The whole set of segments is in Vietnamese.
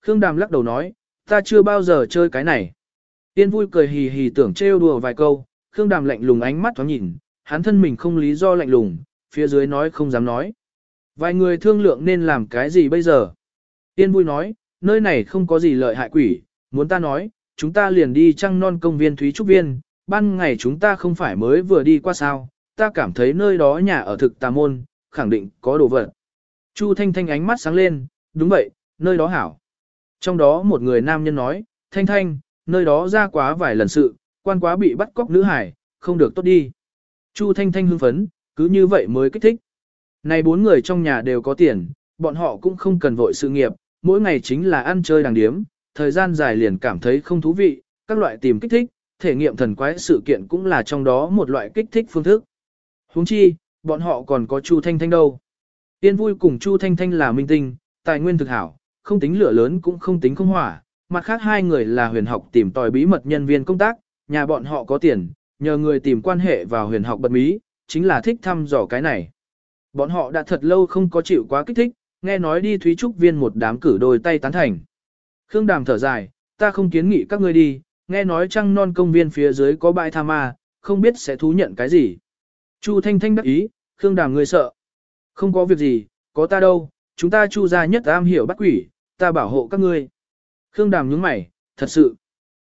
Khương Đàm lắc đầu nói, ta chưa bao giờ chơi cái này. Tiên vui cười hì hì tưởng trêu đùa vài câu, Khương Đàm lạnh lùng ánh mắt thoáng nhìn, hắn thân mình không lý do lạnh lùng, phía dưới nói không dám nói. Vài người thương lượng nên làm cái gì bây giờ? Tiên vui nói, nơi này không có gì lợi hại quỷ, muốn ta nói, chúng ta liền đi trăng non công viên Thúy Trúc Viên, ban ngày chúng ta không phải mới vừa đi qua sao, ta cảm thấy nơi đó nhà ở thực tà môn, khẳng định có đồ vật. Chu Thanh Thanh ánh mắt sáng lên, đúng vậy, nơi đó hảo. Trong đó một người nam nhân nói, Thanh Thanh, nơi đó ra quá vài lần sự, quan quá bị bắt cóc nữ hải, không được tốt đi. Chu Thanh Thanh hưng phấn, cứ như vậy mới kích thích. Này bốn người trong nhà đều có tiền, bọn họ cũng không cần vội sự nghiệp, mỗi ngày chính là ăn chơi đàng điếm, thời gian dài liền cảm thấy không thú vị, các loại tìm kích thích, thể nghiệm thần quái sự kiện cũng là trong đó một loại kích thích phương thức. Huống chi, bọn họ còn có Chu Thanh Thanh đâu. Tiên vui cùng Chu Thanh Thanh là minh tinh, tài nguyên thực hảo, không tính lửa lớn cũng không tính không hỏa, mặt khác hai người là huyền học tìm tòi bí mật nhân viên công tác, nhà bọn họ có tiền, nhờ người tìm quan hệ vào huyền học bật mí, chính là thích thăm dò cái này. Bọn họ đã thật lâu không có chịu quá kích thích, nghe nói đi Thúy Trúc Viên một đám cử đôi tay tán thành. Khương Đàm thở dài, ta không kiến nghị các ngươi đi, nghe nói trăng non công viên phía dưới có bãi tha ma, không biết sẽ thú nhận cái gì. Chu Thanh Thanh đắc ý, Khương Đàm ngươi sợ. Không có việc gì, có ta đâu, chúng ta chu ra nhất am hiểu bắt quỷ, ta bảo hộ các ngươi. Khương Đàm nhướng mày, thật sự.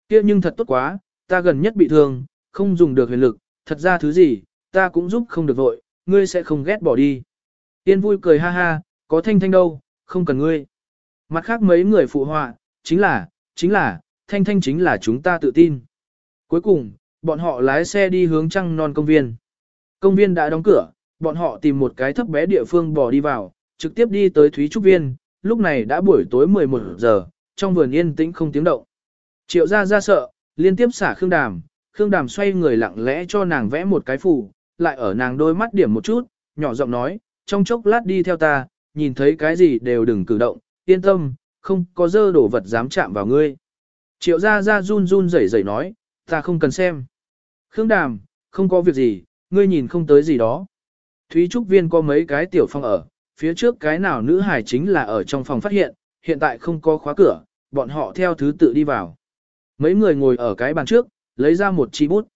kia nhưng thật tốt quá, ta gần nhất bị thương, không dùng được huyền lực, thật ra thứ gì, ta cũng giúp không được vội, ngươi sẽ không ghét bỏ đi. Tiên vui cười ha ha, có thanh thanh đâu, không cần ngươi. Mặt khác mấy người phụ họa, chính là, chính là, thanh thanh chính là chúng ta tự tin. Cuối cùng, bọn họ lái xe đi hướng trăng non công viên. Công viên đã đóng cửa, bọn họ tìm một cái thấp bé địa phương bỏ đi vào, trực tiếp đi tới Thúy Trúc Viên, lúc này đã buổi tối 11 giờ, trong vườn yên tĩnh không tiếng động. Triệu ra ra sợ, liên tiếp xả Khương Đàm, Khương Đàm xoay người lặng lẽ cho nàng vẽ một cái phủ, lại ở nàng đôi mắt điểm một chút, nhỏ giọng nói, trong chốc lát đi theo ta, nhìn thấy cái gì đều đừng cử động, yên tâm, không có dơ đổ vật dám chạm vào ngươi. Triệu ra ra run run rẩy rẩy nói, ta không cần xem. Khương Đàm, không có việc gì, ngươi nhìn không tới gì đó. Thúy Trúc Viên có mấy cái tiểu phong ở, phía trước cái nào nữ hải chính là ở trong phòng phát hiện, hiện tại không có khóa cửa, bọn họ theo thứ tự đi vào. Mấy người ngồi ở cái bàn trước, lấy ra một chi bút.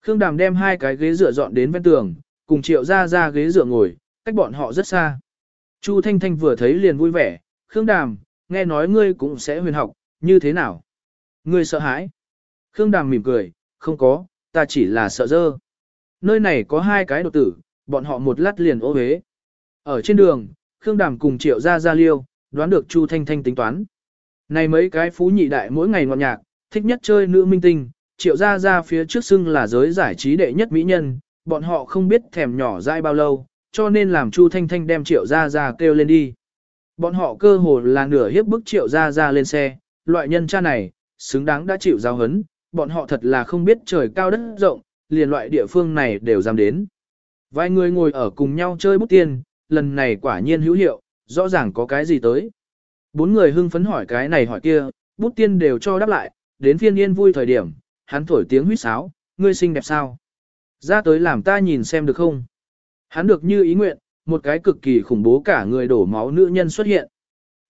Khương Đàm đem hai cái ghế dựa dọn đến ven tường, cùng Triệu ra ra ghế dựa ngồi, cách bọn họ rất xa. Chu Thanh Thanh vừa thấy liền vui vẻ, Khương Đàm, nghe nói ngươi cũng sẽ huyền học, như thế nào? Ngươi sợ hãi? Khương Đàm mỉm cười, không có, ta chỉ là sợ dơ. Nơi này có hai cái đột tử, bọn họ một lát liền ô hế. Ở trên đường, Khương Đàm cùng Triệu Gia Gia liêu, đoán được Chu Thanh Thanh tính toán. Này mấy cái phú nhị đại mỗi ngày ngọt nhạc, thích nhất chơi nữ minh tinh, Triệu Gia Gia phía trước xưng là giới giải trí đệ nhất mỹ nhân, bọn họ không biết thèm nhỏ dai bao lâu, cho nên làm Chu Thanh Thanh đem Triệu Gia Gia kêu lên đi. Bọn họ cơ hồ là nửa hiếp bức Triệu Gia Gia lên xe, loại nhân cha này, xứng đáng đã chịu giáo hấn, bọn họ thật là không biết trời cao đất rộng, liền loại địa phương này đều dám đến. Vài người ngồi ở cùng nhau chơi bút tiên, lần này quả nhiên hữu hiệu, rõ ràng có cái gì tới. Bốn người hưng phấn hỏi cái này hỏi kia, bút tiên đều cho đáp lại, đến phiên yên vui thời điểm, hắn thổi tiếng huýt sáo, ngươi xinh đẹp sao? Ra tới làm ta nhìn xem được không? Hắn được như ý nguyện, một cái cực kỳ khủng bố cả người đổ máu nữ nhân xuất hiện.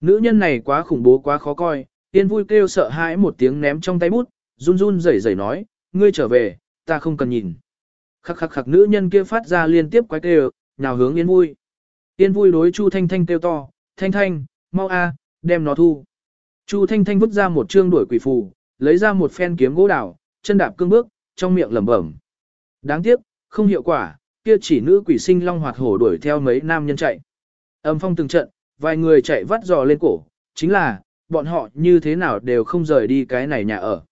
Nữ nhân này quá khủng bố quá khó coi, yên vui kêu sợ hãi một tiếng ném trong tay bút, run run rẩy rẩy nói, ngươi trở về, ta không cần nhìn. Khắc khắc khắc nữ nhân kia phát ra liên tiếp quái kêu, nào hướng yên vui. Yên vui đối Chu Thanh Thanh kêu to, Thanh Thanh, mau a, đem nó thu. Chu Thanh Thanh vứt ra một trương đuổi quỷ phù, lấy ra một phen kiếm gỗ đào, chân đạp cương bước, trong miệng lẩm bẩm. Đáng tiếc, không hiệu quả, kia chỉ nữ quỷ sinh long hoạt hổ đuổi theo mấy nam nhân chạy. Âm phong từng trận, vài người chạy vắt giò lên cổ, chính là, bọn họ như thế nào đều không rời đi cái này nhà ở.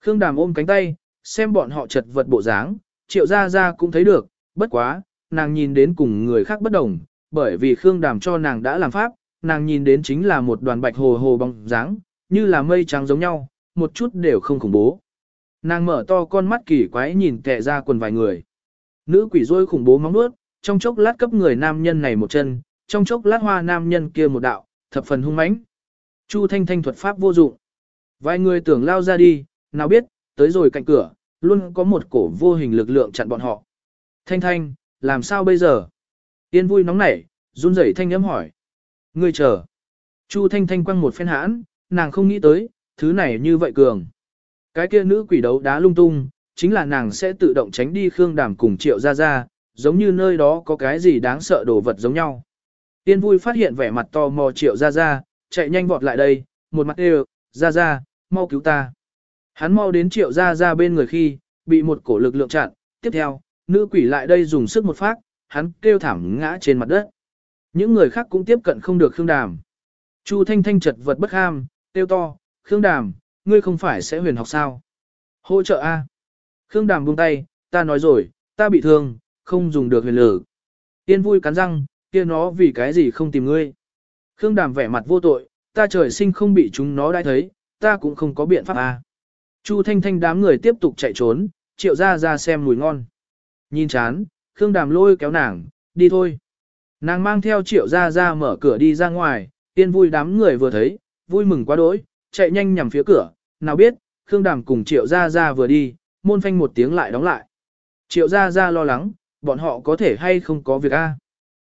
Khương Đàm ôm cánh tay, xem bọn họ chật vật bộ dáng, triệu ra ra cũng thấy được, bất quá, nàng nhìn đến cùng người khác bất đồng, bởi vì Khương Đàm cho nàng đã làm pháp, nàng nhìn đến chính là một đoàn bạch hồ hồ bóng dáng, như là mây trắng giống nhau, một chút đều không khủng bố. Nàng mở to con mắt kỳ quái nhìn tệ ra quần vài người. Nữ quỷ rôi khủng bố móng nuốt, trong chốc lát cấp người nam nhân này một chân, trong chốc lát hoa nam nhân kia một đạo, thập phần hung mãnh. Chu Thanh Thanh thuật pháp vô dụng. Vài người tưởng lao ra đi, nào biết, tới rồi cạnh cửa, luôn có một cổ vô hình lực lượng chặn bọn họ. Thanh Thanh, làm sao bây giờ? Yên vui nóng nảy, run rẩy thanh âm hỏi. Ngươi chờ. Chu Thanh Thanh quăng một phen hãn, nàng không nghĩ tới, thứ này như vậy cường. Cái kia nữ quỷ đấu đá lung tung, chính là nàng sẽ tự động tránh đi Khương Đàm cùng Triệu Gia Gia, giống như nơi đó có cái gì đáng sợ đồ vật giống nhau. Tiên vui phát hiện vẻ mặt to mò Triệu Gia Gia, chạy nhanh vọt lại đây, một mặt đều, Gia Gia, mau cứu ta. Hắn mau đến Triệu Gia Gia bên người khi, bị một cổ lực lượng chặn, tiếp theo, nữ quỷ lại đây dùng sức một phát, hắn kêu thảm ngã trên mặt đất. Những người khác cũng tiếp cận không được Khương Đàm. Chu Thanh Thanh chật vật bất ham, kêu to, Khương Đàm, ngươi không phải sẽ huyền học sao? Hỗ trợ A. Khương Đàm buông tay, ta nói rồi, ta bị thương, không dùng được huyền lử. Tiên vui cắn răng, kia nó vì cái gì không tìm ngươi. Khương Đàm vẻ mặt vô tội, ta trời sinh không bị chúng nó đã thấy, ta cũng không có biện pháp A. Chu Thanh Thanh đám người tiếp tục chạy trốn, triệu ra ra xem mùi ngon. Nhìn chán, Khương Đàm lôi kéo nàng, đi thôi. Nàng mang theo triệu ra ra mở cửa đi ra ngoài, tiên vui đám người vừa thấy, vui mừng quá đỗi, chạy nhanh nhằm phía cửa, nào biết, Khương Đàm cùng triệu ra ra vừa đi, môn phanh một tiếng lại đóng lại. Triệu ra ra lo lắng, bọn họ có thể hay không có việc a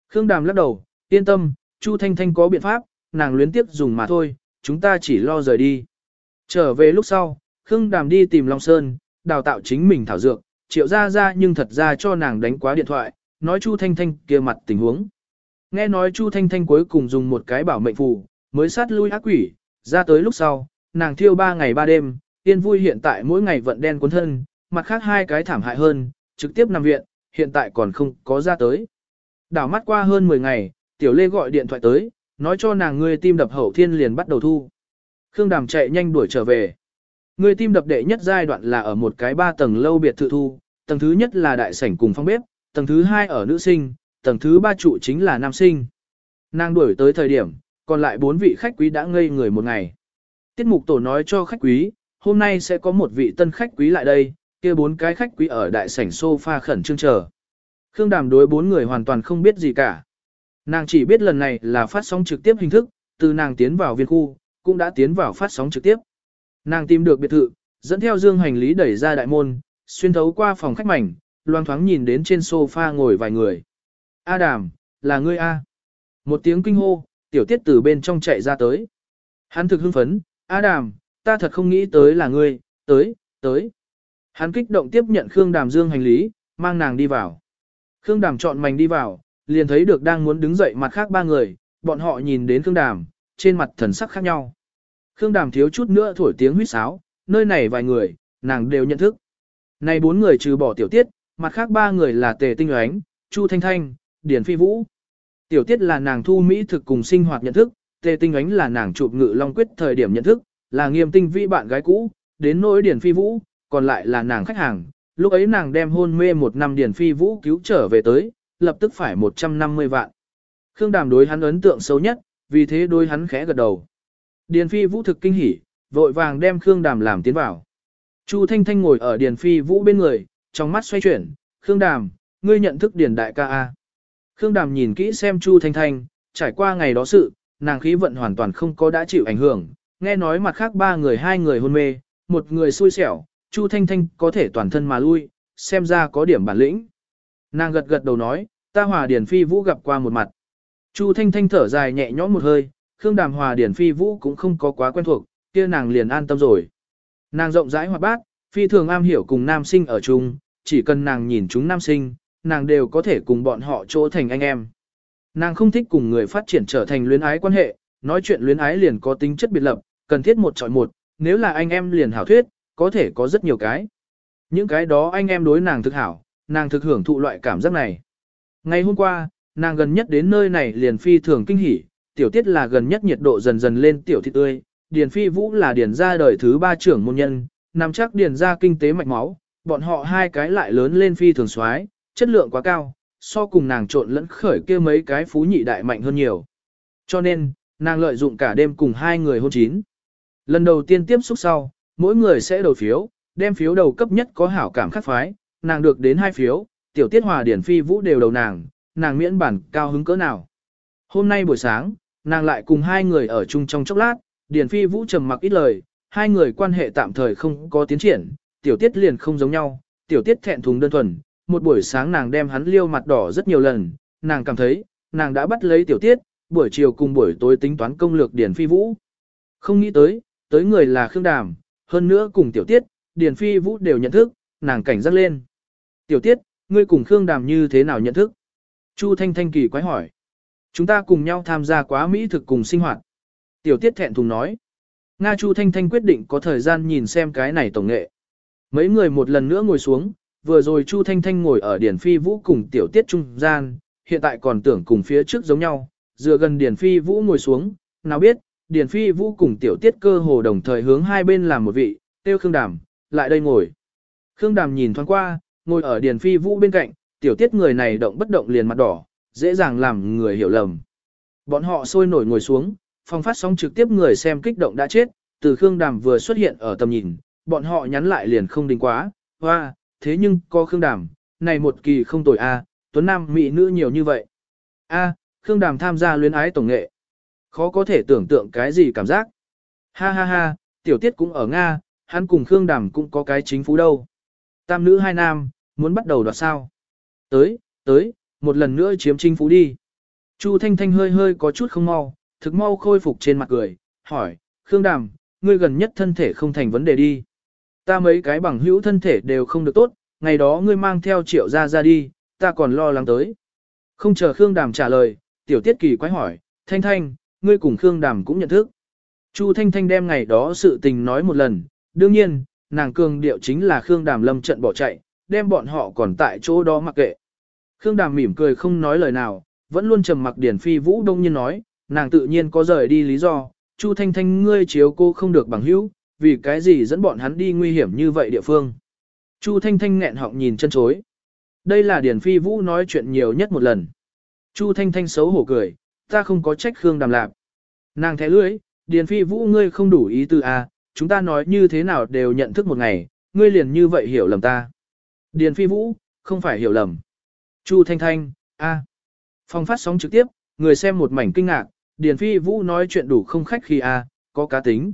Khương Đàm lắc đầu, yên tâm, Chu Thanh Thanh có biện pháp, nàng luyến tiếp dùng mà thôi, chúng ta chỉ lo rời đi. Trở về lúc sau, Khương Đàm đi tìm Long Sơn, đào tạo chính mình thảo dược, triệu ra ra nhưng thật ra cho nàng đánh quá điện thoại, nói Chu Thanh Thanh kia mặt tình huống. Nghe nói Chu Thanh Thanh cuối cùng dùng một cái bảo mệnh phù, mới sát lui ác quỷ, ra tới lúc sau, nàng thiêu ba ngày ba đêm, tiên vui hiện tại mỗi ngày vận đen cuốn thân, mặt khác hai cái thảm hại hơn, trực tiếp nằm viện, hiện tại còn không có ra tới. Đảo mắt qua hơn 10 ngày, Tiểu Lê gọi điện thoại tới, nói cho nàng ngươi tim đập hậu thiên liền bắt đầu thu. Khương Đàm chạy nhanh đuổi trở về. Người tim đập đệ nhất giai đoạn là ở một cái ba tầng lâu biệt thự thu, tầng thứ nhất là đại sảnh cùng phòng bếp, tầng thứ hai ở nữ sinh, tầng thứ ba trụ chính là nam sinh. Nàng đuổi tới thời điểm, còn lại bốn vị khách quý đã ngây người một ngày. Tiết mục tổ nói cho khách quý, hôm nay sẽ có một vị tân khách quý lại đây, kia bốn cái khách quý ở đại sảnh sofa khẩn trương chờ. Khương Đàm đối bốn người hoàn toàn không biết gì cả. Nàng chỉ biết lần này là phát sóng trực tiếp hình thức, từ nàng tiến vào viên khu, cũng đã tiến vào phát sóng trực tiếp. Nàng tìm được biệt thự, dẫn theo dương hành lý đẩy ra đại môn, xuyên thấu qua phòng khách mảnh, loang thoáng nhìn đến trên sofa ngồi vài người. A Đàm, là ngươi A. Một tiếng kinh hô, tiểu tiết từ bên trong chạy ra tới. Hắn thực hưng phấn, A Đàm, ta thật không nghĩ tới là ngươi, tới, tới. Hắn kích động tiếp nhận Khương Đàm dương hành lý, mang nàng đi vào. Khương Đàm chọn mảnh đi vào, liền thấy được đang muốn đứng dậy mặt khác ba người, bọn họ nhìn đến Khương Đàm, trên mặt thần sắc khác nhau. Khương Đàm thiếu chút nữa thổi tiếng huýt sáo, nơi này vài người, nàng đều nhận thức. Này bốn người trừ bỏ tiểu tiết, mặt khác ba người là Tề Tinh Oánh, Chu Thanh Thanh, Điển Phi Vũ. Tiểu tiết là nàng thu mỹ thực cùng sinh hoạt nhận thức, Tề Tinh Ánh là nàng chụp ngự long quyết thời điểm nhận thức, là nghiêm tinh vi bạn gái cũ, đến nỗi Điển Phi Vũ, còn lại là nàng khách hàng. Lúc ấy nàng đem hôn mê một năm Điển Phi Vũ cứu trở về tới, lập tức phải 150 vạn. Khương Đàm đối hắn ấn tượng xấu nhất, vì thế đối hắn khẽ gật đầu. Điền Phi Vũ thực kinh hỉ, vội vàng đem Khương Đàm làm tiến vào. Chu Thanh Thanh ngồi ở Điền Phi Vũ bên người, trong mắt xoay chuyển, Khương Đàm, ngươi nhận thức Điền Đại ca A. Khương Đàm nhìn kỹ xem Chu Thanh Thanh, trải qua ngày đó sự, nàng khí vận hoàn toàn không có đã chịu ảnh hưởng, nghe nói mặt khác ba người hai người hôn mê, một người xui xẻo, Chu Thanh Thanh có thể toàn thân mà lui, xem ra có điểm bản lĩnh. Nàng gật gật đầu nói, ta hòa Điền Phi Vũ gặp qua một mặt. Chu Thanh Thanh thở dài nhẹ nhõm một hơi, Khương Đàm hòa Điền Phi Vũ cũng không có quá quen thuộc, kia nàng liền an tâm rồi. Nàng rộng rãi hoạt bát, phi thường am hiểu cùng nam sinh ở chung, chỉ cần nàng nhìn chúng nam sinh, nàng đều có thể cùng bọn họ chỗ thành anh em. Nàng không thích cùng người phát triển trở thành luyến ái quan hệ, nói chuyện luyến ái liền có tính chất biệt lập, cần thiết một chọi một, nếu là anh em liền hảo thuyết, có thể có rất nhiều cái. Những cái đó anh em đối nàng thực hảo, nàng thực hưởng thụ loại cảm giác này. Ngày hôm qua, nàng gần nhất đến nơi này liền phi thường kinh hỉ, tiểu tiết là gần nhất nhiệt độ dần dần lên tiểu thị tươi, điền phi vũ là điền gia đời thứ ba trưởng môn nhân, nằm chắc điền gia kinh tế mạch máu, bọn họ hai cái lại lớn lên phi thường xoái, chất lượng quá cao, so cùng nàng trộn lẫn khởi kia mấy cái phú nhị đại mạnh hơn nhiều. Cho nên, nàng lợi dụng cả đêm cùng hai người hôn chín. Lần đầu tiên tiếp xúc sau, mỗi người sẽ đầu phiếu, đem phiếu đầu cấp nhất có hảo cảm khắc phái, nàng được đến hai phiếu, tiểu tiết hòa điển phi vũ đều đầu nàng, nàng miễn bản cao hứng cỡ nào. Hôm nay buổi sáng, nàng lại cùng hai người ở chung trong chốc lát, Điền phi vũ trầm mặc ít lời, hai người quan hệ tạm thời không có tiến triển, tiểu tiết liền không giống nhau, tiểu tiết thẹn thùng đơn thuần, một buổi sáng nàng đem hắn liêu mặt đỏ rất nhiều lần, nàng cảm thấy, nàng đã bắt lấy tiểu tiết, buổi chiều cùng buổi tối tính toán công lược Điền phi vũ. Không nghĩ tới, tới người là Khương Đàm, hơn nữa cùng Tiểu Tiết, Điền Phi Vũ đều nhận thức, nàng cảnh giác lên. Tiểu Tiết, ngươi cùng Khương Đàm như thế nào nhận thức? Chu Thanh Thanh kỳ quái hỏi. Chúng ta cùng nhau tham gia quá Mỹ thực cùng sinh hoạt. Tiểu Tiết thẹn thùng nói. Nga Chu Thanh Thanh quyết định có thời gian nhìn xem cái này tổng nghệ. Mấy người một lần nữa ngồi xuống, vừa rồi Chu Thanh Thanh ngồi ở Điển Phi Vũ cùng Tiểu Tiết trung gian, hiện tại còn tưởng cùng phía trước giống nhau, dựa gần Điển Phi Vũ ngồi xuống, nào biết, Điển Phi Vũ cùng Tiểu Tiết cơ hồ đồng thời hướng hai bên làm một vị, tiêu Khương Đàm, lại đây ngồi. Khương Đàm nhìn thoáng qua, ngồi ở Điển Phi Vũ bên cạnh, Tiểu Tiết người này động bất động liền mặt đỏ, dễ dàng làm người hiểu lầm. Bọn họ sôi nổi ngồi xuống, phòng phát sóng trực tiếp người xem kích động đã chết, từ Khương Đàm vừa xuất hiện ở tầm nhìn, bọn họ nhắn lại liền không đình quá, hoa, thế nhưng có Khương Đàm, này một kỳ không tồi a, tuấn nam mỹ nữ nhiều như vậy. A, Khương Đàm tham gia luyến ái tổng nghệ. Khó có thể tưởng tượng cái gì cảm giác. Ha ha ha, tiểu tiết cũng ở Nga, hắn cùng Khương Đàm cũng có cái chính phú đâu. Tam nữ hai nam, muốn bắt đầu đoạt sao. Tới, tới, một lần nữa chiếm chính phủ đi. Chu Thanh Thanh hơi hơi có chút không mau, thực mau khôi phục trên mặt cười, hỏi, Khương Đàm, ngươi gần nhất thân thể không thành vấn đề đi. Ta mấy cái bằng hữu thân thể đều không được tốt, ngày đó ngươi mang theo triệu ra ra đi, ta còn lo lắng tới. Không chờ Khương Đàm trả lời, tiểu tiết kỳ quái hỏi, Thanh Thanh, ngươi cùng Khương Đàm cũng nhận thức. Chu Thanh Thanh đem ngày đó sự tình nói một lần, đương nhiên, nàng cường điệu chính là Khương Đàm lâm trận bỏ chạy, đem bọn họ còn tại chỗ đó mặc kệ. Khương Đàm mỉm cười không nói lời nào, vẫn luôn trầm mặc Điển Phi Vũ đông nhiên nói, nàng tự nhiên có rời đi lý do, Chu Thanh Thanh ngươi chiếu cô không được bằng hữu, vì cái gì dẫn bọn hắn đi nguy hiểm như vậy địa phương. Chu Thanh Thanh nghẹn họng nhìn chân chối. Đây là Điển Phi Vũ nói chuyện nhiều nhất một lần. Chu Thanh Thanh xấu hổ cười, ta không có trách Khương Đàm Lạp. Nàng thẻ lưỡi, Điền Phi Vũ ngươi không đủ ý tư a, à, chúng ta nói như thế nào đều nhận thức một ngày, ngươi liền như vậy hiểu lầm ta. Điền Phi Vũ, không phải hiểu lầm. Chu Thanh Thanh, a. Phong phát sóng trực tiếp, người xem một mảnh kinh ngạc, Điền Phi Vũ nói chuyện đủ không khách khi a, có cá tính.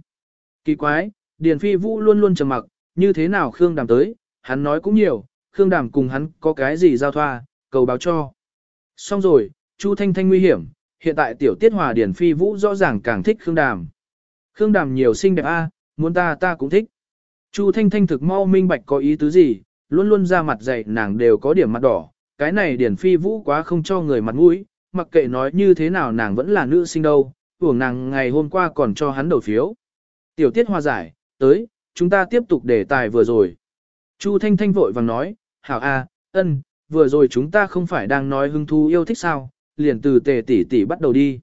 Kỳ quái, Điền Phi Vũ luôn luôn trầm mặc, như thế nào Khương Đàm tới, hắn nói cũng nhiều, Khương Đàm cùng hắn có cái gì giao thoa, cầu báo cho. Xong rồi, Chu Thanh Thanh nguy hiểm, hiện tại tiểu tiết hòa Điền Phi Vũ rõ ràng càng thích Khương Đàm. Khương Đàm nhiều xinh đẹp a, muốn ta ta cũng thích. Chu Thanh Thanh thực mau minh bạch có ý tứ gì, luôn luôn ra mặt dày nàng đều có điểm mặt đỏ, cái này Điền Phi Vũ quá không cho người mặt mũi, mặc kệ nói như thế nào nàng vẫn là nữ sinh đâu, tưởng nàng ngày hôm qua còn cho hắn đầu phiếu. Tiểu tiết hòa giải, tới, chúng ta tiếp tục đề tài vừa rồi. Chu Thanh Thanh vội vàng nói, hảo a, ân, vừa rồi chúng ta không phải đang nói hứng thú yêu thích sao, liền từ tề tỷ tỷ bắt đầu đi.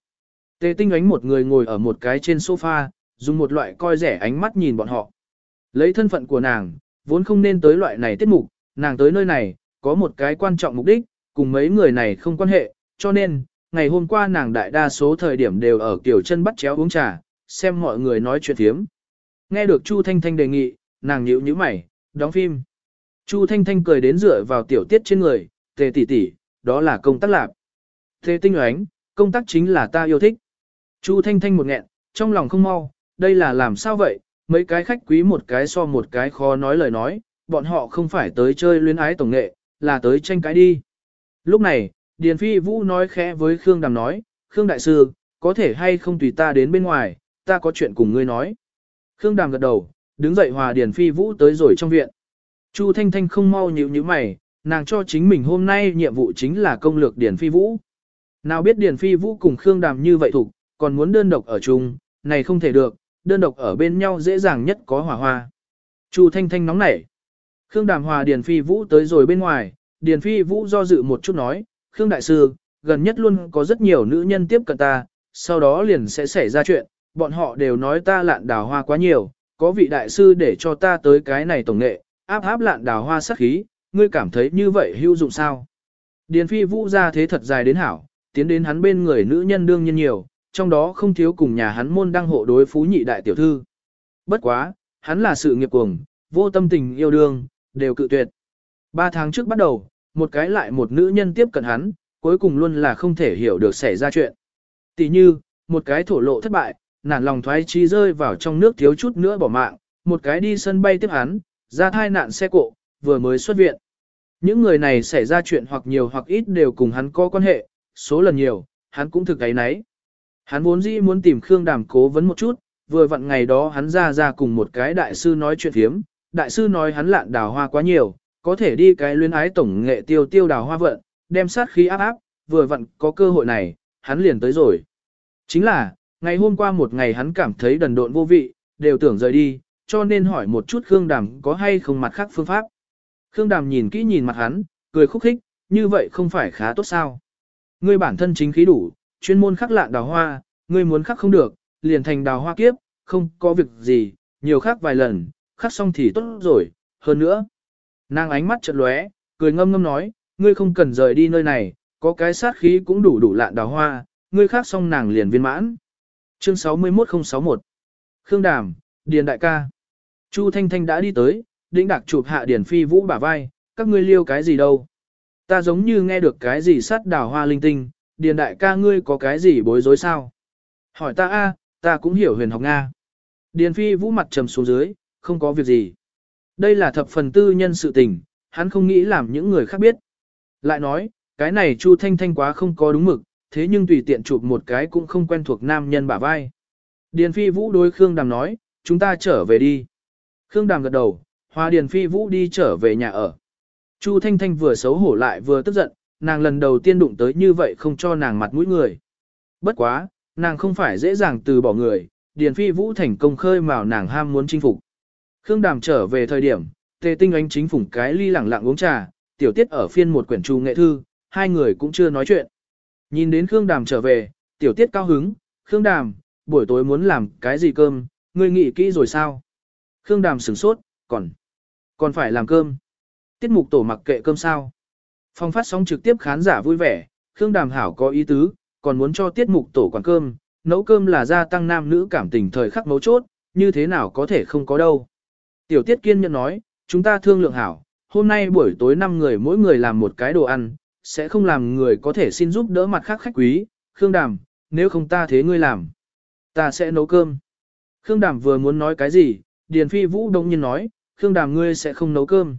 Tề tinh ánh một người ngồi ở một cái trên sofa, dùng một loại coi rẻ ánh mắt nhìn bọn họ. Lấy thân phận của nàng, vốn không nên tới loại này tiết mục, nàng tới nơi này, có một cái quan trọng mục đích, cùng mấy người này không quan hệ, cho nên, ngày hôm qua nàng đại đa số thời điểm đều ở kiểu chân bắt chéo uống trà, xem mọi người nói chuyện thiếm. Nghe được Chu Thanh Thanh đề nghị, nàng nhíu nhíu mày, đóng phim. Chu Thanh Thanh cười đến dựa vào tiểu tiết trên người, tề tỷ tỷ, đó là công tác lạc. Tề tinh oánh, công tác chính là ta yêu thích. Chu Thanh Thanh một nghẹn, trong lòng không mau, đây là làm sao vậy, mấy cái khách quý một cái so một cái khó nói lời nói, bọn họ không phải tới chơi luyến ái tổng nghệ, là tới tranh cãi đi. Lúc này, Điền Phi Vũ nói khẽ với Khương Đàm nói, Khương Đại Sư, có thể hay không tùy ta đến bên ngoài, ta có chuyện cùng ngươi nói. Khương Đàm gật đầu, đứng dậy hòa Điền Phi Vũ tới rồi trong viện. Chu Thanh Thanh không mau nhíu nhíu mày, nàng cho chính mình hôm nay nhiệm vụ chính là công lược Điền Phi Vũ. Nào biết Điền Phi Vũ cùng Khương Đàm như vậy thủ, còn muốn đơn độc ở chung, này không thể được, đơn độc ở bên nhau dễ dàng nhất có hỏa hoa. Chu Thanh Thanh nóng nảy. Khương Đàm hòa Điền Phi Vũ tới rồi bên ngoài, Điền Phi Vũ do dự một chút nói, Khương Đại Sư, gần nhất luôn có rất nhiều nữ nhân tiếp cận ta, sau đó liền sẽ xảy ra chuyện, bọn họ đều nói ta lạn đào hoa quá nhiều, có vị đại sư để cho ta tới cái này tổng nghệ, áp áp lạn đào hoa sắc khí, ngươi cảm thấy như vậy hữu dụng sao? Điền phi vũ ra thế thật dài đến hảo, tiến đến hắn bên người nữ nhân đương nhiên nhiều, trong đó không thiếu cùng nhà hắn môn đăng hộ đối phú nhị đại tiểu thư. Bất quá, hắn là sự nghiệp cuồng, vô tâm tình yêu đương, đều cự tuyệt. Ba tháng trước bắt đầu, một cái lại một nữ nhân tiếp cận hắn, cuối cùng luôn là không thể hiểu được xảy ra chuyện. Tỷ như, một cái thổ lộ thất bại, nản lòng thoái chi rơi vào trong nước thiếu chút nữa bỏ mạng, một cái đi sân bay tiếp hắn, ra thai nạn xe cộ, vừa mới xuất viện. Những người này xảy ra chuyện hoặc nhiều hoặc ít đều cùng hắn có quan hệ, số lần nhiều, hắn cũng thực ấy nấy. Hắn vốn dĩ muốn tìm Khương Đàm cố vấn một chút, vừa vặn ngày đó hắn ra ra cùng một cái đại sư nói chuyện thiếm, đại sư nói hắn lạn đào hoa quá nhiều, có thể đi cái luyến ái tổng nghệ tiêu tiêu đào hoa vận, đem sát khí áp áp, vừa vặn có cơ hội này, hắn liền tới rồi. Chính là, ngày hôm qua một ngày hắn cảm thấy đần độn vô vị, đều tưởng rời đi, cho nên hỏi một chút Khương Đàm có hay không mặt khác phương pháp. Khương Đàm nhìn kỹ nhìn mặt hắn, cười khúc khích, như vậy không phải khá tốt sao. Ngươi bản thân chính khí đủ, chuyên môn khắc lạn đào hoa, ngươi muốn khắc không được, liền thành đào hoa kiếp, không có việc gì, nhiều khắc vài lần, khắc xong thì tốt rồi, hơn nữa. Nàng ánh mắt chợt lóe, cười ngâm ngâm nói, ngươi không cần rời đi nơi này, có cái sát khí cũng đủ đủ lạn đào hoa, ngươi khắc xong nàng liền viên mãn. Chương 61061 Khương Đàm, Điền Đại ca. Chu Thanh Thanh đã đi tới, đĩnh đạc chụp hạ Điền Phi Vũ bả vai, các ngươi liêu cái gì đâu. Ta giống như nghe được cái gì sát đào hoa linh tinh, Điền Đại ca ngươi có cái gì bối rối sao? Hỏi ta a, ta cũng hiểu huyền học Nga. Điền Phi Vũ mặt trầm xuống dưới, không có việc gì. Đây là thập phần tư nhân sự tình, hắn không nghĩ làm những người khác biết. Lại nói, cái này Chu Thanh Thanh quá không có đúng mực, thế nhưng tùy tiện chụp một cái cũng không quen thuộc nam nhân bả vai. Điền Phi Vũ đối Khương Đàm nói, chúng ta trở về đi. Khương Đàm gật đầu, hòa Điền Phi Vũ đi trở về nhà ở. Chu Thanh Thanh vừa xấu hổ lại vừa tức giận, nàng lần đầu tiên đụng tới như vậy không cho nàng mặt mũi người. Bất quá, nàng không phải dễ dàng từ bỏ người, Điền Phi Vũ thành công khơi mào nàng ham muốn chinh phục. Khương Đàm trở về thời điểm, Tề Tinh Ánh chính phủng cái ly lẳng lặng uống trà, tiểu tiết ở phiên một quyển trù nghệ thư, hai người cũng chưa nói chuyện. Nhìn đến Khương Đàm trở về, tiểu tiết cao hứng, Khương Đàm, buổi tối muốn làm cái gì cơm, ngươi nghĩ kỹ rồi sao? Khương Đàm sửng sốt, còn, còn phải làm cơm. Tiết mục tổ mặc kệ cơm sao? Phong phát sóng trực tiếp khán giả vui vẻ, Khương Đàm hảo có ý tứ, còn muốn cho tiết mục tổ quản cơm, nấu cơm là gia tăng nam nữ cảm tình thời khắc mấu chốt, như thế nào có thể không có đâu. Tiểu tiết kiên nhận nói, chúng ta thương lượng hảo, hôm nay buổi tối 5 người mỗi người làm một cái đồ ăn, sẽ không làm người có thể xin giúp đỡ mặt khác khách quý, Khương Đàm, nếu không ta thế ngươi làm, ta sẽ nấu cơm. Khương Đàm vừa muốn nói cái gì, Điền Phi Vũ đông nhiên nói, Khương Đàm ngươi sẽ không nấu cơm.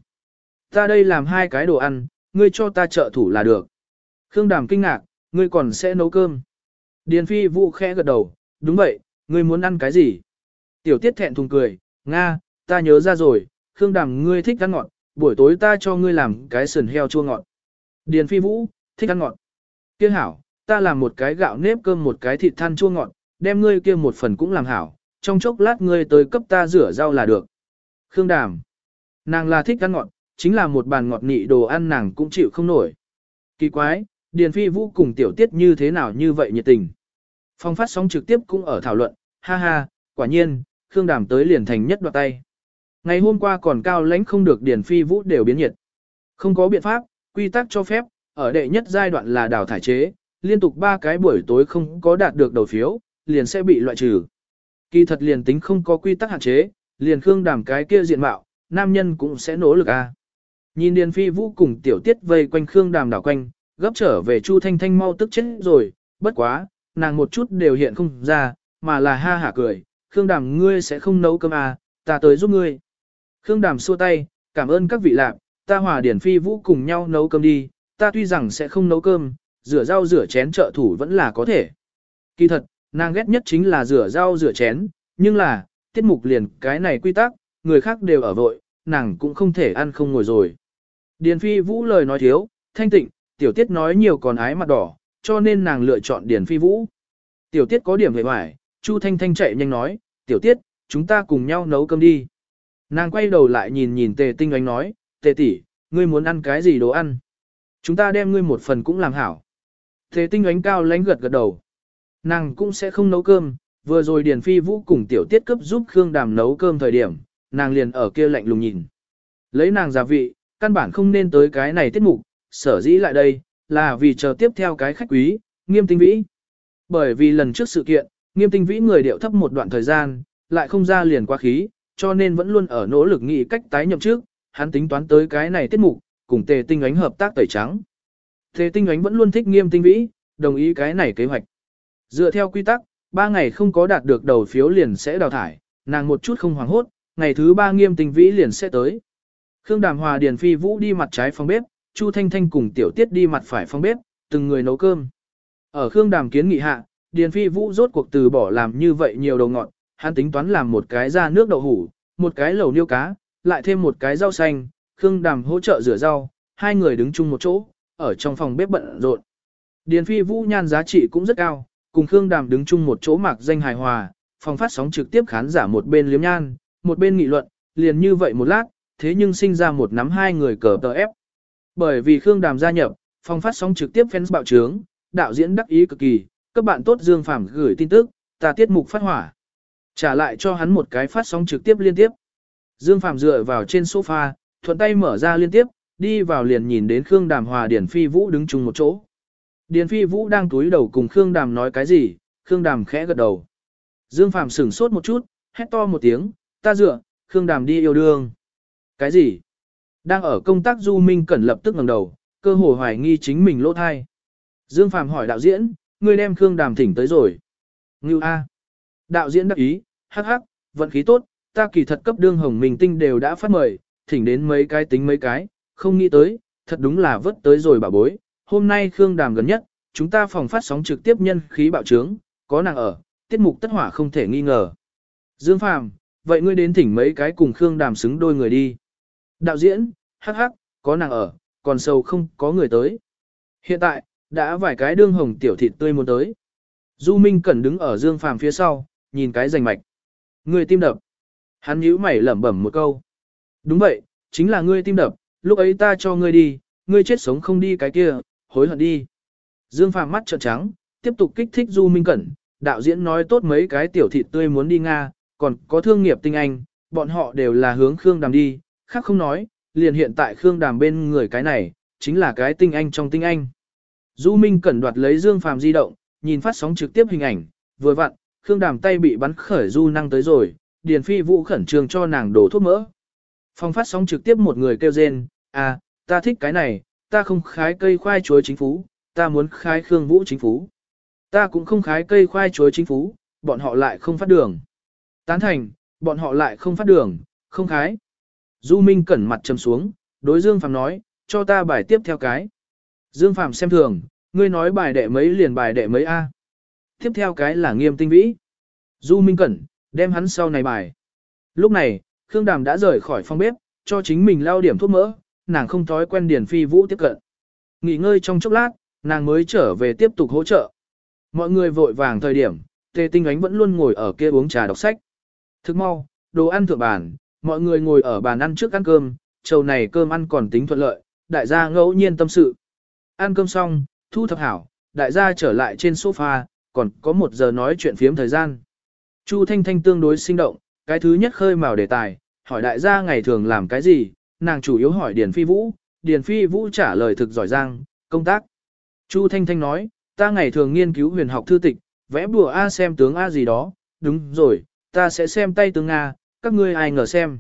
Ta đây làm hai cái đồ ăn, ngươi cho ta trợ thủ là được. Khương Đàm kinh ngạc, ngươi còn sẽ nấu cơm. Điền Phi Vũ khẽ gật đầu, đúng vậy, ngươi muốn ăn cái gì? Tiểu Tiết thẹn thùng cười, Nga, ta nhớ ra rồi, Khương Đàm ngươi thích ăn ngọt, buổi tối ta cho ngươi làm cái sườn heo chua ngọt. Điền Phi Vũ, thích ăn ngọt. Kia hảo, ta làm một cái gạo nếp cơm một cái thịt than chua ngọt, đem ngươi kia một phần cũng làm hảo, trong chốc lát ngươi tới cấp ta rửa rau là được. Khương Đàm, nàng là thích ăn ngọt, chính là một bàn ngọt nị đồ ăn nàng cũng chịu không nổi. Kỳ quái, Điền Phi Vũ cùng tiểu tiết như thế nào như vậy nhiệt tình. Phong phát sóng trực tiếp cũng ở thảo luận, ha ha, quả nhiên, Khương Đàm tới liền thành nhất đoạt tay. Ngày hôm qua còn cao lãnh không được Điền Phi Vũ đều biến nhiệt. Không có biện pháp, quy tắc cho phép, ở đệ nhất giai đoạn là đào thải chế, liên tục 3 cái buổi tối không có đạt được đầu phiếu, liền sẽ bị loại trừ. Kỳ thật liền tính không có quy tắc hạn chế, liền Khương Đàm cái kia diện mạo, nam nhân cũng sẽ nỗ lực a. Nhìn Điền Phi Vũ cùng tiểu tiết vây quanh Khương Đàm đảo quanh, gấp trở về Chu Thanh Thanh mau tức chết rồi, bất quá, nàng một chút đều hiện không ra, mà là ha hả cười, Khương Đàm ngươi sẽ không nấu cơm à, ta tới giúp ngươi. Khương Đàm xua tay, cảm ơn các vị lạc, ta hòa Điển Phi Vũ cùng nhau nấu cơm đi, ta tuy rằng sẽ không nấu cơm, rửa rau rửa chén trợ thủ vẫn là có thể. Kỳ thật, nàng ghét nhất chính là rửa rau rửa chén, nhưng là, tiết mục liền cái này quy tắc, người khác đều ở vội, nàng cũng không thể ăn không ngồi rồi. Điền Phi Vũ lời nói thiếu, thanh tịnh, tiểu tiết nói nhiều còn ái mặt đỏ, cho nên nàng lựa chọn Điền Phi Vũ. Tiểu tiết có điểm hề hoài, Chu Thanh Thanh chạy nhanh nói, tiểu tiết, chúng ta cùng nhau nấu cơm đi. Nàng quay đầu lại nhìn nhìn tề tinh ánh nói, tề tỷ, ngươi muốn ăn cái gì đồ ăn? Chúng ta đem ngươi một phần cũng làm hảo. Tề tinh ánh cao lánh gật gật đầu. Nàng cũng sẽ không nấu cơm, vừa rồi Điền Phi Vũ cùng tiểu tiết cấp giúp Khương Đàm nấu cơm thời điểm, nàng liền ở kia lạnh lùng nhìn. Lấy nàng gia vị, căn bản không nên tới cái này tiết mục, sở dĩ lại đây, là vì chờ tiếp theo cái khách quý, nghiêm tinh vĩ. Bởi vì lần trước sự kiện, nghiêm tinh vĩ người điệu thấp một đoạn thời gian, lại không ra liền qua khí, cho nên vẫn luôn ở nỗ lực nghĩ cách tái nhậm trước, hắn tính toán tới cái này tiết mục, cùng tề tinh ánh hợp tác tẩy trắng. Tề tinh ánh vẫn luôn thích nghiêm tinh vĩ, đồng ý cái này kế hoạch. Dựa theo quy tắc, ba ngày không có đạt được đầu phiếu liền sẽ đào thải, nàng một chút không hoảng hốt, ngày thứ ba nghiêm tinh vĩ liền sẽ tới. Khương Đàm Hòa Điền Phi Vũ đi mặt trái phòng bếp, Chu Thanh Thanh cùng Tiểu Tiết đi mặt phải phòng bếp, từng người nấu cơm. Ở Khương Đàm kiến nghị hạ, Điền Phi Vũ rốt cuộc từ bỏ làm như vậy nhiều đầu ngọn, hắn tính toán làm một cái ra nước đậu hủ, một cái lẩu niêu cá, lại thêm một cái rau xanh, Khương Đàm hỗ trợ rửa rau, hai người đứng chung một chỗ, ở trong phòng bếp bận rộn. Điền Phi Vũ nhan giá trị cũng rất cao, cùng Khương Đàm đứng chung một chỗ mạc danh hài hòa, phòng phát sóng trực tiếp khán giả một bên liếm nhan, một bên nghị luận, liền như vậy một lát, thế nhưng sinh ra một nắm hai người cờ tờ ép. Bởi vì Khương Đàm gia nhập, phòng phát sóng trực tiếp fans bạo trướng, đạo diễn đắc ý cực kỳ, các bạn tốt Dương Phạm gửi tin tức, ta tiết mục phát hỏa. Trả lại cho hắn một cái phát sóng trực tiếp liên tiếp. Dương Phạm dựa vào trên sofa, thuận tay mở ra liên tiếp, đi vào liền nhìn đến Khương Đàm Hòa Điển Phi Vũ đứng chung một chỗ. Điền Phi Vũ đang túi đầu cùng Khương Đàm nói cái gì, Khương Đàm khẽ gật đầu. Dương Phạm sửng sốt một chút, hét to một tiếng, ta dựa, Khương Đàm đi yêu đương. Cái gì? Đang ở công tác Du Minh Cẩn lập tức ngẩng đầu, cơ hồ hoài nghi chính mình lỗ thai. Dương Phạm hỏi đạo diễn, ngươi đem Khương Đàm thỉnh tới rồi. Ngưu A. Đạo diễn đắc ý, hắc hắc, vận khí tốt, ta kỳ thật cấp đương hồng mình tinh đều đã phát mời, thỉnh đến mấy cái tính mấy cái, không nghĩ tới, thật đúng là vớt tới rồi bà bối. Hôm nay Khương Đàm gần nhất, chúng ta phòng phát sóng trực tiếp nhân khí bạo trướng, có nàng ở, tiết mục tất hỏa không thể nghi ngờ. Dương Phàm, vậy ngươi đến thỉnh mấy cái cùng Khương Đàm xứng đôi người đi. Đạo diễn, hắc hắc, có nàng ở, còn sâu không có người tới. Hiện tại, đã vài cái đương hồng tiểu thịt tươi muốn tới. Du Minh Cẩn đứng ở Dương Phàm phía sau, nhìn cái rành mạch. Người tim đập. Hắn nhíu mày lẩm bẩm một câu. Đúng vậy, chính là ngươi tim đập, lúc ấy ta cho ngươi đi, ngươi chết sống không đi cái kia, hối hận đi. Dương Phàm mắt trợn trắng, tiếp tục kích thích Du Minh Cẩn, đạo diễn nói tốt mấy cái tiểu thịt tươi muốn đi Nga, còn có thương nghiệp tinh anh, bọn họ đều là hướng Khương Đàm đi, khác không nói, liền hiện tại Khương Đàm bên người cái này, chính là cái tinh anh trong tinh anh. Du Minh Cẩn đoạt lấy Dương Phàm di động, nhìn phát sóng trực tiếp hình ảnh, vừa vặn, Khương Đàm tay bị bắn khởi du năng tới rồi, Điền Phi Vũ khẩn trương cho nàng đổ thuốc mỡ. Phong phát sóng trực tiếp một người kêu rên, à, ta thích cái này, ta không khái cây khoai chuối chính phú, ta muốn khái Khương Vũ chính phú. Ta cũng không khái cây khoai chuối chính phú, bọn họ lại không phát đường. Tán thành, bọn họ lại không phát đường, không khái. Du Minh cẩn mặt trầm xuống, đối Dương Phạm nói, cho ta bài tiếp theo cái. Dương Phạm xem thường, ngươi nói bài đệ mấy liền bài đệ mấy A. Tiếp theo cái là nghiêm tinh vĩ. Du Minh Cẩn, đem hắn sau này bài. Lúc này, Khương Đàm đã rời khỏi phòng bếp, cho chính mình lao điểm thuốc mỡ, nàng không thói quen Điền Phi Vũ tiếp cận. Nghỉ ngơi trong chốc lát, nàng mới trở về tiếp tục hỗ trợ. Mọi người vội vàng thời điểm, Tề Tinh Ánh vẫn luôn ngồi ở kia uống trà đọc sách. Thức mau, đồ ăn thượng bàn, mọi người ngồi ở bàn ăn trước ăn cơm, trầu này cơm ăn còn tính thuận lợi, đại gia ngẫu nhiên tâm sự. Ăn cơm xong, thu thập hảo, đại gia trở lại trên sofa, còn có một giờ nói chuyện phiếm thời gian. Chu Thanh Thanh tương đối sinh động, cái thứ nhất khơi mào đề tài, hỏi đại gia ngày thường làm cái gì, nàng chủ yếu hỏi Điền Phi Vũ, Điền Phi Vũ trả lời thực giỏi giang, công tác. Chu Thanh Thanh nói, ta ngày thường nghiên cứu huyền học thư tịch, vẽ bùa A xem tướng A gì đó, đúng rồi, ta sẽ xem tay tướng A, các ngươi ai ngờ xem.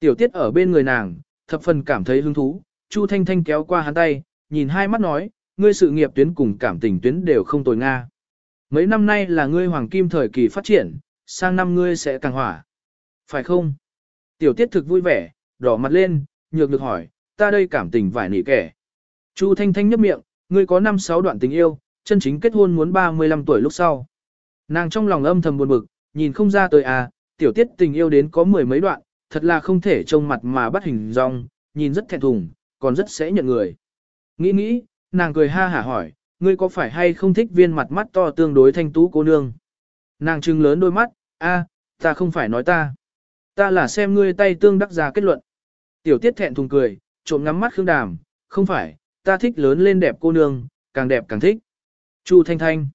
Tiểu tiết ở bên người nàng, thập phần cảm thấy hứng thú, Chu Thanh Thanh kéo qua hắn tay, nhìn hai mắt nói, ngươi sự nghiệp tuyến cùng cảm tình tuyến đều không tồi Nga. Mấy năm nay là ngươi hoàng kim thời kỳ phát triển, sang năm ngươi sẽ càng hỏa. Phải không? Tiểu tiết thực vui vẻ, đỏ mặt lên, nhược được hỏi, ta đây cảm tình vải nỉ kẻ. Chu Thanh Thanh nhấp miệng, ngươi có 5-6 đoạn tình yêu, chân chính kết hôn muốn 35 tuổi lúc sau. Nàng trong lòng âm thầm buồn bực, nhìn không ra tới à, tiểu tiết tình yêu đến có mười mấy đoạn, thật là không thể trông mặt mà bắt hình dong, nhìn rất thẹn thùng, còn rất sẽ nhận người. Nghĩ nghĩ, nàng cười ha hả hỏi, ngươi có phải hay không thích viên mặt mắt to tương đối thanh tú cô nương? Nàng trưng lớn đôi mắt, a, ta không phải nói ta. Ta là xem ngươi tay tương đắc ra kết luận. Tiểu tiết thẹn thùng cười, trộm ngắm mắt Khương Đàm, không phải, ta thích lớn lên đẹp cô nương, càng đẹp càng thích. Chu Thanh Thanh.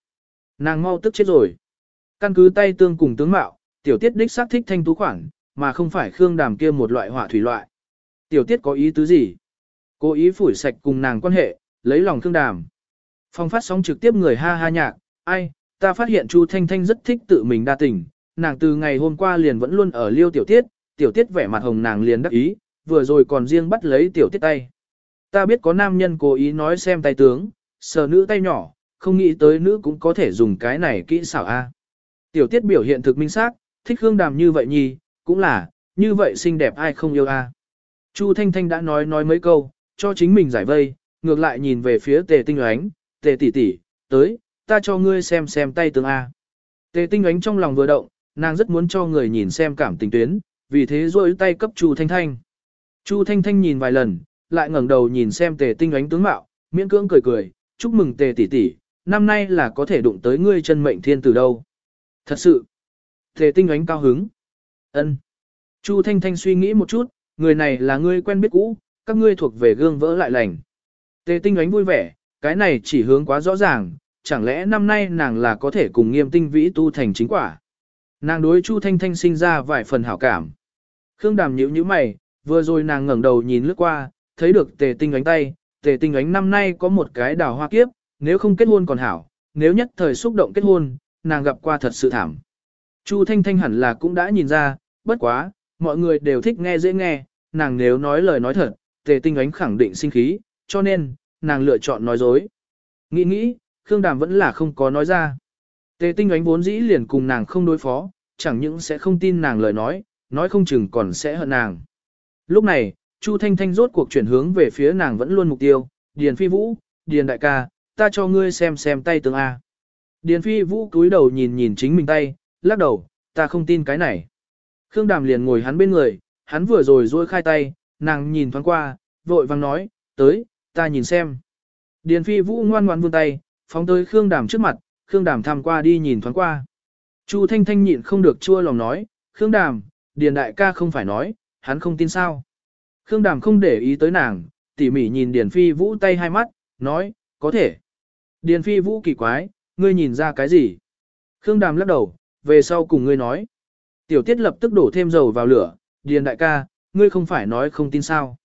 Nàng mau tức chết rồi. Căn cứ tay tương cùng tướng mạo, tiểu tiết đích xác thích thanh tú khoảng, mà không phải Khương Đàm kia một loại hỏa thủy loại. Tiểu tiết có ý tứ gì? Cố ý phủi sạch cùng nàng quan hệ, lấy lòng Khương Đàm. Phong phát sóng trực tiếp người ha ha nhạc, ai, ta phát hiện Chu Thanh Thanh rất thích tự mình đa tình, nàng từ ngày hôm qua liền vẫn luôn ở liêu tiểu tiết, tiểu tiết vẻ mặt hồng nàng liền đắc ý, vừa rồi còn riêng bắt lấy tiểu tiết tay. Ta biết có nam nhân cố ý nói xem tay tướng, sờ nữ tay nhỏ, không nghĩ tới nữ cũng có thể dùng cái này kỹ xảo a. Tiểu tiết biểu hiện thực minh xác, thích hương Đàm như vậy nhi, cũng là, như vậy xinh đẹp ai không yêu a. Chu Thanh Thanh đã nói nói mấy câu, cho chính mình giải vây, ngược lại nhìn về phía tề tinh ánh tề tỷ tỷ, tới, ta cho ngươi xem xem tay tướng A. Tề tinh Ánh trong lòng vừa động, nàng rất muốn cho người nhìn xem cảm tình tuyến, vì thế rôi tay cấp Chu Thanh Thanh. Chu Thanh Thanh nhìn vài lần, lại ngẩng đầu nhìn xem tề tinh ánh tướng mạo, miễn cưỡng cười cười, chúc mừng tề tỷ tỷ, năm nay là có thể đụng tới ngươi chân mệnh thiên từ đâu. Thật sự, tề tinh ánh cao hứng. ân Chu Thanh Thanh suy nghĩ một chút, người này là ngươi quen biết cũ, các ngươi thuộc về gương vỡ lại lành. Tề tinh ánh vui vẻ, cái này chỉ hướng quá rõ ràng, chẳng lẽ năm nay nàng là có thể cùng nghiêm tinh vĩ tu thành chính quả. Nàng đối Chu Thanh Thanh sinh ra vài phần hảo cảm. Khương Đàm nhíu nhíu mày, vừa rồi nàng ngẩng đầu nhìn lướt qua, thấy được tề tinh ánh tay, tề tinh ánh năm nay có một cái đào hoa kiếp, nếu không kết hôn còn hảo, nếu nhất thời xúc động kết hôn, nàng gặp qua thật sự thảm. Chu Thanh Thanh hẳn là cũng đã nhìn ra, bất quá, mọi người đều thích nghe dễ nghe, nàng nếu nói lời nói thật, tề tinh ánh khẳng định sinh khí, cho nên, nàng lựa chọn nói dối. Nghĩ nghĩ, Khương Đàm vẫn là không có nói ra. Tề tinh ánh vốn dĩ liền cùng nàng không đối phó, chẳng những sẽ không tin nàng lời nói, nói không chừng còn sẽ hận nàng. Lúc này, Chu Thanh Thanh rốt cuộc chuyển hướng về phía nàng vẫn luôn mục tiêu, Điền Phi Vũ, Điền đại ca, ta cho ngươi xem xem tay tướng A. Điền Phi Vũ cúi đầu nhìn nhìn chính mình tay, lắc đầu, ta không tin cái này. Khương Đàm liền ngồi hắn bên người, hắn vừa rồi duỗi khai tay, nàng nhìn thoáng qua, vội vang nói, tới, ta nhìn xem. Điền Phi Vũ ngoan ngoan vươn tay, phóng tới Khương Đàm trước mặt, Khương Đàm tham qua đi nhìn thoáng qua. Chu Thanh Thanh nhịn không được chua lòng nói, Khương Đàm, Điền đại ca không phải nói, hắn không tin sao. Khương Đàm không để ý tới nàng, tỉ mỉ nhìn Điền Phi Vũ tay hai mắt, nói, có thể. Điền Phi Vũ kỳ quái, ngươi nhìn ra cái gì? Khương Đàm lắc đầu, về sau cùng ngươi nói. Tiểu tiết lập tức đổ thêm dầu vào lửa, Điền đại ca, ngươi không phải nói không tin sao.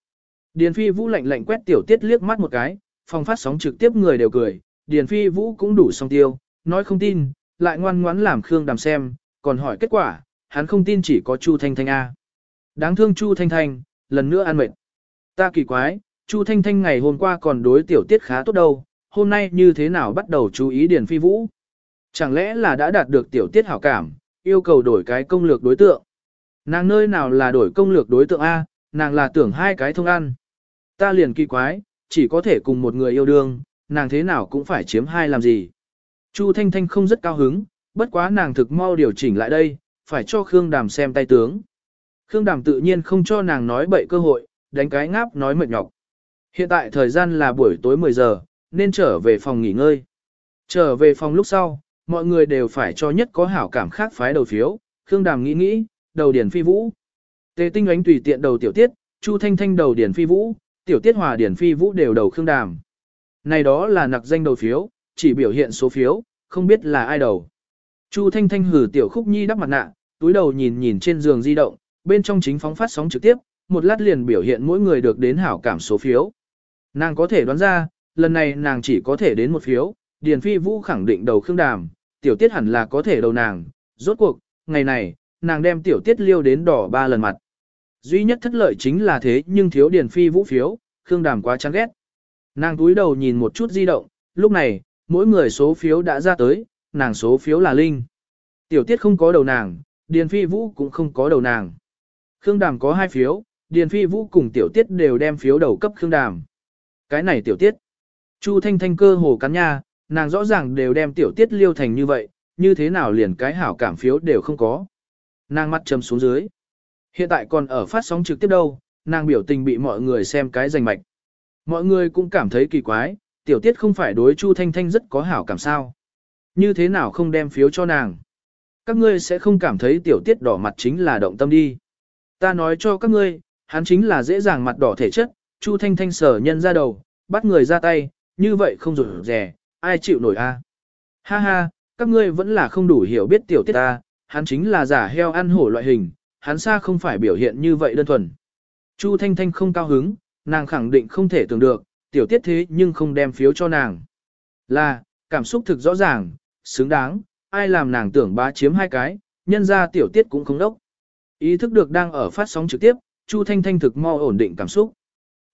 Điền Phi Vũ lạnh lạnh quét tiểu tiết liếc mắt một cái, phòng phát sóng trực tiếp người đều cười, Điền Phi Vũ cũng đủ song tiêu, nói không tin, lại ngoan ngoãn làm Khương Đàm xem, còn hỏi kết quả, hắn không tin chỉ có Chu Thanh Thanh A. Đáng thương Chu Thanh Thanh, lần nữa ăn mệt. Ta kỳ quái, Chu Thanh Thanh ngày hôm qua còn đối tiểu tiết khá tốt đâu, hôm nay như thế nào bắt đầu chú ý Điền Phi Vũ? Chẳng lẽ là đã đạt được tiểu tiết hảo cảm, yêu cầu đổi cái công lược đối tượng? Nàng nơi nào là đổi công lược đối tượng A, nàng là tưởng hai cái thông ăn. Ta liền kỳ quái, chỉ có thể cùng một người yêu đương, nàng thế nào cũng phải chiếm hai làm gì. Chu Thanh Thanh không rất cao hứng, bất quá nàng thực mau điều chỉnh lại đây, phải cho Khương Đàm xem tay tướng. Khương Đàm tự nhiên không cho nàng nói bậy cơ hội, đánh cái ngáp nói mệt nhọc. Hiện tại thời gian là buổi tối 10 giờ, nên trở về phòng nghỉ ngơi. Trở về phòng lúc sau, mọi người đều phải cho nhất có hảo cảm khác phái đầu phiếu, Khương Đàm nghĩ nghĩ, đầu điển phi vũ. Tề tinh ánh tùy tiện đầu tiểu tiết, Chu Thanh Thanh đầu điển phi vũ, tiểu tiết hòa điển phi vũ đều đầu Khương Đàm. Này đó là nặc danh đầu phiếu, chỉ biểu hiện số phiếu, không biết là ai đầu. Chu Thanh Thanh hử tiểu khúc nhi đắp mặt nạ, túi đầu nhìn nhìn trên giường di động, bên trong chính phóng phát sóng trực tiếp, một lát liền biểu hiện mỗi người được đến hảo cảm số phiếu. Nàng có thể đoán ra, lần này nàng chỉ có thể đến một phiếu, Điền Phi Vũ khẳng định đầu Khương Đàm, tiểu tiết hẳn là có thể đầu nàng, rốt cuộc, ngày này, nàng đem tiểu tiết liêu đến đỏ ba lần mặt. Duy nhất thất lợi chính là thế nhưng thiếu Điền Phi Vũ phiếu, Khương Đàm quá chán ghét. Nàng túi đầu nhìn một chút di động, lúc này, mỗi người số phiếu đã ra tới, nàng số phiếu là Linh. Tiểu tiết không có đầu nàng, Điền Phi Vũ cũng không có đầu nàng. Khương Đàm có hai phiếu, Điền Phi Vũ cùng Tiểu Tiết đều đem phiếu đầu cấp Khương Đàm. Cái này Tiểu Tiết. Chu Thanh Thanh cơ hồ cắn nha, nàng rõ ràng đều đem Tiểu Tiết liêu thành như vậy, như thế nào liền cái hảo cảm phiếu đều không có. Nàng mắt châm xuống dưới. Hiện tại còn ở phát sóng trực tiếp đâu, nàng biểu tình bị mọi người xem cái rành mạch. Mọi người cũng cảm thấy kỳ quái, Tiểu Tiết không phải đối Chu Thanh Thanh rất có hảo cảm sao. Như thế nào không đem phiếu cho nàng. Các ngươi sẽ không cảm thấy Tiểu Tiết đỏ mặt chính là động tâm đi. Ta nói cho các ngươi, hắn chính là dễ dàng mặt đỏ thể chất, Chu Thanh Thanh sở nhân ra đầu, bắt người ra tay, như vậy không rủi rẻ, ai chịu nổi a? Ha ha, các ngươi vẫn là không đủ hiểu biết tiểu tiết ta, hắn chính là giả heo ăn hổ loại hình, hắn xa không phải biểu hiện như vậy đơn thuần. Chu Thanh Thanh không cao hứng, nàng khẳng định không thể tưởng được, tiểu tiết thế nhưng không đem phiếu cho nàng. Là, cảm xúc thực rõ ràng, xứng đáng, ai làm nàng tưởng bá chiếm hai cái, nhân ra tiểu tiết cũng không đốc. Ý thức được đang ở phát sóng trực tiếp, Chu Thanh Thanh thực mo ổn định cảm xúc.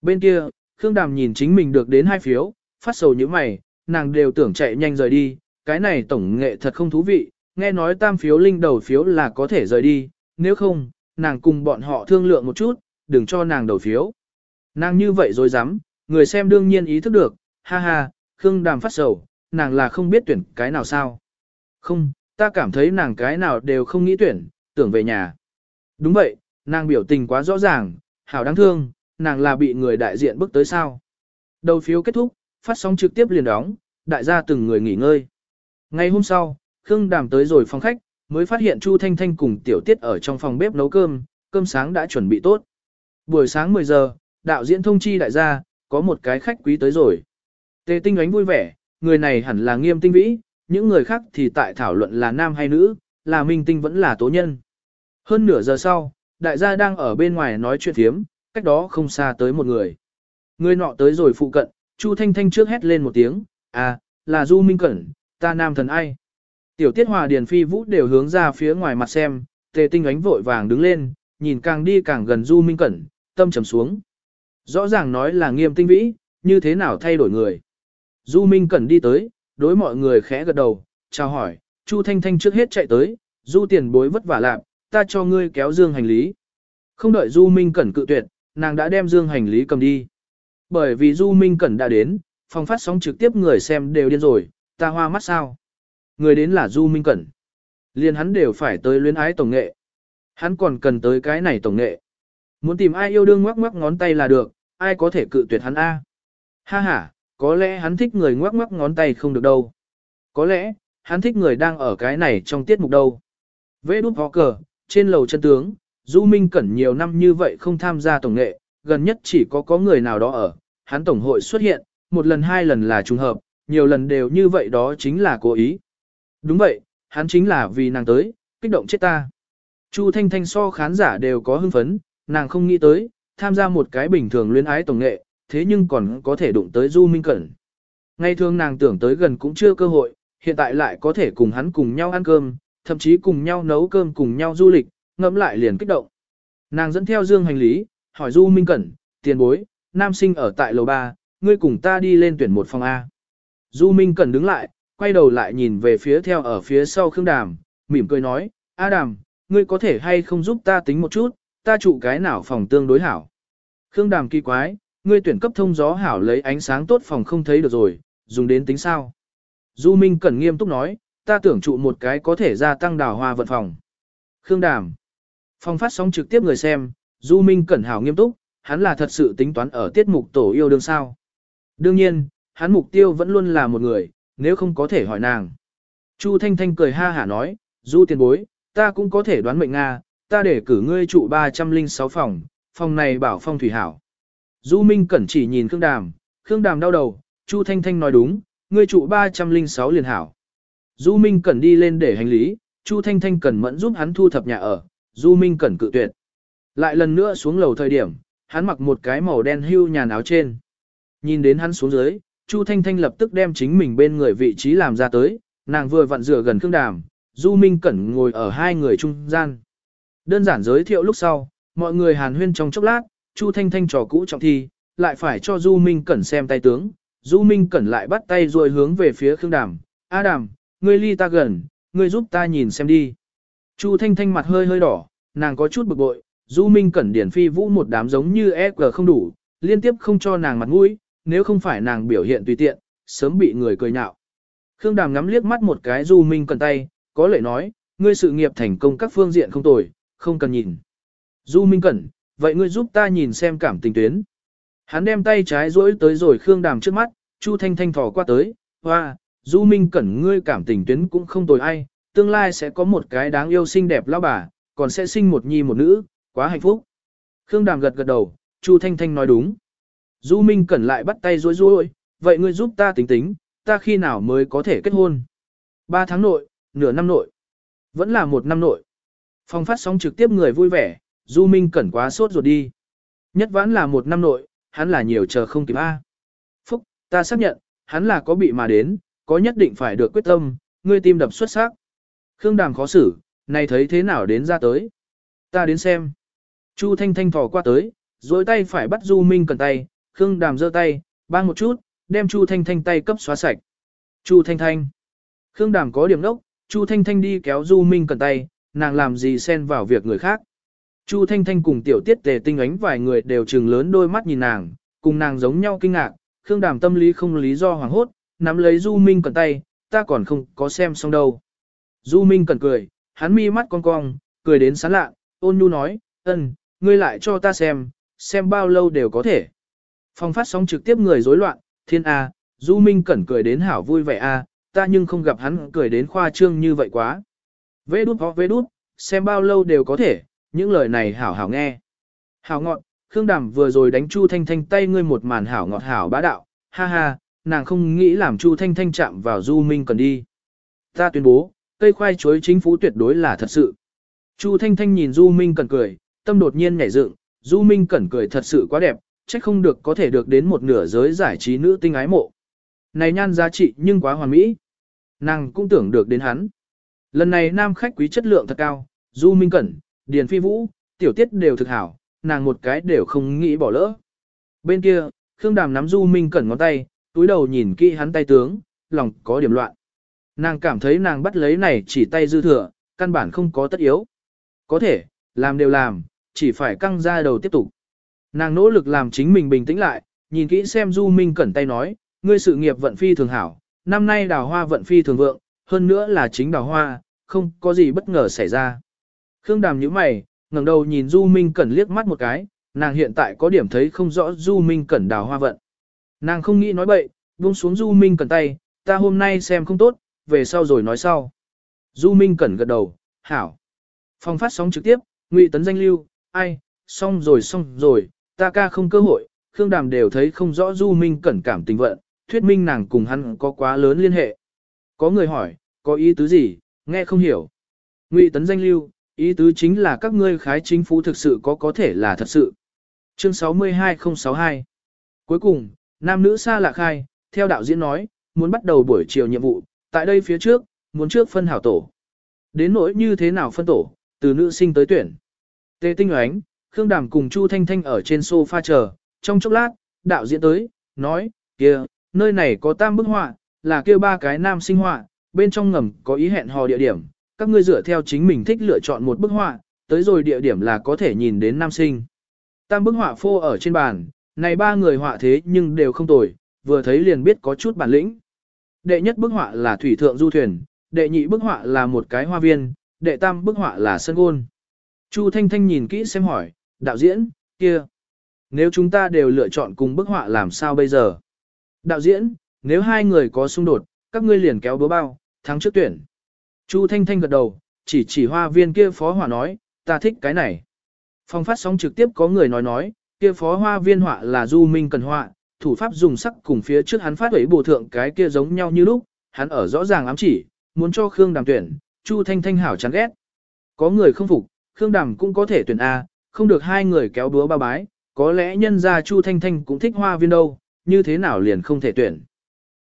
Bên kia, Khương Đàm nhìn chính mình được đến hai phiếu, phát sầu như mày, nàng đều tưởng chạy nhanh rời đi, cái này tổng nghệ thật không thú vị, nghe nói tam phiếu linh đầu phiếu là có thể rời đi, nếu không, nàng cùng bọn họ thương lượng một chút, đừng cho nàng đầu phiếu. Nàng như vậy rồi dám, người xem đương nhiên ý thức được, ha ha, Khương Đàm phát sầu, nàng là không biết tuyển cái nào sao. Không, ta cảm thấy nàng cái nào đều không nghĩ tuyển, tưởng về nhà. Đúng vậy, nàng biểu tình quá rõ ràng, hảo đáng thương, nàng là bị người đại diện bước tới sao. Đầu phiếu kết thúc, phát sóng trực tiếp liền đóng, đại gia từng người nghỉ ngơi. Ngày hôm sau, Khương Đàm tới rồi phòng khách, mới phát hiện Chu Thanh Thanh cùng Tiểu Tiết ở trong phòng bếp nấu cơm, cơm sáng đã chuẩn bị tốt. Buổi sáng 10 giờ, đạo diễn thông chi đại gia, có một cái khách quý tới rồi. Tề Tinh ánh vui vẻ, người này hẳn là nghiêm tinh vĩ, những người khác thì tại thảo luận là nam hay nữ, là minh tinh vẫn là tố nhân. Hơn nửa giờ sau, đại gia đang ở bên ngoài nói chuyện thiếm, cách đó không xa tới một người. Người nọ tới rồi phụ cận, Chu Thanh Thanh trước hét lên một tiếng, à, là Du Minh Cẩn, ta nam thần ai. Tiểu Tiết Hòa Điền Phi Vũ đều hướng ra phía ngoài mặt xem, tề tinh ánh vội vàng đứng lên, nhìn càng đi càng gần Du Minh Cẩn, tâm trầm xuống. Rõ ràng nói là nghiêm tinh vĩ, như thế nào thay đổi người. Du Minh Cẩn đi tới, đối mọi người khẽ gật đầu, chào hỏi, Chu Thanh Thanh trước hết chạy tới, Du tiền bối vất vả lạc, ta cho ngươi kéo dương hành lý. Không đợi Du Minh Cẩn cự tuyệt, nàng đã đem dương hành lý cầm đi. Bởi vì Du Minh Cẩn đã đến, phòng phát sóng trực tiếp người xem đều điên rồi, ta hoa mắt sao. Người đến là Du Minh Cẩn. Liền hắn đều phải tới luyến ái tổng nghệ. Hắn còn cần tới cái này tổng nghệ. Muốn tìm ai yêu đương ngoắc ngoắc ngón tay là được, ai có thể cự tuyệt hắn A. Ha ha, có lẽ hắn thích người ngoắc ngoắc ngón tay không được đâu. Có lẽ, hắn thích người đang ở cái này trong tiết mục đâu. Vê đút hó cờ, trên lầu chân tướng, Du Minh Cẩn nhiều năm như vậy không tham gia tổng nghệ, gần nhất chỉ có có người nào đó ở, hắn tổng hội xuất hiện, một lần hai lần là trùng hợp, nhiều lần đều như vậy đó chính là cố ý. Đúng vậy, hắn chính là vì nàng tới, kích động chết ta. Chu Thanh Thanh so khán giả đều có hưng phấn, nàng không nghĩ tới, tham gia một cái bình thường luyến ái tổng nghệ, thế nhưng còn có thể đụng tới Du Minh Cẩn. Ngày thường nàng tưởng tới gần cũng chưa cơ hội, hiện tại lại có thể cùng hắn cùng nhau ăn cơm, thậm chí cùng nhau nấu cơm cùng nhau du lịch, ngẫm lại liền kích động. Nàng dẫn theo dương hành lý, hỏi Du Minh Cẩn, tiền bối, nam sinh ở tại lầu 3, ngươi cùng ta đi lên tuyển một phòng A. Du Minh Cẩn đứng lại, quay đầu lại nhìn về phía theo ở phía sau Khương Đàm, mỉm cười nói, A Đàm, ngươi có thể hay không giúp ta tính một chút, ta trụ cái nào phòng tương đối hảo. Khương Đàm kỳ quái, ngươi tuyển cấp thông gió hảo lấy ánh sáng tốt phòng không thấy được rồi, dùng đến tính sao. Du Minh Cẩn nghiêm túc nói, ta tưởng trụ một cái có thể gia tăng đào hoa vận phòng. Khương Đàm. Phòng phát sóng trực tiếp người xem, Du Minh Cẩn hảo nghiêm túc, hắn là thật sự tính toán ở tiết mục tổ yêu đương sao. Đương nhiên, hắn mục tiêu vẫn luôn là một người, nếu không có thể hỏi nàng. Chu Thanh Thanh cười ha hả nói, Du tiền bối, ta cũng có thể đoán mệnh Nga, ta để cử ngươi trụ 306 phòng, phòng này bảo phong thủy hảo. Du Minh Cẩn chỉ nhìn Khương Đàm, Khương Đàm đau đầu, Chu Thanh Thanh nói đúng, ngươi trụ 306 liền hảo. Du Minh Cẩn đi lên để hành lý, Chu Thanh Thanh cần mẫn giúp hắn thu thập nhà ở, Du Minh Cẩn cự tuyệt. Lại lần nữa xuống lầu thời điểm, hắn mặc một cái màu đen hưu nhàn áo trên. Nhìn đến hắn xuống dưới, Chu Thanh Thanh lập tức đem chính mình bên người vị trí làm ra tới, nàng vừa vặn rửa gần Khương Đàm, Du Minh Cẩn ngồi ở hai người trung gian. Đơn giản giới thiệu lúc sau, mọi người hàn huyên trong chốc lát, Chu Thanh Thanh trò cũ trọng thi, lại phải cho Du Minh Cẩn xem tay tướng. Du Minh Cẩn lại bắt tay rồi hướng về phía Khương Đàm. A Đàm, ngươi ly ta gần, ngươi giúp ta nhìn xem đi. Chu Thanh Thanh mặt hơi hơi đỏ, nàng có chút bực bội. Du Minh Cẩn điển phi vũ một đám giống như e không đủ, liên tiếp không cho nàng mặt mũi, nếu không phải nàng biểu hiện tùy tiện, sớm bị người cười nhạo. Khương Đàm ngắm liếc mắt một cái Du Minh cần tay, có lệ nói, ngươi sự nghiệp thành công các phương diện không tồi, không cần nhìn. Du Minh Cẩn, vậy ngươi giúp ta nhìn xem cảm tình tuyến. Hắn đem tay trái duỗi tới rồi Khương Đàm trước mắt, Chu Thanh Thanh thò qua tới, hoa, Du Minh Cẩn ngươi cảm tình tuyến cũng không tồi ai, tương lai sẽ có một cái đáng yêu xinh đẹp lão bà, còn sẽ sinh một nhi một nữ, quá hạnh phúc. Khương Đàm gật gật đầu, Chu Thanh Thanh nói đúng. Du Minh Cẩn lại bắt tay rối rối, vậy ngươi giúp ta tính tính, ta khi nào mới có thể kết hôn? Ba tháng nội, nửa năm nội, vẫn là một năm nội. Phòng phát sóng trực tiếp người vui vẻ, Du Minh Cẩn quá sốt ruột đi. Nhất vãn là một năm nội, hắn là nhiều chờ không kịp A. Phúc, ta xác nhận, hắn là có bị mà đến, có nhất định phải được quyết tâm, ngươi tim đập xuất sắc. Khương Đàm khó xử, này thấy thế nào đến ra tới. Ta đến xem. Chu Thanh Thanh thò qua tới, dối tay phải bắt Du Minh Cẩn tay, Khương Đàm giơ tay, bang một chút, đem Chu Thanh Thanh tay cấp xóa sạch. Chu Thanh Thanh. Khương Đàm có điểm đốc, Chu Thanh Thanh đi kéo Du Minh cần tay, nàng làm gì xen vào việc người khác. Chu Thanh Thanh cùng tiểu tiết tề tinh ánh vài người đều trừng lớn đôi mắt nhìn nàng, cùng nàng giống nhau kinh ngạc, Khương Đàm tâm lý không lý do hoảng hốt, nắm lấy Du Minh cần tay, ta còn không có xem xong đâu. Du Minh cần cười, hắn mi mắt cong cong, cười đến sán lạ, ôn nhu nói, ơn, ngươi lại cho ta xem, xem bao lâu đều có thể. Phòng phát sóng trực tiếp người rối loạn, thiên A, Du Minh Cẩn cười đến hảo vui vẻ A, ta nhưng không gặp hắn cười đến khoa trương như vậy quá. Vê đút ho vê đút, xem bao lâu đều có thể, những lời này hảo hảo nghe. Hảo ngọt, Khương Đàm vừa rồi đánh Chu Thanh Thanh tay ngươi một màn hảo ngọt hảo bá đạo, ha ha, nàng không nghĩ làm Chu Thanh Thanh chạm vào Du Minh Cẩn đi. Ta tuyên bố, cây khoai chuối chính phủ tuyệt đối là thật sự. Chu Thanh Thanh nhìn Du Minh Cẩn cười, tâm đột nhiên nhảy dựng, Du Minh Cẩn cười thật sự quá đẹp, chắc không được có thể được đến một nửa giới giải trí nữ tinh ái mộ. Này nhan giá trị nhưng quá hoàn mỹ. Nàng cũng tưởng được đến hắn. Lần này nam khách quý chất lượng thật cao, Du Minh Cẩn, Điền Phi Vũ, tiểu tiết đều thực hảo, nàng một cái đều không nghĩ bỏ lỡ. Bên kia, Khương Đàm nắm Du Minh Cẩn ngón tay, túi đầu nhìn kỹ hắn tay tướng, lòng có điểm loạn. Nàng cảm thấy nàng bắt lấy này chỉ tay dư thừa, căn bản không có tất yếu. Có thể, làm đều làm, chỉ phải căng ra đầu tiếp tục. Nàng nỗ lực làm chính mình bình tĩnh lại, nhìn kỹ xem Du Minh Cẩn tay nói, ngươi sự nghiệp vận phi thường hảo, năm nay đào hoa vận phi thường vượng, hơn nữa là chính đào hoa, không có gì bất ngờ xảy ra. Khương Đàm nhíu mày, ngẩng đầu nhìn Du Minh Cẩn liếc mắt một cái, nàng hiện tại có điểm thấy không rõ Du Minh Cẩn đào hoa vận. Nàng không nghĩ nói bậy, buông xuống Du Minh Cẩn tay, ta hôm nay xem không tốt, về sau rồi nói sau. Du Minh Cẩn gật đầu, hảo. Phong phát sóng trực tiếp, Ngụy Tấn danh lưu, ai, xong rồi xong rồi, ta ca không cơ hội, Khương Đàm đều thấy không rõ Du Minh Cẩn cảm tình vận, thuyết minh nàng cùng hắn có quá lớn liên hệ. Có người hỏi, có ý tứ gì, nghe không hiểu. Ngụy Tấn danh lưu, ý tứ chính là các ngươi khái chính phủ thực sự có có thể là thật sự. Chương 62062 Cuối cùng, nam nữ xa lạ khai, theo đạo diễn nói, muốn bắt đầu buổi chiều nhiệm vụ, tại đây phía trước, muốn trước phân hảo tổ. Đến nỗi như thế nào phân tổ, từ nữ sinh tới tuyển. Tê Tinh Oánh, Khương Đàm cùng Chu Thanh Thanh ở trên sofa chờ, trong chốc lát, đạo diễn tới, nói, kia, nơi này có tam bức họa, là kia ba cái nam sinh họa, bên trong ngầm có ý hẹn hò địa điểm, các ngươi dựa theo chính mình thích lựa chọn một bức họa, tới rồi địa điểm là có thể nhìn đến nam sinh. Tam bức họa phô ở trên bàn, này ba người họa thế nhưng đều không tồi, vừa thấy liền biết có chút bản lĩnh. Đệ nhất bức họa là thủy thượng du thuyền, đệ nhị bức họa là một cái hoa viên, đệ tam bức họa là sân gôn. Chu Thanh Thanh nhìn kỹ xem hỏi, đạo diễn, kia. Nếu chúng ta đều lựa chọn cùng bức họa làm sao bây giờ? Đạo diễn, nếu hai người có xung đột, các ngươi liền kéo búa bao, thắng trước tuyển. Chu Thanh Thanh gật đầu, chỉ chỉ hoa viên kia phó họa nói, ta thích cái này. Phong phát sóng trực tiếp có người nói nói, kia phó hoa viên họa là Du Minh cần họa, thủ pháp dùng sắc cùng phía trước hắn phát ấy bổ thượng cái kia giống nhau như lúc, hắn ở rõ ràng ám chỉ, muốn cho Khương Đàm tuyển, Chu Thanh Thanh hảo chán ghét. Có người không phục, Khương Đàm cũng có thể tuyển A, không được hai người kéo búa ba bái, có lẽ nhân gia Chu Thanh Thanh cũng thích hoa viên đâu, như thế nào liền không thể tuyển.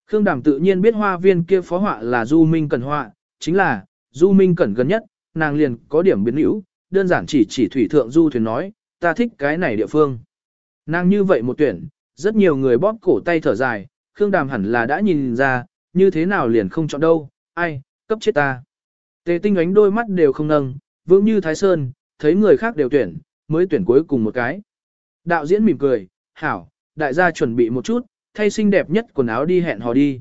Khương Đàm tự nhiên biết hoa viên kia phó họa là Du Minh Cẩn họa, chính là, Du Minh Cẩn gần nhất, nàng liền có điểm biến hữu, đơn giản chỉ chỉ thủy thượng Du thuyền nói, ta thích cái này địa phương. Nàng như vậy một tuyển, rất nhiều người bóp cổ tay thở dài, Khương Đàm hẳn là đã nhìn ra, như thế nào liền không chọn đâu, ai, cấp chết ta. Tề tinh ánh đôi mắt đều không nâng, vững như Thái Sơn, thấy người khác đều tuyển, mới tuyển cuối cùng một cái. Đạo diễn mỉm cười, hảo, đại gia chuẩn bị một chút, thay xinh đẹp nhất quần áo đi hẹn hò đi.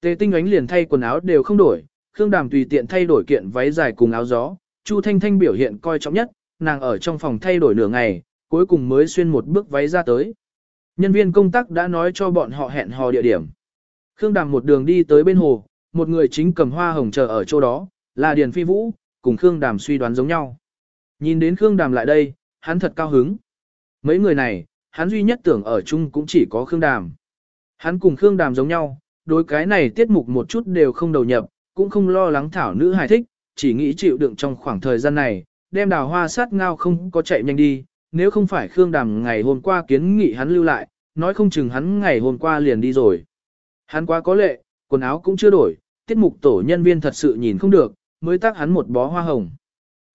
Tề tinh ánh liền thay quần áo đều không đổi, Khương Đàm tùy tiện thay đổi kiện váy dài cùng áo gió, Chu Thanh Thanh biểu hiện coi trọng nhất, nàng ở trong phòng thay đổi nửa ngày, cuối cùng mới xuyên một bước váy ra tới. Nhân viên công tác đã nói cho bọn họ hẹn hò địa điểm. Khương Đàm một đường đi tới bên hồ, một người chính cầm hoa hồng chờ ở chỗ đó, là Điền Phi Vũ, cùng Khương Đàm suy đoán giống nhau. Nhìn đến Khương Đàm lại đây, hắn thật cao hứng. Mấy người này, hắn duy nhất tưởng ở chung cũng chỉ có Khương Đàm. Hắn cùng Khương Đàm giống nhau, đối cái này tiết mục một chút đều không đầu nhập, cũng không lo lắng thảo nữ hài thích, chỉ nghĩ chịu đựng trong khoảng thời gian này, đem đào hoa sát ngao không có chạy nhanh đi, nếu không phải Khương Đàm ngày hôm qua kiến nghị hắn lưu lại, nói không chừng hắn ngày hôm qua liền đi rồi. Hắn quá có lệ, quần áo cũng chưa đổi, tiết mục tổ nhân viên thật sự nhìn không được, mới tác hắn một bó hoa hồng.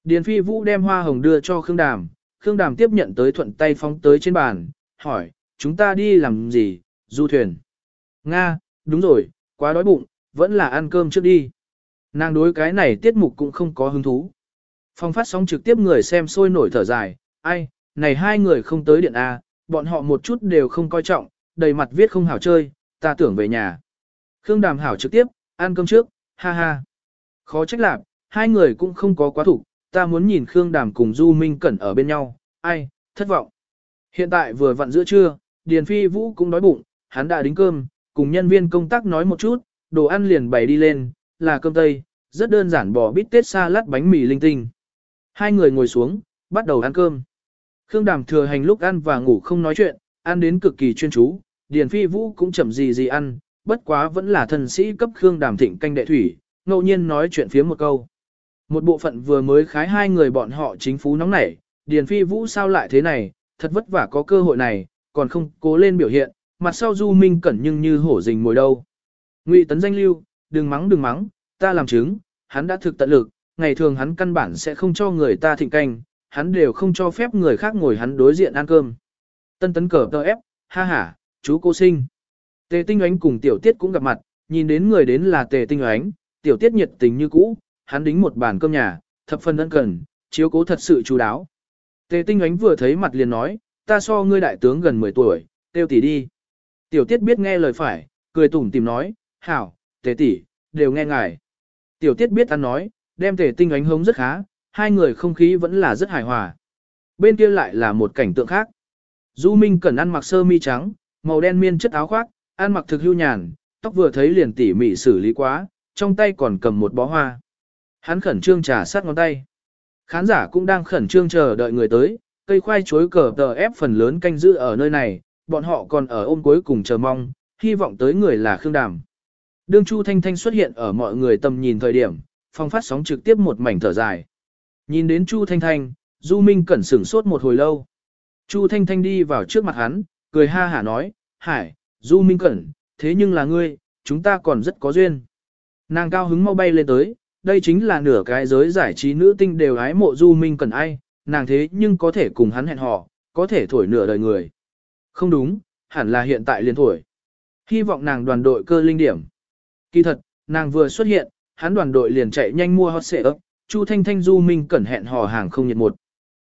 Điền Phi Vũ đem hoa hồng đưa cho Khương Đàm, Khương Đàm tiếp nhận tới thuận tay phóng tới trên bàn, hỏi, chúng ta đi làm gì, du thuyền. Nga, đúng rồi, quá đói bụng, vẫn là ăn cơm trước đi. Nàng đối cái này tiết mục cũng không có hứng thú. Phong phát sóng trực tiếp người xem sôi nổi thở dài, ai, này hai người không tới điện A, bọn họ một chút đều không coi trọng, đầy mặt viết không hảo chơi, ta tưởng về nhà. Khương Đàm hảo trực tiếp, ăn cơm trước, ha ha. Khó trách lạc, hai người cũng không có quá thủ, ta muốn nhìn Khương Đàm cùng Du Minh Cẩn ở bên nhau, ai, thất vọng. Hiện tại vừa vặn giữa trưa, Điền Phi Vũ cũng đói bụng, hắn đã đính cơm, cùng nhân viên công tác nói một chút, đồ ăn liền bày đi lên, là cơm tây, rất đơn giản bò bít tết salad bánh mì linh tinh. Hai người ngồi xuống, bắt đầu ăn cơm. Khương Đàm thừa hành lúc ăn và ngủ không nói chuyện, ăn đến cực kỳ chuyên chú, Điền Phi Vũ cũng chậm gì gì ăn, bất quá vẫn là thần sĩ cấp Khương Đàm thịnh canh đệ thủy, ngẫu nhiên nói chuyện phía một câu. Một bộ phận vừa mới khái hai người bọn họ chính phú nóng nảy, Điền Phi Vũ sao lại thế này, thật vất vả có cơ hội này, còn không cố lên biểu hiện, mặt sau Du Minh Cẩn nhưng như hổ rình mồi đâu. Ngụy Tấn danh lưu, đừng mắng đừng mắng, ta làm chứng, hắn đã thực tận lực, ngày thường hắn căn bản sẽ không cho người ta thịnh canh, hắn đều không cho phép người khác ngồi hắn đối diện ăn cơm. Tân tấn cờ tơ ép, ha ha, chú cô sinh. Tề tinh ánh cùng tiểu tiết cũng gặp mặt, nhìn đến người đến là tề tinh ánh, tiểu tiết nhiệt tình như cũ, hắn đính một bàn cơm nhà, thập phần ân cần, chiếu cố thật sự chú đáo. Tề tinh ánh vừa thấy mặt liền nói, ta so ngươi đại tướng gần 10 tuổi, tiêu tỷ đi. Tiểu tiết biết nghe lời phải, cười tủm tìm nói, hảo, tề tỷ, đều nghe ngài. Tiểu tiết biết ăn nói, đem tề tinh ánh hống rất khá, hai người không khí vẫn là rất hài hòa. Bên kia lại là một cảnh tượng khác. Du Minh cần ăn mặc sơ mi trắng, màu đen miên chất áo khoác, ăn mặc thực hưu nhàn, tóc vừa thấy liền tỉ mỉ xử lý quá, trong tay còn cầm một bó hoa. Hắn khẩn trương trà sát ngón tay. Khán giả cũng đang khẩn trương chờ đợi người tới, cây khoai chuối cờ tờ ép phần lớn canh giữ ở nơi này, bọn họ còn ở ôm cuối cùng chờ mong, hy vọng tới người là Khương Đàm. Đương Chu Thanh Thanh xuất hiện ở mọi người tầm nhìn thời điểm, phong phát sóng trực tiếp một mảnh thở dài. Nhìn đến Chu Thanh Thanh, Du Minh cẩn sửng sốt một hồi lâu. Chu Thanh Thanh đi vào trước mặt hắn, cười ha hả nói, Hải, Du Minh cẩn, thế nhưng là ngươi, chúng ta còn rất có duyên. Nàng cao hứng mau bay lên tới, đây chính là nửa cái giới giải trí nữ tinh đều ái mộ Du Minh cẩn ai, nàng thế nhưng có thể cùng hắn hẹn hò, có thể thổi nửa đời người. Không đúng, hẳn là hiện tại liền thổi. Hy vọng nàng đoàn đội cơ linh điểm. Kỳ thật, nàng vừa xuất hiện, hắn đoàn đội liền chạy nhanh mua hot xệ ấp, Chu Thanh Thanh Du Minh cẩn hẹn hò hàng không nhiệt một.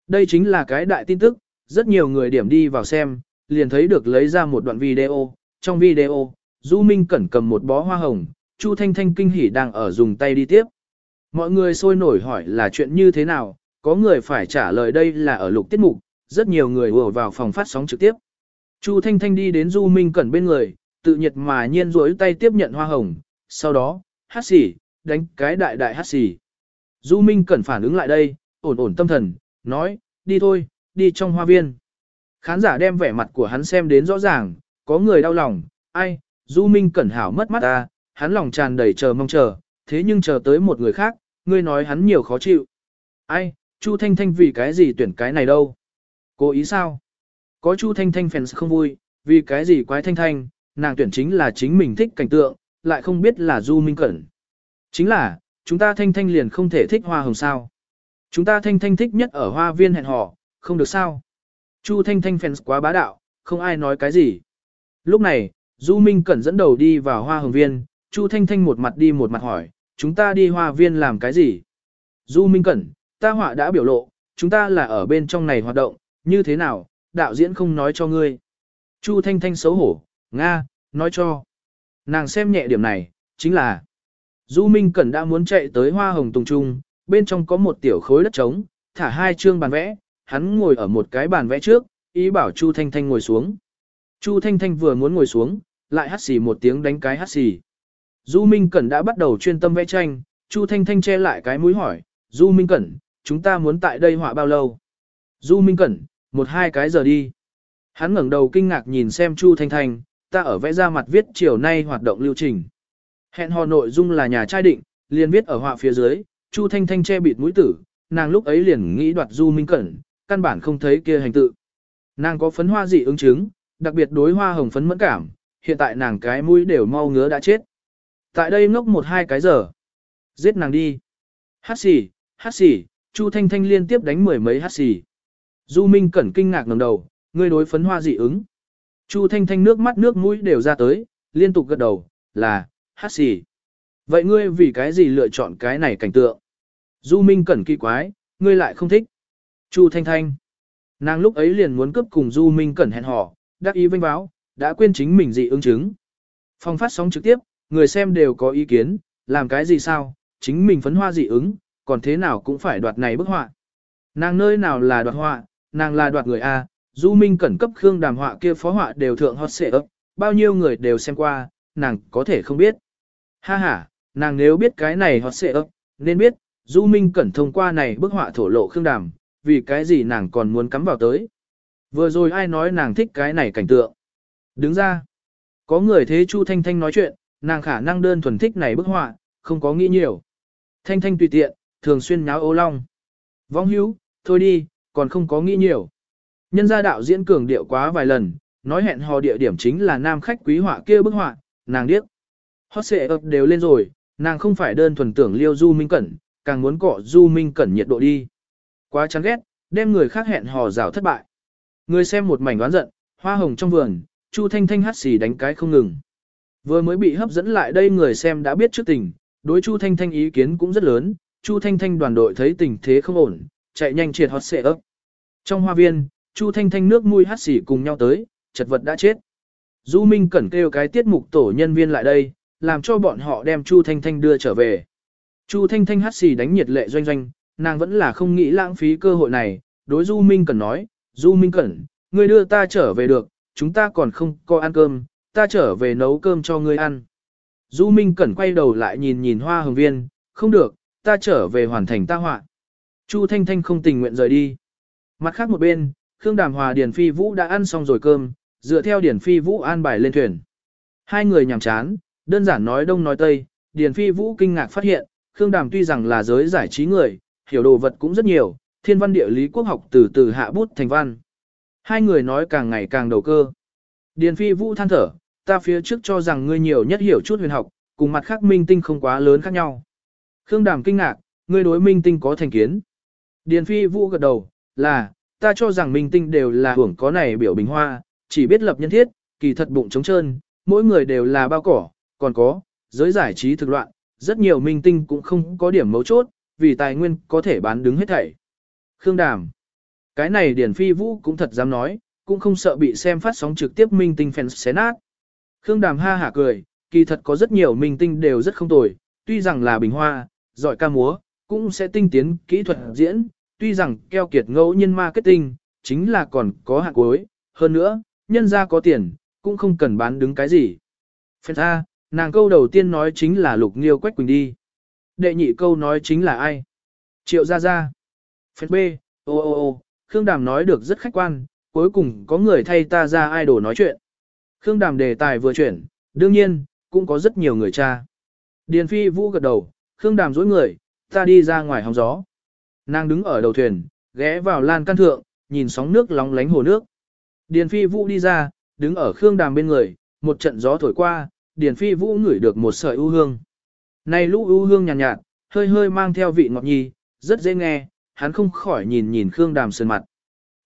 Đây chính là cái đại tin tức, rất nhiều người điểm đi vào xem, liền thấy được lấy ra một đoạn video, trong video, Du Minh cẩn cầm một bó hoa hồng, Chu Thanh Thanh kinh hỉ đang ở dùng tay đi tiếp. Mọi người sôi nổi hỏi là chuyện như thế nào, có người phải trả lời đây là ở lục tiết mục, rất nhiều người ùa vào phòng phát sóng trực tiếp. Chu Thanh Thanh đi đến Du Minh cẩn bên người, tự nhiệt mà nhiên rỗi tay tiếp nhận hoa hồng, sau đó, hát xỉ, đánh cái đại đại hát xỉ. Du Minh cẩn phản ứng lại đây, ổn ổn tâm thần, nói, đi thôi, đi trong hoa viên. Khán giả đem vẻ mặt của hắn xem đến rõ ràng, có người đau lòng, ai, Du Minh cẩn hảo mất mắt ta, hắn lòng tràn đầy chờ mong chờ, thế nhưng chờ tới một người khác, ngươi nói hắn nhiều khó chịu. Ai, Chu Thanh Thanh vì cái gì tuyển cái này đâu? Cố ý sao? Có Chu Thanh Thanh fans không vui, vì cái gì quái Thanh Thanh, nàng tuyển chính là chính mình thích cảnh tượng, lại không biết là Du Minh Cẩn. Chính là, chúng ta Thanh Thanh liền không thể thích hoa hồng sao. Chúng ta Thanh Thanh thích nhất ở hoa viên hẹn hò, không được sao. Chu Thanh Thanh fans quá bá đạo, không ai nói cái gì. Lúc này, Du Minh Cẩn dẫn đầu đi vào hoa hồng viên, Chu Thanh Thanh một mặt đi một mặt hỏi, chúng ta đi hoa viên làm cái gì? Du Minh Cẩn, ta họa đã biểu lộ, chúng ta là ở bên trong này hoạt động, như thế nào, đạo diễn không nói cho ngươi. Chu Thanh Thanh xấu hổ, Nga, nói cho. Nàng xem nhẹ điểm này, chính là Du Minh Cẩn đã muốn chạy tới hoa hồng tùng trung, bên trong có một tiểu khối đất trống, thả hai chương bàn vẽ, hắn ngồi ở một cái bàn vẽ trước, ý bảo Chu Thanh Thanh ngồi xuống. Chu Thanh Thanh vừa muốn ngồi xuống, lại hắt xì một tiếng đánh cái hắt xì. Du Minh Cẩn đã bắt đầu chuyên tâm vẽ tranh, Chu Thanh Thanh che lại cái mũi hỏi, Du Minh Cẩn, chúng ta muốn tại đây họa bao lâu? Du Minh Cẩn, một hai cái giờ đi. Hắn ngẩng đầu kinh ngạc nhìn xem Chu Thanh Thanh, ta ở vẽ ra mặt viết chiều nay hoạt động lưu trình. Hẹn hò nội dung là nhà trai định, liền viết ở họa phía dưới, Chu Thanh Thanh che bịt mũi tử, nàng lúc ấy liền nghĩ đoạt Du Minh Cẩn, căn bản không thấy kia hành tự. Nàng có phấn hoa dị ứng chứng, đặc biệt đối hoa hồng phấn mẫn cảm, hiện tại nàng cái mũi đều mau ngứa đã chết. Tại đây ngốc một hai cái giờ. Giết nàng đi. Hát xỉ, hát xỉ, Chu Thanh Thanh liên tiếp đánh mười mấy hát xỉ. Du Minh Cẩn kinh ngạc ngẩng đầu, ngươi đối phấn hoa dị ứng. Chu Thanh Thanh nước mắt nước mũi đều ra tới, liên tục gật đầu, là, hát xỉ. Vậy ngươi vì cái gì lựa chọn cái này cảnh tượng? Du Minh Cẩn kỳ quái, ngươi lại không thích. Chu Thanh Thanh. Nàng lúc ấy liền muốn cướp cùng Du Minh Cẩn hẹn hò, đắc ý vinh báo, đã quên chính mình dị ứng chứng. Phong phát sóng trực tiếp, người xem đều có ý kiến, làm cái gì sao, chính mình phấn hoa dị ứng, còn thế nào cũng phải đoạt này bức họa. Nàng nơi nào là đoạt họa, nàng là đoạt người A, Du Minh cẩn cấp Khương Đàm họa kia phó họa đều thượng hot xệ ấp, bao nhiêu người đều xem qua, nàng có thể không biết. Ha ha, nàng nếu biết cái này hot xệ ấp, nên biết, Du Minh cẩn thông qua này bức họa thổ lộ Khương Đàm, vì cái gì nàng còn muốn cắm vào tới. Vừa rồi ai nói nàng thích cái này cảnh tượng. Đứng ra, có người thế Chu Thanh Thanh nói chuyện, nàng khả năng đơn thuần thích này bức họa, không có nghĩ nhiều. Thanh Thanh tùy tiện, thường xuyên nháo ô long. Vong hữu, thôi đi, còn không có nghĩ nhiều. Nhân gia đạo diễn cường điệu quá vài lần, nói hẹn hò địa điểm chính là nam khách quý họa kia bức họa, nàng điếc. Hot xệ ập đều lên rồi, nàng không phải đơn thuần tưởng liêu Du Minh Cẩn, càng muốn cọ Du Minh Cẩn nhiệt độ đi. Quá chán ghét, đem người khác hẹn hò rào thất bại. Người xem một mảnh đoán giận, hoa hồng trong vườn, Chu Thanh Thanh hát xì đánh cái không ngừng. Vừa mới bị hấp dẫn lại đây người xem đã biết trước tình, đối Chu Thanh Thanh ý kiến cũng rất lớn, Chu Thanh Thanh đoàn đội thấy tình thế không ổn, chạy nhanh triệt hot xệ ấp. Trong hoa viên, Chu Thanh Thanh nước mũi hát xỉ cùng nhau tới, chật vật đã chết. Du Minh cẩn kêu cái tiết mục tổ nhân viên lại đây, làm cho bọn họ đem Chu Thanh Thanh đưa trở về. Chu Thanh Thanh hát xì đánh nhiệt lệ doanh doanh, nàng vẫn là không nghĩ lãng phí cơ hội này, đối Du Minh cẩn nói, Du Minh cẩn, ngươi đưa ta trở về được, chúng ta còn không có ăn cơm, ta trở về nấu cơm cho ngươi ăn. Du Minh cẩn quay đầu lại nhìn nhìn hoa hồng viên, không được, ta trở về hoàn thành ta họa. Chu Thanh Thanh không tình nguyện rời đi. Mặt khác một bên, Khương Đàm Hòa Điền Phi Vũ đã ăn xong rồi cơm, dựa theo Điền Phi Vũ an bài lên thuyền. Hai người nhàm chán, đơn giản nói đông nói tây, Điền Phi Vũ kinh ngạc phát hiện, Khương Đàm tuy rằng là giới giải trí người, hiểu đồ vật cũng rất nhiều, thiên văn địa lý quốc học từ từ hạ bút thành văn. Hai người nói càng ngày càng đầu cơ. Điền Phi Vũ than thở, ta phía trước cho rằng ngươi nhiều nhất hiểu chút huyền học, cùng mặt khác minh tinh không quá lớn khác nhau. Khương Đàm kinh ngạc, ngươi đối minh tinh có thành kiến. Điền Phi Vũ gật đầu, là, ta cho rằng minh tinh đều là hưởng có này biểu bình hoa, chỉ biết lập nhân thiết, kỳ thật bụng trống trơn, mỗi người đều là bao cỏ, còn có, giới giải trí thực loạn, rất nhiều minh tinh cũng không có điểm mấu chốt, vì tài nguyên có thể bán đứng hết thảy. Khương Đàm Cái này Điền Phi Vũ cũng thật dám nói, cũng không sợ bị xem phát sóng trực tiếp minh tinh fans xé nát. Khương Đàm ha hả cười, kỳ thật có rất nhiều minh tinh đều rất không tồi, tuy rằng là bình hoa, giỏi ca múa, cũng sẽ tinh tiến kỹ thuật diễn, tuy rằng keo kiệt ngẫu nhiên marketing, chính là còn có hạ cuối, hơn nữa, nhân ra có tiền, cũng không cần bán đứng cái gì. Phèn A, nàng câu đầu tiên nói chính là Lục Nghiêu Quách Quỳnh đi. Đệ nhị câu nói chính là ai? Triệu Gia Gia. Phèn B, ô ô ô, Khương Đàm nói được rất khách quan, cuối cùng có người thay ta ra idol nói chuyện. Khương Đàm đề tài vừa chuyển, đương nhiên, cũng có rất nhiều người cha. Điền Phi Vũ gật đầu, Khương Đàm dối người, ta đi ra ngoài hóng gió. Nàng đứng ở đầu thuyền, ghé vào lan căn thượng, nhìn sóng nước lóng lánh hồ nước. Điền Phi Vũ đi ra, đứng ở Khương Đàm bên người, một trận gió thổi qua, Điền Phi Vũ ngửi được một sợi ưu hương. Này lũ ưu hương nhàn nhạt, nhạt, hơi hơi mang theo vị ngọt nhì, rất dễ nghe, hắn không khỏi nhìn nhìn Khương Đàm sơn mặt.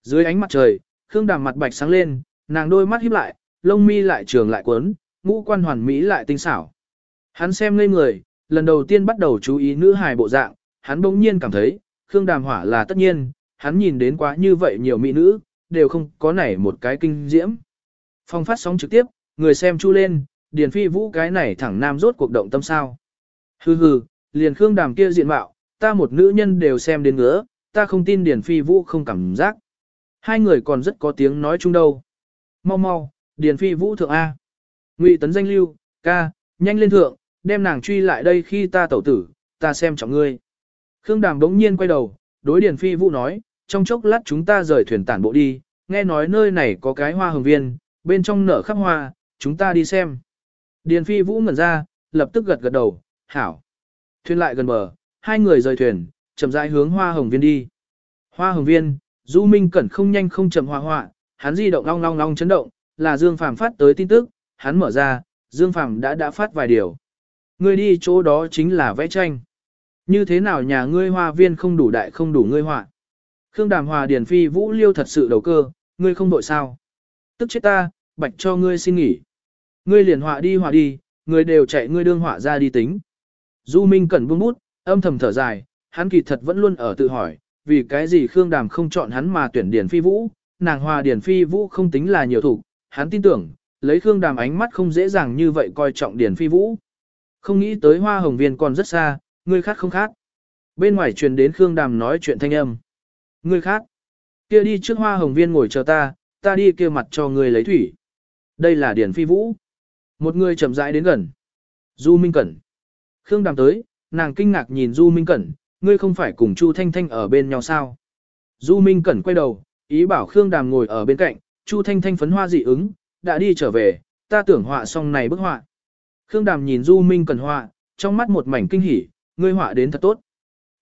Dưới ánh mặt trời, Khương Đàm mặt bạch sáng lên, nàng đôi mắt híp lại, lông mi lại trường lại quấn, ngũ quan hoàn mỹ lại tinh xảo. Hắn xem ngây người, lần đầu tiên bắt đầu chú ý nữ hài bộ dạng, hắn bỗng nhiên cảm thấy, Khương Đàm Hỏa là tất nhiên, hắn nhìn đến quá như vậy nhiều mỹ nữ, đều không có nảy một cái kinh diễm. Phong phát sóng trực tiếp, người xem chu lên, Điền Phi Vũ cái này thẳng nam rốt cuộc động tâm sao. Hừ hừ, liền Khương Đàm kia diện mạo, ta một nữ nhân đều xem đến ngứa, ta không tin Điền Phi Vũ không cảm giác. Hai người còn rất có tiếng nói chung đâu. Mau mau, Điền Phi Vũ thượng A. Ngụy tấn danh lưu, ca, nhanh lên thượng, đem nàng truy lại đây khi ta tẩu tử, ta xem trọng ngươi. Khương Đàm đống nhiên quay đầu, đối Điền Phi Vũ nói, trong chốc lát chúng ta rời thuyền tản bộ đi, nghe nói nơi này có cái hoa hồng viên, bên trong nở khắp hoa, chúng ta đi xem. Điền Phi Vũ ngẩn ra, lập tức gật gật đầu, hảo. Thuyền lại gần bờ, hai người rời thuyền, chậm rãi hướng hoa hồng viên đi. Hoa hồng viên, Du Minh Cẩn không nhanh không chậm hoa hoa, hắn di động long long long chấn động, là Dương Phàm phát tới tin tức, hắn mở ra, Dương Phàm đã đã phát vài điều. Ngươi đi chỗ đó chính là vẽ tranh. Như thế nào nhà ngươi hoa viên không đủ đại không đủ ngươi họa. Khương Đàm Hòa Điền Phi Vũ Liêu thật sự đầu cơ, ngươi không đội sao. Tức chết ta, bạch cho ngươi xin nghỉ. Ngươi liền họa đi họa đi, ngươi đều chạy ngươi đương họa ra đi tính. Du Minh Cẩn buông bút, âm thầm thở dài, hắn kỳ thật vẫn luôn ở tự hỏi, vì cái gì Khương Đàm không chọn hắn mà tuyển Điền Phi Vũ, nàng Hòa Điền Phi Vũ không tính là nhiều thủ, hắn tin tưởng, lấy Khương Đàm ánh mắt không dễ dàng như vậy coi trọng Điền Phi Vũ. Không nghĩ tới hoa hồng viên còn rất xa, ngươi khát không khát. Bên ngoài truyền đến Khương Đàm nói chuyện thanh âm. Người khác. Kia đi trước hoa hồng viên ngồi chờ ta, ta đi kia mặt cho người lấy thủy. Đây là Điển Phi Vũ. Một người chậm rãi đến gần. Du Minh Cẩn. Khương Đàm tới, nàng kinh ngạc nhìn Du Minh Cẩn, ngươi không phải cùng Chu Thanh Thanh ở bên nhau sao? Du Minh Cẩn quay đầu, ý bảo Khương Đàm ngồi ở bên cạnh, Chu Thanh Thanh phấn hoa dị ứng, đã đi trở về, ta tưởng họa xong này bức họa. Khương Đàm nhìn Du Minh Cẩn họa, trong mắt một mảnh kinh hỉ, ngươi họa đến thật tốt.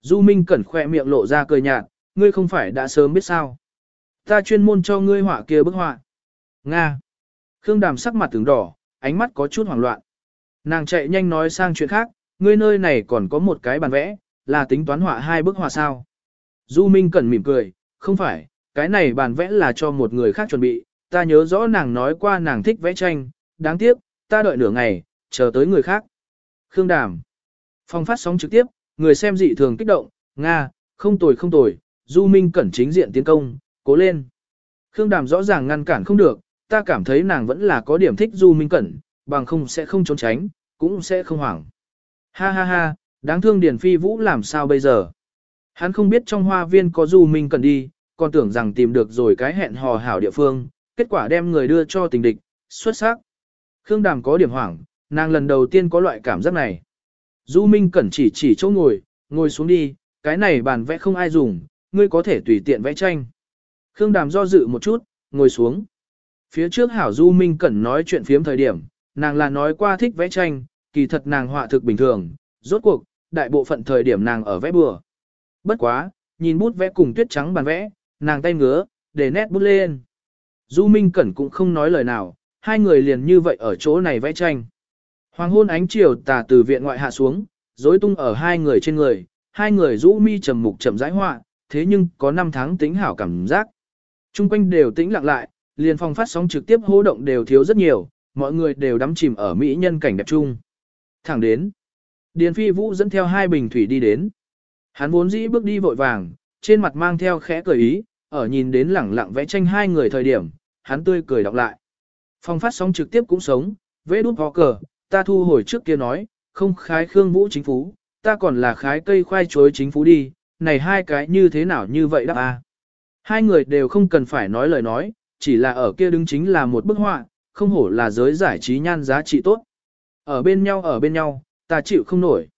Du Minh Cẩn khỏe miệng lộ ra cười nhạt, ngươi không phải đã sớm biết sao. Ta chuyên môn cho ngươi họa kia bức họa. Nga. Khương Đàm sắc mặt tướng đỏ, ánh mắt có chút hoảng loạn. Nàng chạy nhanh nói sang chuyện khác, ngươi nơi này còn có một cái bàn vẽ, là tính toán họa hai bức họa sao. Du Minh Cẩn mỉm cười, không phải, cái này bàn vẽ là cho một người khác chuẩn bị, ta nhớ rõ nàng nói qua nàng thích vẽ tranh, đáng tiếc, ta đợi nửa ngày, chờ tới người khác. Khương Đàm. Phong phát sóng trực tiếp, người xem dị thường kích động, Nga, không tồi không tồi, Du Minh Cẩn chính diện tiến công, cố lên. Khương Đàm rõ ràng ngăn cản không được, ta cảm thấy nàng vẫn là có điểm thích Du Minh Cẩn, bằng không sẽ không trốn tránh, cũng sẽ không hoảng. Ha ha ha, đáng thương Điền Phi Vũ làm sao bây giờ? Hắn không biết trong hoa viên có Du Minh Cẩn đi, còn tưởng rằng tìm được rồi cái hẹn hò hảo địa phương, kết quả đem người đưa cho tình địch, xuất sắc. Khương Đàm có điểm hoảng, nàng lần đầu tiên có loại cảm giác này. Du Minh Cẩn chỉ chỉ chỗ ngồi, ngồi xuống đi, cái này bàn vẽ không ai dùng, ngươi có thể tùy tiện vẽ tranh. Khương Đàm do dự một chút, ngồi xuống. Phía trước Hảo Du Minh Cẩn nói chuyện phiếm thời điểm, nàng là nói qua thích vẽ tranh, kỳ thật nàng họa thực bình thường, rốt cuộc, đại bộ phận thời điểm nàng ở vẽ bừa. Bất quá, nhìn bút vẽ cùng tuyết trắng bàn vẽ, nàng tay ngứa, để nét bút lên. Du Minh Cẩn cũng không nói lời nào, hai người liền như vậy ở chỗ này vẽ tranh. Hoàng hôn ánh chiều tà từ viện ngoại hạ xuống, rối tung ở hai người trên người, hai người rũ mi trầm mục trầm rãi họa, thế nhưng có năm tháng tính hảo cảm giác. Trung quanh đều tĩnh lặng lại, liền phòng phát sóng trực tiếp hô động đều thiếu rất nhiều, mọi người đều đắm chìm ở mỹ nhân cảnh đẹp chung. Thẳng đến, Điền Phi Vũ dẫn theo hai bình thủy đi đến. Hắn vốn dĩ bước đi vội vàng, trên mặt mang theo khẽ cười ý, ở nhìn đến lẳng lặng vẽ tranh hai người thời điểm, hắn tươi cười đọc lại. phong phát sóng trực tiếp cũng sống, vẽ đút hò cờ, ta thu hồi trước kia nói, không khái Khương Vũ chính phú, ta còn là khái cây khoai chuối chính phú đi, này hai cái như thế nào như vậy đáp a? Hai người đều không cần phải nói lời nói, chỉ là ở kia đứng chính là một bức họa, không hổ là giới giải trí nhan giá trị tốt. Ở bên nhau ở bên nhau, ta chịu không nổi.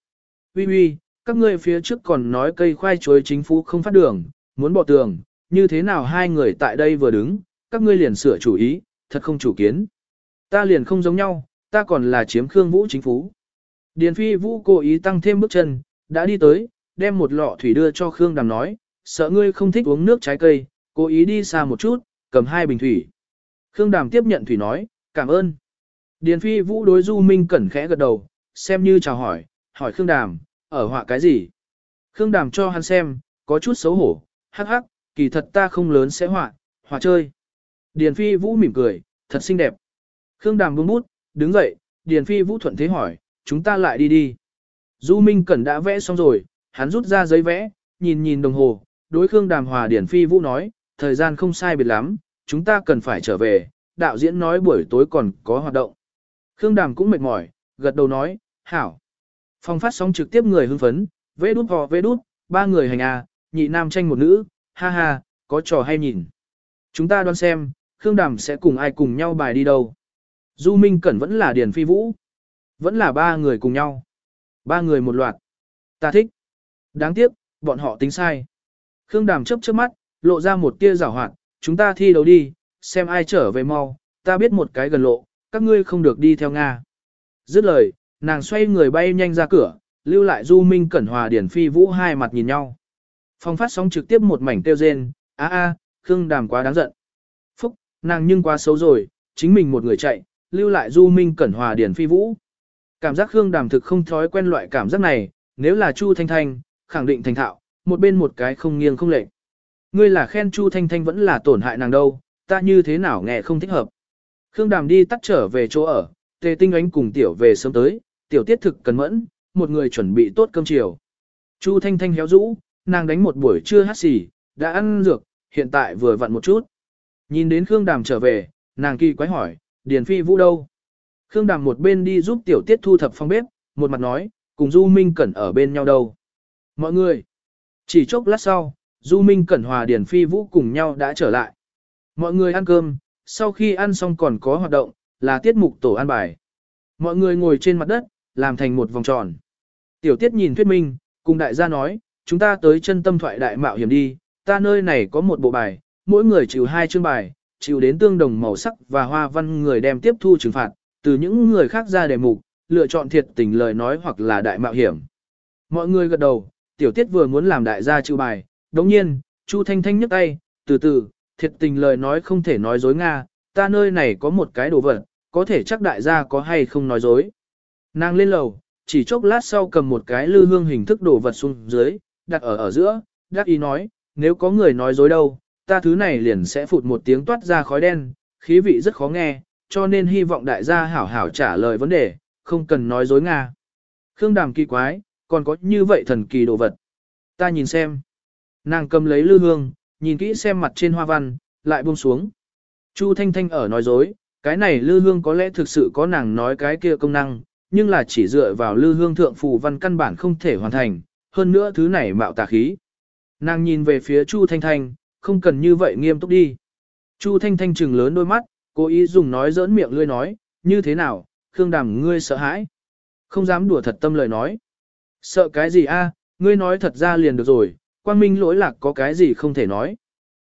Ui ui, các ngươi phía trước còn nói cây khoai chuối chính phủ không phát đường, muốn bỏ tường, như thế nào hai người tại đây vừa đứng, các ngươi liền sửa chủ ý, thật không chủ kiến. Ta liền không giống nhau, ta còn là chiếm Khương Vũ chính phủ Điền Phi Vũ cố ý tăng thêm bước chân, đã đi tới, đem một lọ thủy đưa cho Khương Đàm nói, sợ ngươi không thích uống nước trái cây, cố ý đi xa một chút, cầm hai bình thủy. Khương Đàm tiếp nhận thủy nói, cảm ơn. Điền Phi Vũ đối Du Minh cẩn khẽ gật đầu, xem như chào hỏi, hỏi Khương Đàm, ở họa cái gì? Khương Đàm cho hắn xem, có chút xấu hổ, hắc hắc, kỳ thật ta không lớn sẽ họa, họa chơi. Điền Phi Vũ mỉm cười, thật xinh đẹp. Khương Đàm buông bút, đứng dậy, Điền Phi Vũ thuận thế hỏi, chúng ta lại đi đi. Du Minh Cẩn đã vẽ xong rồi, hắn rút ra giấy vẽ, nhìn nhìn đồng hồ, đối Khương Đàm Hòa Điền Phi Vũ nói, thời gian không sai biệt lắm, chúng ta cần phải trở về, đạo diễn nói buổi tối còn có hoạt động. Khương Đàm cũng mệt mỏi, gật đầu nói, hảo. Phong phát sóng trực tiếp người hưng phấn, vê đút hò vê đút, ba người hành à, nhị nam tranh một nữ, ha ha, có trò hay nhìn. Chúng ta đoán xem, Khương Đàm sẽ cùng ai cùng nhau bài đi đâu. Du Minh Cẩn vẫn là Điền Phi Vũ. Vẫn là ba người cùng nhau. Ba người một loạt. Ta thích. Đáng tiếc, bọn họ tính sai. Khương Đàm chớp chớp mắt, lộ ra một tia rào hoạt. Chúng ta thi đấu đi, xem ai trở về mau. Ta biết một cái gần lộ, các ngươi không được đi theo Nga. Dứt lời, nàng xoay người bay nhanh ra cửa, lưu lại Du Minh Cẩn Hòa Điển Phi Vũ hai mặt nhìn nhau. Phong phát sóng trực tiếp một mảnh tiêu rên, a a, Khương Đàm quá đáng giận. Phúc, nàng nhưng quá xấu rồi, chính mình một người chạy, lưu lại Du Minh Cẩn Hòa Điển Phi Vũ. Cảm giác Khương Đàm thực không thói quen loại cảm giác này, nếu là Chu Thanh Thanh, khẳng định thành thạo, một bên một cái không nghiêng không lệch. Ngươi là khen Chu Thanh Thanh vẫn là tổn hại nàng đâu, ta như thế nào nghe không thích hợp. Khương Đàm đi tắt trở về chỗ ở, Tề Tinh Ánh cùng tiểu về sớm tới, tiểu tiết thực cần mẫn, một người chuẩn bị tốt cơm chiều. Chu Thanh Thanh héo rũ, nàng đánh một buổi trưa hát xì, đã ăn dược, hiện tại vừa vặn một chút. Nhìn đến Khương Đàm trở về, nàng kỳ quái hỏi, Điền Phi Vũ đâu? Khương Đàm một bên đi giúp tiểu tiết thu thập phong bếp, một mặt nói, cùng Du Minh Cẩn ở bên nhau đâu. Mọi người, Chỉ chốc lát sau, Du Minh Cẩn Hòa Điền Phi Vũ cùng nhau đã trở lại. Mọi người ăn cơm, sau khi ăn xong còn có hoạt động, là tiết mục tổ ăn bài. Mọi người ngồi trên mặt đất, làm thành một vòng tròn. Tiểu tiết nhìn thuyết minh, cùng đại gia nói, chúng ta tới chân tâm thoại đại mạo hiểm đi, ta nơi này có một bộ bài, mỗi người chịu hai chương bài, chịu đến tương đồng màu sắc và hoa văn người đem tiếp thu trừng phạt, từ những người khác ra đề mục, lựa chọn thiệt tình lời nói hoặc là đại mạo hiểm. Mọi người gật đầu, tiểu tiết vừa muốn làm đại gia chịu bài, đồng nhiên, Chu Thanh Thanh nhấc tay, từ từ, thiệt tình lời nói không thể nói dối Nga, ta nơi này có một cái đồ vật, có thể chắc đại gia có hay không nói dối. Nàng lên lầu, chỉ chốc lát sau cầm một cái lư hương hình thức đồ vật xuống dưới, đặt ở ở giữa, đắc ý nói, nếu có người nói dối đâu, ta thứ này liền sẽ phụt một tiếng toát ra khói đen, khí vị rất khó nghe, cho nên hy vọng đại gia hảo hảo trả lời vấn đề, không cần nói dối Nga. Khương đàm kỳ quái, còn có như vậy thần kỳ đồ vật. Ta nhìn xem. Nàng cầm lấy lư hương, nhìn kỹ xem mặt trên hoa văn, lại buông xuống. Chu Thanh Thanh ở nói dối, cái này lư hương có lẽ thực sự có nàng nói cái kia công năng, nhưng là chỉ dựa vào lư hương thượng phù văn căn bản không thể hoàn thành, hơn nữa thứ này mạo tà khí. Nàng nhìn về phía Chu Thanh Thanh, không cần như vậy nghiêm túc đi. Chu Thanh Thanh trừng lớn đôi mắt, cố ý dùng nói giỡn miệng lươi nói, như thế nào, Khương Đàm ngươi sợ hãi. Không dám đùa thật tâm lời nói. Sợ cái gì a? ngươi nói thật ra liền được rồi, quang minh lỗi lạc có cái gì không thể nói.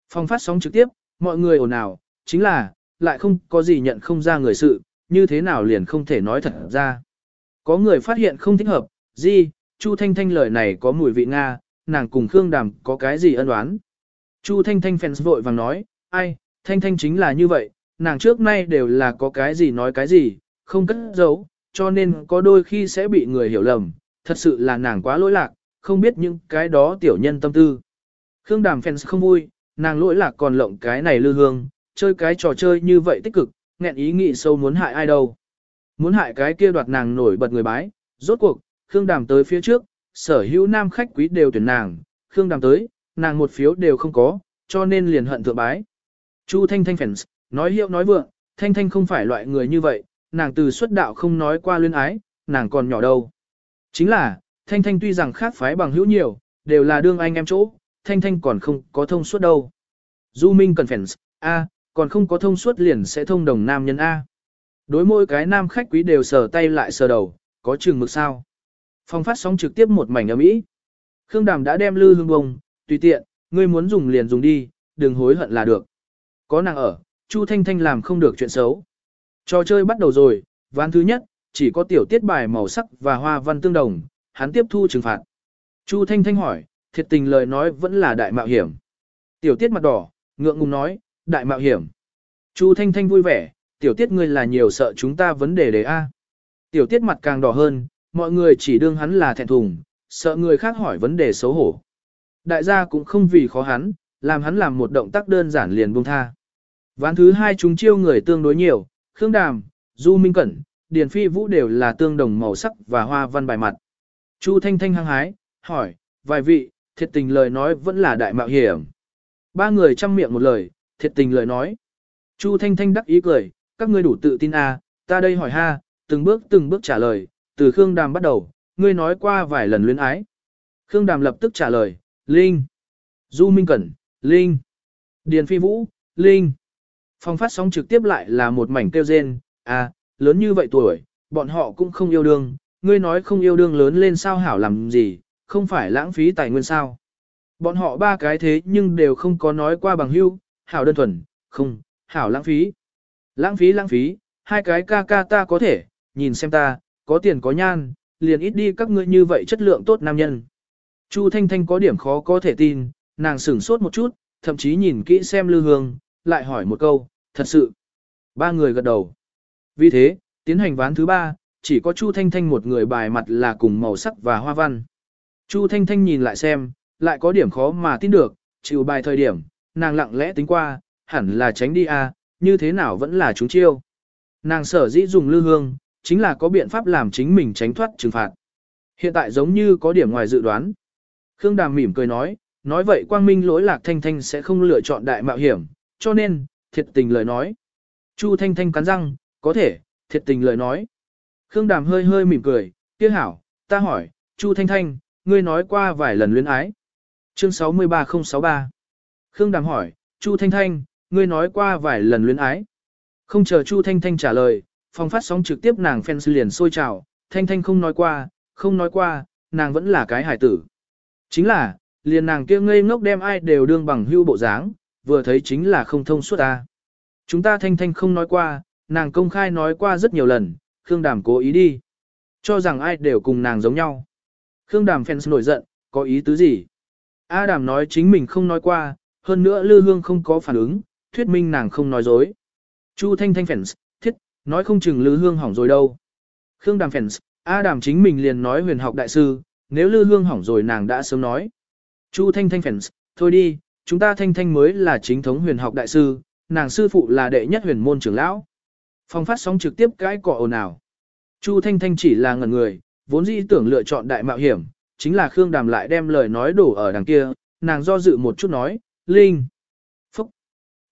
Phong phát sóng trực tiếp, mọi người ồn ào, chính là, lại không có gì nhận không ra người sự, như thế nào liền không thể nói thật ra. Có người phát hiện không thích hợp, gì, Chu Thanh Thanh lời này có mùi vị Nga, nàng cùng Khương Đàm có cái gì ân oán. Chu Thanh Thanh fans vội vàng nói, ai, Thanh Thanh chính là như vậy, nàng trước nay đều là có cái gì nói cái gì, không cất giấu, cho nên có đôi khi sẽ bị người hiểu lầm, thật sự là nàng quá lỗi lạc, không biết những cái đó tiểu nhân tâm tư. Khương Đàm fans không vui, nàng lỗi lạc còn lộng cái này lư hương, chơi cái trò chơi như vậy tích cực, nghẹn ý nghĩ sâu muốn hại ai đâu. Muốn hại cái kia đoạt nàng nổi bật người bái, rốt cuộc, Khương Đàm tới phía trước, sở hữu nam khách quý đều tuyển nàng, Khương Đàm tới, nàng một phiếu đều không có, cho nên liền hận thượng bái. Chu Thanh Thanh fans, nói hiệu nói vượng, Thanh Thanh không phải loại người như vậy, nàng từ xuất đạo không nói qua luyến ái, nàng còn nhỏ đâu. Chính là, Thanh Thanh tuy rằng khác phái bằng hữu nhiều, đều là đương anh em chỗ, Thanh Thanh còn không có thông suốt đâu. Du Minh cần fans, A, còn không có thông suốt liền sẽ thông đồng nam nhân A. Đối mỗi cái nam khách quý đều sờ tay lại sờ đầu, có chừng mực sao. Phong phát sóng trực tiếp một mảnh ở Mỹ. Khương Đàm đã đem lư hương bông, tùy tiện, ngươi muốn dùng liền dùng đi, đừng hối hận là được. Có nàng ở, Chu Thanh Thanh làm không được chuyện xấu. Trò chơi bắt đầu rồi, ván thứ nhất, chỉ có tiểu tiết bài màu sắc và hoa văn tương đồng, hắn tiếp thu trừng phạt. Chu Thanh Thanh hỏi, thiệt tình lời nói vẫn là đại mạo hiểm. Tiểu tiết mặt đỏ, ngượng ngùng nói, đại mạo hiểm. Chu Thanh Thanh vui vẻ, tiểu tiết ngươi là nhiều sợ chúng ta vấn đề đề A. Tiểu tiết mặt càng đỏ hơn, mọi người chỉ đương hắn là thẹn thùng, sợ người khác hỏi vấn đề xấu hổ. Đại gia cũng không vì khó hắn, làm hắn làm một động tác đơn giản liền buông tha. Ván thứ hai chúng chiêu người tương đối nhiều, Khương Đàm, Du Minh Cẩn, Điền Phi Vũ đều là tương đồng màu sắc và hoa văn bài mặt. Chu Thanh Thanh hăng hái, hỏi, vài vị, thiệt tình lời nói vẫn là đại mạo hiểm. Ba người chăm miệng một lời, thiệt tình lời nói. Chu Thanh Thanh đắc ý cười, các ngươi đủ tự tin à, ta đây hỏi ha, từng bước từng bước trả lời, từ Khương Đàm bắt đầu, ngươi nói qua vài lần luyến ái. Khương Đàm lập tức trả lời, Linh. Du Minh Cẩn, Linh. Điền Phi Vũ, Linh. Phong phát sóng trực tiếp lại là một mảnh kêu rên, à, lớn như vậy tuổi, bọn họ cũng không yêu đương, ngươi nói không yêu đương lớn lên sao hảo làm gì, không phải lãng phí tài nguyên sao. Bọn họ ba cái thế nhưng đều không có nói qua bằng hưu, hảo đơn thuần, không, hảo lãng phí. Lãng phí lãng phí, hai cái ca ca ta có thể, nhìn xem ta, có tiền có nhan, liền ít đi các ngươi như vậy chất lượng tốt nam nhân. Chu Thanh Thanh có điểm khó có thể tin, nàng sửng sốt một chút, thậm chí nhìn kỹ xem Lư Hương, lại hỏi một câu, thật sự. Ba người gật đầu. Vì thế, tiến hành ván thứ ba, chỉ có Chu Thanh Thanh một người bài mặt là cùng màu sắc và hoa văn. Chu Thanh Thanh nhìn lại xem, lại có điểm khó mà tin được, chịu bài thời điểm, nàng lặng lẽ tính qua, hẳn là tránh đi a, như thế nào vẫn là chúng chiêu. Nàng sở dĩ dùng lư hương, chính là có biện pháp làm chính mình tránh thoát trừng phạt. Hiện tại giống như có điểm ngoài dự đoán. Khương Đàm mỉm cười nói, nói vậy quang minh lỗi lạc thanh thanh sẽ không lựa chọn đại mạo hiểm, cho nên, thiệt tình lời nói. Chu thanh thanh cắn răng, có thể, thiệt tình lời nói. Khương Đàm hơi hơi mỉm cười, tiếc hảo, ta hỏi, Chu thanh thanh, ngươi nói qua vài lần luyến ái. Chương 63063 Khương Đàm hỏi, Chu Thanh Thanh, ngươi nói qua vài lần luyến ái. Không chờ Chu Thanh Thanh trả lời, phòng phát sóng trực tiếp nàng fans liền sôi trào, Thanh Thanh không nói qua, không nói qua, nàng vẫn là cái hải tử. Chính là, liền nàng kia ngây ngốc đem ai đều đương bằng hưu bộ dáng, vừa thấy chính là không thông suốt ta. Chúng ta Thanh Thanh không nói qua, nàng công khai nói qua rất nhiều lần, Khương Đàm cố ý đi. Cho rằng ai đều cùng nàng giống nhau. Khương Đàm fans nổi giận, có ý tứ gì? A Đàm nói chính mình không nói qua, hơn nữa Lư Hương không có phản ứng, thuyết minh nàng không nói dối. Chu Thanh Thanh fans, thiết, nói không chừng Lư Hương hỏng rồi đâu. Khương Đàm fans, A Đàm chính mình liền nói huyền học đại sư, nếu Lư Hương hỏng rồi nàng đã sớm nói. Chu Thanh Thanh fans, thôi đi, chúng ta Thanh Thanh mới là chính thống huyền học đại sư, nàng sư phụ là đệ nhất huyền môn trưởng lão. Phong phát sóng trực tiếp cái cọ ồn ào. Chu Thanh Thanh chỉ là ngẩn người, vốn dĩ tưởng lựa chọn đại mạo hiểm, chính là Khương Đàm lại đem lời nói đổ ở đằng kia, nàng do dự một chút nói, Linh.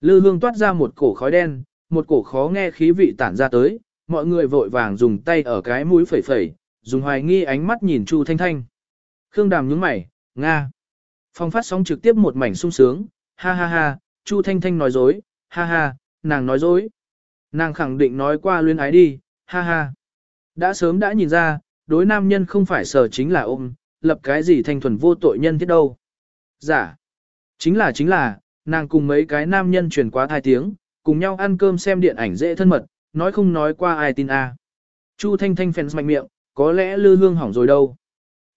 Lư hương toát ra một cổ khói đen, một cổ khó nghe khí vị tản ra tới, mọi người vội vàng dùng tay ở cái mũi phẩy phẩy, dùng hoài nghi ánh mắt nhìn Chu Thanh Thanh. Khương Đàm nhướng mày, Nga. Phong phát sóng trực tiếp một mảnh sung sướng, ha ha ha, Chu Thanh Thanh nói dối, ha ha, nàng nói dối. Nàng khẳng định nói qua luyến ái đi, ha ha. Đã sớm đã nhìn ra, đối nam nhân không phải sở chính là ôm, lập cái gì thanh thuần vô tội nhân thiết đâu. Giả. Dạ. Chính là chính là, nàng cùng mấy cái nam nhân truyền quá thai tiếng, cùng nhau ăn cơm xem điện ảnh dễ thân mật, nói không nói qua ai tin a. Chu Thanh Thanh phèn mạnh miệng, có lẽ lư hương hỏng rồi đâu.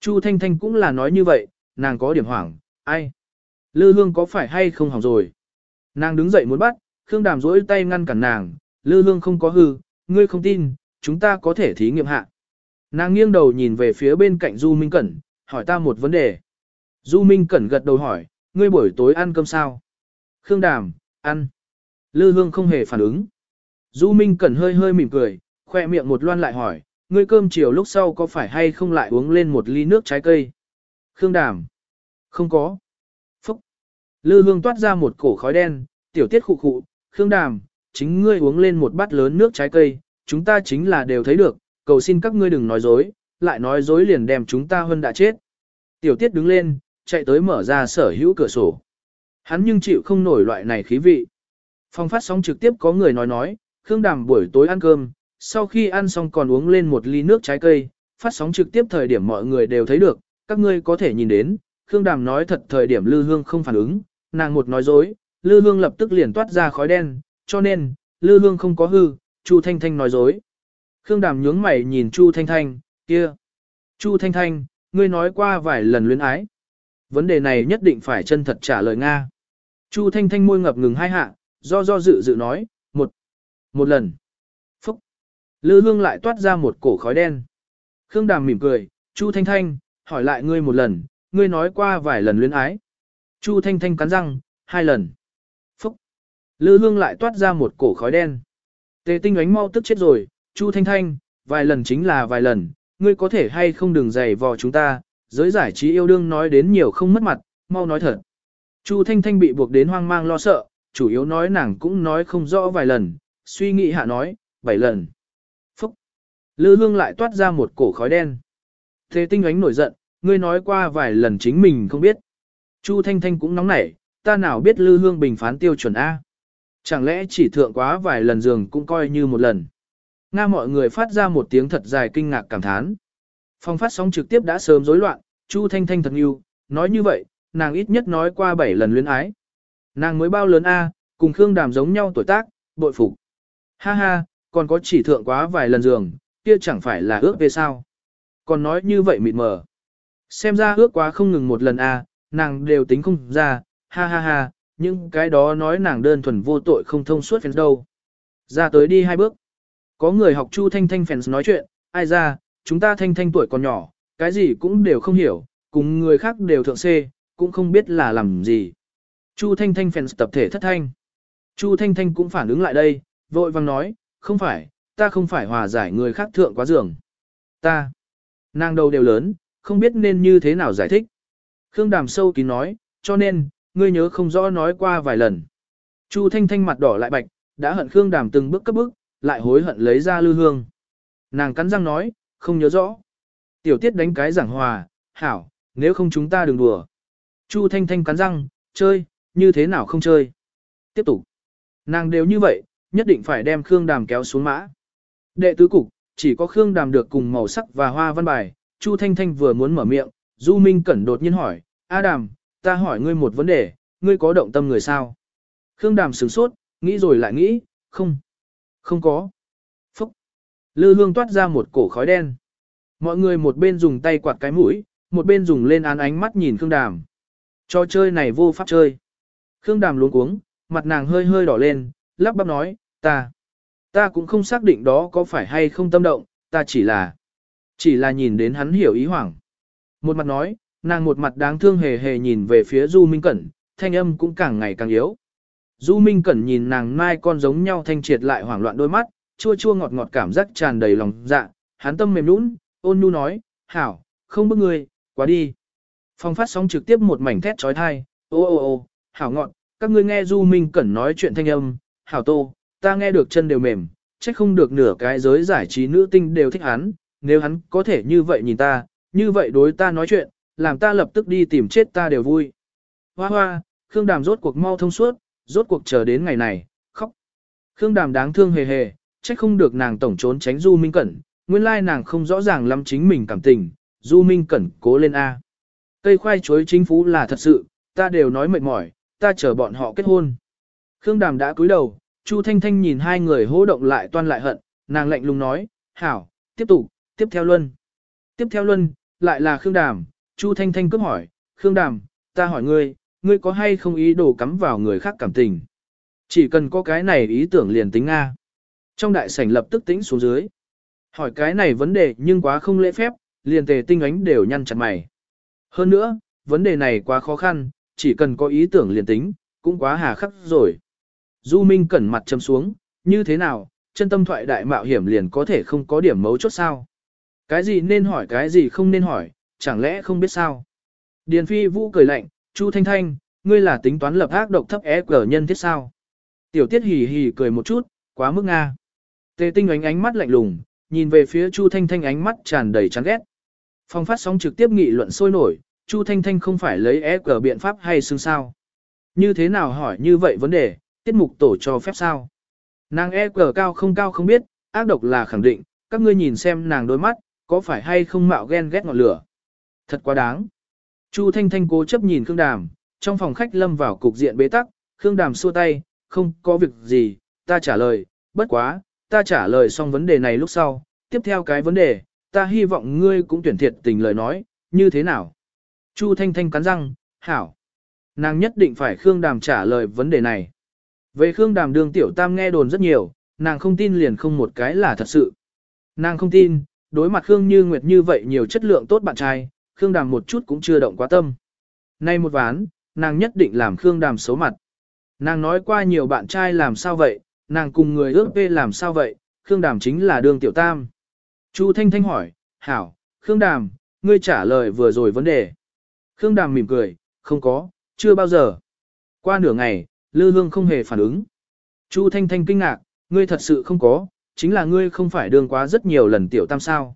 Chu Thanh Thanh cũng là nói như vậy, nàng có điểm hoảng, ai? Lư hương có phải hay không hỏng rồi? Nàng đứng dậy muốn bắt, Khương Đàm rỗi tay ngăn cản nàng, lư hương không có hư, ngươi không tin, chúng ta có thể thí nghiệm hạ. Nàng nghiêng đầu nhìn về phía bên cạnh Du Minh Cẩn, hỏi ta một vấn đề. Du Minh Cẩn gật đầu hỏi, ngươi buổi tối ăn cơm sao? Khương Đàm, ăn. Lư Hương không hề phản ứng. Du Minh Cẩn hơi hơi mỉm cười, khoe miệng một loan lại hỏi, ngươi cơm chiều lúc sau có phải hay không lại uống lên một ly nước trái cây? Khương Đàm, không có. Phúc. Lư Hương toát ra một cổ khói đen, tiểu tiết khụ khụ, Khương Đàm, chính ngươi uống lên một bát lớn nước trái cây, chúng ta chính là đều thấy được, cầu xin các ngươi đừng nói dối, lại nói dối liền đem chúng ta hơn đã chết. Tiểu tiết đứng lên, chạy tới mở ra sở hữu cửa sổ. Hắn nhưng chịu không nổi loại này khí vị. phòng phát sóng trực tiếp có người nói nói, Khương Đàm buổi tối ăn cơm, sau khi ăn xong còn uống lên một ly nước trái cây, phát sóng trực tiếp thời điểm mọi người đều thấy được, các ngươi có thể nhìn đến, Khương Đàm nói thật thời điểm Lư Hương không phản ứng, nàng một nói dối, Lư Hương lập tức liền toát ra khói đen, cho nên, Lư Hương không có hư, Chu Thanh Thanh nói dối. Khương Đàm nhướng mày nhìn Chu Thanh Thanh, kia. Chu Thanh Thanh, ngươi nói qua vài lần luyến ái. Vấn đề này nhất định phải chân thật trả lời Nga. Chu Thanh Thanh môi ngập ngừng hai hạ, do do dự dự nói, một, một lần. Phúc. Lư hương lại toát ra một cổ khói đen. Khương Đàm mỉm cười, Chu Thanh Thanh, hỏi lại ngươi một lần, ngươi nói qua vài lần luyến ái. Chu Thanh Thanh cắn răng, hai lần. Phúc. Lư hương lại toát ra một cổ khói đen. Tề tinh ánh mau tức chết rồi, Chu Thanh Thanh, vài lần chính là vài lần, ngươi có thể hay không đừng dày vò chúng ta, giới giải trí yêu đương nói đến nhiều không mất mặt, mau nói thật. Chu Thanh Thanh bị buộc đến hoang mang lo sợ, chủ yếu nói nàng cũng nói không rõ vài lần, suy nghĩ hạ nói, bảy lần. Phúc! Lư hương lại toát ra một cổ khói đen. Thế tinh ánh nổi giận, ngươi nói qua vài lần chính mình không biết. Chu Thanh Thanh cũng nóng nảy, ta nào biết lư hương bình phán tiêu chuẩn A. Chẳng lẽ chỉ thượng quá vài lần giường cũng coi như một lần. Nga mọi người phát ra một tiếng thật dài kinh ngạc cảm thán. Phong phát sóng trực tiếp đã sớm rối loạn, Chu Thanh Thanh thật yêu, nói như vậy, nàng ít nhất nói qua 7 lần luyến ái. Nàng mới bao lớn A, cùng Khương Đàm giống nhau tuổi tác, bội phục. Ha ha, còn có chỉ thượng quá vài lần giường, kia chẳng phải là ước về sao. Còn nói như vậy mịt mờ. Xem ra ước quá không ngừng một lần A, nàng đều tính không ra, ha ha ha, nhưng cái đó nói nàng đơn thuần vô tội không thông suốt phèn đâu. Ra tới đi hai bước. Có người học Chu Thanh Thanh phèn nói chuyện, ai ra, chúng ta Thanh Thanh tuổi còn nhỏ, cái gì cũng đều không hiểu, cùng người khác đều thượng C, cũng không biết là làm gì. Chu Thanh Thanh fans tập thể thất thanh. Chu Thanh Thanh cũng phản ứng lại đây, vội vang nói, không phải, ta không phải hòa giải người khác thượng quá giường. Ta, nàng đầu đều lớn, không biết nên như thế nào giải thích. Khương Đàm sâu kín nói, cho nên, ngươi nhớ không rõ nói qua vài lần. Chu Thanh Thanh mặt đỏ lại bạch, đã hận Khương Đàm từng bước cấp bước, lại hối hận lấy ra lư hương. Nàng cắn răng nói, không nhớ rõ. Tiểu tiết đánh cái giảng hòa, hảo, nếu không chúng ta đừng đùa. Chu Thanh Thanh cắn răng, chơi, như thế nào không chơi. Tiếp tục. Nàng đều như vậy, nhất định phải đem Khương Đàm kéo xuống mã. Đệ tứ cục, chỉ có Khương Đàm được cùng màu sắc và hoa văn bài. Chu Thanh Thanh vừa muốn mở miệng, Du Minh Cẩn đột nhiên hỏi, A Đàm, ta hỏi ngươi một vấn đề, ngươi có động tâm người sao? Khương Đàm sửng sốt, nghĩ rồi lại nghĩ, không, không có. Phúc. Lư hương toát ra một cổ khói đen. Mọi người một bên dùng tay quạt cái mũi, một bên dùng lên án ánh mắt nhìn Khương Đàm. Trò chơi này vô pháp chơi. Khương Đàm luống cuống, mặt nàng hơi hơi đỏ lên, lắp bắp nói, ta, ta cũng không xác định đó có phải hay không tâm động, ta chỉ là, chỉ là nhìn đến hắn hiểu ý hoảng. Một mặt nói, nàng một mặt đáng thương hề hề nhìn về phía Du Minh Cẩn, thanh âm cũng càng ngày càng yếu. Du Minh Cẩn nhìn nàng mai con giống nhau thanh triệt lại hoảng loạn đôi mắt, chua chua ngọt ngọt cảm giác tràn đầy lòng dạ, hắn tâm mềm nũng, ôn nhu nói, hảo, không bức người, quá đi. Phong phát sóng trực tiếp một mảnh thét trói thai, ô ô ô, hảo ngọn, các ngươi nghe Du Minh Cẩn nói chuyện thanh âm, hảo tô, ta nghe được chân đều mềm, chắc không được nửa cái giới giải trí nữ tinh đều thích hắn, nếu hắn có thể như vậy nhìn ta, như vậy đối ta nói chuyện, làm ta lập tức đi tìm chết ta đều vui. Hoa hoa, Khương Đàm rốt cuộc mau thông suốt, rốt cuộc chờ đến ngày này, khóc. Khương Đàm đáng thương hề hề, trách không được nàng tổng trốn tránh Du Minh Cẩn, nguyên lai nàng không rõ ràng lắm chính mình cảm tình, Du Minh Cẩn cố lên A. Cây khoai chuối chính phủ là thật sự, ta đều nói mệt mỏi, ta chờ bọn họ kết hôn. Khương Đàm đã cúi đầu, Chu Thanh Thanh nhìn hai người hô động lại toan lại hận, nàng lạnh lùng nói, hảo, tiếp tục, tiếp theo luân. Tiếp theo luân, lại là Khương Đàm, Chu Thanh Thanh cướp hỏi, Khương Đàm, ta hỏi ngươi, ngươi có hay không ý đồ cắm vào người khác cảm tình? Chỉ cần có cái này ý tưởng liền tính Nga. Trong đại sảnh lập tức tĩnh xuống dưới. Hỏi cái này vấn đề nhưng quá không lễ phép, liền tề tinh ánh đều nhăn chặt mày. Hơn nữa, vấn đề này quá khó khăn, chỉ cần có ý tưởng liền tính, cũng quá hà khắc rồi. Du Minh cẩn mặt châm xuống, như thế nào, chân tâm thoại đại mạo hiểm liền có thể không có điểm mấu chốt sao? Cái gì nên hỏi cái gì không nên hỏi, chẳng lẽ không biết sao? Điền Phi Vũ cười lạnh, Chu Thanh Thanh, ngươi là tính toán lập ác độc thấp é cờ nhân thiết sao? Tiểu Tiết hì hì cười một chút, quá mức nga. Tề Tinh ánh ánh mắt lạnh lùng, nhìn về phía Chu Thanh Thanh ánh mắt tràn đầy chán ghét. Phong phát sóng trực tiếp nghị luận sôi nổi, Chu Thanh Thanh không phải lấy ép cờ biện pháp hay xương sao? Như thế nào hỏi như vậy vấn đề, tiết mục tổ cho phép sao? Nàng e cờ cao không cao không biết, ác độc là khẳng định, các ngươi nhìn xem nàng đôi mắt, có phải hay không mạo ghen ghét ngọn lửa. Thật quá đáng. Chu Thanh Thanh cố chấp nhìn Khương Đàm, trong phòng khách lâm vào cục diện bế tắc, Khương Đàm xua tay, không có việc gì, ta trả lời, bất quá, ta trả lời xong vấn đề này lúc sau, tiếp theo cái vấn đề, ta hy vọng ngươi cũng tuyển thiệt tình lời nói, như thế nào? Chu Thanh Thanh cắn răng, hảo. Nàng nhất định phải Khương Đàm trả lời vấn đề này. Về Khương Đàm đường tiểu tam nghe đồn rất nhiều, nàng không tin liền không một cái là thật sự. Nàng không tin, đối mặt Khương Như Nguyệt như vậy nhiều chất lượng tốt bạn trai, Khương Đàm một chút cũng chưa động quá tâm. Nay một ván, nàng nhất định làm Khương Đàm xấu mặt. Nàng nói qua nhiều bạn trai làm sao vậy, nàng cùng người ước về làm sao vậy, Khương Đàm chính là đường tiểu tam. Chu Thanh Thanh hỏi, hảo, Khương Đàm, ngươi trả lời vừa rồi vấn đề. Khương Đàm mỉm cười, không có, chưa bao giờ. Qua nửa ngày, Lư Hương không hề phản ứng. Chu Thanh Thanh kinh ngạc, ngươi thật sự không có, chính là ngươi không phải đường quá rất nhiều lần tiểu tam sao.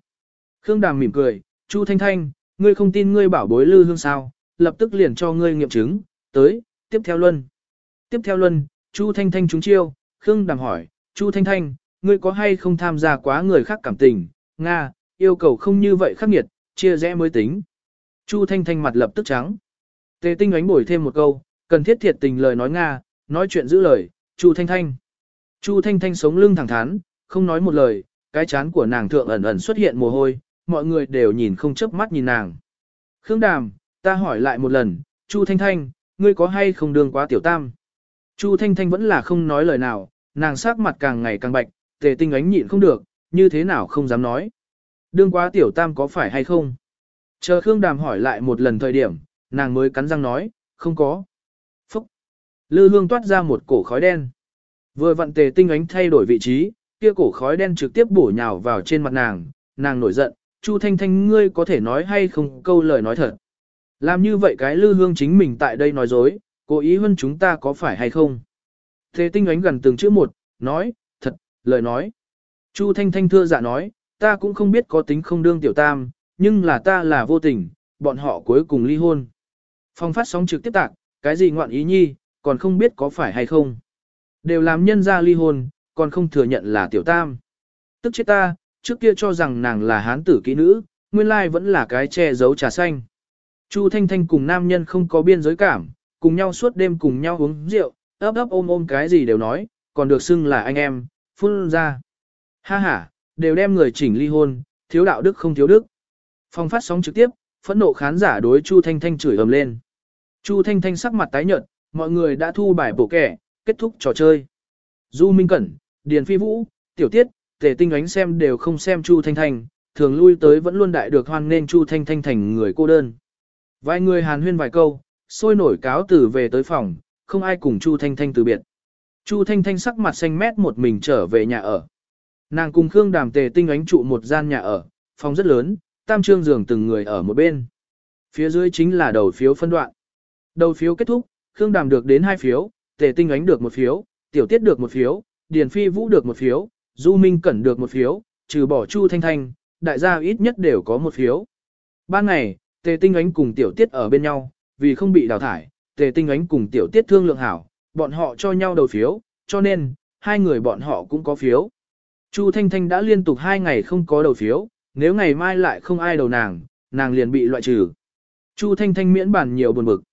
Khương Đàm mỉm cười, Chu Thanh Thanh, ngươi không tin ngươi bảo bối Lư Hương sao, lập tức liền cho ngươi nghiệm chứng, tới, tiếp theo luân. Tiếp theo luân, Chu Thanh Thanh trúng chiêu, Khương Đàm hỏi, Chu Thanh Thanh, ngươi có hay không tham gia quá người khác cảm tình, Nga, yêu cầu không như vậy khắc nghiệt, chia rẽ mới tính. Chu Thanh Thanh mặt lập tức trắng. Tề Tinh ánh bổi thêm một câu, cần thiết thiệt tình lời nói Nga, nói chuyện giữ lời, Chu Thanh Thanh. Chu Thanh Thanh sống lưng thẳng thắn, không nói một lời, cái chán của nàng thượng ẩn ẩn xuất hiện mồ hôi, mọi người đều nhìn không chớp mắt nhìn nàng. Khương Đàm, ta hỏi lại một lần, Chu Thanh Thanh, ngươi có hay không đương quá tiểu tam? Chu Thanh Thanh vẫn là không nói lời nào, nàng sắc mặt càng ngày càng bạch, tề tinh ánh nhịn không được, như thế nào không dám nói. Đương quá tiểu tam có phải hay không? Chờ Khương Đàm hỏi lại một lần thời điểm, nàng mới cắn răng nói, không có. Phúc! Lư hương toát ra một cổ khói đen. Vừa vặn tề tinh ánh thay đổi vị trí, kia cổ khói đen trực tiếp bổ nhào vào trên mặt nàng, nàng nổi giận, Chu Thanh Thanh ngươi có thể nói hay không câu lời nói thật. Làm như vậy cái lư hương chính mình tại đây nói dối, cố ý hơn chúng ta có phải hay không? Tề tinh ánh gần từng chữ một, nói, thật, lời nói. Chu Thanh Thanh thưa dạ nói, ta cũng không biết có tính không đương tiểu tam, nhưng là ta là vô tình, bọn họ cuối cùng ly hôn. Phong phát sóng trực tiếp tạc, cái gì ngoạn ý nhi, còn không biết có phải hay không. Đều làm nhân ra ly hôn, còn không thừa nhận là tiểu tam. Tức chết ta, trước kia cho rằng nàng là hán tử kỹ nữ, nguyên lai vẫn là cái che giấu trà xanh. Chu Thanh Thanh cùng nam nhân không có biên giới cảm, cùng nhau suốt đêm cùng nhau uống rượu, ấp ấp ôm ôm cái gì đều nói, còn được xưng là anh em, phun ra. Ha ha, đều đem người chỉnh ly hôn, thiếu đạo đức không thiếu đức. Phong phát sóng trực tiếp, phẫn nộ khán giả đối Chu Thanh Thanh chửi ầm lên. Chu Thanh Thanh sắc mặt tái nhợt, mọi người đã thu bài bổ kẻ, kết thúc trò chơi. Du Minh Cẩn, Điền Phi Vũ, Tiểu Tiết, Tề Tinh ánh xem đều không xem Chu Thanh Thanh, thường lui tới vẫn luôn đại được hoan nên Chu Thanh Thanh thành người cô đơn. Vài người hàn huyên vài câu, sôi nổi cáo từ về tới phòng, không ai cùng Chu Thanh Thanh từ biệt. Chu Thanh Thanh sắc mặt xanh mét một mình trở về nhà ở. Nàng cùng Khương Đàm Tề Tinh ánh trụ một gian nhà ở, phòng rất lớn, tam trương giường từng người ở một bên. Phía dưới chính là đầu phiếu phân đoạn. Đầu phiếu kết thúc, Khương Đàm được đến hai phiếu, Tề Tinh ánh được một phiếu, Tiểu Tiết được một phiếu, Điền Phi Vũ được một phiếu, Du Minh Cẩn được một phiếu, trừ bỏ Chu Thanh Thanh, đại gia ít nhất đều có một phiếu. Ban ngày, Tề Tinh Ánh cùng Tiểu Tiết ở bên nhau, vì không bị đào thải, Tề Tinh Ánh cùng Tiểu Tiết thương lượng hảo, bọn họ cho nhau đầu phiếu, cho nên, hai người bọn họ cũng có phiếu. Chu Thanh Thanh đã liên tục hai ngày không có đầu phiếu, nếu ngày mai lại không ai đầu nàng, nàng liền bị loại trừ. Chu Thanh Thanh miễn bản nhiều buồn bực.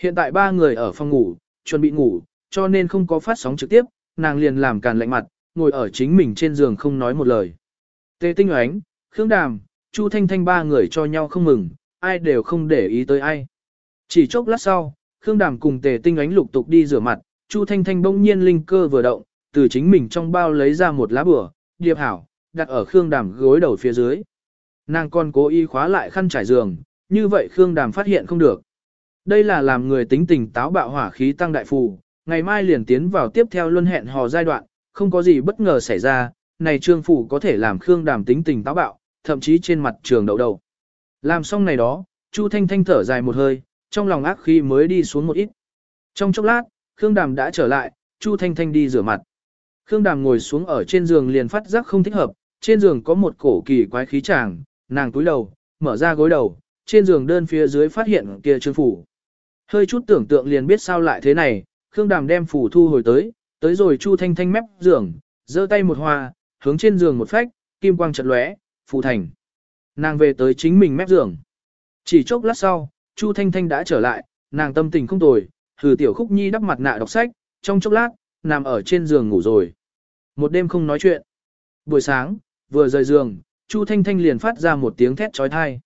Hiện tại ba người ở phòng ngủ, chuẩn bị ngủ, cho nên không có phát sóng trực tiếp, nàng liền làm càn lạnh mặt, ngồi ở chính mình trên giường không nói một lời. Tề Tinh Ánh, Khương Đàm, Chu Thanh Thanh ba người cho nhau không mừng, ai đều không để ý tới ai. Chỉ chốc lát sau, Khương Đàm cùng Tề Tinh Ánh lục tục đi rửa mặt, Chu Thanh Thanh bỗng nhiên linh cơ vừa động, từ chính mình trong bao lấy ra một lá bửa, điệp hảo, đặt ở Khương Đàm gối đầu phía dưới. Nàng còn cố ý khóa lại khăn trải giường, như vậy Khương Đàm phát hiện không được. Đây là làm người tính tình táo bạo hỏa khí tăng đại phù, ngày mai liền tiến vào tiếp theo luân hẹn hò giai đoạn, không có gì bất ngờ xảy ra, này trương phủ có thể làm Khương Đàm tính tình táo bạo, thậm chí trên mặt trường đầu đầu. Làm xong này đó, Chu Thanh Thanh thở dài một hơi, trong lòng ác khí mới đi xuống một ít. Trong chốc lát, Khương Đàm đã trở lại, Chu Thanh Thanh đi rửa mặt. Khương Đàm ngồi xuống ở trên giường liền phát giác không thích hợp, trên giường có một cổ kỳ quái khí tràng, nàng túi đầu, mở ra gối đầu, trên giường đơn phía dưới phát hiện kia trương phủ. Hơi chút tưởng tượng liền biết sao lại thế này, Khương Đàm đem phủ thu hồi tới, tới rồi Chu Thanh Thanh mép giường, giơ tay một hoa, hướng trên giường một phách, kim quang chợt lóe, phủ thành. Nàng về tới chính mình mép giường. Chỉ chốc lát sau, Chu Thanh Thanh đã trở lại, nàng tâm tình không tồi, thử tiểu khúc nhi đắp mặt nạ đọc sách, trong chốc lát, nằm ở trên giường ngủ rồi. Một đêm không nói chuyện. Buổi sáng, vừa rời giường, Chu Thanh Thanh liền phát ra một tiếng thét trói thai.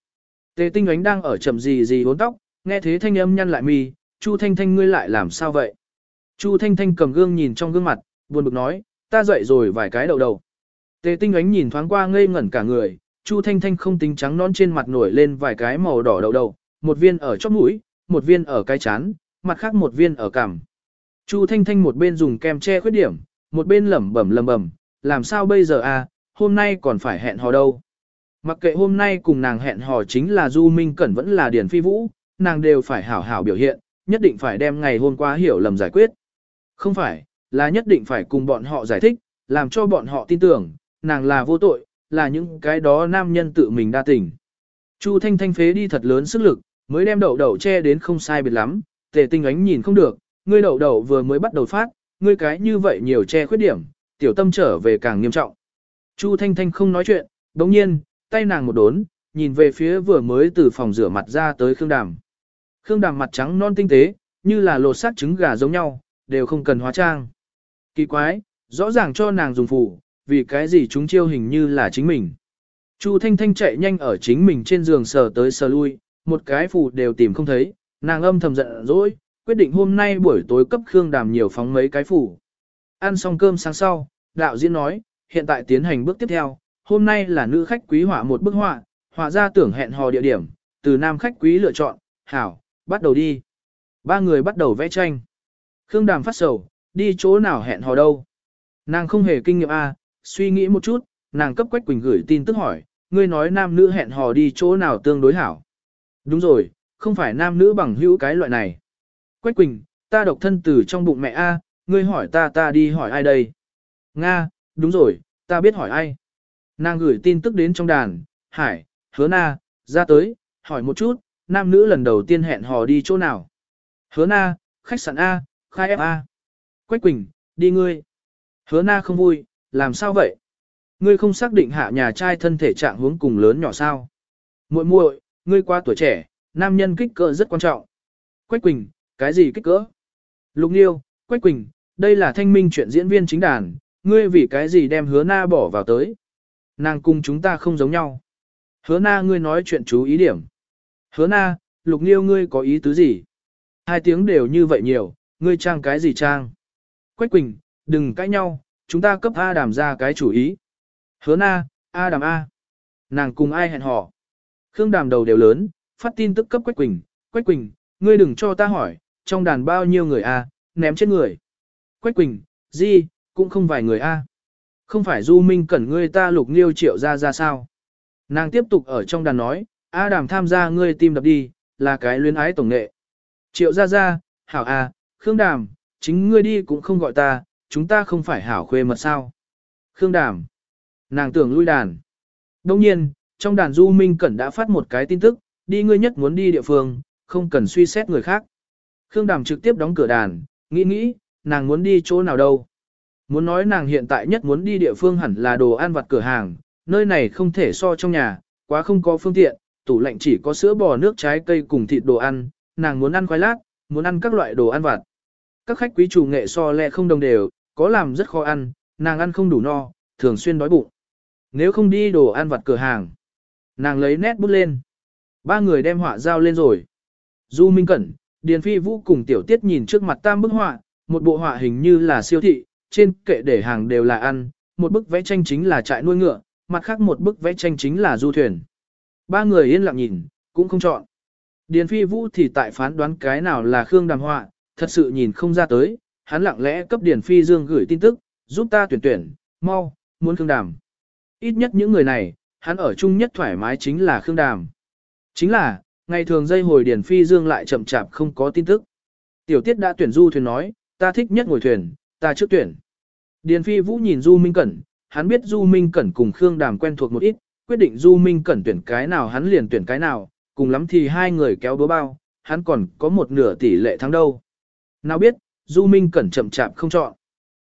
Tề tinh ánh đang ở chậm gì gì bốn tóc, nghe thế thanh âm nhăn lại mi, Chu Thanh Thanh ngươi lại làm sao vậy? Chu Thanh Thanh cầm gương nhìn trong gương mặt, buồn bực nói, ta dậy rồi vài cái đầu đầu. Tề tinh ánh nhìn thoáng qua ngây ngẩn cả người, Chu Thanh Thanh không tính trắng non trên mặt nổi lên vài cái màu đỏ đầu đầu, một viên ở chóp mũi, một viên ở cái chán, mặt khác một viên ở cằm. Chu Thanh Thanh một bên dùng kem che khuyết điểm, một bên lẩm bẩm lẩm bẩm, làm sao bây giờ à, hôm nay còn phải hẹn hò đâu. Mặc kệ hôm nay cùng nàng hẹn hò chính là Du Minh Cẩn vẫn là Điển Phi Vũ, nàng đều phải hảo hảo biểu hiện, nhất định phải đem ngày hôm qua hiểu lầm giải quyết. Không phải, là nhất định phải cùng bọn họ giải thích, làm cho bọn họ tin tưởng, nàng là vô tội, là những cái đó nam nhân tự mình đa tình. Chu Thanh Thanh phế đi thật lớn sức lực, mới đem đậu đậu che đến không sai biệt lắm, tề tinh ánh nhìn không được, ngươi đậu đậu vừa mới bắt đầu phát, ngươi cái như vậy nhiều che khuyết điểm, tiểu tâm trở về càng nghiêm trọng. Chu Thanh Thanh không nói chuyện, đồng nhiên, tay nàng một đốn, nhìn về phía vừa mới từ phòng rửa mặt ra tới Khương Đàm. Khương Đàm mặt trắng non tinh tế, như là lột xác trứng gà giống nhau, đều không cần hóa trang. Kỳ quái, rõ ràng cho nàng dùng phủ, vì cái gì chúng chiêu hình như là chính mình. Chu Thanh Thanh chạy nhanh ở chính mình trên giường sờ tới sờ lui, một cái phủ đều tìm không thấy, nàng âm thầm giận dỗi, quyết định hôm nay buổi tối cấp Khương Đàm nhiều phóng mấy cái phủ, Ăn xong cơm sáng sau, đạo diễn nói, hiện tại tiến hành bước tiếp theo, hôm nay là nữ khách quý họa một bức họa, họa ra tưởng hẹn hò địa điểm, từ nam khách quý lựa chọn, hảo, bắt đầu đi. Ba người bắt đầu vẽ tranh. Khương Đàm phát sầu, đi chỗ nào hẹn hò đâu. Nàng không hề kinh nghiệm A, suy nghĩ một chút, nàng cấp Quách Quỳnh gửi tin tức hỏi, ngươi nói nam nữ hẹn hò đi chỗ nào tương đối hảo. Đúng rồi, không phải nam nữ bằng hữu cái loại này. Quách Quỳnh, ta độc thân từ trong bụng mẹ A, ngươi hỏi ta ta đi hỏi ai đây? Nga, đúng rồi, ta biết hỏi ai. Nàng gửi tin tức đến trong đàn, Hải, hứa na, ra tới, hỏi một chút, nam nữ lần đầu tiên hẹn hò đi chỗ nào. Hứa na, khách sạn A, khai F A. Quách Quỳnh, đi ngươi. Hứa na không vui, làm sao vậy? Ngươi không xác định hạ nhà trai thân thể trạng hướng cùng lớn nhỏ sao? Muội muội, ngươi qua tuổi trẻ, nam nhân kích cỡ rất quan trọng. Quách Quỳnh, cái gì kích cỡ? Lục Nhiêu, Quách Quỳnh, đây là thanh minh chuyện diễn viên chính đàn, ngươi vì cái gì đem hứa na bỏ vào tới? Nàng cùng chúng ta không giống nhau. Hứa na ngươi nói chuyện chú ý điểm. Hứa na, Lục Nhiêu ngươi có ý tứ gì? Hai tiếng đều như vậy nhiều, ngươi trang cái gì trang? Quách Quỳnh, đừng cãi nhau, chúng ta cấp A đàm ra cái chủ ý. Hứa na, A đàm A. Nàng cùng ai hẹn hò? Khương đàm đầu đều lớn, phát tin tức cấp Quách Quỳnh. Quách Quỳnh, ngươi đừng cho ta hỏi, trong đàn bao nhiêu người A, ném chết người. Quách Quỳnh, di cũng không vài người A. Không phải Du Minh cẩn ngươi ta lục nghiêu triệu ra ra sao. Nàng tiếp tục ở trong đàn nói, A đàm tham gia ngươi tim đập đi, là cái luyến ái tổng nghệ. Triệu ra ra, hảo A, Khương đàm, chính ngươi đi cũng không gọi ta, chúng ta không phải hảo khuê mật sao. Khương đàm, nàng tưởng lui đàn. Đông nhiên, trong đàn Du Minh Cẩn đã phát một cái tin tức, đi ngươi nhất muốn đi địa phương, không cần suy xét người khác. Khương Đàm trực tiếp đóng cửa đàn, nghĩ nghĩ, nàng muốn đi chỗ nào đâu. Muốn nói nàng hiện tại nhất muốn đi địa phương hẳn là đồ ăn vặt cửa hàng, nơi này không thể so trong nhà, quá không có phương tiện, tủ lạnh chỉ có sữa bò nước trái cây cùng thịt đồ ăn, nàng muốn ăn khoai lát, muốn ăn các loại đồ ăn vặt. Các khách quý chủ nghệ so lẹ không đồng đều, có làm rất khó ăn, nàng ăn không đủ no, thường xuyên đói bụng. Nếu không đi đồ ăn vặt cửa hàng, nàng lấy nét bút lên. Ba người đem họa giao lên rồi. Du Minh Cẩn, Điền Phi Vũ cùng Tiểu Tiết nhìn trước mặt tam bức họa, một bộ họa hình như là siêu thị, trên kệ để hàng đều là ăn, một bức vẽ tranh chính là trại nuôi ngựa, mặt khác một bức vẽ tranh chính là du thuyền. Ba người yên lặng nhìn, cũng không chọn. Điền Phi Vũ thì tại phán đoán cái nào là Khương Đàm họa, thật sự nhìn không ra tới, hắn lặng lẽ cấp Điền Phi Dương gửi tin tức, giúp ta tuyển tuyển, mau, muốn Khương Đàm. Ít nhất những người này, hắn ở chung nhất thoải mái chính là Khương Đàm. Chính là, ngày thường dây hồi Điền Phi Dương lại chậm chạp không có tin tức. Tiểu tiết đã tuyển du thuyền nói, ta thích nhất ngồi thuyền, ta trước tuyển. Điền Phi Vũ nhìn Du Minh Cẩn, hắn biết Du Minh Cẩn cùng Khương Đàm quen thuộc một ít, quyết định Du Minh Cẩn tuyển cái nào hắn liền tuyển cái nào, cùng lắm thì hai người kéo búa bao, hắn còn có một nửa tỷ lệ thắng đâu. Nào biết, Du Minh Cẩn chậm chạp không chọn.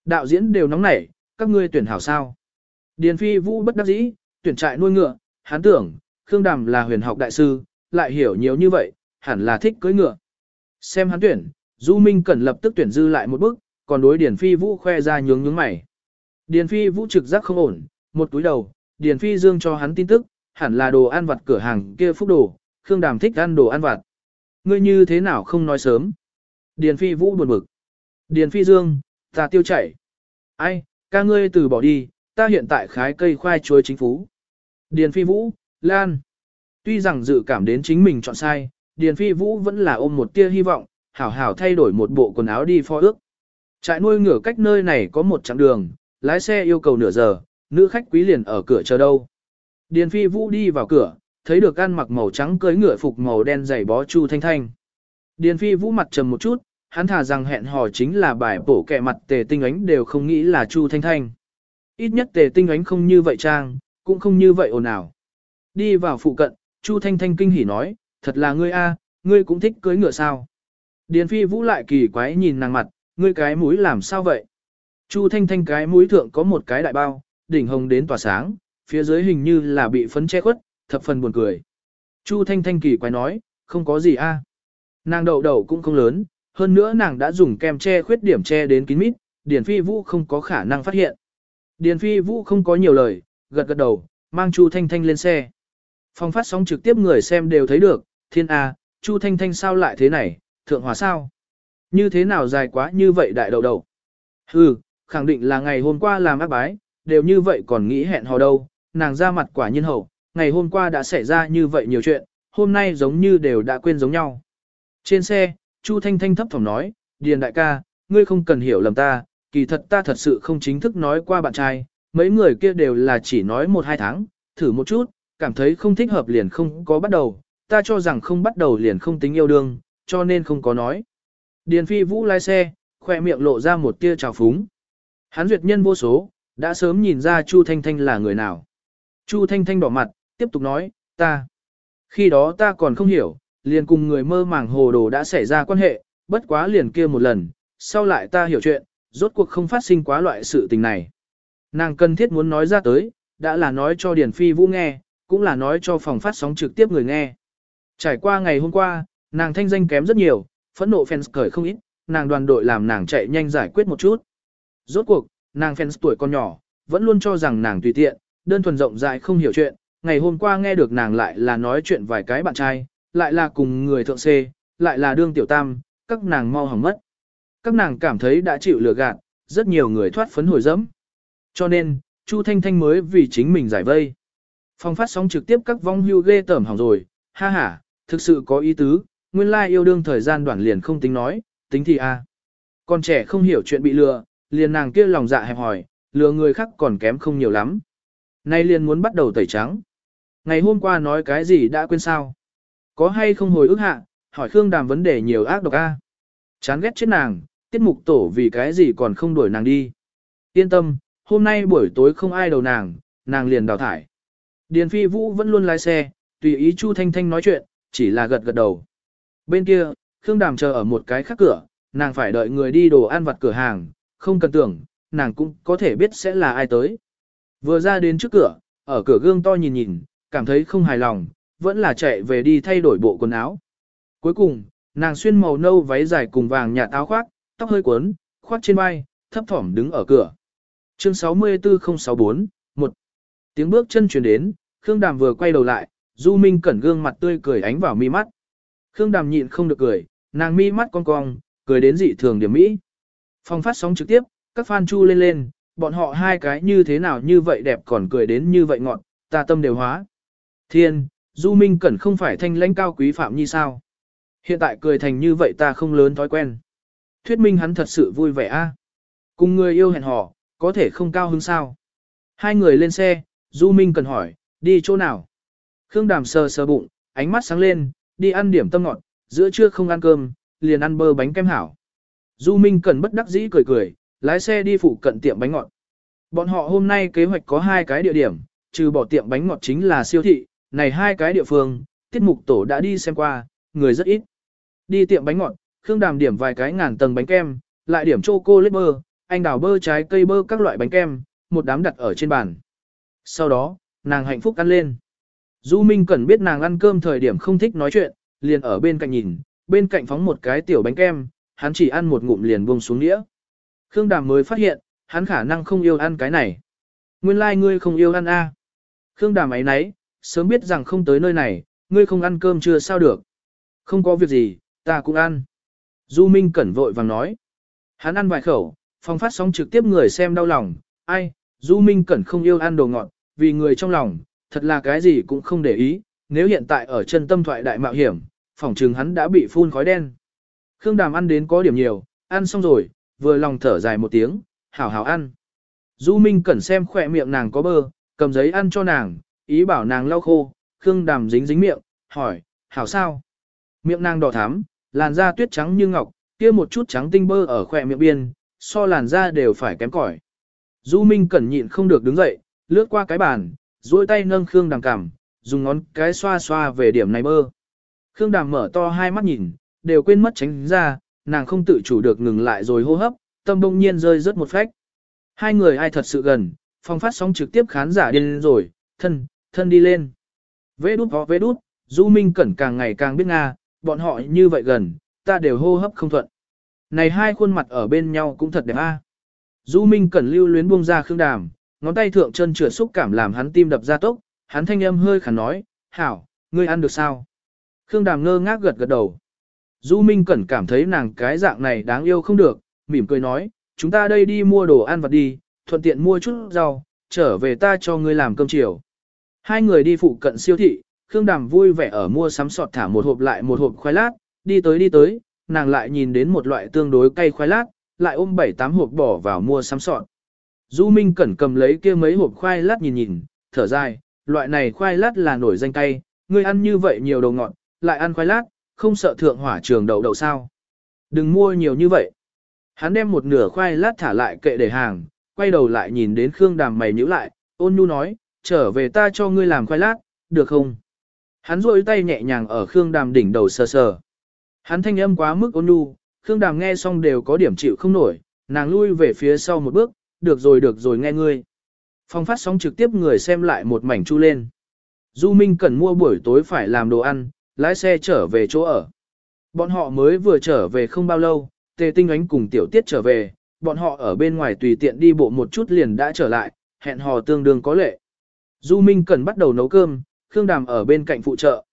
Đạo diễn đều nóng nảy, các ngươi tuyển hảo sao. Điền Phi Vũ bất đắc dĩ, tuyển trại nuôi ngựa, hắn tưởng, Khương Đàm là huyền học đại sư, lại hiểu nhiều như vậy, hẳn là thích cưỡi ngựa. Xem hắn tuyển, Du Minh Cẩn lập tức tuyển dư lại một bước, còn đối Điền Phi Vũ khoe ra nhướng nhướng mày. Điền Phi Vũ trực giác không ổn, một túi đầu, Điền Phi Dương cho hắn tin tức, hẳn là đồ ăn vặt cửa hàng kia phúc đồ, Khương Đàm thích ăn đồ ăn vặt. Ngươi như thế nào không nói sớm? Điền Phi Vũ buồn bực. Điền Phi Dương, ta tiêu chảy. Ai, ca ngươi từ bỏ đi, ta hiện tại khái cây khoai chuối chính phú. Điền Phi Vũ, Lan. Tuy rằng dự cảm đến chính mình chọn sai, Điền Phi Vũ vẫn là ôm một tia hy vọng, hảo hảo thay đổi một bộ quần áo đi phó ước. Trại nuôi ngựa cách nơi này có một chặng đường, lái xe yêu cầu nửa giờ, nữ khách quý liền ở cửa chờ đâu. Điền Phi Vũ đi vào cửa, thấy được ăn mặc màu trắng cưới ngựa phục màu đen dày bó Chu Thanh Thanh. Điền Phi Vũ mặt trầm một chút, hắn thả rằng hẹn hò chính là bài bổ kẻ mặt tề tinh ánh đều không nghĩ là Chu Thanh Thanh. Ít nhất tề tinh ánh không như vậy trang, cũng không như vậy ồn ào. Đi vào phụ cận, Chu Thanh Thanh kinh hỉ nói, thật là ngươi a, ngươi cũng thích cưới ngựa sao. Điền Phi Vũ lại kỳ quái nhìn nàng mặt, ngươi cái mũi làm sao vậy? Chu Thanh Thanh cái mũi thượng có một cái đại bao, đỉnh hồng đến tỏa sáng, phía dưới hình như là bị phấn che khuất, thập phần buồn cười. Chu Thanh Thanh kỳ quái nói, không có gì a. Nàng đậu đậu cũng không lớn, hơn nữa nàng đã dùng kem che khuyết điểm che đến kín mít, Điền Phi Vũ không có khả năng phát hiện. Điền Phi Vũ không có nhiều lời, gật gật đầu, mang Chu Thanh Thanh lên xe. Phong phát sóng trực tiếp người xem đều thấy được, thiên A, Chu Thanh Thanh sao lại thế này, thượng hòa sao? Như thế nào dài quá như vậy đại đầu đầu? Hừ, khẳng định là ngày hôm qua làm ác bái, đều như vậy còn nghĩ hẹn hò đâu, nàng ra mặt quả nhiên hậu, ngày hôm qua đã xảy ra như vậy nhiều chuyện, hôm nay giống như đều đã quên giống nhau. Trên xe, Chu Thanh Thanh thấp thỏm nói, Điền đại ca, ngươi không cần hiểu lầm ta, kỳ thật ta thật sự không chính thức nói qua bạn trai, mấy người kia đều là chỉ nói một hai tháng, thử một chút, cảm thấy không thích hợp liền không có bắt đầu, ta cho rằng không bắt đầu liền không tính yêu đương, cho nên không có nói. Điền phi vũ lái xe, khoe miệng lộ ra một tia trào phúng. Hắn duyệt nhân vô số, đã sớm nhìn ra Chu Thanh Thanh là người nào. Chu Thanh Thanh đỏ mặt, tiếp tục nói, ta. Khi đó ta còn không hiểu, liền cùng người mơ màng hồ đồ đã xảy ra quan hệ, bất quá liền kia một lần, sau lại ta hiểu chuyện, rốt cuộc không phát sinh quá loại sự tình này. Nàng cần thiết muốn nói ra tới, đã là nói cho Điền Phi Vũ nghe, cũng là nói cho phòng phát sóng trực tiếp người nghe. Trải qua ngày hôm qua, nàng thanh danh kém rất nhiều, phẫn nộ fans cởi không ít, nàng đoàn đội làm nàng chạy nhanh giải quyết một chút. Rốt cuộc, nàng fans tuổi còn nhỏ, vẫn luôn cho rằng nàng tùy tiện, đơn thuần rộng rãi không hiểu chuyện, ngày hôm qua nghe được nàng lại là nói chuyện vài cái bạn trai, lại là cùng người thượng xê, lại là đương tiểu tam, các nàng mau hỏng mất. Các nàng cảm thấy đã chịu lừa gạt, rất nhiều người thoát phấn hồi dẫm. Cho nên, Chu Thanh Thanh mới vì chính mình giải vây. Phong phát sóng trực tiếp các vong hưu ghê tởm hỏng rồi, ha ha, thực sự có ý tứ, nguyên lai like yêu đương thời gian đoạn liền không tính nói, tính thì a. À. Con trẻ không hiểu chuyện bị lừa, liền nàng kia lòng dạ hẹp hỏi, lừa người khác còn kém không nhiều lắm. Nay liền muốn bắt đầu tẩy trắng. Ngày hôm qua nói cái gì đã quên sao? Có hay không hồi ức hạ, hỏi Khương Đàm vấn đề nhiều ác độc a. Chán ghét chết nàng, tiết mục tổ vì cái gì còn không đuổi nàng đi. Yên tâm, hôm nay buổi tối không ai đầu nàng, nàng liền đào thải. Điền Phi Vũ vẫn luôn lái xe, tùy ý Chu Thanh Thanh nói chuyện, chỉ là gật gật đầu. Bên kia, Khương Đàm chờ ở một cái khác cửa, nàng phải đợi người đi đồ ăn vặt cửa hàng, không cần tưởng, nàng cũng có thể biết sẽ là ai tới. Vừa ra đến trước cửa, ở cửa gương to nhìn nhìn, cảm thấy không hài lòng, vẫn là chạy về đi thay đổi bộ quần áo. Cuối cùng, nàng xuyên màu nâu váy dài cùng vàng nhạt áo khoác, tóc hơi cuốn, khoác trên vai, thấp thỏm đứng ở cửa. Chương 64064, 1. Tiếng bước chân chuyển đến, Khương Đàm vừa quay đầu lại, Du Minh cẩn gương mặt tươi cười ánh vào mi mắt. Khương Đàm nhịn không được cười, nàng mi mắt cong cong, cười đến dị thường điểm mỹ. Phong phát sóng trực tiếp, các fan chu lên lên, bọn họ hai cái như thế nào như vậy đẹp còn cười đến như vậy ngọn, ta tâm đều hóa. Thiên, Du Minh Cẩn không phải thanh lãnh cao quý phạm như sao. Hiện tại cười thành như vậy ta không lớn thói quen. Thuyết minh hắn thật sự vui vẻ a. Cùng người yêu hẹn hò, có thể không cao hứng sao. Hai người lên xe, Du Minh cần hỏi, đi chỗ nào? Khương Đàm sờ sờ bụng, ánh mắt sáng lên, đi ăn điểm tâm ngọt, giữa trưa không ăn cơm, liền ăn bơ bánh kem hảo. Du Minh cần bất đắc dĩ cười cười, lái xe đi phụ cận tiệm bánh ngọt. Bọn họ hôm nay kế hoạch có hai cái địa điểm, trừ bỏ tiệm bánh ngọt chính là siêu thị, này hai cái địa phương, tiết mục tổ đã đi xem qua, người rất ít. Đi tiệm bánh ngọt, Khương Đàm điểm vài cái ngàn tầng bánh kem, lại điểm chocolate bơ, anh đào bơ trái cây bơ các loại bánh kem, một đám đặt ở trên bàn. Sau đó, nàng hạnh phúc ăn lên. Du Minh cần biết nàng ăn cơm thời điểm không thích nói chuyện, liền ở bên cạnh nhìn, bên cạnh phóng một cái tiểu bánh kem, hắn chỉ ăn một ngụm liền buông xuống đĩa. Khương Đàm mới phát hiện, hắn khả năng không yêu ăn cái này. Nguyên lai like ngươi không yêu ăn a. Khương Đàm ấy nấy, sớm biết rằng không tới nơi này, ngươi không ăn cơm chưa sao được. Không có việc gì, ta cũng ăn. Du Minh cẩn vội vàng nói. Hắn ăn vài khẩu, phong phát sóng trực tiếp người xem đau lòng, ai, Du Minh cẩn không yêu ăn đồ ngọt, vì người trong lòng, thật là cái gì cũng không để ý, nếu hiện tại ở chân tâm thoại đại mạo hiểm, phỏng chừng hắn đã bị phun khói đen. Khương Đàm ăn đến có điểm nhiều, ăn xong rồi, vừa lòng thở dài một tiếng, hảo hảo ăn. Du Minh cẩn xem khỏe miệng nàng có bơ, cầm giấy ăn cho nàng, ý bảo nàng lau khô, Khương Đàm dính dính miệng, hỏi, hảo sao? Miệng nàng đỏ thắm, làn da tuyết trắng như ngọc, kia một chút trắng tinh bơ ở khỏe miệng biên, so làn da đều phải kém cỏi. Du Minh cẩn nhịn không được đứng dậy, lướt qua cái bàn, duỗi tay nâng Khương Đàm cằm, dùng ngón cái xoa xoa về điểm này bơ. Khương Đàm mở to hai mắt nhìn, đều quên mất tránh ra, nàng không tự chủ được ngừng lại rồi hô hấp, tâm bỗng nhiên rơi rớt một phách. Hai người ai thật sự gần, phong phát sóng trực tiếp khán giả điên rồi, thân, thân đi lên. Vê đút ho vê đút, Du Minh Cẩn càng ngày càng biết Nga, bọn họ như vậy gần, ta đều hô hấp không thuận. Này hai khuôn mặt ở bên nhau cũng thật đẹp a. Du Minh Cẩn lưu luyến buông ra khương đàm, ngón tay thượng chân trượt xúc cảm làm hắn tim đập ra tốc, hắn thanh âm hơi khàn nói, hảo, ngươi ăn được sao? Khương đàm ngơ ngác gật gật đầu. Du Minh Cẩn cảm thấy nàng cái dạng này đáng yêu không được, mỉm cười nói, chúng ta đây đi mua đồ ăn vặt đi, thuận tiện mua chút rau, trở về ta cho ngươi làm cơm chiều. Hai người đi phụ cận siêu thị, Khương Đàm vui vẻ ở mua sắm sọt thả một hộp lại một hộp khoai lát, đi tới đi tới, nàng lại nhìn đến một loại tương đối cay khoai lát, lại ôm bảy tám hộp bỏ vào mua sắm sọt. Du Minh Cẩn cầm lấy kia mấy hộp khoai lát nhìn nhìn, thở dài, loại này khoai lát là nổi danh cay, ngươi ăn như vậy nhiều đồ ngọt, lại ăn khoai lát, không sợ thượng hỏa trường đậu đậu sao. Đừng mua nhiều như vậy. Hắn đem một nửa khoai lát thả lại kệ để hàng, quay đầu lại nhìn đến Khương Đàm mày nhíu lại, ôn nhu nói, trở về ta cho ngươi làm khoai lát, được không? Hắn rôi tay nhẹ nhàng ở Khương Đàm đỉnh đầu sờ sờ. Hắn thanh âm quá mức ôn nhu, Khương Đàm nghe xong đều có điểm chịu không nổi, nàng lui về phía sau một bước, được rồi được rồi nghe ngươi. Phong phát sóng trực tiếp người xem lại một mảnh chu lên. Du Minh cần mua buổi tối phải làm đồ ăn, lái xe trở về chỗ ở. Bọn họ mới vừa trở về không bao lâu, Tề Tinh Ánh cùng Tiểu Tiết trở về, bọn họ ở bên ngoài tùy tiện đi bộ một chút liền đã trở lại, hẹn hò tương đương có lệ. Du Minh cần bắt đầu nấu cơm, Khương Đàm ở bên cạnh phụ trợ.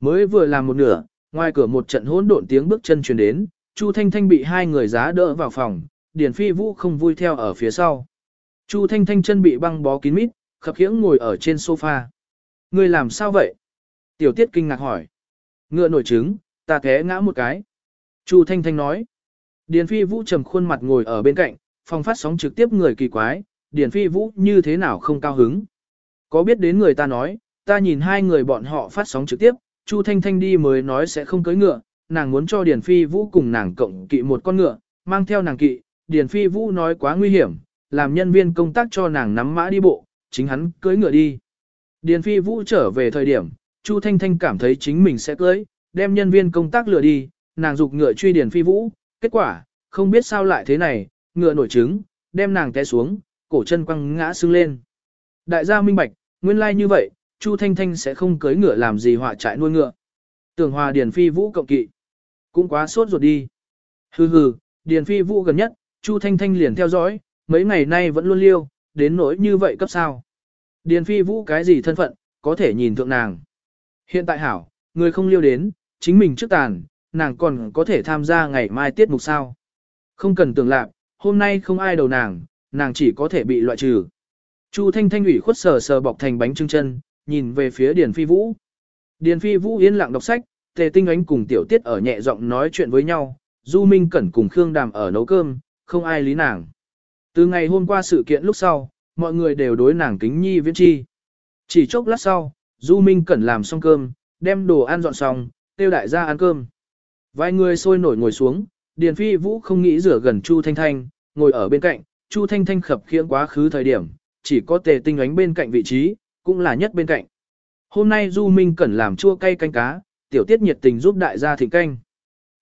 Mới vừa làm một nửa, ngoài cửa một trận hỗn độn tiếng bước chân truyền đến, Chu Thanh Thanh bị hai người giá đỡ vào phòng, Điền Phi Vũ không vui theo ở phía sau. Chu Thanh Thanh chân bị băng bó kín mít, khập khiễng ngồi ở trên sofa. Ngươi làm sao vậy? Tiểu Tiết kinh ngạc hỏi. Ngựa nổi trứng, ta té ngã một cái. Chu Thanh Thanh nói. Điền Phi Vũ trầm khuôn mặt ngồi ở bên cạnh, phòng phát sóng trực tiếp người kỳ quái, Điền Phi Vũ như thế nào không cao hứng. Có biết đến người ta nói, ta nhìn hai người bọn họ phát sóng trực tiếp, Chu Thanh Thanh đi mới nói sẽ không cưới ngựa, nàng muốn cho Điền Phi Vũ cùng nàng cộng kỵ một con ngựa, mang theo nàng kỵ, Điền Phi Vũ nói quá nguy hiểm, làm nhân viên công tác cho nàng nắm mã đi bộ, chính hắn cưỡi ngựa đi. Điền Phi Vũ trở về thời điểm, Chu Thanh Thanh cảm thấy chính mình sẽ cưỡi, đem nhân viên công tác lừa đi, nàng dục ngựa truy Điền Phi Vũ, kết quả, không biết sao lại thế này, ngựa nổi trứng, đem nàng té xuống, cổ chân quăng ngã sưng lên. Đại gia minh bạch, nguyên lai like như vậy, Chu Thanh Thanh sẽ không cưới ngựa làm gì họa trại nuôi ngựa. Tưởng hòa Điền Phi Vũ cộng kỵ. Cũng quá sốt ruột đi. Hừ hừ, Điền Phi Vũ gần nhất, Chu Thanh Thanh liền theo dõi, mấy ngày nay vẫn luôn liêu, đến nỗi như vậy cấp sao. Điền Phi Vũ cái gì thân phận, có thể nhìn thượng nàng. Hiện tại hảo, người không liêu đến, chính mình trước tàn, nàng còn có thể tham gia ngày mai tiết mục sao. Không cần tưởng lạc, hôm nay không ai đầu nàng, nàng chỉ có thể bị loại trừ. Chu Thanh Thanh ủy khuất sờ sờ bọc thành bánh trưng chân, nhìn về phía Điền Phi Vũ. Điền Phi Vũ yên lặng đọc sách, Tề Tinh Ánh cùng Tiểu Tiết ở nhẹ giọng nói chuyện với nhau, Du Minh Cẩn cùng Khương Đàm ở nấu cơm, không ai lý nàng. Từ ngày hôm qua sự kiện lúc sau, mọi người đều đối nàng kính nhi viễn chi. Chỉ chốc lát sau, Du Minh Cẩn làm xong cơm, đem đồ ăn dọn xong, tiêu đại gia ăn cơm. Vài người sôi nổi ngồi xuống, Điền Phi Vũ không nghĩ rửa gần Chu Thanh Thanh, ngồi ở bên cạnh, Chu Thanh Thanh khập khiễng quá khứ thời điểm, chỉ có tề tinh ánh bên cạnh vị trí, cũng là nhất bên cạnh. Hôm nay Du Minh Cẩn làm chua cay canh cá, tiểu tiết nhiệt tình giúp đại gia thịnh canh.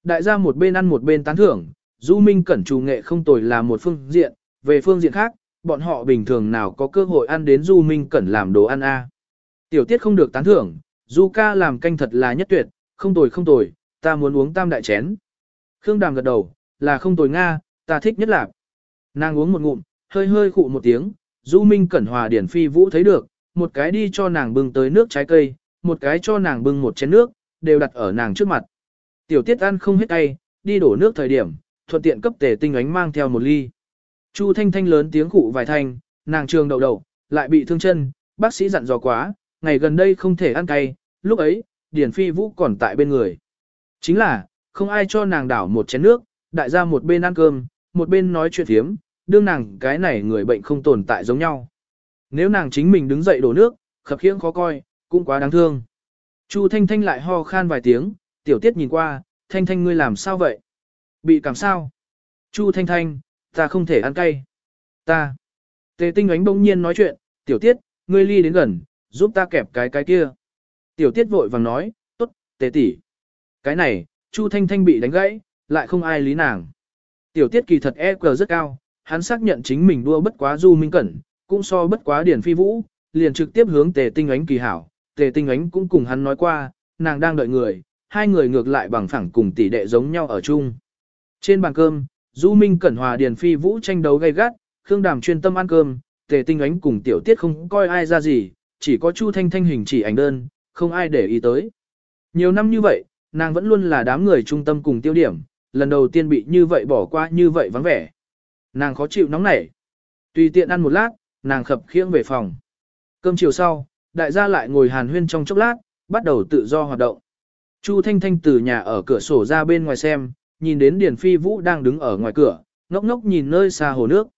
Đại gia một bên ăn một bên tán thưởng, Du Minh Cẩn chủ nghệ không tồi là một phương diện, về phương diện khác, bọn họ bình thường nào có cơ hội ăn đến Du Minh Cẩn làm đồ ăn a. Tiểu tiết không được tán thưởng, Du ca làm canh thật là nhất tuyệt, không tồi không tồi, ta muốn uống tam đại chén. Khương Đàm gật đầu, là không tồi Nga, ta thích nhất là. Nàng uống một ngụm, hơi hơi khụ một tiếng, Du Minh Cẩn Hòa Điển Phi Vũ thấy được, một cái đi cho nàng bưng tới nước trái cây, một cái cho nàng bưng một chén nước, đều đặt ở nàng trước mặt. Tiểu tiết ăn không hết tay, đi đổ nước thời điểm, thuận tiện cấp tề tinh ánh mang theo một ly. Chu Thanh Thanh lớn tiếng khụ vài thanh, nàng trường đầu đầu, lại bị thương chân, bác sĩ dặn dò quá, ngày gần đây không thể ăn cay, lúc ấy, Điển Phi Vũ còn tại bên người. Chính là, không ai cho nàng đảo một chén nước, đại gia một bên ăn cơm, một bên nói chuyện thiếm, đương nàng cái này người bệnh không tồn tại giống nhau. Nếu nàng chính mình đứng dậy đổ nước, khập khiễng khó coi, cũng quá đáng thương. Chu Thanh Thanh lại ho khan vài tiếng, tiểu tiết nhìn qua, Thanh Thanh ngươi làm sao vậy? Bị cảm sao? Chu Thanh Thanh, ta không thể ăn cay. Ta. Tề tinh ánh bỗng nhiên nói chuyện, tiểu tiết, ngươi ly đến gần, giúp ta kẹp cái cái kia. Tiểu tiết vội vàng nói, tốt, tề tỷ. Cái này, Chu Thanh Thanh bị đánh gãy, lại không ai lý nàng. Tiểu tiết kỳ thật EQ rất cao, hắn xác nhận chính mình đua bất quá Du Minh Cẩn, cũng so bất quá Điển Phi Vũ, liền trực tiếp hướng Tề Tinh Ánh kỳ hảo. Tề Tinh Ánh cũng cùng hắn nói qua, nàng đang đợi người, hai người ngược lại bằng phẳng cùng tỷ đệ giống nhau ở chung. Trên bàn cơm, Du Minh Cẩn hòa điền Phi Vũ tranh đấu gay gắt, Khương Đàm chuyên tâm ăn cơm, Tề Tinh Ánh cùng Tiểu Tiết không coi ai ra gì, chỉ có Chu Thanh Thanh hình chỉ ảnh đơn, không ai để ý tới. Nhiều năm như vậy, nàng vẫn luôn là đám người trung tâm cùng tiêu điểm, lần đầu tiên bị như vậy bỏ qua như vậy vắng vẻ. Nàng khó chịu nóng nảy. Tùy tiện ăn một lát, nàng khập khiễng về phòng. Cơm chiều sau, đại gia lại ngồi hàn huyên trong chốc lát, bắt đầu tự do hoạt động. Chu Thanh Thanh từ nhà ở cửa sổ ra bên ngoài xem, nhìn đến Điền Phi Vũ đang đứng ở ngoài cửa, ngốc ngốc nhìn nơi xa hồ nước.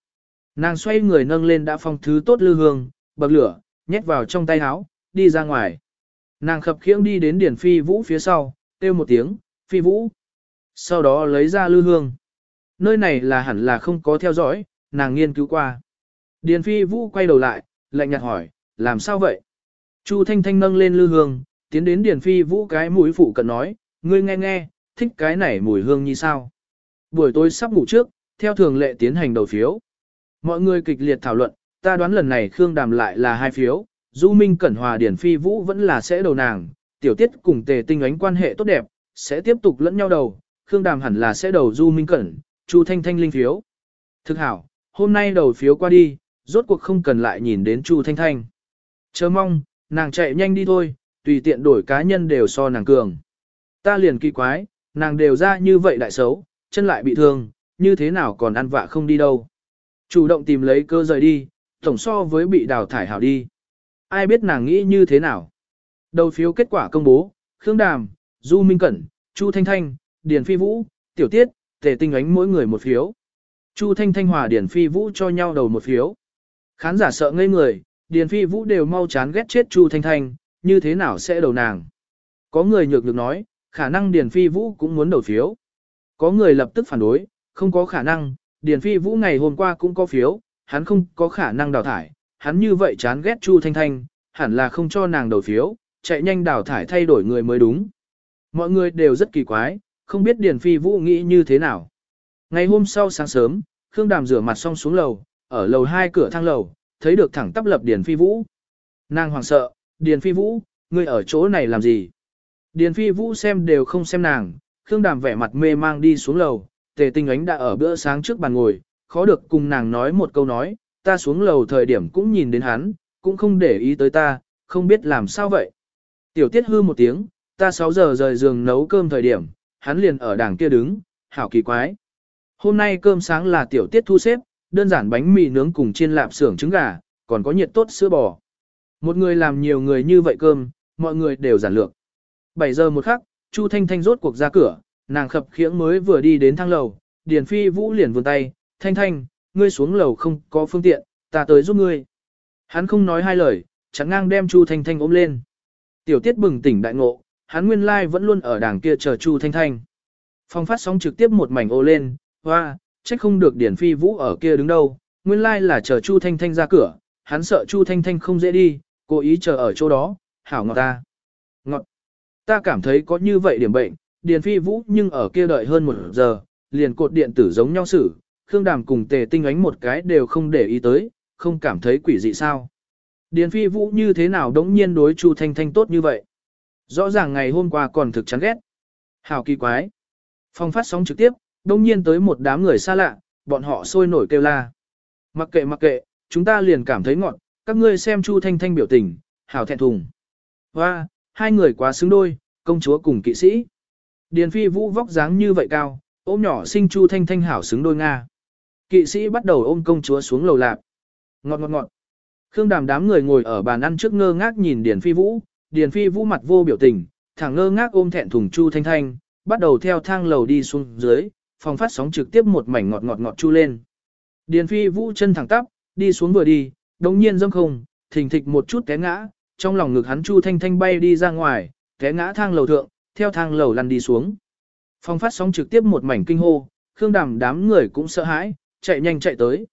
Nàng xoay người nâng lên đã phong thứ tốt lư hương, bậc lửa, nhét vào trong tay áo, đi ra ngoài. Nàng khập khiễng đi đến Điền Phi Vũ phía sau, kêu một tiếng, Phi Vũ. Sau đó lấy ra lư hương. Nơi này là hẳn là không có theo dõi, nàng nghiên cứu qua. Điền Phi Vũ quay đầu lại, lạnh nhạt hỏi, làm sao vậy? Chu Thanh Thanh nâng lên lư hương, tiến đến Điền Phi Vũ cái mũi phụ cận nói, ngươi nghe nghe, thích cái này mùi hương như sao. Buổi tối sắp ngủ trước, theo thường lệ tiến hành đầu phiếu. Mọi người kịch liệt thảo luận, ta đoán lần này Khương Đàm lại là hai phiếu, Du Minh Cẩn Hòa Điển Phi Vũ vẫn là sẽ đầu nàng, tiểu tiết cùng tề tinh ánh quan hệ tốt đẹp, sẽ tiếp tục lẫn nhau đầu, Khương Đàm hẳn là sẽ đầu Du Minh Cẩn, Chu Thanh Thanh linh phiếu. Thực hảo, hôm nay đầu phiếu qua đi, rốt cuộc không cần lại nhìn đến Chu Thanh Thanh. Chờ mong, nàng chạy nhanh đi thôi, tùy tiện đổi cá nhân đều so nàng cường. Ta liền kỳ quái, nàng đều ra như vậy đại xấu, chân lại bị thương, như thế nào còn ăn vạ không đi đâu. Chủ động tìm lấy cơ rời đi, tổng so với bị đào thải hảo đi. Ai biết nàng nghĩ như thế nào. Đầu phiếu kết quả công bố, Khương Đàm, Du Minh Cẩn, Chu Thanh Thanh, Điền Phi Vũ, Tiểu Tiết, Tề Tinh Ánh mỗi người một phiếu. Chu Thanh Thanh hòa Điền Phi Vũ cho nhau đầu một phiếu. Khán giả sợ ngây người, Điền Phi Vũ đều mau chán ghét chết Chu Thanh Thanh, như thế nào sẽ đầu nàng. Có người nhược được nói, khả năng Điền Phi Vũ cũng muốn đầu phiếu. Có người lập tức phản đối, không có khả năng, Điền Phi Vũ ngày hôm qua cũng có phiếu, hắn không có khả năng đào thải, hắn như vậy chán ghét Chu Thanh Thanh, hẳn là không cho nàng đầu phiếu, chạy nhanh đào thải thay đổi người mới đúng. Mọi người đều rất kỳ quái, không biết Điền Phi Vũ nghĩ như thế nào. Ngày hôm sau sáng sớm, Khương Đàm rửa mặt xong xuống lầu, ở lầu hai cửa thang lầu, thấy được thẳng tắp lập Điền Phi Vũ. Nàng hoàng sợ, Điền Phi Vũ, ngươi ở chỗ này làm gì? Điền Phi Vũ xem đều không xem nàng, Khương Đàm vẻ mặt mê mang đi xuống lầu, tề tinh ánh đã ở bữa sáng trước bàn ngồi, khó được cùng nàng nói một câu nói, ta xuống lầu thời điểm cũng nhìn đến hắn, cũng không để ý tới ta, không biết làm sao vậy. Tiểu tiết hư một tiếng, ta 6 giờ rời giường nấu cơm thời điểm, hắn liền ở đảng kia đứng, hảo kỳ quái. Hôm nay cơm sáng là tiểu tiết thu xếp, đơn giản bánh mì nướng cùng chiên lạp xưởng trứng gà, còn có nhiệt tốt sữa bò. Một người làm nhiều người như vậy cơm, mọi người đều giản lược. 7 giờ một khắc, Chu Thanh Thanh rốt cuộc ra cửa, nàng khập khiễng mới vừa đi đến thang lầu, Điền Phi Vũ liền vươn tay, Thanh Thanh, ngươi xuống lầu không có phương tiện, ta tới giúp ngươi. Hắn không nói hai lời, chẳng ngang đem Chu Thanh Thanh ôm lên. Tiểu tiết bừng tỉnh đại ngộ, hắn nguyên lai vẫn luôn ở đàng kia chờ Chu Thanh Thanh. Phong phát sóng trực tiếp một mảnh ô lên, hoa, trách không được Điển Phi Vũ ở kia đứng đâu, nguyên lai là chờ Chu Thanh Thanh ra cửa, hắn sợ Chu Thanh Thanh không dễ đi, cố ý chờ ở chỗ đó, hảo ngọt ta. Ngọt. Ta cảm thấy có như vậy điểm bệnh, Điền Phi Vũ nhưng ở kia đợi hơn một giờ, liền cột điện tử giống nhau xử, Khương Đàm cùng Tề Tinh ánh một cái đều không để ý tới, không cảm thấy quỷ dị sao. Điền Phi Vũ như thế nào đống nhiên đối Chu Thanh Thanh tốt như vậy? Rõ ràng ngày hôm qua còn thực chán ghét. Hào kỳ quái. Phong phát sóng trực tiếp, đống nhiên tới một đám người xa lạ, bọn họ sôi nổi kêu la. Mặc kệ mặc kệ, chúng ta liền cảm thấy ngọn, các ngươi xem Chu Thanh Thanh biểu tình, hào thẹn thùng. Hoa, hai người quá xứng đôi, công chúa cùng kỵ sĩ. Điền Phi Vũ vóc dáng như vậy cao, ôm nhỏ sinh Chu Thanh Thanh hảo xứng đôi Nga. Kỵ sĩ bắt đầu ôm công chúa xuống lầu lạp. Ngọt ngọt ngọt. Khương đàm đám người ngồi ở bàn ăn trước ngơ ngác nhìn Điền Phi Vũ, Điền Phi Vũ mặt vô biểu tình, thẳng ngơ ngác ôm thẹn thùng Chu Thanh Thanh, bắt đầu theo thang lầu đi xuống dưới, phòng phát sóng trực tiếp một mảnh ngọt ngọt ngọt chu lên. Điền Phi Vũ chân thẳng tắp, đi xuống vừa đi, đồng nhiên dâm không, thình thịch một chút té ngã, trong lòng ngực hắn Chu Thanh Thanh bay đi ra ngoài, té ngã thang lầu thượng, theo thang lầu lăn đi xuống. phong phát sóng trực tiếp một mảnh kinh hô, Khương Đàm đám người cũng sợ hãi, chạy nhanh chạy tới.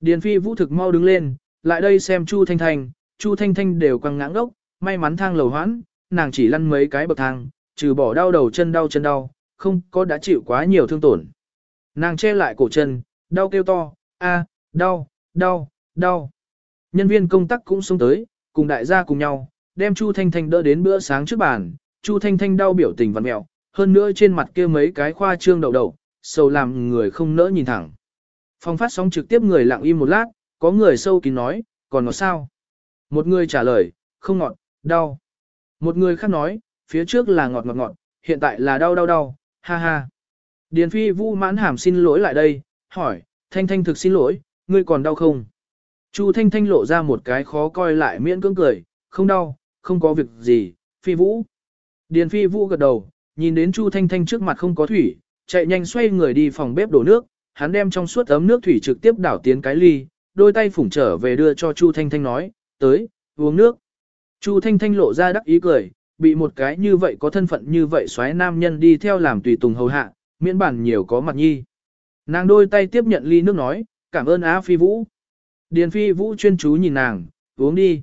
Điền Phi Vũ thực mau đứng lên, lại đây xem Chu Thanh Thanh, Chu Thanh Thanh đều quăng ngã ngốc, may mắn thang lầu hoãn, nàng chỉ lăn mấy cái bậc thang, trừ bỏ đau đầu chân đau chân đau, không có đã chịu quá nhiều thương tổn. Nàng che lại cổ chân, đau kêu to, a, đau, đau, đau. Nhân viên công tác cũng xuống tới, cùng đại gia cùng nhau, đem Chu Thanh Thanh đỡ đến bữa sáng trước bàn, Chu Thanh Thanh đau biểu tình vặn mẹo, hơn nữa trên mặt kia mấy cái khoa trương đầu đầu, sầu làm người không nỡ nhìn thẳng. Phong phát sóng trực tiếp người lặng im một lát, có người sâu kín nói, còn ngọt sao? Một người trả lời, không ngọt, đau. Một người khác nói, phía trước là ngọt ngọt ngọt, hiện tại là đau đau đau, ha ha. Điền phi vũ mãn hàm xin lỗi lại đây, hỏi, thanh thanh thực xin lỗi, ngươi còn đau không? Chu thanh thanh lộ ra một cái khó coi lại miễn cưỡng cười, không đau, không có việc gì, phi vũ. Điền phi vũ gật đầu, nhìn đến Chu thanh thanh trước mặt không có thủy, chạy nhanh xoay người đi phòng bếp đổ nước, hắn đem trong suốt ấm nước thủy trực tiếp đảo tiến cái ly, đôi tay phủng trở về đưa cho Chu Thanh Thanh nói, tới, uống nước. Chu Thanh Thanh lộ ra đắc ý cười, bị một cái như vậy có thân phận như vậy xoáy nam nhân đi theo làm tùy tùng hầu hạ, miễn bản nhiều có mặt nhi. Nàng đôi tay tiếp nhận ly nước nói, cảm ơn Á Phi Vũ. Điền Phi Vũ chuyên chú nhìn nàng, uống đi.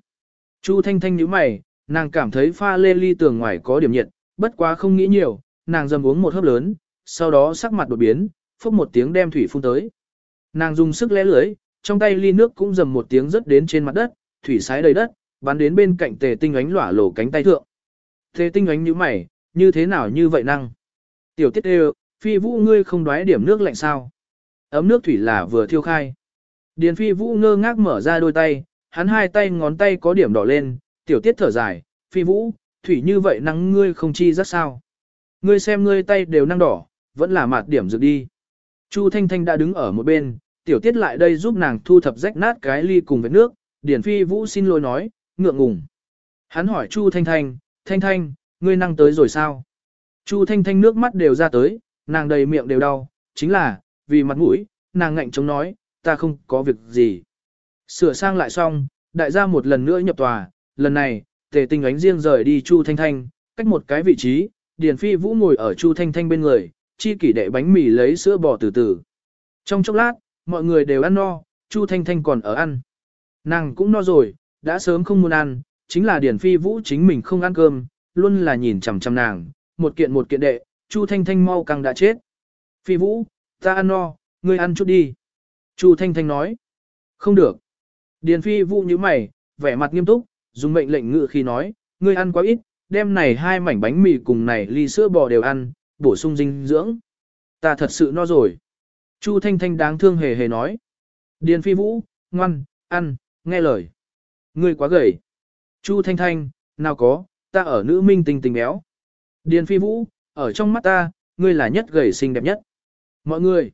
Chu Thanh Thanh nhíu mày, Nàng cảm thấy pha lê ly tường ngoài có điểm nhiệt, bất quá không nghĩ nhiều, nàng dầm uống một hớp lớn, sau đó sắc mặt đột biến, phốc một tiếng đem thủy phun tới. Nàng dùng sức lẽ lưới, trong tay ly nước cũng dầm một tiếng rớt đến trên mặt đất, thủy sái đầy đất, bắn đến bên cạnh tề tinh ánh lỏa lổ cánh tay thượng. Tề tinh ánh như mày, như thế nào như vậy năng? Tiểu tiết đều, phi vũ ngươi không đoái điểm nước lạnh sao? Ấm nước thủy là vừa thiêu khai. Điền phi vũ ngơ ngác mở ra đôi tay, hắn hai tay ngón tay có điểm đỏ lên, tiểu tiết thở dài, phi vũ, thủy như vậy nắng ngươi không chi rất sao. Ngươi xem ngươi tay đều năng đỏ, vẫn là mạt điểm dược đi. Chu Thanh Thanh đã đứng ở một bên, tiểu tiết lại đây giúp nàng thu thập rách nát cái ly cùng với nước, Điển Phi Vũ xin lỗi nói, ngượng ngùng. Hắn hỏi Chu Thanh Thanh, Thanh Thanh, ngươi năng tới rồi sao? Chu Thanh Thanh nước mắt đều ra tới, nàng đầy miệng đều đau, chính là, vì mặt mũi, nàng ngạnh chống nói, ta không có việc gì. Sửa sang lại xong, đại gia một lần nữa nhập tòa, lần này, tề tình ánh riêng rời đi Chu Thanh Thanh, cách một cái vị trí, Điền Phi Vũ ngồi ở Chu Thanh Thanh bên người, chi kỷ đệ bánh mì lấy sữa bò từ từ. Trong chốc lát, mọi người đều ăn no, Chu Thanh Thanh còn ở ăn. Nàng cũng no rồi, đã sớm không muốn ăn, chính là Điền Phi Vũ chính mình không ăn cơm, luôn là nhìn chằm chằm nàng, một kiện một kiện đệ, Chu Thanh Thanh mau càng đã chết. Phi Vũ, ta ăn no, ngươi ăn chút đi. Chu Thanh Thanh nói. Không được. Điền Phi Vũ như mày, vẻ mặt nghiêm túc, dùng mệnh lệnh ngự khi nói, ngươi ăn quá ít, đem này hai mảnh bánh mì cùng này ly sữa bò đều ăn, bổ sung dinh dưỡng. Ta thật sự no rồi. Chu Thanh Thanh đáng thương hề hề nói. Điền Phi Vũ, ngoan, ăn, nghe lời. Ngươi quá gầy. Chu Thanh Thanh, nào có, ta ở nữ minh tình tình béo. Điền Phi Vũ, ở trong mắt ta, ngươi là nhất gầy xinh đẹp nhất. Mọi người,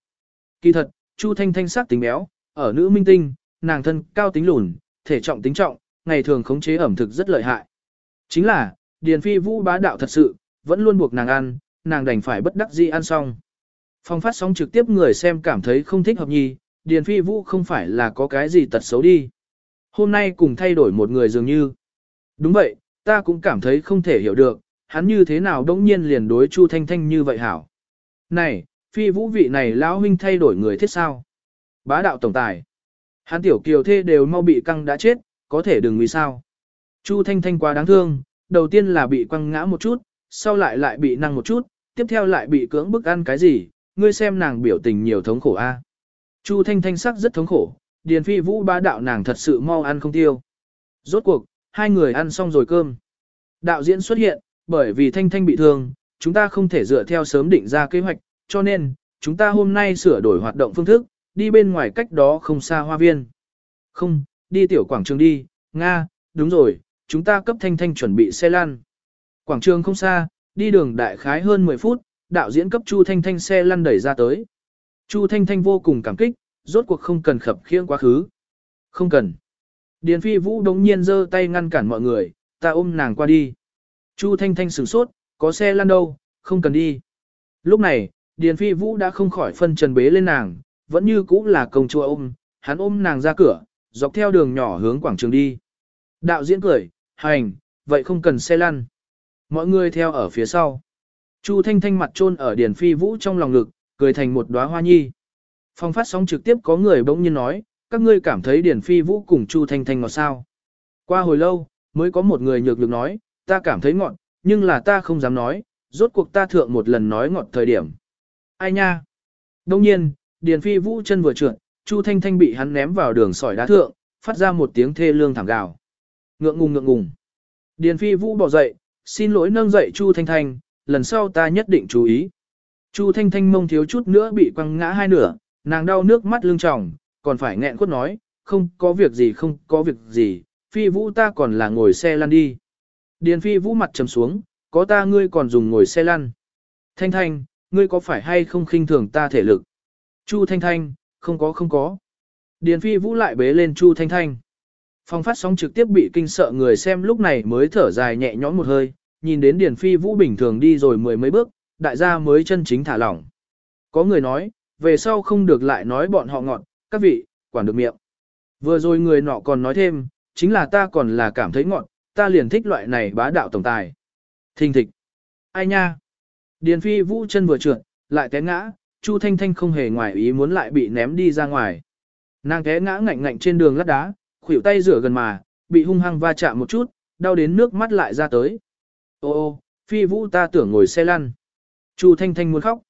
kỳ thật, Chu Thanh Thanh sắc tính béo, ở nữ minh tinh, nàng thân cao tính lùn, thể trọng tính trọng, ngày thường khống chế ẩm thực rất lợi hại. Chính là, Điền Phi Vũ bá đạo thật sự, vẫn luôn buộc nàng ăn, nàng đành phải bất đắc dĩ ăn xong. Phong phát sóng trực tiếp người xem cảm thấy không thích hợp nhì, Điền Phi Vũ không phải là có cái gì tật xấu đi. Hôm nay cùng thay đổi một người dường như. Đúng vậy, ta cũng cảm thấy không thể hiểu được, hắn như thế nào đống nhiên liền đối Chu Thanh Thanh như vậy hảo. Này, Phi Vũ vị này lão huynh thay đổi người thiết sao? Bá đạo tổng tài. Hán tiểu kiều thê đều mau bị căng đã chết, có thể đừng vì sao. Chu Thanh Thanh quá đáng thương, đầu tiên là bị quăng ngã một chút, sau lại lại bị năng một chút, tiếp theo lại bị cưỡng bức ăn cái gì, ngươi xem nàng biểu tình nhiều thống khổ a. À. Chu Thanh Thanh sắc rất thống khổ, Điền Phi Vũ bá đạo nàng thật sự mau ăn không tiêu. Rốt cuộc, hai người ăn xong rồi cơm. Đạo diễn xuất hiện, bởi vì Thanh Thanh bị thương, chúng ta không thể dựa theo sớm định ra kế hoạch, cho nên, chúng ta hôm nay sửa đổi hoạt động phương thức, đi bên ngoài cách đó không xa hoa viên. Không, đi tiểu quảng trường đi, Nga, đúng rồi, chúng ta cấp Thanh Thanh chuẩn bị xe lăn. Quảng trường không xa, đi đường đại khái hơn 10 phút, đạo diễn cấp Chu Thanh Thanh xe lăn đẩy ra tới. Chu Thanh Thanh vô cùng cảm kích, rốt cuộc không cần khập khiễng quá khứ. Không cần. Điền Phi Vũ đống nhiên giơ tay ngăn cản mọi người, ta ôm nàng qua đi. Chu Thanh Thanh sửng sốt, có xe lăn đâu, không cần đi. Lúc này, Điền Phi Vũ đã không khỏi phân trần bế lên nàng, vẫn như cũ là công chúa ôm, hắn ôm nàng ra cửa, dọc theo đường nhỏ hướng quảng trường đi. Đạo diễn cười, hành, vậy không cần xe lăn. Mọi người theo ở phía sau. Chu Thanh Thanh mặt trôn ở Điền Phi Vũ trong lòng ngực, cười thành một đóa hoa nhi. Phong phát sóng trực tiếp có người bỗng nhiên nói, các ngươi cảm thấy Điền Phi Vũ cùng Chu Thanh Thanh ngọt sao. Qua hồi lâu, mới có một người nhược lực nói, ta cảm thấy ngọt, nhưng là ta không dám nói, rốt cuộc ta thượng một lần nói ngọt thời điểm. Ai nha? Đông nhiên, Điền Phi Vũ chân vừa trượt, Chu Thanh Thanh bị hắn ném vào đường sỏi đá thượng, phát ra một tiếng thê lương thảm gào. Ngượng ngùng ngượng ngùng. Điền Phi Vũ bỏ dậy, xin lỗi nâng dậy Chu Thanh Thanh, lần sau ta nhất định chú ý. Chu Thanh Thanh mông thiếu chút nữa bị quăng ngã hai nửa, nàng đau nước mắt lưng tròng, còn phải nghẹn quất nói, không có việc gì không có việc gì, Phi Vũ ta còn là ngồi xe lăn đi. Điền Phi Vũ mặt trầm xuống, có ta ngươi còn dùng ngồi xe lăn. Thanh Thanh, ngươi có phải hay không khinh thường ta thể lực? Chu Thanh Thanh, không có không có. Điền Phi Vũ lại bế lên Chu Thanh Thanh. Phong phát sóng trực tiếp bị kinh sợ người xem lúc này mới thở dài nhẹ nhõm một hơi, nhìn đến Điền Phi Vũ bình thường đi rồi mười mấy bước, đại gia mới chân chính thả lỏng. Có người nói, về sau không được lại nói bọn họ ngọn, các vị, quản được miệng. Vừa rồi người nọ còn nói thêm, chính là ta còn là cảm thấy ngọn, ta liền thích loại này bá đạo tổng tài. Thình thịch. Ai nha? Điền Phi Vũ chân vừa trượt, lại té ngã, Chu Thanh Thanh không hề ngoài ý muốn lại bị ném đi ra ngoài. Nàng té ngã ngạnh ngạnh trên đường lát đá, khuỷu tay rửa gần mà, bị hung hăng va chạm một chút, đau đến nước mắt lại ra tới. Ô ô, phi vũ ta tưởng ngồi xe lăn. Chu Thanh Thanh muốn khóc.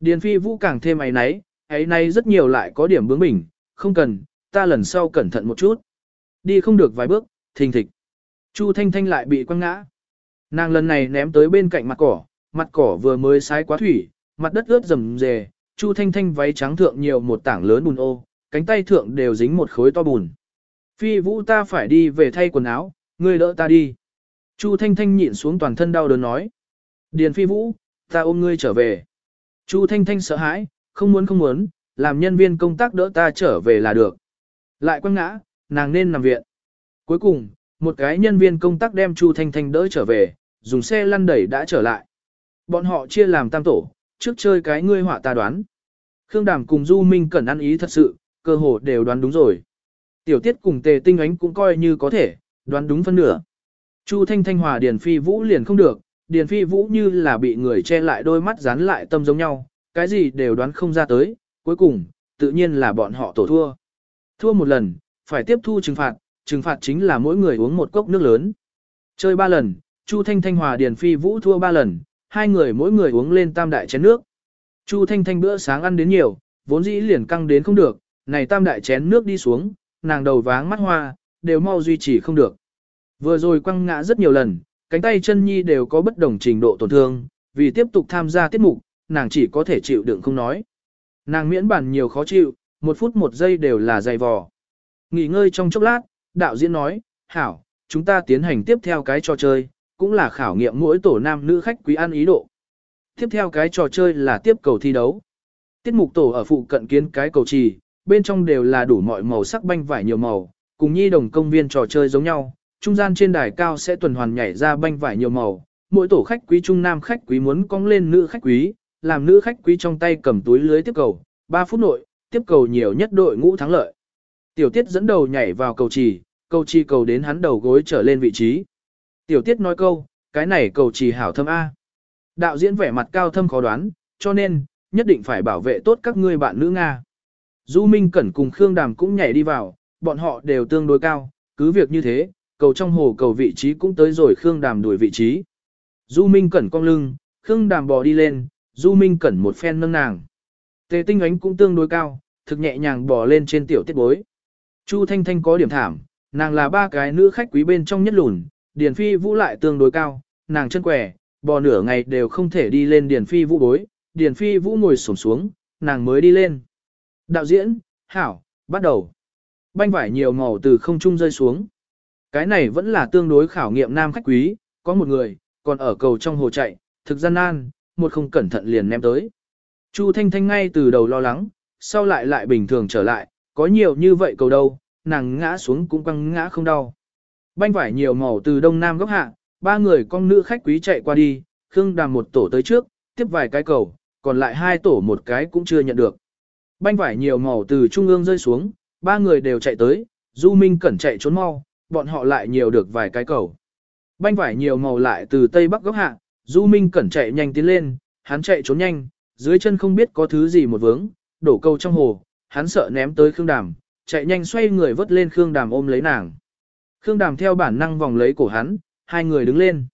Điền phi vũ càng thêm ấy náy, ấy nay rất nhiều lại có điểm bướng bỉnh, không cần, ta lần sau cẩn thận một chút. Đi không được vài bước, thình thịch. Chu Thanh Thanh lại bị quăng ngã. Nàng lần này ném tới bên cạnh mặt cỏ, mặt cỏ vừa mới sái quá thủy, mặt đất ướt rầm rề, Chu Thanh Thanh váy trắng thượng nhiều một tảng lớn bùn ô, cánh tay thượng đều dính một khối to bùn. Phi vũ ta phải đi về thay quần áo, ngươi đỡ ta đi. Chu Thanh Thanh nhịn xuống toàn thân đau đớn nói. Điền phi vũ, ta ôm ngươi trở về. Chu Thanh Thanh sợ hãi, không muốn không muốn, làm nhân viên công tác đỡ ta trở về là được. Lại quăng ngã, nàng nên nằm viện. Cuối cùng, một cái nhân viên công tác đem Chu Thanh Thanh đỡ trở về, dùng xe lăn đẩy đã trở lại. Bọn họ chia làm tam tổ, trước chơi cái ngươi họa ta đoán. Khương Đàm cùng Du Minh Cẩn ăn ý thật sự, cơ hồ đều đoán đúng rồi. Tiểu tiết cùng tề tinh ánh cũng coi như có thể, đoán đúng phân nửa. Chu Thanh Thanh hòa Điền Phi Vũ liền không được, Điền Phi Vũ như là bị người che lại đôi mắt dán lại tâm giống nhau, cái gì đều đoán không ra tới, cuối cùng, tự nhiên là bọn họ tổ thua. Thua một lần, phải tiếp thu trừng phạt, trừng phạt chính là mỗi người uống một cốc nước lớn. Chơi ba lần, Chu Thanh Thanh hòa Điền Phi Vũ thua ba lần, hai người mỗi người uống lên tam đại chén nước. Chu Thanh Thanh bữa sáng ăn đến nhiều, vốn dĩ liền căng đến không được, này tam đại chén nước đi xuống, nàng đầu váng mắt hoa, đều mau duy trì không được. Vừa rồi quăng ngã rất nhiều lần, cánh tay chân nhi đều có bất đồng trình độ tổn thương, vì tiếp tục tham gia tiết mục, nàng chỉ có thể chịu đựng không nói. Nàng miễn bản nhiều khó chịu, một phút một giây đều là dày vò. Nghỉ ngơi trong chốc lát, đạo diễn nói, hảo, chúng ta tiến hành tiếp theo cái trò chơi, cũng là khảo nghiệm mỗi tổ nam nữ khách quý ăn ý độ. Tiếp theo cái trò chơi là tiếp cầu thi đấu. Tiết mục tổ ở phụ cận kiến cái cầu trì, bên trong đều là đủ mọi màu sắc banh vải nhiều màu, cùng nhi đồng công viên trò chơi giống nhau, trung gian trên đài cao sẽ tuần hoàn nhảy ra banh vải nhiều màu, mỗi tổ khách quý trung nam khách quý muốn cong lên nữ khách quý, làm nữ khách quý trong tay cầm túi lưới tiếp cầu, 3 phút nội, tiếp cầu nhiều nhất đội ngũ thắng lợi. Tiểu tiết dẫn đầu nhảy vào cầu trì, cầu trì cầu đến hắn đầu gối trở lên vị trí. Tiểu tiết nói câu, cái này cầu trì hảo thâm A. Đạo diễn vẻ mặt cao thâm khó đoán, cho nên, nhất định phải bảo vệ tốt các ngươi bạn nữ Nga. Du Minh Cẩn cùng Khương Đàm cũng nhảy đi vào, bọn họ đều tương đối cao, cứ việc như thế, cầu trong hồ cầu vị trí cũng tới rồi Khương Đàm đuổi vị trí. Du Minh Cẩn cong lưng, Khương Đàm bò đi lên, Du Minh Cẩn một phen nâng nàng. Tề tinh ánh cũng tương đối cao, thực nhẹ nhàng bò lên trên tiểu tiết bối. Chu Thanh Thanh có điểm thảm, nàng là ba cái nữ khách quý bên trong nhất lùn, Điền Phi Vũ lại tương đối cao, nàng chân quẻ, bò nửa ngày đều không thể đi lên Điền Phi Vũ bối, Điền Phi Vũ ngồi xổm xuống, nàng mới đi lên. Đạo diễn, hảo, bắt đầu. Banh vải nhiều màu từ không trung rơi xuống. Cái này vẫn là tương đối khảo nghiệm nam khách quý, có một người, còn ở cầu trong hồ chạy, thực gian nan, một không cẩn thận liền ném tới. Chu Thanh Thanh ngay từ đầu lo lắng, sau lại lại bình thường trở lại, có nhiều như vậy cầu đâu, nàng ngã xuống cũng quăng ngã không đau. Banh vải nhiều màu từ đông nam góc hạ, ba người con nữ khách quý chạy qua đi, Khương Đàm một tổ tới trước, tiếp vài cái cầu, còn lại hai tổ một cái cũng chưa nhận được. Banh vải nhiều màu từ trung ương rơi xuống, ba người đều chạy tới, Du Minh cẩn chạy trốn mau, bọn họ lại nhiều được vài cái cầu. Banh vải nhiều màu lại từ tây bắc góc hạ, Du Minh cẩn chạy nhanh tiến lên, hắn chạy trốn nhanh, dưới chân không biết có thứ gì một vướng, đổ câu trong hồ, hắn sợ ném tới Khương Đàm, chạy nhanh xoay người vớt lên Khương Đàm ôm lấy nàng. Khương Đàm theo bản năng vòng lấy cổ hắn, hai người đứng lên.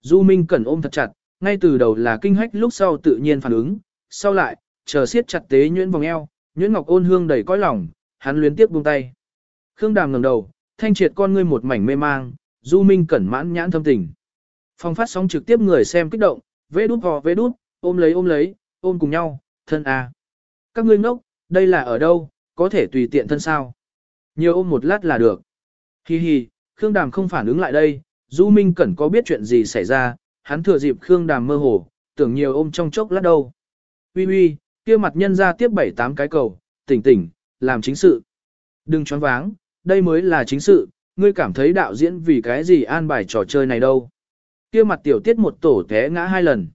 Du Minh cẩn ôm thật chặt, ngay từ đầu là kinh hách lúc sau tự nhiên phản ứng, sau lại, chờ siết chặt tế nhuyễn vòng eo, nhuyễn ngọc ôn hương đầy cõi lòng, hắn luyến tiếp buông tay. Khương Đàm ngẩng đầu, thanh triệt con ngươi một mảnh mê mang, Du Minh cẩn mãn nhãn thâm tình. Phong phát sóng trực tiếp người xem kích động, vế đút hò vế đút, ôm lấy ôm lấy, ôm cùng nhau, thân à. Các ngươi ngốc, đây là ở đâu, có thể tùy tiện thân sao. Nhiều ôm một lát là được. Hi hi, Khương Đàm không phản ứng lại đây, Du Minh Cẩn có biết chuyện gì xảy ra, hắn thừa dịp Khương Đàm mơ hồ, tưởng nhiều ôm trong chốc lát đâu. Ui ui, kia mặt nhân ra tiếp bảy tám cái cầu, tỉnh tỉnh, làm chính sự. Đừng choáng váng, đây mới là chính sự, ngươi cảm thấy đạo diễn vì cái gì an bài trò chơi này đâu. Kia mặt tiểu tiết một tổ té ngã hai lần.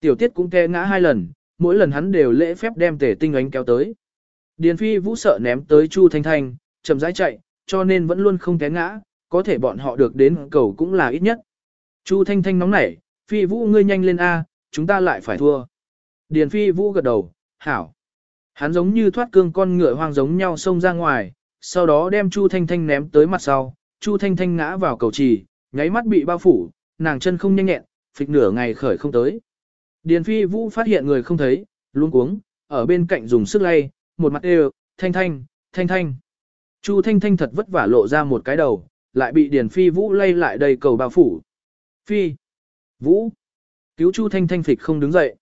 Tiểu tiết cũng té ngã hai lần, mỗi lần hắn đều lễ phép đem tể tinh ánh kéo tới. Điền phi vũ sợ ném tới Chu Thanh Thanh, chậm rãi chạy, cho nên vẫn luôn không té ngã, có thể bọn họ được đến cầu cũng là ít nhất. Chu Thanh Thanh nóng nảy, phi vũ ngươi nhanh lên A, chúng ta lại phải thua. Điền phi vũ gật đầu, hảo. Hắn giống như thoát cương con ngựa hoang giống nhau xông ra ngoài, sau đó đem Chu Thanh Thanh ném tới mặt sau, Chu Thanh Thanh ngã vào cầu trì, nháy mắt bị bao phủ, nàng chân không nhanh nhẹn, phịch nửa ngày khởi không tới. Điền phi vũ phát hiện người không thấy, luôn cuống, ở bên cạnh dùng sức lay, một mặt đều, thanh thanh, thanh thanh. Chu thanh thanh thật vất vả lộ ra một cái đầu, lại bị điền phi vũ lay lại đầy cầu bao phủ. Phi, vũ, cứu chu thanh thanh phịch không đứng dậy.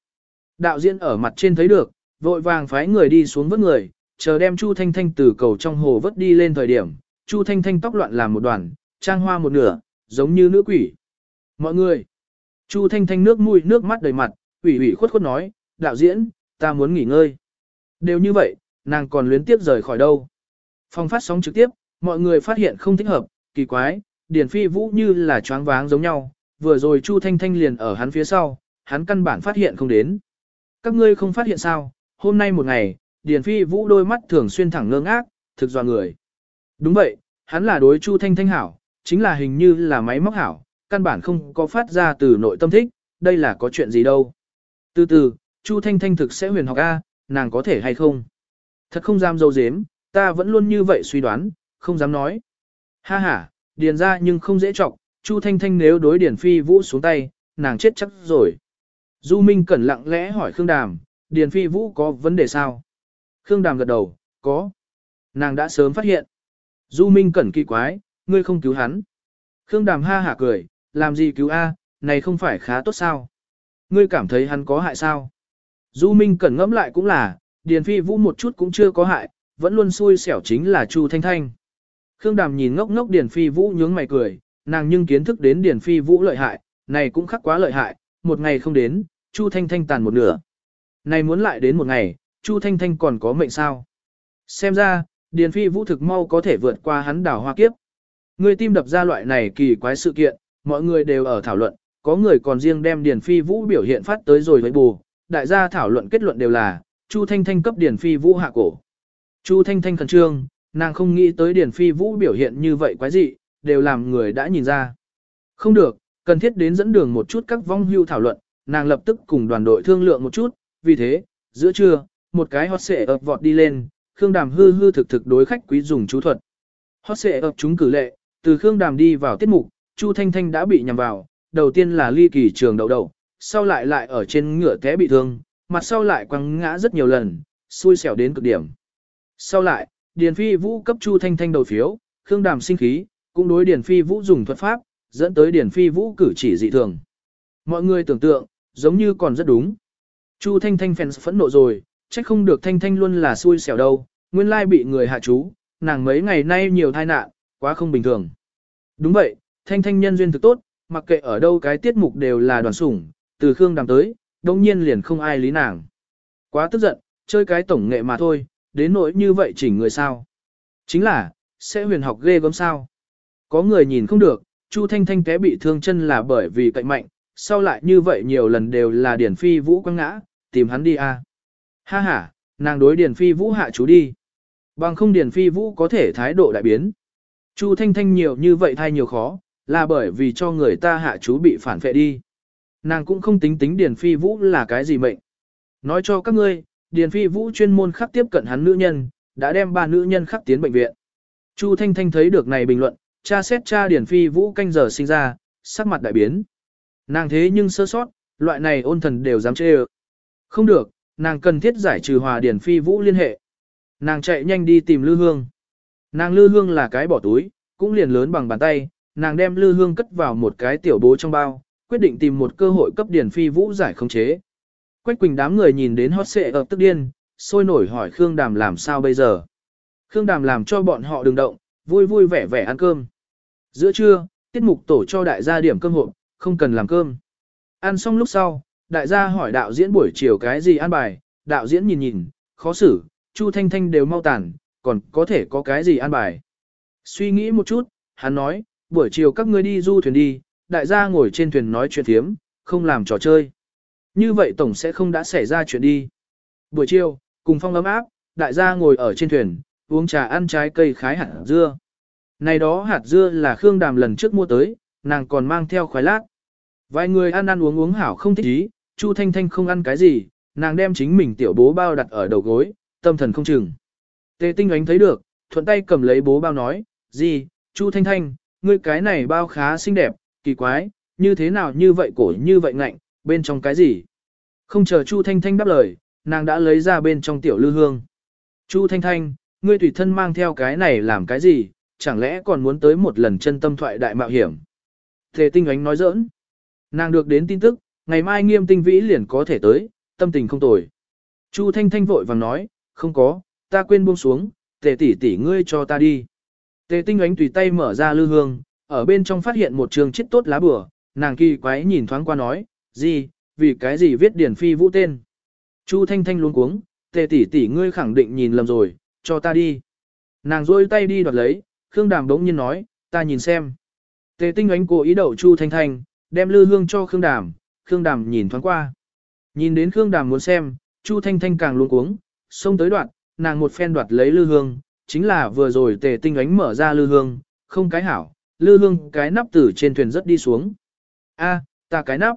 Đạo diễn ở mặt trên thấy được, vội vàng phái người đi xuống vớt người, chờ đem chu thanh thanh từ cầu trong hồ vớt đi lên thời điểm. Chu thanh thanh tóc loạn làm một đoàn, trang hoa một nửa, giống như nữ quỷ. Mọi người, Chu Thanh Thanh nước mũi nước mắt đầy mặt, ủy ủy khuất khuất nói, đạo diễn, ta muốn nghỉ ngơi. Đều như vậy, nàng còn luyến tiếp rời khỏi đâu. Phong phát sóng trực tiếp, mọi người phát hiện không thích hợp, kỳ quái, Điền Phi Vũ như là choáng váng giống nhau, vừa rồi Chu Thanh Thanh liền ở hắn phía sau, hắn căn bản phát hiện không đến. Các ngươi không phát hiện sao, hôm nay một ngày, Điền Phi Vũ đôi mắt thường xuyên thẳng ngơ ngác, thực dò người. Đúng vậy, hắn là đối Chu Thanh Thanh hảo, chính là hình như là máy móc hảo, căn bản không có phát ra từ nội tâm thích, đây là có chuyện gì đâu. Từ từ, Chu Thanh Thanh thực sẽ huyền học A, nàng có thể hay không? Thật không dám dâu dếm, ta vẫn luôn như vậy suy đoán, không dám nói. Ha ha, điền ra nhưng không dễ trọng, Chu Thanh Thanh nếu đối điền phi vũ xuống tay, nàng chết chắc rồi. Du Minh cẩn lặng lẽ hỏi Khương Đàm, điền phi vũ có vấn đề sao? Khương Đàm gật đầu, có. Nàng đã sớm phát hiện. Du Minh cẩn kỳ quái, ngươi không cứu hắn. Khương Đàm ha hả cười, làm gì cứu A, này không phải khá tốt sao? Ngươi cảm thấy hắn có hại sao? Du Minh cẩn ngẫm lại cũng là, Điền Phi Vũ một chút cũng chưa có hại, vẫn luôn xui xẻo chính là Chu Thanh Thanh. Khương Đàm nhìn ngốc ngốc Điền Phi Vũ nhướng mày cười, nàng nhưng kiến thức đến Điền Phi Vũ lợi hại, này cũng khắc quá lợi hại, một ngày không đến, Chu Thanh Thanh tàn một nửa. Này muốn lại đến một ngày, Chu Thanh Thanh còn có mệnh sao? Xem ra, Điền Phi Vũ thực mau có thể vượt qua hắn đảo hoa kiếp. Người tim đập ra loại này kỳ quái sự kiện, mọi người đều ở thảo luận, có người còn riêng đem Điền Phi Vũ biểu hiện phát tới rồi với bù, đại gia thảo luận kết luận đều là, Chu Thanh Thanh cấp Điền Phi Vũ hạ cổ. Chu Thanh Thanh khẩn trương, nàng không nghĩ tới Điền Phi Vũ biểu hiện như vậy quái dị, đều làm người đã nhìn ra. Không được, cần thiết đến dẫn đường một chút các vong hưu thảo luận, nàng lập tức cùng đoàn đội thương lượng một chút, vì thế, giữa trưa, một cái hot xệ ập vọt đi lên, Khương Đàm hư hư thực thực đối khách quý dùng chú thuật. Hot xệ ập chúng cử lệ, từ Khương Đàm đi vào tiết mục, Chu Thanh Thanh đã bị nhầm vào, đầu tiên là ly kỳ trường đầu đầu, sau lại lại ở trên ngựa té bị thương, mặt sau lại quăng ngã rất nhiều lần, xui xẻo đến cực điểm. Sau lại, Điền Phi Vũ cấp Chu Thanh Thanh đầu phiếu, Khương Đàm sinh khí, cũng đối Điền Phi Vũ dùng thuật pháp, dẫn tới Điền Phi Vũ cử chỉ dị thường. Mọi người tưởng tượng, giống như còn rất đúng. Chu Thanh Thanh phèn phẫn nộ rồi, trách không được Thanh Thanh luôn là xui xẻo đâu, nguyên lai bị người hạ chú, nàng mấy ngày nay nhiều tai nạn, quá không bình thường. Đúng vậy, Thanh Thanh nhân duyên thực tốt, mặc kệ ở đâu cái tiết mục đều là đoàn sủng, từ Khương Đàm tới, đồng nhiên liền không ai lý nàng. Quá tức giận, chơi cái tổng nghệ mà thôi, đến nỗi như vậy chỉnh người sao. Chính là, sẽ huyền học ghê gớm sao. Có người nhìn không được, Chu Thanh Thanh té bị thương chân là bởi vì cạnh mạnh, sau lại như vậy nhiều lần đều là Điển Phi Vũ quăng ngã, tìm hắn đi à. Ha ha, nàng đối Điển Phi Vũ hạ chú đi. Bằng không Điển Phi Vũ có thể thái độ đại biến. Chu Thanh Thanh nhiều như vậy thay nhiều khó, là bởi vì cho người ta hạ chú bị phản phệ đi. Nàng cũng không tính tính Điền Phi Vũ là cái gì mệnh. Nói cho các ngươi, Điền Phi Vũ chuyên môn khắc tiếp cận hắn nữ nhân, đã đem ba nữ nhân khắc tiến bệnh viện. Chu Thanh Thanh thấy được này bình luận, cha xét cha Điền Phi Vũ canh giờ sinh ra, sắc mặt đại biến. Nàng thế nhưng sơ sót, loại này ôn thần đều dám chê ơ. Không được, nàng cần thiết giải trừ hòa Điền Phi Vũ liên hệ. Nàng chạy nhanh đi tìm Lư Hương. Nàng Lư Hương là cái bỏ túi, cũng liền lớn bằng bàn tay, nàng đem Lư Hương cất vào một cái tiểu bố trong bao, quyết định tìm một cơ hội cấp Điền Phi Vũ giải khống chế. Quách Quỳnh đám người nhìn đến hot xệ ở tức điên, sôi nổi hỏi Khương Đàm làm sao bây giờ. Khương Đàm làm cho bọn họ đừng động, vui vui vẻ vẻ ăn cơm. Giữa trưa, tiết mục tổ cho đại gia điểm cơm hộp, không cần làm cơm. Ăn xong lúc sau, đại gia hỏi đạo diễn buổi chiều cái gì ăn bài, đạo diễn nhìn nhìn, khó xử, Chu Thanh Thanh đều mau tàn, còn có thể có cái gì ăn bài. Suy nghĩ một chút, hắn nói, buổi chiều các ngươi đi du thuyền đi, đại gia ngồi trên thuyền nói chuyện thiếm, không làm trò chơi. Như vậy tổng sẽ không đã xảy ra chuyện đi. Buổi chiều, cùng phong ấm áp, đại gia ngồi ở trên thuyền, uống trà ăn trái cây khái hạt dưa. Này đó hạt dưa là Khương Đàm lần trước mua tới, nàng còn mang theo khoái lát. Vài người ăn ăn uống uống hảo không thích ý, Chu Thanh Thanh không ăn cái gì, nàng đem chính mình tiểu bố bao đặt ở đầu gối, tâm thần không chừng. Tề Tinh Ánh thấy được, thuận tay cầm lấy bố bao nói, gì, Chu Thanh Thanh, ngươi cái này bao khá xinh đẹp, kỳ quái, như thế nào như vậy cổ như vậy ngạnh, bên trong cái gì? Không chờ Chu Thanh Thanh đáp lời, nàng đã lấy ra bên trong tiểu lư hương. Chu Thanh Thanh, ngươi tùy thân mang theo cái này làm cái gì, chẳng lẽ còn muốn tới một lần chân tâm thoại đại mạo hiểm? Thề tinh ánh nói giỡn. Nàng được đến tin tức, ngày mai nghiêm tinh vĩ liền có thể tới, tâm tình không tồi. Chu Thanh Thanh vội vàng nói, không có, ta quên buông xuống, tề tỷ tỷ ngươi cho ta đi. Tề tinh ánh tùy tay mở ra lư hương, ở bên trong phát hiện một trường chết tốt lá bửa, nàng kỳ quái nhìn thoáng qua nói, gì, vì cái gì viết điển phi vũ tên. Chu Thanh Thanh luống cuống, tề tỷ tỷ ngươi khẳng định nhìn lầm rồi, cho ta đi. Nàng rôi tay đi đoạt lấy, Khương Đàm đống nhiên nói, ta nhìn xem. Tề tinh ánh cố ý đậu Chu Thanh Thanh, đem lư hương cho Khương Đàm, Khương Đàm nhìn thoáng qua. Nhìn đến Khương Đàm muốn xem, Chu Thanh Thanh càng luống cuống, xông tới đoạn, nàng một phen đoạt lấy lư hương, chính là vừa rồi tề tinh ánh mở ra lư hương, không cái hảo, lư hương cái nắp từ trên thuyền rất đi xuống. A, ta cái nắp.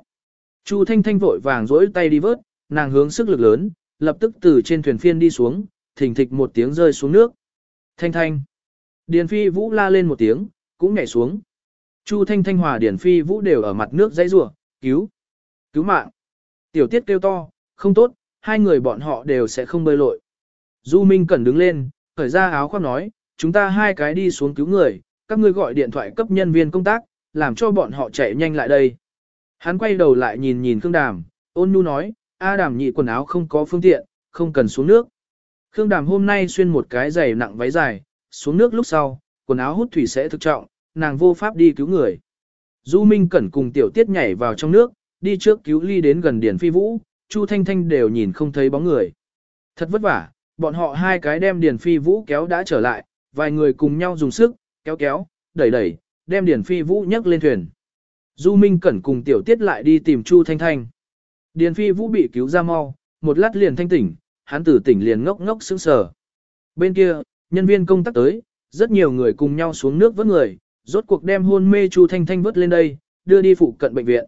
Chu Thanh Thanh vội vàng rỗi tay đi vớt, nàng hướng sức lực lớn, lập tức từ trên thuyền phiên đi xuống, thình thịch một tiếng rơi xuống nước. Thanh Thanh. Điền Phi Vũ la lên một tiếng, cũng nhảy xuống. Chu Thanh Thanh hòa Điền Phi Vũ đều ở mặt nước dãy rủa, cứu, cứu mạng. Tiểu Tiết kêu to, không tốt, hai người bọn họ đều sẽ không bơi lội. Du Minh Cẩn đứng lên, khởi ra áo khoác nói, chúng ta hai cái đi xuống cứu người, các ngươi gọi điện thoại cấp nhân viên công tác, làm cho bọn họ chạy nhanh lại đây. Hắn quay đầu lại nhìn nhìn Khương Đàm, ôn nhu nói, A Đàm nhị quần áo không có phương tiện, không cần xuống nước. Khương Đàm hôm nay xuyên một cái giày nặng váy dài, xuống nước lúc sau, quần áo hút thủy sẽ thực trọng, nàng vô pháp đi cứu người. Du Minh Cẩn cùng Tiểu Tiết nhảy vào trong nước, đi trước cứu ly đến gần Điền Phi Vũ, Chu Thanh Thanh đều nhìn không thấy bóng người. Thật vất vả, bọn họ hai cái đem Điền Phi Vũ kéo đã trở lại, vài người cùng nhau dùng sức, kéo kéo, đẩy đẩy, đem Điền Phi Vũ nhấc lên thuyền. Du Minh Cẩn cùng Tiểu Tiết lại đi tìm Chu Thanh Thanh. Điền Phi Vũ bị cứu ra mau, một lát liền thanh tỉnh, hắn tử tỉnh liền ngốc ngốc sững sờ. Bên kia, nhân viên công tác tới, rất nhiều người cùng nhau xuống nước vớt người, rốt cuộc đem hôn mê Chu Thanh Thanh vớt lên đây, đưa đi phụ cận bệnh viện.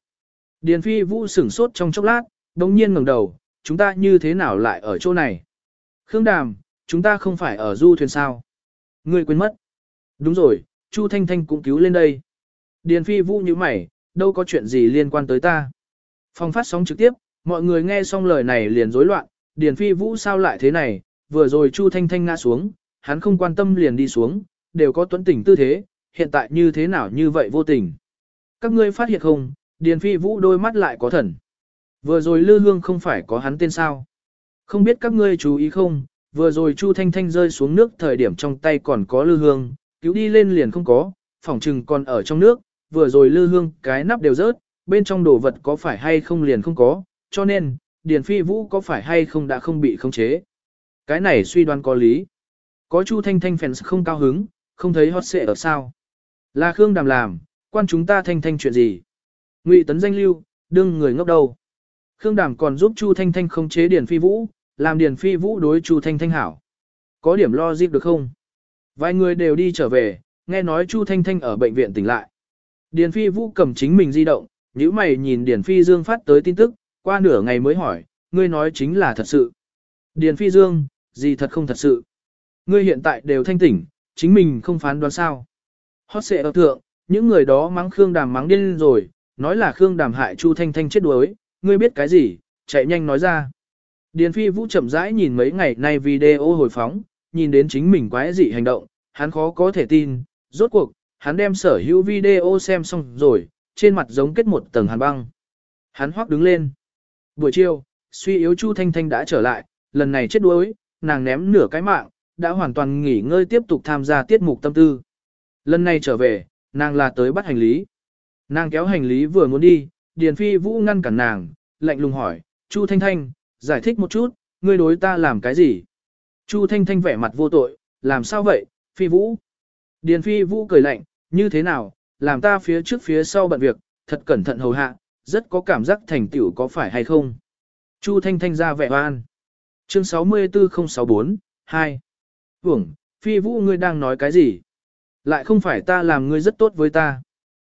Điền Phi Vũ sửng sốt trong chốc lát, đồng nhiên ngẩng đầu, chúng ta như thế nào lại ở chỗ này? Khương Đàm, chúng ta không phải ở du thuyền sao? Ngươi quên mất. Đúng rồi, Chu Thanh Thanh cũng cứu lên đây. Điền Phi Vũ như mày, đâu có chuyện gì liên quan tới ta. Phong phát sóng trực tiếp, mọi người nghe xong lời này liền rối loạn, Điền Phi Vũ sao lại thế này, vừa rồi Chu Thanh Thanh ngã xuống, hắn không quan tâm liền đi xuống, đều có tuấn tình tư thế, hiện tại như thế nào như vậy vô tình. Các ngươi phát hiện không, Điền Phi Vũ đôi mắt lại có thần. Vừa rồi Lư Hương không phải có hắn tên sao. Không biết các ngươi chú ý không, vừa rồi Chu Thanh Thanh rơi xuống nước thời điểm trong tay còn có Lư Hương, cứu đi lên liền không có, phỏng trừng còn ở trong nước, vừa rồi Lư Hương cái nắp đều rớt, bên trong đồ vật có phải hay không liền không có, cho nên, Điền Phi Vũ có phải hay không đã không bị khống chế. Cái này suy đoán có lý. Có Chu Thanh Thanh fans không cao hứng, không thấy hot xệ ở sao. Là Khương Đàm làm, quan chúng ta Thanh Thanh chuyện gì. Ngụy tấn danh lưu, đương người ngốc đầu. Khương Đàm còn giúp Chu Thanh Thanh khống chế Điền Phi Vũ, làm Điền Phi Vũ đối Chu Thanh Thanh hảo. Có điểm lo dịp được không? Vài người đều đi trở về, nghe nói Chu Thanh Thanh ở bệnh viện tỉnh lại. Điền Phi Vũ cầm chính mình di động, nhíu mày nhìn Điền Phi Dương phát tới tin tức, qua nửa ngày mới hỏi, ngươi nói chính là thật sự. Điền Phi Dương, gì thật không thật sự. Ngươi hiện tại đều thanh tỉnh, chính mình không phán đoán sao. Hót xệ ở thượng, những người đó mắng Khương Đàm mắng điên rồi, nói là Khương Đàm hại Chu Thanh Thanh chết đuối, ngươi biết cái gì, chạy nhanh nói ra. Điền Phi Vũ chậm rãi nhìn mấy ngày nay video hồi phóng, nhìn đến chính mình quái dị hành động, hắn khó có thể tin, rốt cuộc, hắn đem sở hữu video xem xong rồi, trên mặt giống kết một tầng hàn băng. Hắn hoắc đứng lên. Buổi chiều, suy yếu Chu Thanh Thanh đã trở lại, lần này chết đuối, nàng ném nửa cái mạng, đã hoàn toàn nghỉ ngơi tiếp tục tham gia tiết mục tâm tư. Lần này trở về, nàng là tới bắt hành lý. Nàng kéo hành lý vừa muốn đi, Điền Phi Vũ ngăn cản nàng, lạnh lùng hỏi, Chu Thanh Thanh, giải thích một chút, ngươi đối ta làm cái gì? Chu Thanh Thanh vẻ mặt vô tội, làm sao vậy, Phi Vũ? Điền Phi Vũ cười lạnh, như thế nào, làm ta phía trước phía sau bận việc, thật cẩn thận hầu hạ, rất có cảm giác thành tựu có phải hay không? Chu Thanh Thanh ra vẻ oan. Chương 64064, 2. Vưởng, Phi Vũ ngươi đang nói cái gì? Lại không phải ta làm ngươi rất tốt với ta.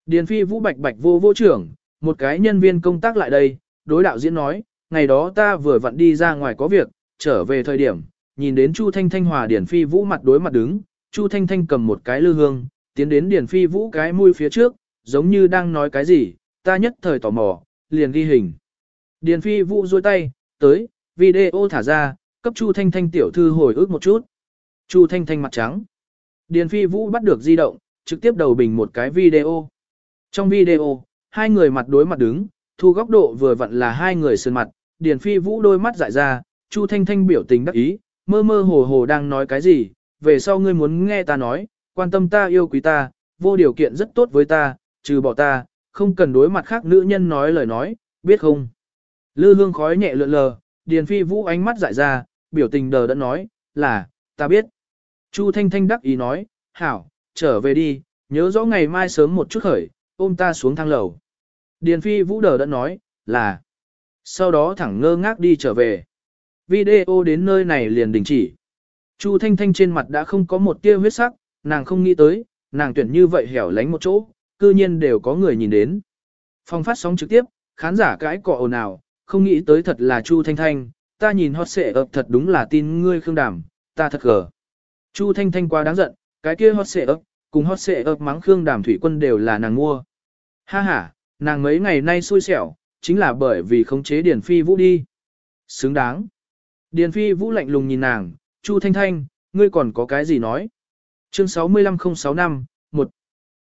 Điền Phi Vũ bạch bạch vô vô trưởng, một cái nhân viên công tác lại đây, đối đạo diễn nói, ngày đó ta vừa vặn đi ra ngoài có việc, trở về thời điểm, nhìn đến Chu Thanh Thanh hòa Điền Phi Vũ mặt đối mặt đứng, Chu Thanh Thanh cầm một cái lư hương, tiến đến Điền Phi Vũ cái mũi phía trước, giống như đang nói cái gì, ta nhất thời tò mò, liền ghi hình. Điền Phi Vũ duỗi tay, tới, video thả ra, cấp Chu Thanh Thanh tiểu thư hồi ức một chút. Chu Thanh Thanh mặt trắng. Điền Phi Vũ bắt được di động, trực tiếp đầu bình một cái video. Trong video, hai người mặt đối mặt đứng, thu góc độ vừa vặn là hai người sơn mặt, Điền Phi Vũ đôi mắt dại ra, Chu Thanh Thanh biểu tình đắc ý, mơ mơ hồ hồ đang nói cái gì, về sau ngươi muốn nghe ta nói, quan tâm ta yêu quý ta, vô điều kiện rất tốt với ta, trừ bỏ ta, không cần đối mặt khác nữ nhân nói lời nói, biết không? Lư hương khói nhẹ lượn lờ, Điền Phi Vũ ánh mắt dại ra, biểu tình đờ đẫn nói, là, ta biết. Chu Thanh Thanh đắc ý nói, hảo, trở về đi, nhớ rõ ngày mai sớm một chút khởi, ôm ta xuống thang lầu. Điền Phi Vũ đờ đẫn nói, là. Sau đó thẳng ngơ ngác đi trở về. Video đến nơi này liền đình chỉ. Chu Thanh Thanh trên mặt đã không có một tia huyết sắc, nàng không nghĩ tới, nàng tuyển như vậy hẻo lánh một chỗ, cư nhiên đều có người nhìn đến. Phong phát sóng trực tiếp, khán giả cãi cọ ồn ào, không nghĩ tới thật là Chu Thanh Thanh, ta nhìn hot xệ ập thật đúng là tin ngươi khương đảm, ta thật gờ. Chu Thanh Thanh quá đáng giận, cái kia hot xệ ập, cùng hot xệ ập mắng khương đảm thủy quân đều là nàng mua. Ha ha, nàng mấy ngày nay xui xẻo, chính là bởi vì khống chế Điền Phi Vũ đi. Xứng đáng. Điền Phi Vũ lạnh lùng nhìn nàng, Chu Thanh Thanh, ngươi còn có cái gì nói? Chương 65065, 1.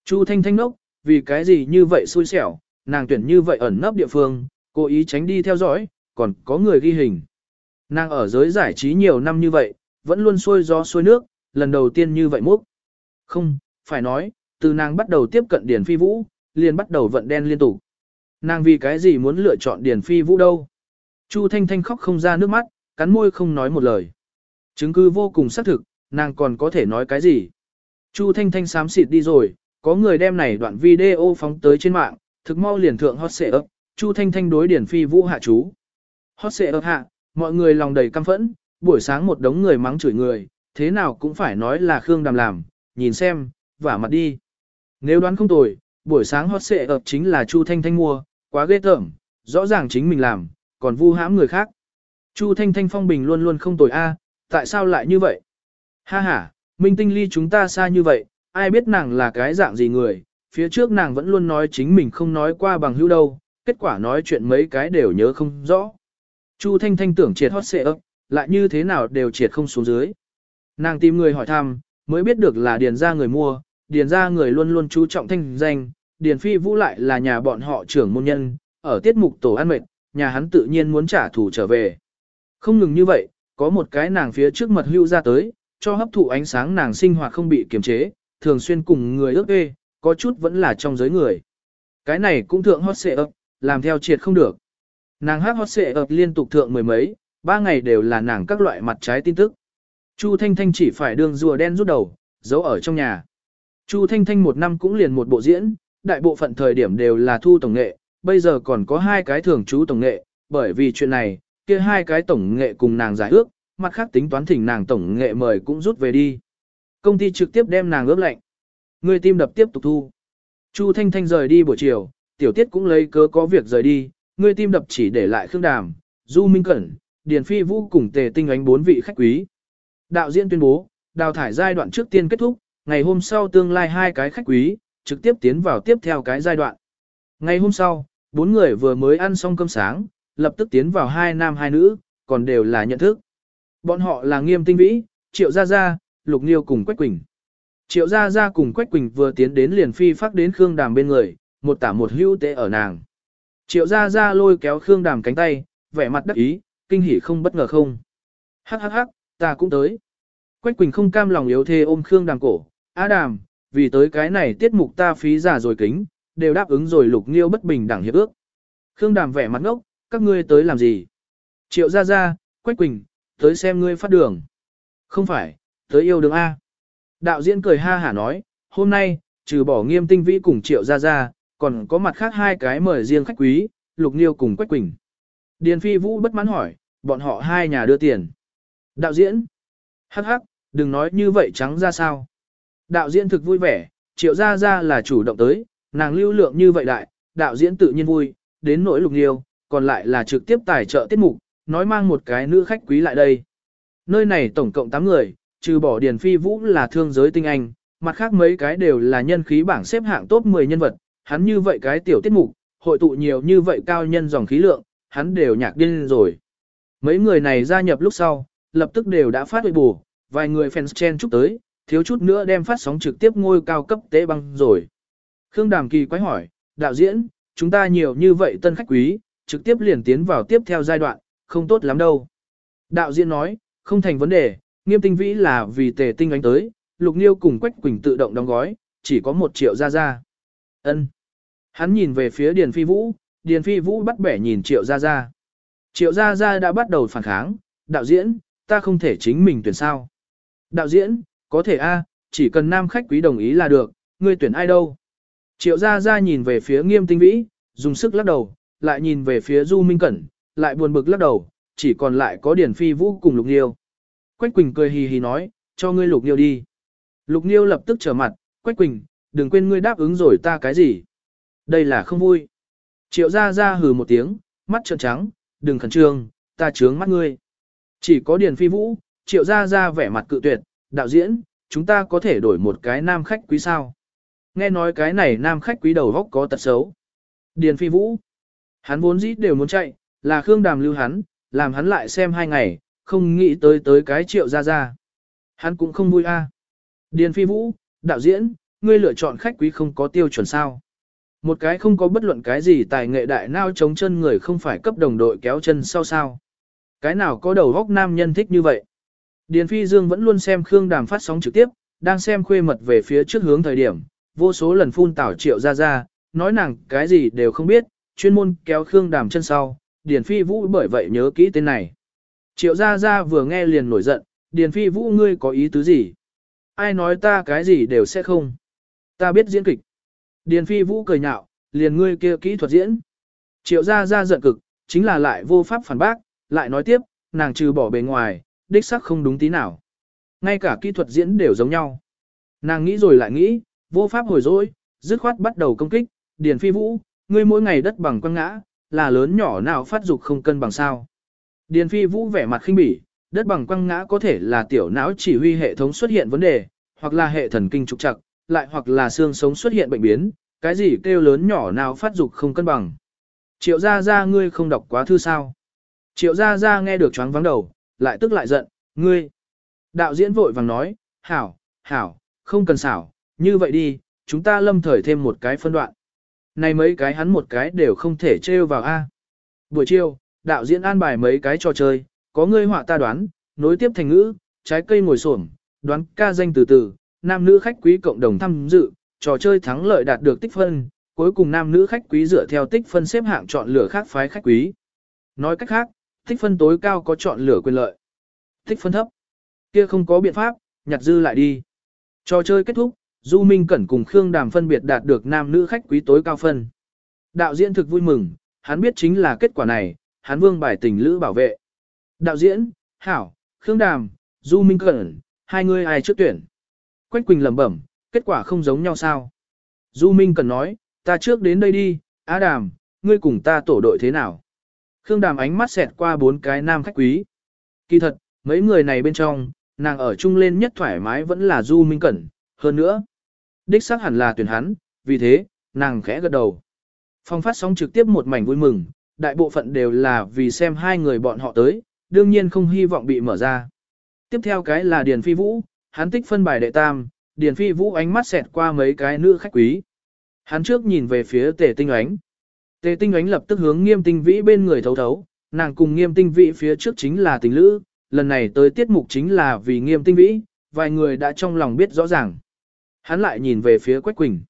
Chu Thanh Thanh nốc, vì cái gì như vậy xui xẻo, nàng tuyển như vậy ẩn nấp địa phương, cố ý tránh đi theo dõi, còn có người ghi hình. Nàng ở giới giải trí nhiều năm như vậy, vẫn luôn xuôi gió xuôi nước, lần đầu tiên như vậy múc. Không, phải nói, từ nàng bắt đầu tiếp cận Điền Phi Vũ, liền bắt đầu vận đen liên tục. Nàng vì cái gì muốn lựa chọn Điền Phi Vũ đâu? Chu Thanh Thanh khóc không ra nước mắt, cắn môi không nói một lời. Chứng cứ vô cùng xác thực, nàng còn có thể nói cái gì? Chu Thanh Thanh xám xịt đi rồi, có người đem này đoạn video phóng tới trên mạng, thực mau liền thượng hot xệ ấp, Chu Thanh Thanh đối Điển Phi Vũ hạ chú. Hot xệ ấp hạ, mọi người lòng đầy căm phẫn, buổi sáng một đống người mắng chửi người, thế nào cũng phải nói là Khương Đàm làm, nhìn xem, vả mặt đi. Nếu đoán không tồi, buổi sáng hot xệ ấp chính là Chu Thanh Thanh mua, quá ghê tởm, rõ ràng chính mình làm, còn vu hãm người khác. Chu Thanh Thanh phong bình luôn luôn không tồi a, tại sao lại như vậy? Ha ha, Minh Tinh ly chúng ta xa như vậy, ai biết nàng là cái dạng gì người, phía trước nàng vẫn luôn nói chính mình không nói qua bằng hữu đâu, kết quả nói chuyện mấy cái đều nhớ không rõ. Chu Thanh Thanh tưởng triệt hot xệ ấp, lại như thế nào đều triệt không xuống dưới. Nàng tìm người hỏi thăm, mới biết được là điền ra người mua, điền ra người luôn luôn chú trọng thanh danh, điền phi vũ lại là nhà bọn họ trưởng môn nhân, ở tiết mục tổ ăn mệt, nhà hắn tự nhiên muốn trả thù trở về. Không ngừng như vậy, có một cái nàng phía trước mật hưu ra tới, cho hấp thụ ánh sáng nàng sinh hoạt không bị kiềm chế, thường xuyên cùng người ước ê, có chút vẫn là trong giới người. Cái này cũng thượng hot xệ ập, làm theo triệt không được. Nàng hát hot xệ ập liên tục thượng mười mấy, ba ngày đều là nàng các loại mặt trái tin tức. Chu Thanh Thanh chỉ phải đường rùa đen rút đầu, giấu ở trong nhà. Chu Thanh Thanh một năm cũng liền một bộ diễn, đại bộ phận thời điểm đều là thu tổng nghệ, bây giờ còn có hai cái thường trú tổng nghệ, bởi vì chuyện này, kia hai cái tổng nghệ cùng nàng giải ước, mặt khác tính toán thỉnh nàng tổng nghệ mời cũng rút về đi. Công ty trực tiếp đem nàng ướp lệnh. Người tim đập tiếp tục thu. Chu Thanh Thanh rời đi buổi chiều, tiểu tiết cũng lấy cớ có việc rời đi, người tim đập chỉ để lại Khương Đàm, Du Minh Cẩn, Điền Phi Vũ cùng tề tinh ánh bốn vị khách quý. Đạo diễn tuyên bố, đào thải giai đoạn trước tiên kết thúc, ngày hôm sau tương lai hai cái khách quý, trực tiếp tiến vào tiếp theo cái giai đoạn. Ngày hôm sau, bốn người vừa mới ăn xong cơm sáng, lập tức tiến vào hai nam hai nữ, còn đều là nhận thức. Bọn họ là Nghiêm Tinh Vĩ, Triệu Gia Gia, Lục nghiêu cùng Quách Quỳnh. Triệu Gia Gia cùng Quách Quỳnh vừa tiến đến liền phi phát đến Khương Đàm bên người, một tả một hưu tế ở nàng. Triệu Gia Gia lôi kéo Khương Đàm cánh tay, vẻ mặt đắc ý, kinh hỉ không bất ngờ không. Hắc hắc hắc, ta cũng tới. Quách Quỳnh không cam lòng yếu thê ôm Khương Đàm cổ. Á Đàm, vì tới cái này tiết mục ta phí giả rồi kính, đều đáp ứng rồi Lục nghiêu bất bình đẳng hiệp ước. Khương Đàm vẻ mặt ngốc, các ngươi tới làm gì? Triệu Gia Gia, Quách Quỳnh, tới xem ngươi phát đường. Không phải, tới yêu đường A. Đạo diễn cười ha hả nói, hôm nay, trừ bỏ nghiêm tinh vĩ cùng triệu ra ra, còn có mặt khác hai cái mời riêng khách quý, Lục Niêu cùng Quách Quỳnh. Điền Phi Vũ bất mãn hỏi, bọn họ hai nhà đưa tiền. Đạo diễn, hắc hắc, đừng nói như vậy trắng ra sao. Đạo diễn thực vui vẻ, triệu ra ra là chủ động tới, nàng lưu lượng như vậy đại, đạo diễn tự nhiên vui, đến nỗi Lục Niêu, còn lại là trực tiếp tài trợ tiết mục, nói mang một cái nữ khách quý lại đây. Nơi này tổng cộng 8 người, trừ bỏ Điền Phi Vũ là thương giới tinh anh, mặt khác mấy cái đều là nhân khí bảng xếp hạng top 10 nhân vật, hắn như vậy cái tiểu tiết mục, hội tụ nhiều như vậy cao nhân dòng khí lượng, hắn đều nhạc điên rồi. Mấy người này gia nhập lúc sau, lập tức đều đã phát huy bù, vài người fans chen chúc tới, thiếu chút nữa đem phát sóng trực tiếp ngôi cao cấp tế băng rồi. Khương Đàm Kỳ quái hỏi, đạo diễn, chúng ta nhiều như vậy tân khách quý, trực tiếp liền tiến vào tiếp theo giai đoạn, không tốt lắm đâu. Đạo diễn nói, không thành vấn đề, nghiêm tinh vĩ là vì tề tinh ánh tới, lục niêu cùng quách quỳnh tự động đóng gói, chỉ có một triệu ra ra. ân Hắn nhìn về phía Điền Phi Vũ, Điền Phi Vũ bắt bẻ nhìn triệu ra ra. Triệu ra ra đã bắt đầu phản kháng, đạo diễn, ta không thể chính mình tuyển sao. Đạo diễn, có thể a, chỉ cần nam khách quý đồng ý là được, ngươi tuyển ai đâu. Triệu ra ra nhìn về phía nghiêm tinh vĩ, dùng sức lắc đầu, lại nhìn về phía Du Minh Cẩn, lại buồn bực lắc đầu, chỉ còn lại có Điền Phi Vũ cùng Lục Niêu. Quách Quỳnh cười hì hì nói, cho ngươi Lục Niêu đi. Lục Niêu lập tức trở mặt, Quách Quỳnh, đừng quên ngươi đáp ứng rồi ta cái gì. Đây là không vui. Triệu ra ra hừ một tiếng, mắt trợn trắng, đừng khẩn trương, ta trướng mắt ngươi. Chỉ có Điền Phi Vũ, triệu ra ra vẻ mặt cự tuyệt, đạo diễn, chúng ta có thể đổi một cái nam khách quý sao. Nghe nói cái này nam khách quý đầu góc có tật xấu. Điền Phi Vũ, hắn vốn dĩ đều muốn chạy, là Khương Đàm lưu hắn, làm hắn lại xem hai ngày, không nghĩ tới tới cái triệu ra ra. Hắn cũng không vui a. À. Điền Phi Vũ, đạo diễn, ngươi lựa chọn khách quý không có tiêu chuẩn sao. Một cái không có bất luận cái gì tài nghệ đại nao chống chân người không phải cấp đồng đội kéo chân sau sao. Cái nào có đầu góc nam nhân thích như vậy. Điền Phi Dương vẫn luôn xem Khương Đàm phát sóng trực tiếp, đang xem khuê mật về phía trước hướng thời điểm, vô số lần phun tảo triệu ra ra, nói nàng cái gì đều không biết, chuyên môn kéo Khương Đàm chân sau, Điền Phi Vũ bởi vậy nhớ kỹ tên này. Triệu Gia Gia vừa nghe liền nổi giận, Điền Phi Vũ ngươi có ý tứ gì? Ai nói ta cái gì đều sẽ không? Ta biết diễn kịch. Điền Phi Vũ cười nhạo, liền ngươi kia kỹ thuật diễn. Triệu Gia Gia giận cực, chính là lại vô pháp phản bác, lại nói tiếp, nàng trừ bỏ bề ngoài, đích sắc không đúng tí nào. Ngay cả kỹ thuật diễn đều giống nhau. Nàng nghĩ rồi lại nghĩ, vô pháp hồi dỗi, dứt khoát bắt đầu công kích, Điền Phi Vũ, ngươi mỗi ngày đất bằng quăng ngã, là lớn nhỏ nào phát dục không cân bằng sao. Điền Phi Vũ vẻ mặt khinh bỉ, đất bằng quăng ngã có thể là tiểu não chỉ huy hệ thống xuất hiện vấn đề, hoặc là hệ thần kinh trục trặc, lại hoặc là xương sống xuất hiện bệnh biến, cái gì kêu lớn nhỏ nào phát dục không cân bằng. Triệu gia gia ngươi không đọc quá thư sao? Triệu gia gia nghe được choáng vắng đầu, lại tức lại giận, ngươi. Đạo diễn vội vàng nói, hảo, hảo, không cần xảo, như vậy đi, chúng ta lâm thời thêm một cái phân đoạn. Này mấy cái hắn một cái đều không thể trêu vào A. Buổi chiều, đạo diễn an bài mấy cái trò chơi, có ngươi họa ta đoán, nối tiếp thành ngữ, trái cây ngồi xổm, đoán ca danh từ từ, nam nữ khách quý cộng đồng tham dự, trò chơi thắng lợi đạt được tích phân, cuối cùng nam nữ khách quý dựa theo tích phân xếp hạng chọn lựa khác phái khách quý. Nói cách khác, tích phân tối cao có chọn lựa quyền lợi. Tích phân thấp, kia không có biện pháp, nhặt dư lại đi. Trò chơi kết thúc, Du Minh Cẩn cùng Khương Đàm phân biệt đạt được nam nữ khách quý tối cao phân. Đạo diễn thực vui mừng, hắn biết chính là kết quả này, hắn vương bài tình lữ bảo vệ. Đạo diễn, Hảo, Khương Đàm, Du Minh Cẩn, hai người ai trước tuyển. Quách Quỳnh lẩm bẩm, kết quả không giống nhau sao. Du Minh Cẩn nói, ta trước đến đây đi, Á Đàm, ngươi cùng ta tổ đội thế nào. Khương Đàm ánh mắt xẹt qua bốn cái nam khách quý. Kỳ thật, mấy người này bên trong, nàng ở chung lên nhất thoải mái vẫn là Du Minh Cẩn, hơn nữa. Đích xác hẳn là tuyển hắn, vì thế, nàng khẽ gật đầu. Phong phát sóng trực tiếp một mảnh vui mừng, đại bộ phận đều là vì xem hai người bọn họ tới, đương nhiên không hy vọng bị mở ra. Tiếp theo cái là Điền Phi Vũ, hắn tích phân bài đệ tam, Điền Phi Vũ ánh mắt xẹt qua mấy cái nữ khách quý. Hắn trước nhìn về phía Tề Tinh Ánh. Tề Tinh Ánh lập tức hướng Nghiêm Tinh Vĩ bên người thấu thấu, nàng cùng Nghiêm Tinh Vĩ phía trước chính là tình lữ, lần này tới tiết mục chính là vì Nghiêm Tinh Vĩ, vài người đã trong lòng biết rõ ràng. Hắn lại nhìn về phía Quách Quỳnh.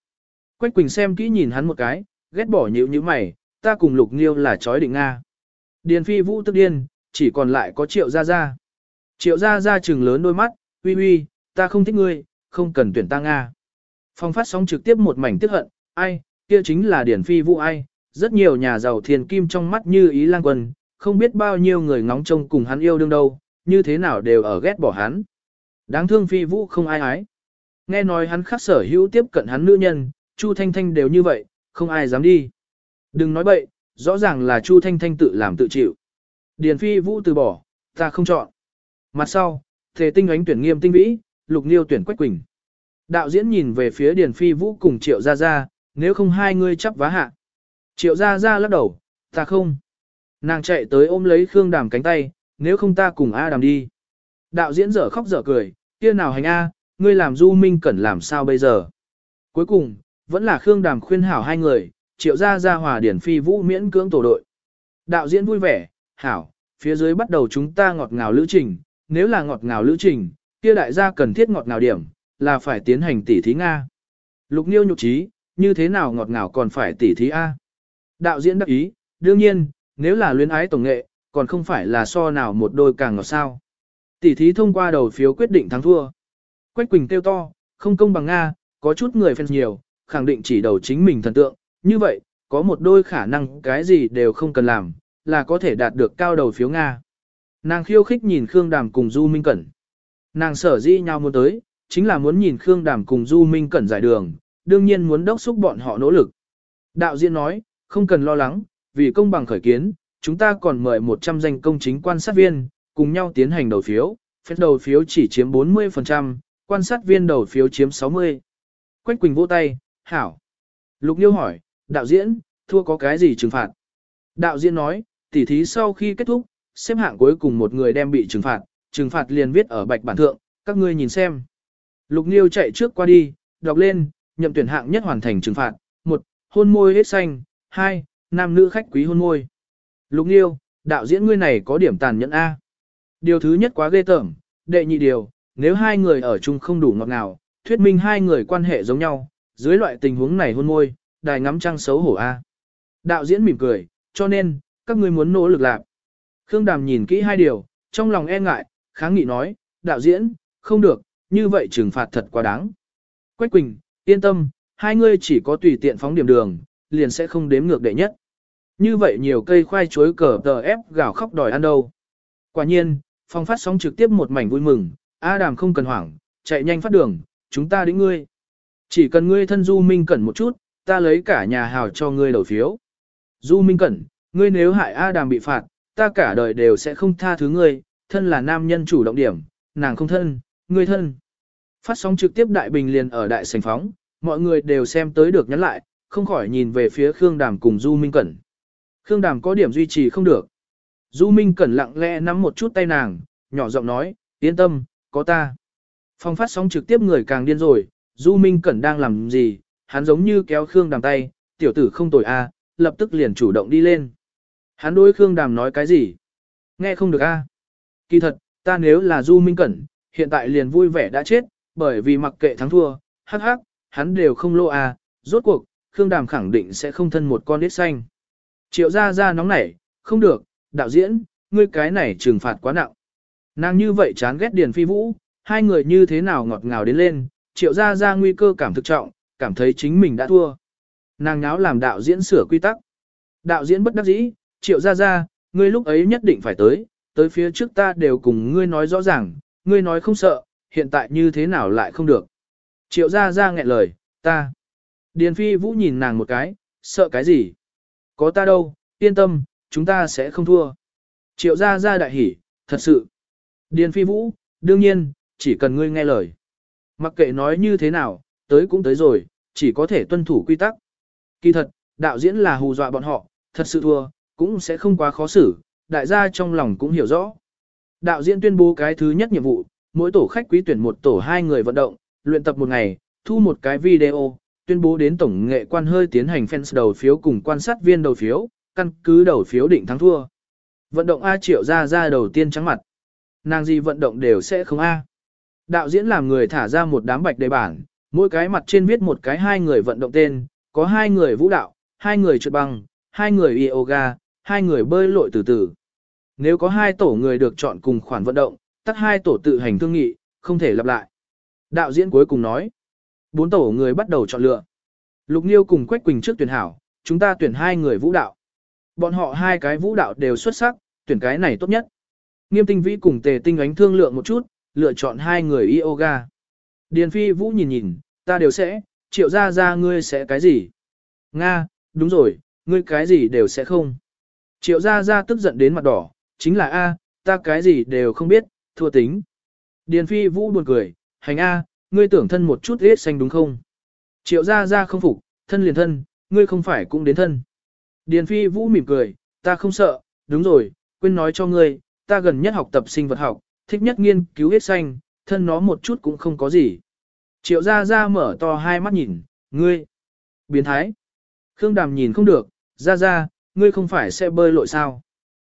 Quách Quỳnh xem kỹ nhìn hắn một cái, ghét bỏ nhíu như mày, ta cùng Lục Nghiêu là chói định Nga. Điền Phi Vũ tức điên, chỉ còn lại có Triệu Gia Gia. Triệu Gia Gia trừng lớn đôi mắt, uy uy, ta không thích ngươi, không cần tuyển ta Nga. Phong phát sóng trực tiếp một mảnh tức hận, ai, kia chính là Điền Phi Vũ ai, rất nhiều nhà giàu thiền kim trong mắt như ý lang quân, không biết bao nhiêu người ngóng trông cùng hắn yêu đương đâu, như thế nào đều ở ghét bỏ hắn. Đáng thương Phi Vũ không ai ái. Nghe nói hắn khắc sở hữu tiếp cận hắn nữ nhân, Chu Thanh Thanh đều như vậy, không ai dám đi. Đừng nói bậy, rõ ràng là Chu Thanh Thanh tự làm tự chịu. Điền Phi Vũ từ bỏ, ta không chọn. Mặt sau, Thề Tinh ánh tuyển Nghiêm Tinh Vĩ, Lục Niêu tuyển Quách Quỳnh. Đạo diễn nhìn về phía Điền Phi Vũ cùng Triệu Gia Gia, nếu không hai người chấp vá hạ. Triệu Gia Gia lắc đầu, ta không. Nàng chạy tới ôm lấy Khương Đàm cánh tay, nếu không ta cùng A Đàm đi. Đạo diễn dở khóc dở cười, kia nào hành A, ngươi làm Du Minh Cẩn làm sao bây giờ. Cuối cùng, vẫn là Khương Đàm khuyên hảo hai người, Triệu Gia Gia hòa Điển Phi Vũ miễn cưỡng tổ đội. Đạo diễn vui vẻ, hảo, phía dưới bắt đầu chúng ta ngọt ngào lữ trình, nếu là ngọt ngào lữ trình, kia đại gia cần thiết ngọt ngào điểm, là phải tiến hành tỉ thí Nga. Lục Niêu nhục trí, như thế nào ngọt ngào còn phải tỉ thí A. Đạo diễn đắc ý, đương nhiên, nếu là luyến ái tổng nghệ, còn không phải là so nào một đôi càng ngọt sao. Tỉ thí thông qua đầu phiếu quyết định thắng thua. Quách Quỳnh kêu to, không công bằng Nga, có chút người fans nhiều, khẳng định chỉ đầu chính mình thần tượng, như vậy, có một đôi khả năng cái gì đều không cần làm, là có thể đạt được cao đầu phiếu Nga. Nàng khiêu khích nhìn Khương Đàm cùng Du Minh Cẩn. Nàng sở dĩ nhau muốn tới, chính là muốn nhìn Khương Đàm cùng Du Minh Cẩn giải đường, đương nhiên muốn đốc xúc bọn họ nỗ lực. Đạo diễn nói, không cần lo lắng, vì công bằng khởi kiến, chúng ta còn mời 100 danh công chính quan sát viên, cùng nhau tiến hành đầu phiếu, phép đầu phiếu chỉ chiếm 40%, quan sát viên đầu phiếu chiếm 60%. Quách Quỳnh vỗ tay, hảo. Lục Nhiêu hỏi, đạo diễn, thua có cái gì trừng phạt? Đạo diễn nói, tỉ thí sau khi kết thúc, xếp hạng cuối cùng một người đem bị trừng phạt, trừng phạt liền viết ở bạch bản thượng, các ngươi nhìn xem. Lục Nhiêu chạy trước qua đi, đọc lên, nhậm tuyển hạng nhất hoàn thành trừng phạt, 1. Hôn môi hết xanh, 2. Nam nữ khách quý hôn môi. Lục Nhiêu, đạo diễn ngươi này có điểm tàn nhẫn A. Điều thứ nhất quá ghê tởm, đệ nhị điều, nếu hai người ở chung không đủ ngọt ngào, thuyết minh hai người quan hệ giống nhau, dưới loại tình huống này hôn môi, đài ngắm trăng xấu hổ A. Đạo diễn mỉm cười, cho nên, các ngươi muốn nỗ lực làm. Khương Đàm nhìn kỹ hai điều, trong lòng e ngại, kháng nghị nói, đạo diễn, không được, như vậy trừng phạt thật quá đáng. Quách Quỳnh, yên tâm, hai ngươi chỉ có tùy tiện phóng điểm đường, liền sẽ không đếm ngược đệ nhất. Như vậy nhiều cây khoai chuối cờ tờ ép gào khóc đòi ăn đâu. Quả nhiên, phong phát sóng trực tiếp một mảnh vui mừng, A Đàm không cần hoảng, chạy nhanh phát đường, chúng ta đến ngươi. Chỉ cần ngươi thân Du Minh Cẩn một chút, ta lấy cả nhà hào cho ngươi đầu phiếu. Du Minh Cẩn, ngươi nếu hại A Đàm bị phạt, ta cả đời đều sẽ không tha thứ ngươi, thân là nam nhân chủ động điểm, nàng không thân, ngươi thân. Phát sóng trực tiếp đại bình liền ở đại sảnh phóng, mọi người đều xem tới được nhắn lại, không khỏi nhìn về phía Khương Đàm cùng Du Minh Cẩn. Khương Đàm có điểm duy trì không được. Du Minh Cẩn lặng lẽ nắm một chút tay nàng, nhỏ giọng nói, yên tâm, có ta. Phong phát sóng trực tiếp người càng điên rồi, Du Minh Cẩn đang làm gì, hắn giống như kéo Khương Đàm tay, tiểu tử không tội a, lập tức liền chủ động đi lên. Hắn đối Khương Đàm nói cái gì? Nghe không được a. Kỳ thật, ta nếu là Du Minh Cẩn, hiện tại liền vui vẻ đã chết, bởi vì mặc kệ thắng thua, hắc hắc, hắn đều không lô a, rốt cuộc, Khương Đàm khẳng định sẽ không thân một con đít xanh. Triệu gia gia nóng nảy, không được, đạo diễn, ngươi cái này trừng phạt quá nặng. Nàng như vậy chán ghét Điền Phi Vũ, hai người như thế nào ngọt ngào đến lên, triệu gia gia nguy cơ cảm thực trọng, cảm thấy chính mình đã thua. Nàng nháo làm đạo diễn sửa quy tắc. Đạo diễn bất đắc dĩ, triệu gia gia, ngươi lúc ấy nhất định phải tới, tới phía trước ta đều cùng ngươi nói rõ ràng, ngươi nói không sợ, hiện tại như thế nào lại không được. Triệu gia gia nghẹn lời, ta. Điền Phi Vũ nhìn nàng một cái, sợ cái gì? Có ta đâu, yên tâm, chúng ta sẽ không thua. Triệu gia gia đại hỉ, thật sự. Điền Phi Vũ, đương nhiên, chỉ cần ngươi nghe lời. Mặc kệ nói như thế nào, tới cũng tới rồi, chỉ có thể tuân thủ quy tắc. Kỳ thật, đạo diễn là hù dọa bọn họ, thật sự thua, cũng sẽ không quá khó xử, đại gia trong lòng cũng hiểu rõ. Đạo diễn tuyên bố cái thứ nhất nhiệm vụ, mỗi tổ khách quý tuyển một tổ hai người vận động, luyện tập một ngày, thu một cái video, tuyên bố đến tổng nghệ quan hơi tiến hành fans đầu phiếu cùng quan sát viên đầu phiếu, căn cứ đầu phiếu định thắng thua. Vận động A triệu ra ra đầu tiên trắng mặt. Nàng gì vận động đều sẽ không A. Đạo diễn làm người thả ra một đám bạch đề bản, mỗi cái mặt trên viết một cái hai người vận động tên, có hai người vũ đạo, hai người trượt băng, hai người yoga, hai người bơi lội từ từ. Nếu có hai tổ người được chọn cùng khoản vận động, tắt hai tổ tự hành thương nghị, không thể lặp lại. Đạo diễn cuối cùng nói, bốn tổ người bắt đầu chọn lựa. Lục Niêu cùng Quách Quỳnh trước tuyển hảo, chúng ta tuyển hai người vũ đạo. Bọn họ hai cái vũ đạo đều xuất sắc, tuyển cái này tốt nhất. Nghiêm tinh vĩ cùng tề tinh ánh thương lượng một chút, lựa chọn hai người yoga. Điền phi vũ nhìn nhìn, ta đều sẽ, triệu ra ra ngươi sẽ cái gì? Nga, đúng rồi, ngươi cái gì đều sẽ không. Triệu ra ra tức giận đến mặt đỏ, chính là A, ta cái gì đều không biết, thua tính. Điền phi vũ buồn cười, hành A, ngươi tưởng thân một chút hết xanh đúng không? Triệu gia gia không phục, thân liền thân, ngươi không phải cũng đến thân. Điền phi vũ mỉm cười, ta không sợ, đúng rồi, quên nói cho ngươi, ta gần nhất học tập sinh vật học, thích nhất nghiên cứu hết xanh, thân nó một chút cũng không có gì. Triệu gia gia mở to hai mắt nhìn, ngươi, biến thái. Khương đàm nhìn không được, gia gia, ngươi không phải sẽ bơi lội sao?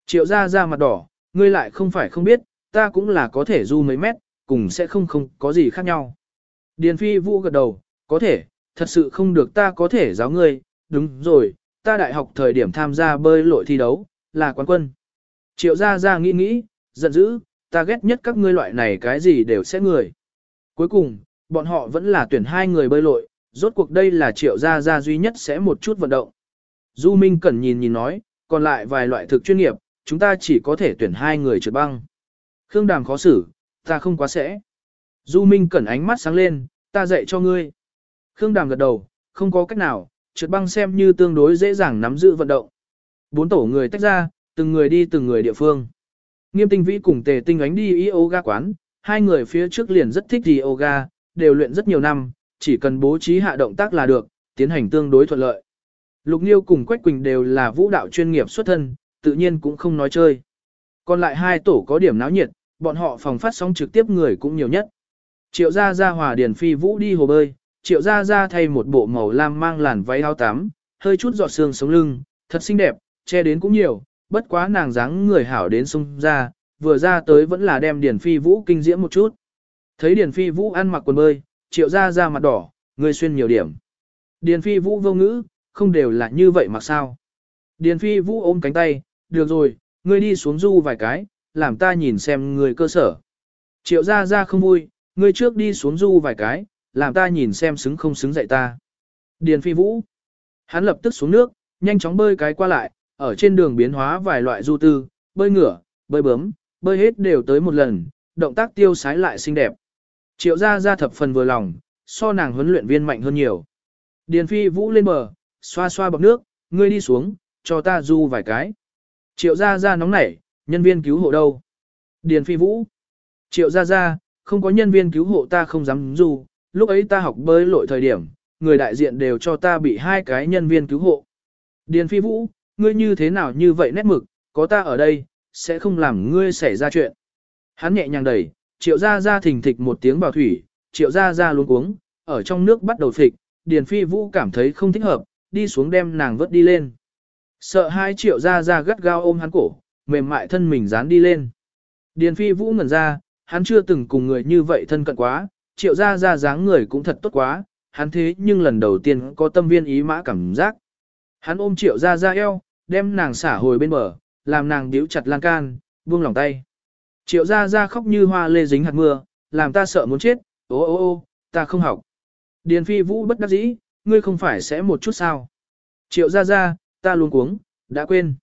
Triệu gia gia mặt đỏ, ngươi lại không phải không biết, ta cũng là có thể du mấy mét, cùng sẽ không không có gì khác nhau. Điền phi vũ gật đầu, có thể, thật sự không được ta có thể giáo ngươi, đúng rồi, ta đại học thời điểm tham gia bơi lội thi đấu, là quán quân. Triệu gia gia nghĩ nghĩ, giận dữ, ta ghét nhất các ngươi loại này cái gì đều sẽ người. Cuối cùng, bọn họ vẫn là tuyển hai người bơi lội, rốt cuộc đây là triệu gia gia duy nhất sẽ một chút vận động. Du Minh Cẩn nhìn nhìn nói, còn lại vài loại thực chuyên nghiệp, chúng ta chỉ có thể tuyển hai người trượt băng. Khương Đàm khó xử, ta không quá sẽ. Du Minh Cẩn ánh mắt sáng lên, ta dạy cho ngươi. Khương Đàm gật đầu, không có cách nào, trượt băng xem như tương đối dễ dàng nắm giữ vận động. Bốn tổ người tách ra, từng người đi từng người địa phương. Nghiêm tinh vĩ cùng tề tinh ánh đi yoga quán, hai người phía trước liền rất thích yoga, đều luyện rất nhiều năm, chỉ cần bố trí hạ động tác là được, tiến hành tương đối thuận lợi. Lục Niêu cùng Quách Quỳnh đều là vũ đạo chuyên nghiệp xuất thân, tự nhiên cũng không nói chơi. Còn lại hai tổ có điểm náo nhiệt, bọn họ phòng phát sóng trực tiếp người cũng nhiều nhất. Triệu Gia Gia hòa Điền Phi Vũ đi hồ bơi, Triệu Gia Gia thay một bộ màu lam mang làn váy áo tắm, hơi chút giọt xương sống lưng, thật xinh đẹp, che đến cũng nhiều, bất quá nàng dáng người hảo đến sung ra, vừa ra tới vẫn là đem Điền Phi Vũ kinh diễm một chút. Thấy Điền Phi Vũ ăn mặc quần bơi, Triệu Gia Gia mặt đỏ, người xuyên nhiều điểm. Điền Phi Vũ vô ngữ, không đều là như vậy mà sao. Điền Phi Vũ ôm cánh tay, được rồi, ngươi đi xuống du vài cái, làm ta nhìn xem người cơ sở. Triệu Gia Gia không vui, ngươi trước đi xuống du vài cái, làm ta nhìn xem xứng không xứng dạy ta. Điền Phi Vũ. Hắn lập tức xuống nước, nhanh chóng bơi cái qua lại, ở trên đường biến hóa vài loại du tư, bơi ngửa, bơi bướm, bơi hết đều tới một lần, động tác tiêu sái lại xinh đẹp. Triệu Gia Gia thập phần vừa lòng, so nàng huấn luyện viên mạnh hơn nhiều. Điền Phi Vũ lên bờ, xoa xoa bọc nước, ngươi đi xuống, cho ta du vài cái. Triệu Gia Gia nóng nảy, nhân viên cứu hộ đâu? Điền Phi Vũ. Triệu Gia Gia, không có nhân viên cứu hộ ta không dám du, lúc ấy ta học bơi lội thời điểm, người đại diện đều cho ta bị hai cái nhân viên cứu hộ. Điền Phi Vũ, ngươi như thế nào như vậy nét mực, có ta ở đây, sẽ không làm ngươi xảy ra chuyện. Hắn nhẹ nhàng đẩy, triệu ra ra thình thịch một tiếng vào thủy, triệu ra ra luôn uống, ở trong nước bắt đầu thịch. Điền Phi Vũ cảm thấy không thích hợp, đi xuống đem nàng vớt đi lên. Sợ hai triệu ra ra gắt gao ôm hắn cổ, mềm mại thân mình dán đi lên. Điền Phi Vũ ngẩn ra, hắn chưa từng cùng người như vậy thân cận quá, triệu ra ra dáng người cũng thật tốt quá, hắn thế nhưng lần đầu tiên có tâm viên ý mã cảm giác. Hắn ôm triệu ra ra eo, đem nàng xả hồi bên bờ, làm nàng điếu chặt lan can, buông lòng tay. Triệu ra ra khóc như hoa lê dính hạt mưa, làm ta sợ muốn chết, ô ô ô, ta không học. Điền phi vũ bất đắc dĩ, ngươi không phải sẽ một chút sao. Triệu ra ra, ta luôn cuống, đã quên.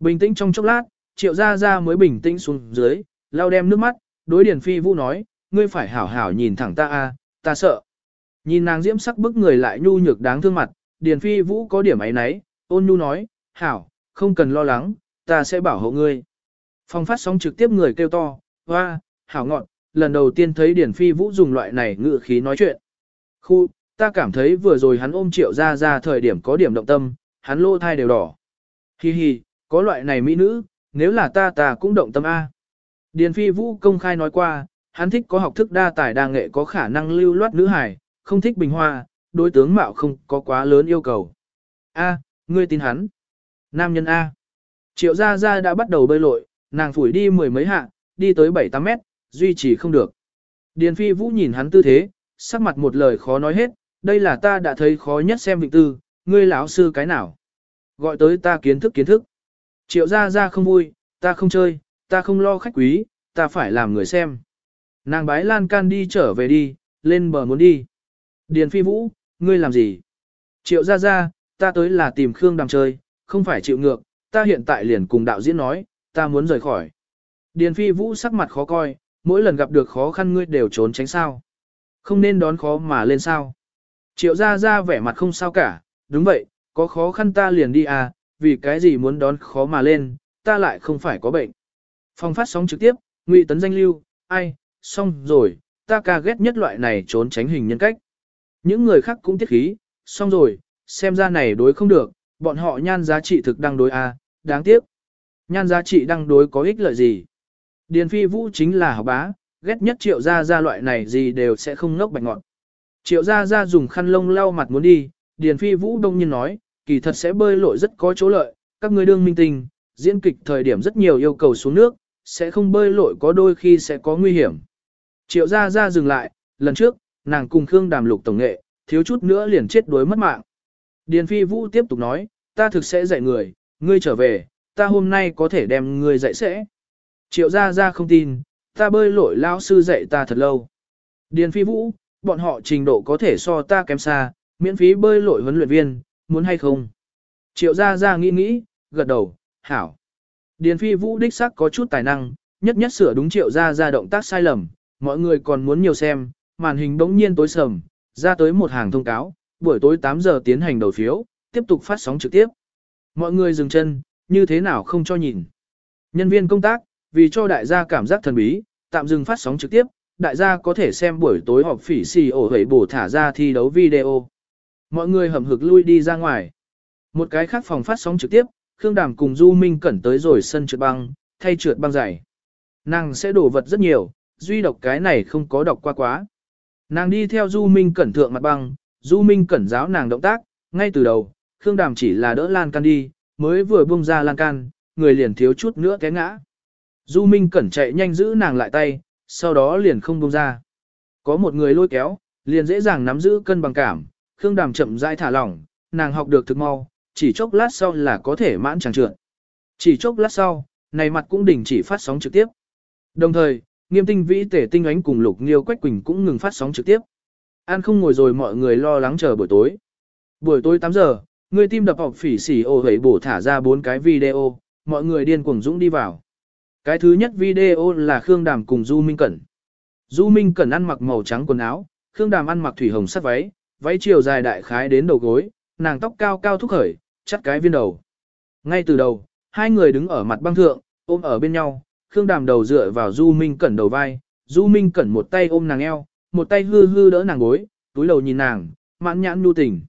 Bình tĩnh trong chốc lát, triệu ra ra mới bình tĩnh xuống dưới, lau đem nước mắt, đối điền phi vũ nói, ngươi phải hảo hảo nhìn thẳng ta a, ta sợ. Nhìn nàng diễm sắc bức người lại nhu nhược đáng thương mặt, điền phi vũ có điểm ấy nấy, ôn nhu nói, hảo, không cần lo lắng, ta sẽ bảo hộ ngươi. Phong phát sóng trực tiếp người kêu to, hoa, hảo ngọn, lần đầu tiên thấy Điển Phi Vũ dùng loại này ngựa khí nói chuyện. Khu, ta cảm thấy vừa rồi hắn ôm triệu ra ra thời điểm có điểm động tâm, hắn lô thai đều đỏ. Hi hi, có loại này mỹ nữ, nếu là ta ta cũng động tâm A. Điền Phi Vũ công khai nói qua, hắn thích có học thức đa tài đa nghệ có khả năng lưu loát nữ hải, không thích bình hoa, đối tướng mạo không có quá lớn yêu cầu. A, ngươi tin hắn. Nam nhân A. Triệu Gia Gia đã bắt đầu bơi lội, nàng phủi đi mười mấy hạ, đi tới 7-8 mét, duy trì không được. Điền Phi Vũ nhìn hắn tư thế, sắc mặt một lời khó nói hết, đây là ta đã thấy khó nhất xem vịnh tư, ngươi lão sư cái nào. Gọi tới ta kiến thức kiến thức. Triệu Gia Gia không vui, ta không chơi, ta không lo khách quý, ta phải làm người xem. Nàng bái lan can đi trở về đi, lên bờ muốn đi. Điền Phi Vũ, ngươi làm gì? Triệu Gia Gia, ta tới là tìm Khương Đàm chơi, không phải chịu ngược, ta hiện tại liền cùng đạo diễn nói, ta muốn rời khỏi. Điền phi vũ sắc mặt khó coi, mỗi lần gặp được khó khăn ngươi đều trốn tránh sao. Không nên đón khó mà lên sao. Triệu ra ra vẻ mặt không sao cả, đúng vậy, có khó khăn ta liền đi à, vì cái gì muốn đón khó mà lên, ta lại không phải có bệnh. Phong phát sóng trực tiếp, ngụy tấn danh lưu, ai, xong rồi, ta ca ghét nhất loại này trốn tránh hình nhân cách. Những người khác cũng tiết khí, xong rồi, xem ra này đối không được, bọn họ nhan giá trị thực đang đối A, đáng tiếc. Nhan giá trị đang đối có ích lợi gì? Điền phi vũ chính là học bá, ghét nhất triệu gia gia loại này gì đều sẽ không ngốc bạch ngọn. Triệu gia gia dùng khăn lông lau mặt muốn đi, Điền phi vũ đông nhiên nói, kỳ thật sẽ bơi lội rất có chỗ lợi, các người đương minh tình, diễn kịch thời điểm rất nhiều yêu cầu xuống nước, sẽ không bơi lội có đôi khi sẽ có nguy hiểm. Triệu gia gia dừng lại, lần trước, nàng cùng Khương đàm lục tổng nghệ, thiếu chút nữa liền chết đuối mất mạng. Điền phi vũ tiếp tục nói, ta thực sẽ dạy người, ngươi trở về, ta hôm nay có thể đem ngươi dạy sẽ. Triệu gia gia không tin, ta bơi lội lão sư dạy ta thật lâu. Điền phi vũ, bọn họ trình độ có thể so ta kém xa, miễn phí bơi lội huấn luyện viên, muốn hay không? Triệu gia gia nghĩ nghĩ, gật đầu, hảo. Điền phi vũ đích sắc có chút tài năng, nhất nhất sửa đúng triệu gia gia động tác sai lầm, mọi người còn muốn nhiều xem, màn hình đống nhiên tối sầm, ra tới một hàng thông cáo, buổi tối 8 giờ tiến hành đầu phiếu, tiếp tục phát sóng trực tiếp. Mọi người dừng chân, như thế nào không cho nhìn. Nhân viên công tác, vì cho đại gia cảm giác thần bí, tạm dừng phát sóng trực tiếp, đại gia có thể xem buổi tối họp phỉ xì ổ hẩy bổ thả ra thi đấu video. Mọi người hầm hực lui đi ra ngoài. Một cái khác phòng phát sóng trực tiếp, Khương Đàm cùng Du Minh Cẩn tới rồi sân trượt băng, thay trượt băng giày. Nàng sẽ đổ vật rất nhiều, duy độc cái này không có đọc qua quá. Nàng đi theo Du Minh Cẩn thượng mặt băng, Du Minh Cẩn giáo nàng động tác, ngay từ đầu, Khương Đàm chỉ là đỡ lan can đi, mới vừa buông ra lan can, người liền thiếu chút nữa té ngã. Du Minh Cẩn chạy nhanh giữ nàng lại tay, sau đó liền không buông ra. Có một người lôi kéo, liền dễ dàng nắm giữ cân bằng cảm, Khương Đàm chậm rãi thả lỏng, nàng học được thực mau, chỉ chốc lát sau là có thể mãn chẳng trượt. Chỉ chốc lát sau, này mặt cũng đình chỉ phát sóng trực tiếp. Đồng thời, nghiêm tinh vĩ tể tinh ánh cùng lục nghiêu quách quỳnh cũng ngừng phát sóng trực tiếp. An không ngồi rồi mọi người lo lắng chờ buổi tối. Buổi tối 8 giờ, người tim đập học phỉ xỉ ồ hấy bổ thả ra bốn cái video, mọi người điên cuồng dũng đi vào. Cái thứ nhất video là Khương Đàm cùng Du Minh Cẩn. Du Minh Cẩn ăn mặc màu trắng quần áo, Khương Đàm ăn mặc thủy hồng sắt váy, váy chiều dài đại khái đến đầu gối, nàng tóc cao cao thúc khởi, chắt cái viên đầu. Ngay từ đầu, hai người đứng ở mặt băng thượng, ôm ở bên nhau, Khương Đàm đầu dựa vào Du Minh Cẩn đầu vai, Du Minh Cẩn một tay ôm nàng eo, một tay hư hư đỡ nàng gối, túi đầu nhìn nàng, mãn nhãn nhu tình.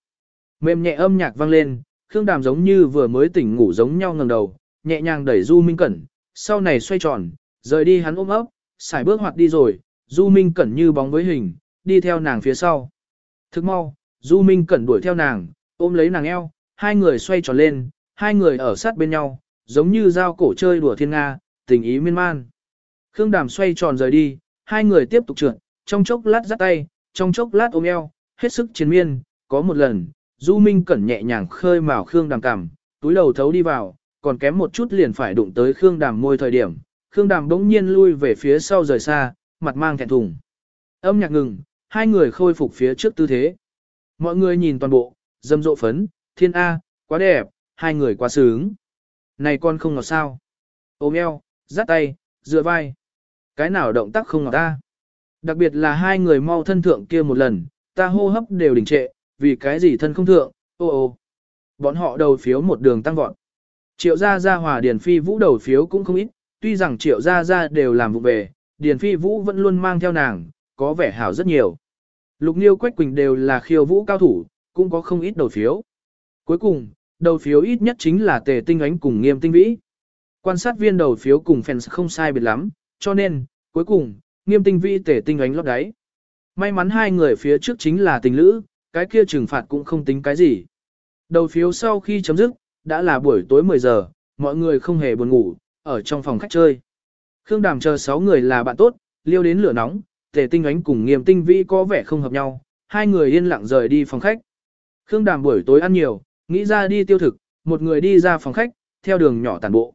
Mềm nhẹ âm nhạc vang lên, Khương Đàm giống như vừa mới tỉnh ngủ giống nhau ngẩng đầu, nhẹ nhàng đẩy Du Minh Cẩn, sau này xoay tròn, rời đi hắn ôm ấp, xài bước hoạt đi rồi, Du Minh Cẩn như bóng với hình, đi theo nàng phía sau. Thức mau, Du Minh Cẩn đuổi theo nàng, ôm lấy nàng eo, hai người xoay tròn lên, hai người ở sát bên nhau, giống như dao cổ chơi đùa thiên Nga, tình ý miên man. Khương Đàm xoay tròn rời đi, hai người tiếp tục trượt, trong chốc lát dắt tay, trong chốc lát ôm eo, hết sức chiến miên, có một lần, Du Minh Cẩn nhẹ nhàng khơi mào Khương Đàm cằm, túi đầu thấu đi vào, còn kém một chút liền phải đụng tới Khương Đàm môi thời điểm, Khương Đàm bỗng nhiên lui về phía sau rời xa, mặt mang thẹn thùng. Âm nhạc ngừng, hai người khôi phục phía trước tư thế. Mọi người nhìn toàn bộ, dâm rộ phấn, thiên A, quá đẹp, hai người quá sướng. Này con không ngọt sao. Ôm eo, dắt tay, dựa vai. Cái nào động tác không ngọt ta. Đặc biệt là hai người mau thân thượng kia một lần, ta hô hấp đều đình trệ, vì cái gì thân không thượng, ô ô. Bọn họ đầu phiếu một đường tăng vọt. Triệu gia gia hòa Điền Phi Vũ đầu phiếu cũng không ít, tuy rằng triệu gia gia đều làm vụ về, Điền Phi Vũ vẫn luôn mang theo nàng, có vẻ hảo rất nhiều. Lục Niêu Quách Quỳnh đều là khiêu vũ cao thủ, cũng có không ít đầu phiếu. Cuối cùng, đầu phiếu ít nhất chính là Tề Tinh Ánh cùng Nghiêm Tinh Vĩ. Quan sát viên đầu phiếu cùng fans không sai biệt lắm, cho nên, cuối cùng, Nghiêm Tinh vi Tề Tinh Ánh lót đáy. May mắn hai người phía trước chính là tình lữ, cái kia trừng phạt cũng không tính cái gì. Đầu phiếu sau khi chấm dứt, đã là buổi tối 10 giờ, mọi người không hề buồn ngủ, ở trong phòng khách chơi. Khương Đàm chờ 6 người là bạn tốt, liêu đến lửa nóng, tề tinh ánh cùng nghiêm tinh vĩ có vẻ không hợp nhau, hai người yên lặng rời đi phòng khách. Khương Đàm buổi tối ăn nhiều, nghĩ ra đi tiêu thực, một người đi ra phòng khách, theo đường nhỏ tàn bộ.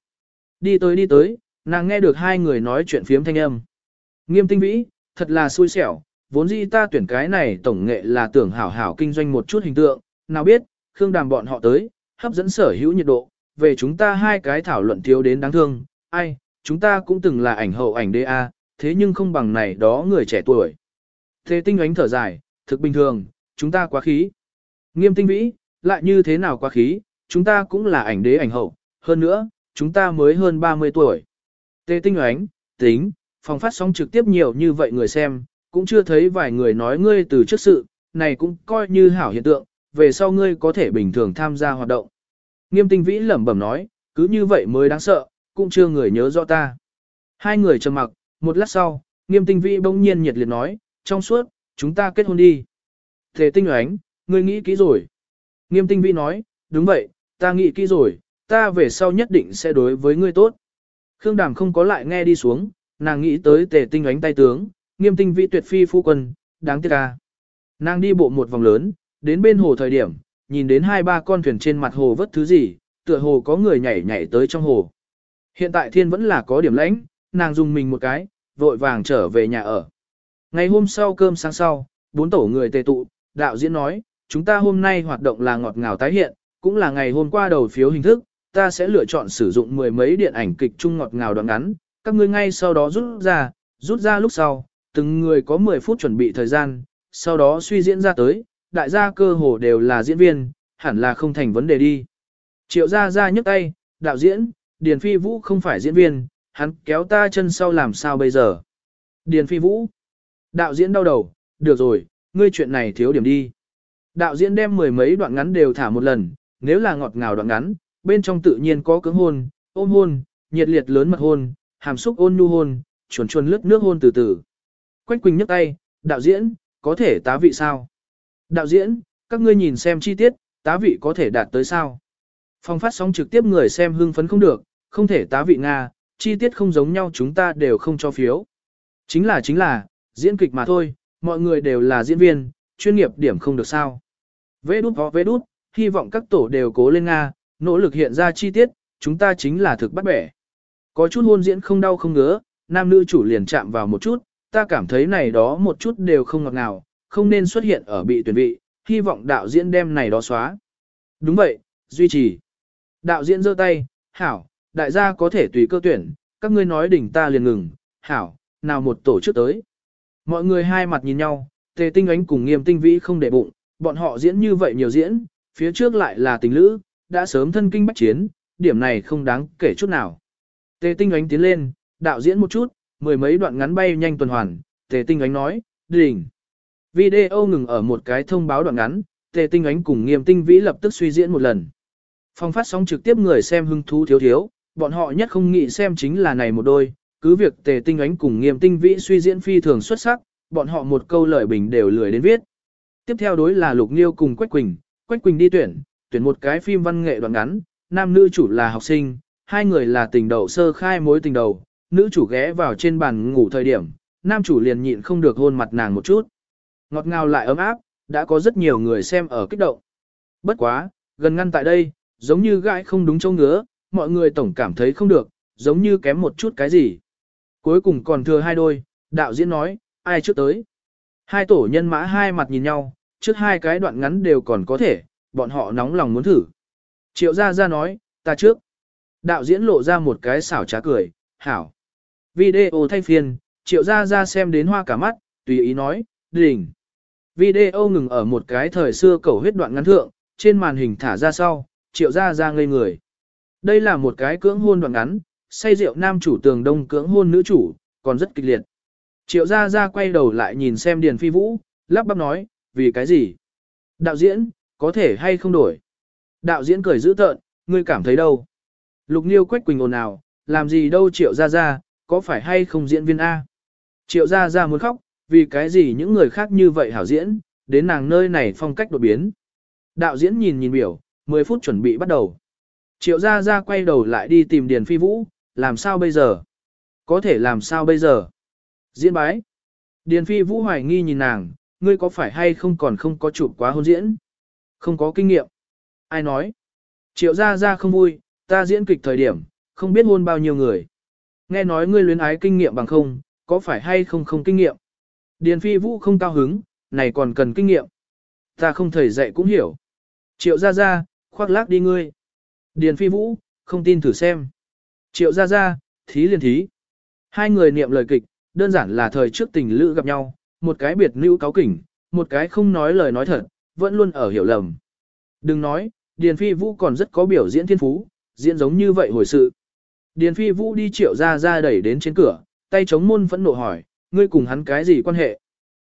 Đi tới đi tới, nàng nghe được hai người nói chuyện phiếm thanh âm. Nghiêm tinh vĩ, thật là xui xẻo, vốn dĩ ta tuyển cái này tổng nghệ là tưởng hảo hảo kinh doanh một chút hình tượng, nào biết, Khương Đàm bọn họ tới, hấp dẫn sở hữu nhiệt độ, về chúng ta hai cái thảo luận thiếu đến đáng thương, ai, chúng ta cũng từng là ảnh hậu ảnh DA, thế nhưng không bằng này đó người trẻ tuổi. Thế tinh ánh thở dài, thực bình thường, chúng ta quá khí. Nghiêm tinh vĩ, lại như thế nào quá khí, chúng ta cũng là ảnh đế ảnh hậu, hơn nữa, chúng ta mới hơn 30 tuổi. Tê tinh ánh, tính, phòng phát sóng trực tiếp nhiều như vậy người xem, cũng chưa thấy vài người nói ngươi từ trước sự, này cũng coi như hảo hiện tượng, về sau ngươi có thể bình thường tham gia hoạt động. Nghiêm tinh vĩ lẩm bẩm nói, cứ như vậy mới đáng sợ, cũng chưa người nhớ rõ ta. Hai người trầm mặc, một lát sau, nghiêm tinh vĩ bỗng nhiên nhiệt liệt nói, trong suốt, chúng ta kết hôn đi. Thế tinh ánh, ngươi nghĩ kỹ rồi. Nghiêm tinh vĩ nói, đúng vậy, ta nghĩ kỹ rồi, ta về sau nhất định sẽ đối với ngươi tốt. Khương Đàm không có lại nghe đi xuống, nàng nghĩ tới tề tinh ánh tay tướng, nghiêm tinh vị tuyệt phi phu quân, đáng tiếc ca. Nàng đi bộ một vòng lớn, đến bên hồ thời điểm, nhìn đến hai ba con thuyền trên mặt hồ vất thứ gì, tựa hồ có người nhảy nhảy tới trong hồ. Hiện tại thiên vẫn là có điểm lãnh, nàng dùng mình một cái, vội vàng trở về nhà ở. Ngày hôm sau cơm sáng sau, bốn tổ người tề tụ, đạo diễn nói, chúng ta hôm nay hoạt động là ngọt ngào tái hiện, cũng là ngày hôm qua đầu phiếu hình thức, ta sẽ lựa chọn sử dụng mười mấy điện ảnh kịch trung ngọt ngào đoạn ngắn, các ngươi ngay sau đó rút ra, rút ra lúc sau, từng người có 10 phút chuẩn bị thời gian, sau đó suy diễn ra tới, đại gia cơ hồ đều là diễn viên, hẳn là không thành vấn đề đi. Triệu gia gia nhấc tay, đạo diễn, Điền Phi Vũ không phải diễn viên, hắn kéo ta chân sau làm sao bây giờ. Điền Phi Vũ, đạo diễn đau đầu, được rồi, ngươi chuyện này thiếu điểm đi. Đạo diễn đem mười mấy đoạn ngắn đều thả một lần, nếu là ngọt ngào đoạn ngắn, bên trong tự nhiên có cứng hôn, ôm hôn, nhiệt liệt lớn mật hôn, hàm xúc ôn nhu hôn, chuồn chuồn lướt nước hôn từ từ. Quách Quỳnh nhấc tay, đạo diễn, có thể tá vị sao? Đạo diễn, các ngươi nhìn xem chi tiết, tá vị có thể đạt tới sao? Phong phát sóng trực tiếp người xem hưng phấn không được, không thể tá vị Nga, chi tiết không giống nhau chúng ta đều không cho phiếu. Chính là chính là, diễn kịch mà thôi, mọi người đều là diễn viên, chuyên nghiệp điểm không được sao. Vê đút ho vê đút, hy vọng các tổ đều cố lên Nga, nỗ lực hiện ra chi tiết, chúng ta chính là thực bắt bẻ. Có chút hôn diễn không đau không ngứa, nam nữ chủ liền chạm vào một chút, ta cảm thấy này đó một chút đều không ngọt ngào, không nên xuất hiện ở bị tuyển vị, hy vọng đạo diễn đem này đó xóa. Đúng vậy, duy trì. Đạo diễn giơ tay, hảo, đại gia có thể tùy cơ tuyển, các ngươi nói đỉnh ta liền ngừng, hảo, nào một tổ chức tới. Mọi người hai mặt nhìn nhau, tề tinh ánh cùng nghiêm tinh vĩ không để bụng, bọn họ diễn như vậy nhiều diễn, phía trước lại là tình lữ, đã sớm thân kinh bách chiến, điểm này không đáng kể chút nào. Tề tinh ánh tiến lên, đạo diễn một chút, mười mấy đoạn ngắn bay nhanh tuần hoàn, tề tinh ánh nói, đỉnh. Video ngừng ở một cái thông báo đoạn ngắn, tề tinh ánh cùng nghiêm tinh vĩ lập tức suy diễn một lần. Phong phát sóng trực tiếp người xem hưng thú thiếu thiếu, bọn họ nhất không nghĩ xem chính là này một đôi, cứ việc tề tinh ánh cùng nghiêm tinh vĩ suy diễn phi thường xuất sắc, bọn họ một câu lời bình đều lười đến viết. Tiếp theo đối là Lục Niêu cùng Quách Quỳnh, Quách Quỳnh đi tuyển, tuyển một cái phim văn nghệ đoạn ngắn, nam nữ chủ là học sinh, hai người là tình đầu sơ khai mối tình đầu, nữ chủ ghé vào trên bàn ngủ thời điểm, nam chủ liền nhịn không được hôn mặt nàng một chút. Ngọt ngào lại ấm áp, đã có rất nhiều người xem ở kích động. Bất quá, gần ngăn tại đây, giống như gãi không đúng chỗ ngứa, mọi người tổng cảm thấy không được, giống như kém một chút cái gì. Cuối cùng còn thừa hai đôi, đạo diễn nói, ai trước tới. Hai tổ nhân mã hai mặt nhìn nhau, trước hai cái đoạn ngắn đều còn có thể, bọn họ nóng lòng muốn thử. Triệu gia gia nói, ta trước. Đạo diễn lộ ra một cái xảo trá cười, hảo. Video thay phiên, triệu gia gia xem đến hoa cả mắt, tùy ý nói, đỉnh. Video ngừng ở một cái thời xưa cầu huyết đoạn ngắn thượng, trên màn hình thả ra sau, triệu gia gia ngây người. Đây là một cái cưỡng hôn đoạn ngắn, say rượu nam chủ tường đông cưỡng hôn nữ chủ, còn rất kịch liệt. Triệu gia gia quay đầu lại nhìn xem Điền Phi Vũ, lắp bắp nói, vì cái gì? Đạo diễn, có thể hay không đổi? Đạo diễn cười dữ tợn, ngươi cảm thấy đâu? Lục Niêu Quách Quỳnh ồn ào, làm gì đâu Triệu gia gia, có phải hay không diễn viên A? Triệu gia gia muốn khóc, vì cái gì những người khác như vậy hảo diễn, đến nàng nơi này phong cách đột biến. Đạo diễn nhìn nhìn biểu, 10 phút chuẩn bị bắt đầu. Triệu gia gia quay đầu lại đi tìm Điền Phi Vũ, làm sao bây giờ? Có thể làm sao bây giờ? Diễn bái. Điền Phi Vũ hoài nghi nhìn nàng, ngươi có phải hay không còn không có chụp quá hôn diễn? Không có kinh nghiệm. Ai nói? Triệu gia gia không vui, ta diễn kịch thời điểm, không biết hôn bao nhiêu người. Nghe nói ngươi luyến ái kinh nghiệm bằng không, có phải hay không không kinh nghiệm? Điền Phi Vũ không cao hứng, này còn cần kinh nghiệm. Ta không thầy dạy cũng hiểu. Triệu gia gia, khoác lác đi ngươi. Điền Phi Vũ, không tin thử xem. Triệu gia gia, thí liền thí. Hai người niệm lời kịch, đơn giản là thời trước tình lữ gặp nhau, một cái biệt nữ cáo kỉnh, một cái không nói lời nói thật, vẫn luôn ở hiểu lầm. Đừng nói, Điền Phi Vũ còn rất có biểu diễn thiên phú, diễn giống như vậy hồi sự. Điền Phi Vũ đi triệu ra ra đẩy đến trên cửa, tay chống môn phẫn nộ hỏi, ngươi cùng hắn cái gì quan hệ?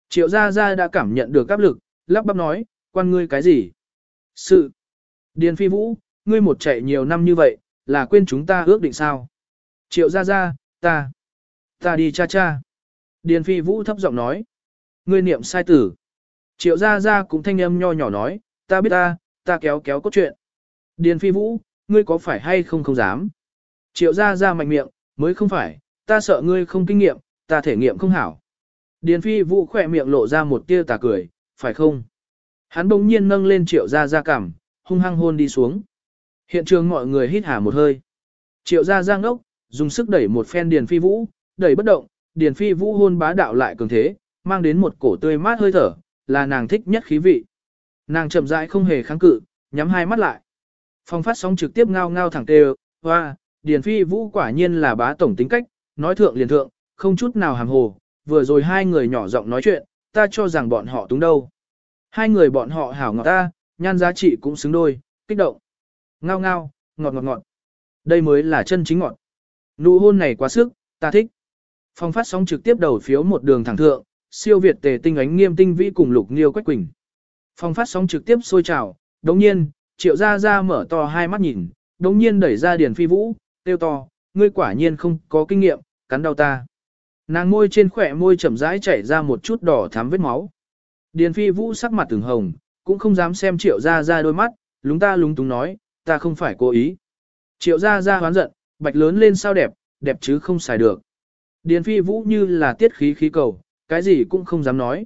Triệu Gia Gia đã cảm nhận được áp lực, lắp bắp nói, quan ngươi cái gì? Sự. Điền Phi Vũ, ngươi một chạy nhiều năm như vậy, là quên chúng ta ước định sao? Triệu Gia Gia, ta. Ta đi cha cha. Điền Phi Vũ thấp giọng nói. Ngươi niệm sai tử. Triệu Gia Gia cũng thanh âm nho nhỏ nói, ta biết ta, ta kéo kéo cốt truyện. Điền Phi Vũ, ngươi có phải hay không không dám? Triệu Gia Gia mạnh miệng, mới không phải, ta sợ ngươi không kinh nghiệm, ta thể nghiệm không hảo. Điền Phi Vũ khỏe miệng lộ ra một tia tà cười, phải không? Hắn bỗng nhiên nâng lên Triệu Gia Gia cằm, hung hăng hôn đi xuống. Hiện trường mọi người hít hà một hơi. Triệu Gia ra ngốc, dùng sức đẩy một phen Điền Phi Vũ, đẩy bất động, Điền Phi Vũ hôn bá đạo lại cường thế, mang đến một cổ tươi mát hơi thở, là nàng thích nhất khí vị. Nàng chậm rãi không hề kháng cự, nhắm hai mắt lại. Phong phát sóng trực tiếp ngao ngao thẳng tê hoa, Điền Phi Vũ quả nhiên là bá tổng tính cách, nói thượng liền thượng, không chút nào hàm hồ, vừa rồi hai người nhỏ giọng nói chuyện, ta cho rằng bọn họ túng đâu. Hai người bọn họ hảo ngọt ta, nhan giá trị cũng xứng đôi, kích động. Ngao ngao, ngọt ngọt ngọt. Đây mới là chân chính ngọt. Nụ hôn này quá sức, ta thích. Phong phát sóng trực tiếp đầu phiếu một đường thẳng thượng, siêu việt tề tinh ánh nghiêm tinh vĩ cùng lục niêu quách quỳnh. Phong phát sóng trực tiếp sôi trào, đồng nhiên, triệu gia gia mở to hai mắt nhìn, đồng nhiên đẩy ra điền phi vũ, tiêu to, ngươi quả nhiên không có kinh nghiệm, cắn đau ta. Nàng môi trên khỏe môi chậm rãi chảy ra một chút đỏ thắm vết máu. Điền phi vũ sắc mặt từng hồng, cũng không dám xem triệu gia gia đôi mắt, lúng ta lúng túng nói, ta không phải cố ý. Triệu gia gia hoán giận, bạch lớn lên sao đẹp, đẹp chứ không xài được. Điền phi vũ như là tiết khí khí cầu, cái gì cũng không dám nói.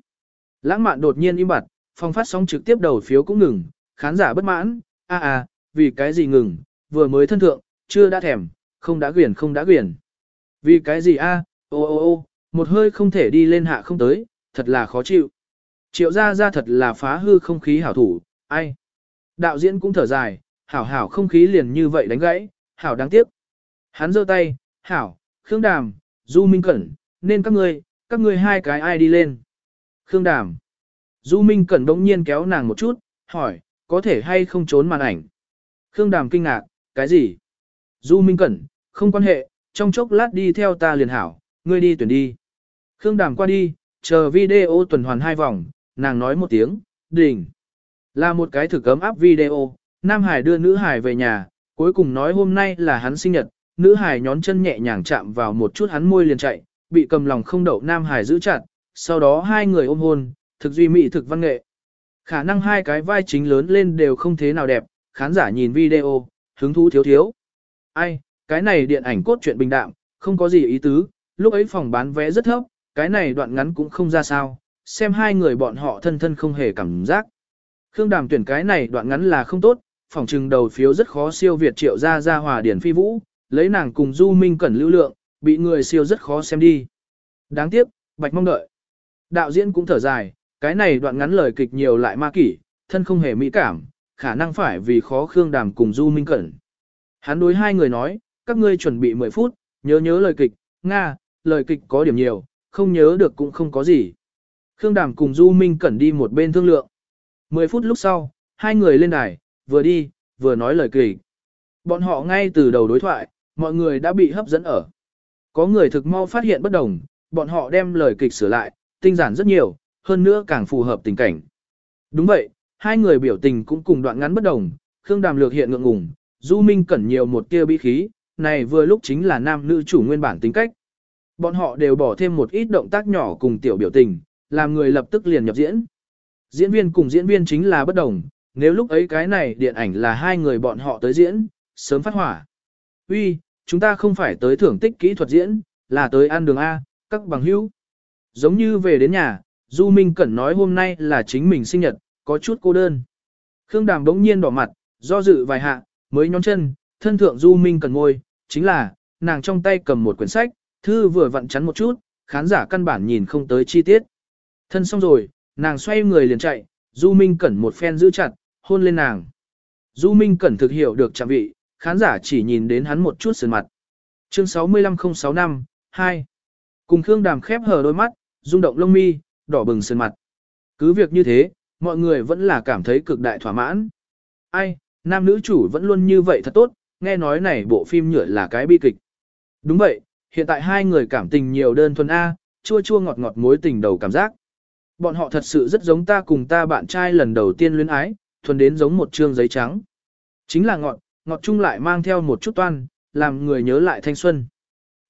Lãng mạn đột nhiên im bặt, phong phát sóng trực tiếp đầu phiếu cũng ngừng, khán giả bất mãn, a à, a, vì cái gì ngừng, vừa mới thân thượng, chưa đã thèm, không đã quyển không đã quyển. Vì cái gì a, ô ô ô, một hơi không thể đi lên hạ không tới, thật là khó chịu. Triệu gia gia thật là phá hư không khí hảo thủ, ai. Đạo diễn cũng thở dài, hảo hảo không khí liền như vậy đánh gãy, hảo đáng tiếc. Hắn giơ tay, hảo, Khương Đàm, Du Minh Cẩn, nên các ngươi, các ngươi hai cái ai đi lên. Khương Đàm. Du Minh Cẩn đống nhiên kéo nàng một chút, hỏi, có thể hay không trốn màn ảnh. Khương Đàm kinh ngạc, cái gì? Du Minh Cẩn, không quan hệ, trong chốc lát đi theo ta liền hảo, ngươi đi tuyển đi. Khương Đàm qua đi, chờ video tuần hoàn hai vòng, nàng nói một tiếng, đỉnh. Là một cái thử cấm áp video, Nam Hải đưa nữ Hải về nhà, cuối cùng nói hôm nay là hắn sinh nhật, nữ Hải nhón chân nhẹ nhàng chạm vào một chút hắn môi liền chạy, bị cầm lòng không đậu Nam Hải giữ chặt, sau đó hai người ôm hôn, thực duy mỹ thực văn nghệ. Khả năng hai cái vai chính lớn lên đều không thế nào đẹp, khán giả nhìn video, hứng thú thiếu thiếu. Ai, cái này điện ảnh cốt truyện bình đạm, không có gì ý tứ, lúc ấy phòng bán vé rất thấp, cái này đoạn ngắn cũng không ra sao, xem hai người bọn họ thân thân không hề cảm giác. Khương Đàm tuyển cái này đoạn ngắn là không tốt, phòng trừng đầu phiếu rất khó siêu việt triệu ra ra hòa điển phi vũ, lấy nàng cùng Du Minh Cẩn lưu lượng, bị người siêu rất khó xem đi. Đáng tiếc, bạch mong đợi. Đạo diễn cũng thở dài, cái này đoạn ngắn lời kịch nhiều lại ma kỷ, thân không hề mỹ cảm, khả năng phải vì khó Khương Đàm cùng Du Minh Cẩn. Hắn đối hai người nói, các ngươi chuẩn bị 10 phút, nhớ nhớ lời kịch, Nga, lời kịch có điểm nhiều, không nhớ được cũng không có gì. Khương Đàm cùng Du Minh Cẩn đi một bên thương lượng. 10 phút lúc sau, hai người lên đài, vừa đi, vừa nói lời kịch. Bọn họ ngay từ đầu đối thoại, mọi người đã bị hấp dẫn ở. Có người thực mau phát hiện bất đồng, bọn họ đem lời kịch sửa lại, tinh giản rất nhiều, hơn nữa càng phù hợp tình cảnh. Đúng vậy, hai người biểu tình cũng cùng đoạn ngắn bất đồng, Khương Đàm lược hiện ngượng ngùng, Du Minh cẩn nhiều một tia bí khí, này vừa lúc chính là nam nữ chủ nguyên bản tính cách. Bọn họ đều bỏ thêm một ít động tác nhỏ cùng tiểu biểu tình, làm người lập tức liền nhập diễn. Diễn viên cùng diễn viên chính là bất đồng, nếu lúc ấy cái này điện ảnh là hai người bọn họ tới diễn, sớm phát hỏa. Uy, chúng ta không phải tới thưởng tích kỹ thuật diễn, là tới ăn đường A, các bằng hữu. Giống như về đến nhà, Du Minh Cẩn nói hôm nay là chính mình sinh nhật, có chút cô đơn. Khương Đàm đống nhiên đỏ mặt, do dự vài hạ, mới nhón chân, thân thượng Du Minh Cẩn ngồi, chính là, nàng trong tay cầm một quyển sách, thư vừa vặn chắn một chút, khán giả căn bản nhìn không tới chi tiết. Thân xong rồi, nàng xoay người liền chạy, Du Minh Cẩn một phen giữ chặt, hôn lên nàng. Du Minh Cẩn thực hiểu được chạm vị, khán giả chỉ nhìn đến hắn một chút sườn mặt. Chương 65065, 2. Cùng Khương Đàm khép hờ đôi mắt, rung động lông mi, đỏ bừng sơn mặt. Cứ việc như thế, mọi người vẫn là cảm thấy cực đại thỏa mãn. Ai, nam nữ chủ vẫn luôn như vậy thật tốt, nghe nói này bộ phim nhựa là cái bi kịch. Đúng vậy, hiện tại hai người cảm tình nhiều đơn thuần A, chua chua ngọt ngọt mối tình đầu cảm giác. Bọn họ thật sự rất giống ta cùng ta bạn trai lần đầu tiên luyến ái, thuần đến giống một trương giấy trắng. Chính là ngọt, ngọt chung lại mang theo một chút toan, làm người nhớ lại thanh xuân.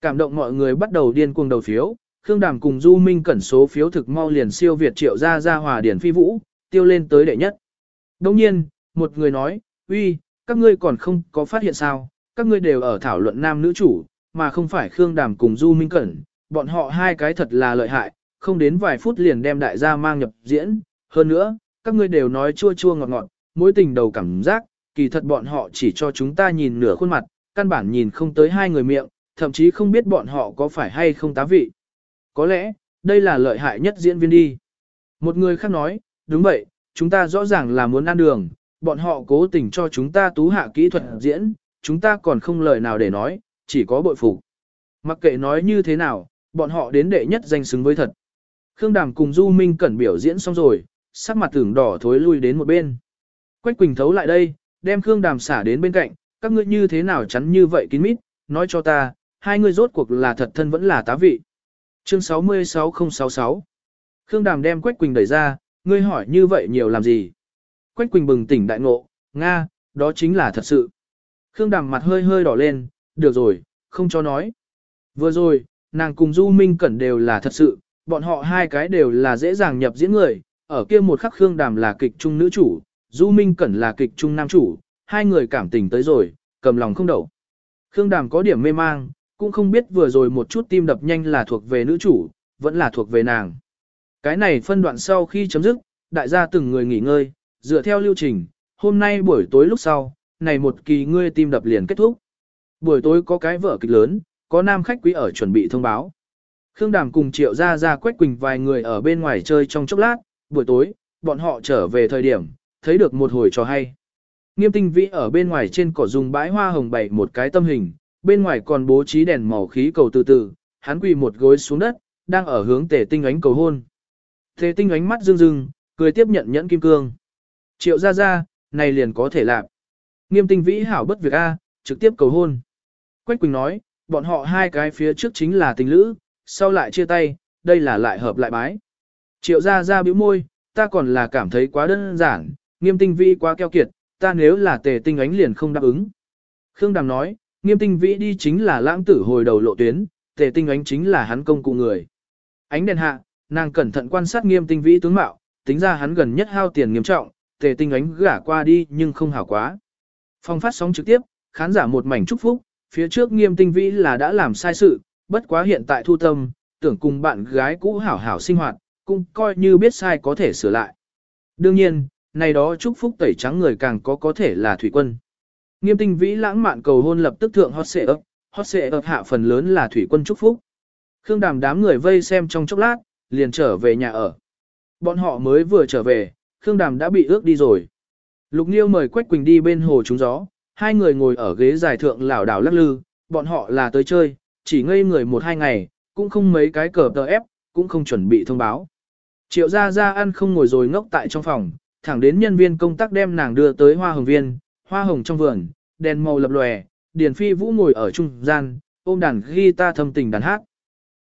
Cảm động mọi người bắt đầu điên cuồng đầu phiếu, Khương Đàm cùng Du Minh cẩn số phiếu thực mau liền siêu Việt triệu ra ra hòa điển phi vũ, tiêu lên tới đệ nhất. Đồng nhiên, một người nói, uy, các ngươi còn không có phát hiện sao, các ngươi đều ở thảo luận nam nữ chủ, mà không phải Khương Đàm cùng Du Minh Cẩn, bọn họ hai cái thật là lợi hại, không đến vài phút liền đem đại gia mang nhập diễn, hơn nữa, các ngươi đều nói chua chua ngọt ngọt, mối tình đầu cảm giác, kỳ thật bọn họ chỉ cho chúng ta nhìn nửa khuôn mặt, căn bản nhìn không tới hai người miệng, thậm chí không biết bọn họ có phải hay không tá vị. Có lẽ, đây là lợi hại nhất diễn viên đi. Một người khác nói, đúng vậy, chúng ta rõ ràng là muốn ăn đường, bọn họ cố tình cho chúng ta tú hạ kỹ thuật diễn, chúng ta còn không lời nào để nói, chỉ có bội phục. Mặc kệ nói như thế nào, bọn họ đến đệ nhất danh xứng với thật. Khương Đàm cùng Du Minh Cẩn biểu diễn xong rồi, sắc mặt tưởng đỏ thối lui đến một bên. Quách Quỳnh thấu lại đây, đem Khương Đàm xả đến bên cạnh, các ngươi như thế nào chắn như vậy kín mít, nói cho ta, hai người rốt cuộc là thật thân vẫn là tá vị. Chương 66066 Khương Đàm đem Quách Quỳnh đẩy ra, ngươi hỏi như vậy nhiều làm gì? Quách Quỳnh bừng tỉnh đại ngộ, Nga, đó chính là thật sự. Khương Đàm mặt hơi hơi đỏ lên, được rồi, không cho nói. Vừa rồi, nàng cùng Du Minh Cẩn đều là thật sự, bọn họ hai cái đều là dễ dàng nhập diễn người, ở kia một khắc Khương Đàm là kịch trung nữ chủ, Du Minh Cẩn là kịch trung nam chủ, hai người cảm tình tới rồi, cầm lòng không đậu. Khương Đàm có điểm mê mang, cũng không biết vừa rồi một chút tim đập nhanh là thuộc về nữ chủ, vẫn là thuộc về nàng. Cái này phân đoạn sau khi chấm dứt, đại gia từng người nghỉ ngơi, dựa theo lưu trình, hôm nay buổi tối lúc sau, này một kỳ ngươi tim đập liền kết thúc. Buổi tối có cái vở kịch lớn, có nam khách quý ở chuẩn bị thông báo. Khương Đàm cùng Triệu Gia Gia Quách Quỳnh vài người ở bên ngoài chơi trong chốc lát, buổi tối, bọn họ trở về thời điểm, thấy được một hồi trò hay. Nghiêm tinh vĩ ở bên ngoài trên cỏ dùng bãi hoa hồng bày một cái tâm hình, bên ngoài còn bố trí đèn màu khí cầu từ từ, hắn quỳ một gối xuống đất, đang ở hướng tề tinh ánh cầu hôn. Tề tinh ánh mắt rưng rưng, cười tiếp nhận nhẫn kim cương. Triệu Gia Gia, này liền có thể làm. Nghiêm tinh vĩ hảo bất việc A, trực tiếp cầu hôn. Quách Quỳnh nói, bọn họ hai cái phía trước chính là tình lữ, sau lại chia tay, đây là lại hợp lại bái. Triệu ra ra bĩu môi, ta còn là cảm thấy quá đơn giản, nghiêm tinh vĩ quá keo kiệt, ta nếu là tề tinh ánh liền không đáp ứng. Khương Đàm nói, nghiêm tinh vĩ đi chính là lãng tử hồi đầu lộ tuyến, tề tinh ánh chính là hắn công cụ người. Ánh đèn hạ, nàng cẩn thận quan sát nghiêm tinh vĩ tướng mạo, tính ra hắn gần nhất hao tiền nghiêm trọng, tề tinh ánh gả qua đi nhưng không hảo quá. Phong phát sóng trực tiếp, khán giả một mảnh chúc phúc, phía trước nghiêm tinh vĩ là đã làm sai sự, bất quá hiện tại thu tâm, tưởng cùng bạn gái cũ hảo hảo sinh hoạt, cũng coi như biết sai có thể sửa lại. Đương nhiên, này đó chúc phúc tẩy trắng người càng có có thể là thủy quân. Nghiêm tinh vĩ lãng mạn cầu hôn lập tức thượng hot xệ ấp, hot xệ ấp hạ phần lớn là thủy quân chúc phúc. Khương đàm đám người vây xem trong chốc lát, liền trở về nhà ở. Bọn họ mới vừa trở về, Khương đàm đã bị ước đi rồi. Lục Niêu mời Quách Quỳnh đi bên hồ trúng gió, hai người ngồi ở ghế dài thượng lảo đảo lắc lư, bọn họ là tới chơi, chỉ ngây người một hai ngày, cũng không mấy cái cờ tờ ép, cũng không chuẩn bị thông báo. Triệu gia gia ăn không ngồi rồi ngốc tại trong phòng, thẳng đến nhân viên công tác đem nàng đưa tới hoa hồng viên, hoa hồng trong vườn, đèn màu lập lòe, Điền Phi Vũ ngồi ở trung gian, ôm đàn guitar thâm tình đàn hát.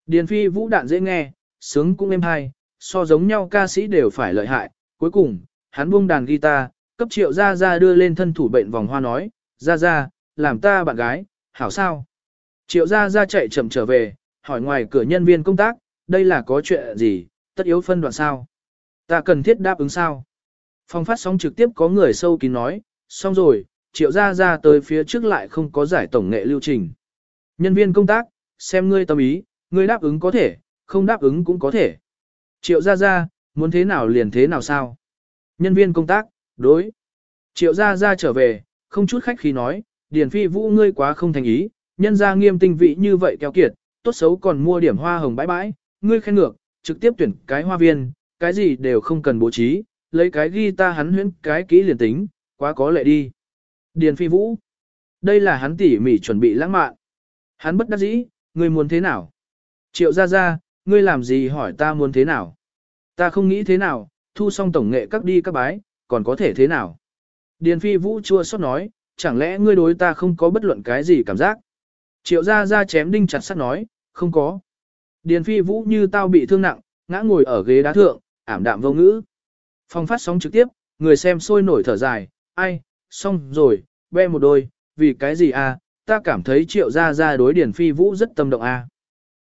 Điền Phi Vũ đạn dễ nghe, sướng cũng êm hay, so giống nhau ca sĩ đều phải lợi hại, cuối cùng, hắn buông đàn guitar, cấp triệu gia gia đưa lên thân thủ bệnh vòng hoa nói, gia gia, làm ta bạn gái, hảo sao? Triệu gia gia chạy chậm trở về, hỏi ngoài cửa nhân viên công tác, đây là có chuyện gì, tất yếu phân đoạn sao? Ta cần thiết đáp ứng sao? Phòng phát sóng trực tiếp có người sâu kín nói, xong rồi, triệu gia gia tới phía trước lại không có giải tổng nghệ lưu trình. Nhân viên công tác, xem ngươi tâm ý, ngươi đáp ứng có thể, không đáp ứng cũng có thể. Triệu gia gia, muốn thế nào liền thế nào sao? Nhân viên công tác, đối. Triệu gia gia trở về, không chút khách khí nói, Điền Phi Vũ ngươi quá không thành ý, nhân ra nghiêm tinh vị như vậy keo kiệt, tốt xấu còn mua điểm hoa hồng bãi bãi, ngươi khen ngược, trực tiếp tuyển cái hoa viên, cái gì đều không cần bố trí, lấy cái guitar hắn huyễn cái kỹ liền tính, quá có lệ đi. Điền Phi Vũ, đây là hắn tỉ mỉ chuẩn bị lãng mạn. Hắn bất đắc dĩ, ngươi muốn thế nào? Triệu ra ra, ngươi làm gì hỏi ta muốn thế nào? Ta không nghĩ thế nào, thu xong tổng nghệ các đi các bái, còn có thể thế nào? Điền Phi Vũ chua xót nói, chẳng lẽ ngươi đối ta không có bất luận cái gì cảm giác? Triệu gia gia chém đinh chặt sắt nói, không có. Điền Phi Vũ như tao bị thương nặng, ngã ngồi ở ghế đá thượng, ảm đạm vô ngữ. Phong phát sóng trực tiếp, người xem sôi nổi thở dài, ai, xong rồi, be một đôi, vì cái gì à, ta cảm thấy triệu gia gia đối điển phi vũ rất tâm động à.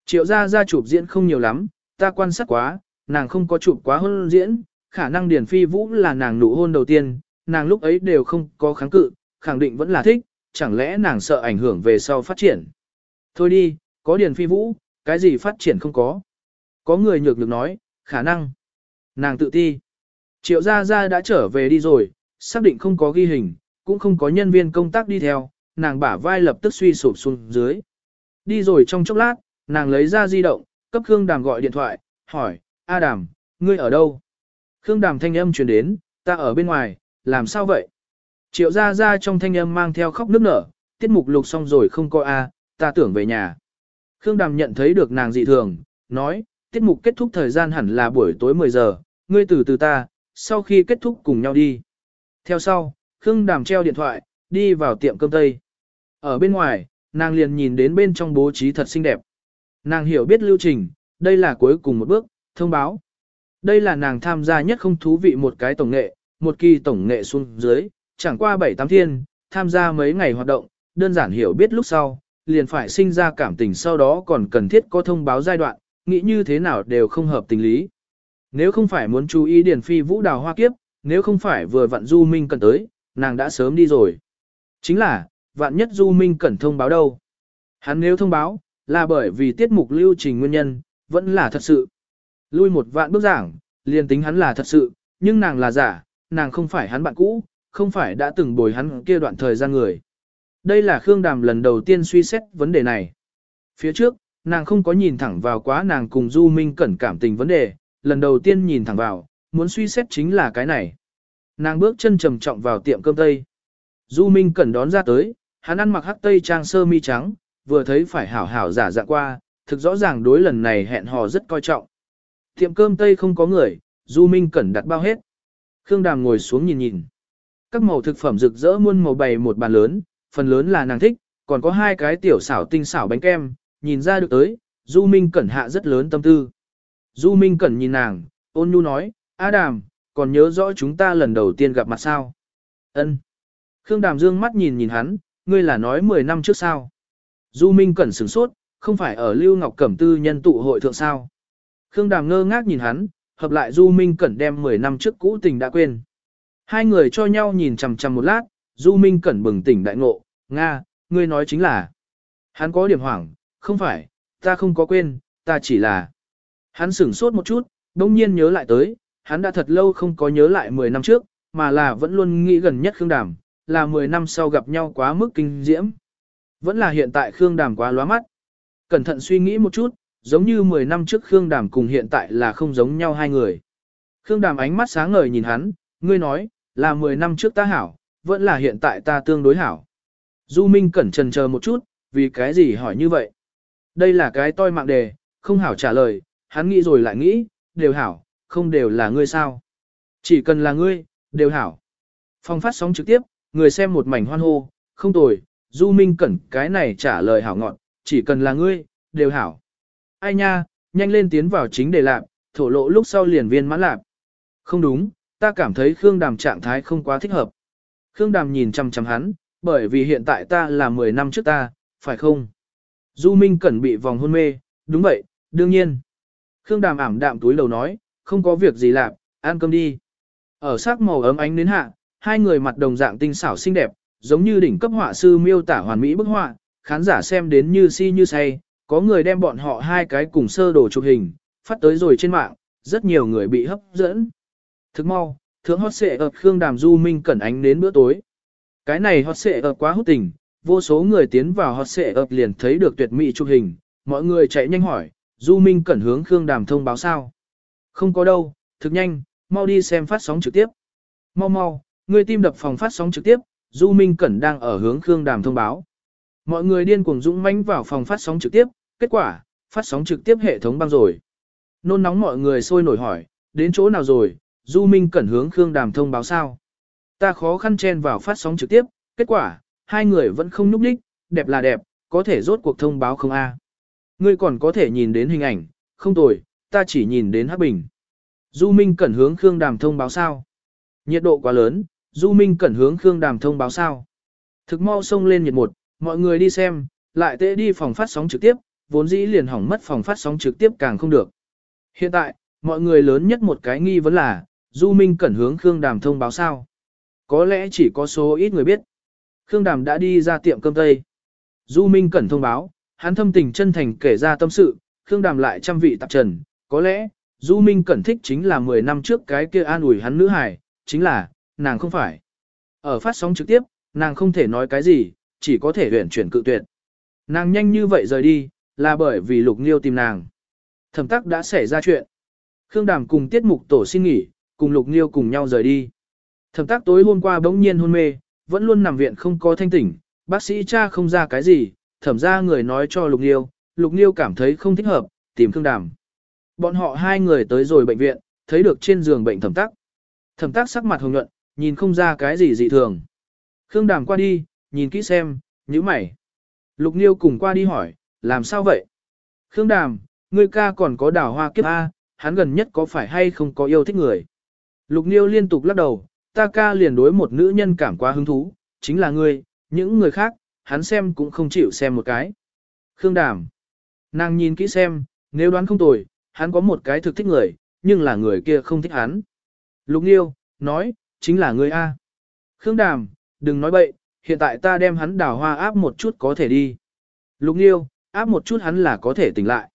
Triệu gia gia chụp diễn không nhiều lắm, ta quan sát quá, nàng không có chụp quá hôn diễn, khả năng điển phi vũ là nàng nụ hôn đầu tiên, nàng lúc ấy đều không có kháng cự, khẳng định vẫn là thích, chẳng lẽ nàng sợ ảnh hưởng về sau phát triển. Thôi đi, có điển phi vũ, cái gì phát triển không có. Có người nhược được nói, khả năng. Nàng tự ti. Triệu Gia Gia đã trở về đi rồi, xác định không có ghi hình, cũng không có nhân viên công tác đi theo, nàng bả vai lập tức suy sụp xuống dưới. Đi rồi trong chốc lát, nàng lấy ra di động, cấp Khương Đàm gọi điện thoại, hỏi, A Đàm, ngươi ở đâu? Khương Đàm thanh âm truyền đến, ta ở bên ngoài, làm sao vậy? Triệu Gia Gia trong thanh âm mang theo khóc nức nở, tiết mục lục xong rồi không có A, à, ta tưởng về nhà. Khương Đàm nhận thấy được nàng dị thường, nói, tiết mục kết thúc thời gian hẳn là buổi tối 10 giờ, ngươi từ từ ta, sau khi kết thúc cùng nhau đi. Theo sau, Khương Đàm treo điện thoại, đi vào tiệm cơm tây. Ở bên ngoài, nàng liền nhìn đến bên trong bố trí thật xinh đẹp. Nàng hiểu biết lưu trình, đây là cuối cùng một bước, thông báo. Đây là nàng tham gia nhất không thú vị một cái tổng nghệ, một kỳ tổng nghệ xuống dưới, chẳng qua 7-8 thiên, tham gia mấy ngày hoạt động, đơn giản hiểu biết lúc sau, liền phải sinh ra cảm tình sau đó còn cần thiết có thông báo giai đoạn, nghĩ như thế nào đều không hợp tình lý. Nếu không phải muốn chú ý điển Phi Vũ đào hoa kiếp, nếu không phải vừa vặn Du Minh Cẩn tới, nàng đã sớm đi rồi. Chính là, vạn nhất Du Minh Cẩn thông báo đâu. Hắn nếu thông báo, là bởi vì tiết mục lưu trình nguyên nhân, vẫn là thật sự. Lui một vạn bước giảng, liền tính hắn là thật sự, nhưng nàng là giả, nàng không phải hắn bạn cũ, không phải đã từng bồi hắn kia đoạn thời gian người. Đây là Khương Đàm lần đầu tiên suy xét vấn đề này. Phía trước, nàng không có nhìn thẳng vào quá nàng cùng Du Minh Cẩn cảm tình vấn đề, lần đầu tiên nhìn thẳng vào, muốn suy xét chính là cái này. Nàng bước chân trầm trọng vào tiệm cơm tây. Du Minh Cẩn đón ra tới, hắn ăn mặc hắc tây trang sơ mi trắng, vừa thấy phải hảo hảo giả dạng qua, thực rõ ràng đối lần này hẹn hò rất coi trọng. Tiệm cơm tây không có người, Du Minh Cẩn đặt bao hết. Khương Đàm ngồi xuống nhìn nhìn. Các màu thực phẩm rực rỡ muôn màu bày một bàn lớn, phần lớn là nàng thích, còn có hai cái tiểu xảo tinh xảo bánh kem, nhìn ra được tới, Du Minh Cẩn hạ rất lớn tâm tư. Du Minh Cẩn nhìn nàng, ôn nhu nói, A Đàm, còn nhớ rõ chúng ta lần đầu tiên gặp mặt sao? Ân. Khương Đàm dương mắt nhìn nhìn hắn, ngươi là nói 10 năm trước sao? Du Minh Cẩn sửng sốt, không phải ở Lưu Ngọc Cẩm Tư nhân tụ hội thượng sao? Khương Đàm ngơ ngác nhìn hắn, hợp lại Du Minh Cẩn đem 10 năm trước cũ tình đã quên. Hai người cho nhau nhìn chằm chằm một lát, Du Minh Cẩn bừng tỉnh đại ngộ, Nga, ngươi nói chính là. Hắn có điểm hoảng, không phải, ta không có quên, ta chỉ là. Hắn sửng sốt một chút, đông nhiên nhớ lại tới, hắn đã thật lâu không có nhớ lại 10 năm trước, mà là vẫn luôn nghĩ gần nhất Khương Đàm, là 10 năm sau gặp nhau quá mức kinh diễm. Vẫn là hiện tại Khương Đàm quá lóa mắt. Cẩn thận suy nghĩ một chút, giống như 10 năm trước Khương Đàm cùng hiện tại là không giống nhau hai người. Khương Đàm ánh mắt sáng ngời nhìn hắn, ngươi nói, là 10 năm trước ta hảo, vẫn là hiện tại ta tương đối hảo. Du Minh cẩn trần chờ một chút, vì cái gì hỏi như vậy? Đây là cái toi mạng đề, không hảo trả lời, hắn nghĩ rồi lại nghĩ, đều hảo, không đều là ngươi sao. Chỉ cần là ngươi, đều hảo. Phong phát sóng trực tiếp, người xem một mảnh hoan hô, không tồi, Du Minh Cẩn cái này trả lời hảo ngọn, chỉ cần là ngươi, đều hảo. Ai nha, nhanh lên tiến vào chính đề lạc, thổ lộ lúc sau liền viên mãn lạc. Không đúng, ta cảm thấy Khương Đàm trạng thái không quá thích hợp. Khương Đàm nhìn chăm chăm hắn, bởi vì hiện tại ta là 10 năm trước ta, phải không? Du Minh Cẩn bị vòng hôn mê, đúng vậy, đương nhiên. Khương Đàm ảm đạm túi lầu nói, không có việc gì làm, ăn cơm đi. Ở sắc màu ấm ánh đến hạ, hai người mặt đồng dạng tinh xảo xinh đẹp, giống như đỉnh cấp họa sư miêu tả hoàn mỹ bức họa, khán giả xem đến như si như say, có người đem bọn họ hai cái cùng sơ đồ chụp hình, phát tới rồi trên mạng, rất nhiều người bị hấp dẫn. Thức mau, thượng hot xệ ập Khương Đàm Du Minh cẩn ánh đến bữa tối. Cái này hot xệ ập quá hút tình, vô số người tiến vào hot xệ ập liền thấy được tuyệt mỹ chụp hình, mọi người chạy nhanh hỏi, Du Minh cẩn hướng Khương Đàm thông báo sao? Không có đâu, thực nhanh, mau đi xem phát sóng trực tiếp. Mau mau, người tim đập phòng phát sóng trực tiếp, Du Minh cẩn đang ở hướng Khương Đàm thông báo. Mọi người điên cuồng dũng mãnh vào phòng phát sóng trực tiếp, kết quả, phát sóng trực tiếp hệ thống băng rồi. Nôn nóng mọi người sôi nổi hỏi, đến chỗ nào rồi, Du Minh cẩn hướng Khương Đàm thông báo sao? Ta khó khăn chen vào phát sóng trực tiếp, kết quả, hai người vẫn không nhúc đích, đẹp là đẹp, có thể rốt cuộc thông báo không a? Ngươi còn có thể nhìn đến hình ảnh, không tồi, ta chỉ nhìn đến hắc bình. Du Minh Cẩn hướng Khương Đàm thông báo sao. Nhiệt độ quá lớn, Du Minh Cẩn hướng Khương Đàm thông báo sao. Thực mau xông lên nhiệt một, mọi người đi xem, lại tệ đi phòng phát sóng trực tiếp, vốn dĩ liền hỏng mất phòng phát sóng trực tiếp càng không được. Hiện tại, mọi người lớn nhất một cái nghi vấn là, Du Minh Cẩn hướng Khương Đàm thông báo sao. Có lẽ chỉ có số ít người biết. Khương Đàm đã đi ra tiệm cơm tây. Du Minh Cẩn thông báo, hắn thâm tình chân thành kể ra tâm sự, Khương Đàm lại trăm vị tạp trần, có lẽ, Du Minh Cẩn thích chính là 10 năm trước cái kia an ủi hắn nữ hài, chính là, nàng không phải. Ở phát sóng trực tiếp, nàng không thể nói cái gì, chỉ có thể huyển chuyển cự tuyệt. Nàng nhanh như vậy rời đi, là bởi vì Lục Nghiêu tìm nàng. Thẩm tắc đã xảy ra chuyện. Khương Đàm cùng tiết mục tổ xin nghỉ, cùng Lục Nghiêu cùng nhau rời đi. Thẩm tắc tối hôm qua bỗng nhiên hôn mê, vẫn luôn nằm viện không có thanh tỉnh, bác sĩ cha không ra cái gì, thẩm ra người nói cho Lục Nghiêu, Lục Nghiêu cảm thấy không thích hợp, tìm Khương Đàm. Bọn họ hai người tới rồi bệnh viện, thấy được trên giường bệnh thẩm tắc. Thẩm tắc sắc mặt hồng nhuận, nhìn không ra cái gì dị thường. Khương Đàm qua đi, nhìn kỹ xem, nhíu mày. Lục Niêu cùng qua đi hỏi, làm sao vậy? Khương Đàm, ngươi ca còn có đào hoa kiếp A, hắn gần nhất có phải hay không có yêu thích người? Lục Niêu liên tục lắc đầu, ta ca liền đối một nữ nhân cảm quá hứng thú, chính là ngươi, những người khác, hắn xem cũng không chịu xem một cái. Khương Đàm, nàng nhìn kỹ xem, nếu đoán không tồi, hắn có một cái thực thích người, nhưng là người kia không thích hắn. Lục Nghiêu, nói, chính là ngươi A. Khương Đàm, đừng nói bậy, hiện tại ta đem hắn đào hoa áp một chút có thể đi. Lục Nghiêu, áp một chút hắn là có thể tỉnh lại.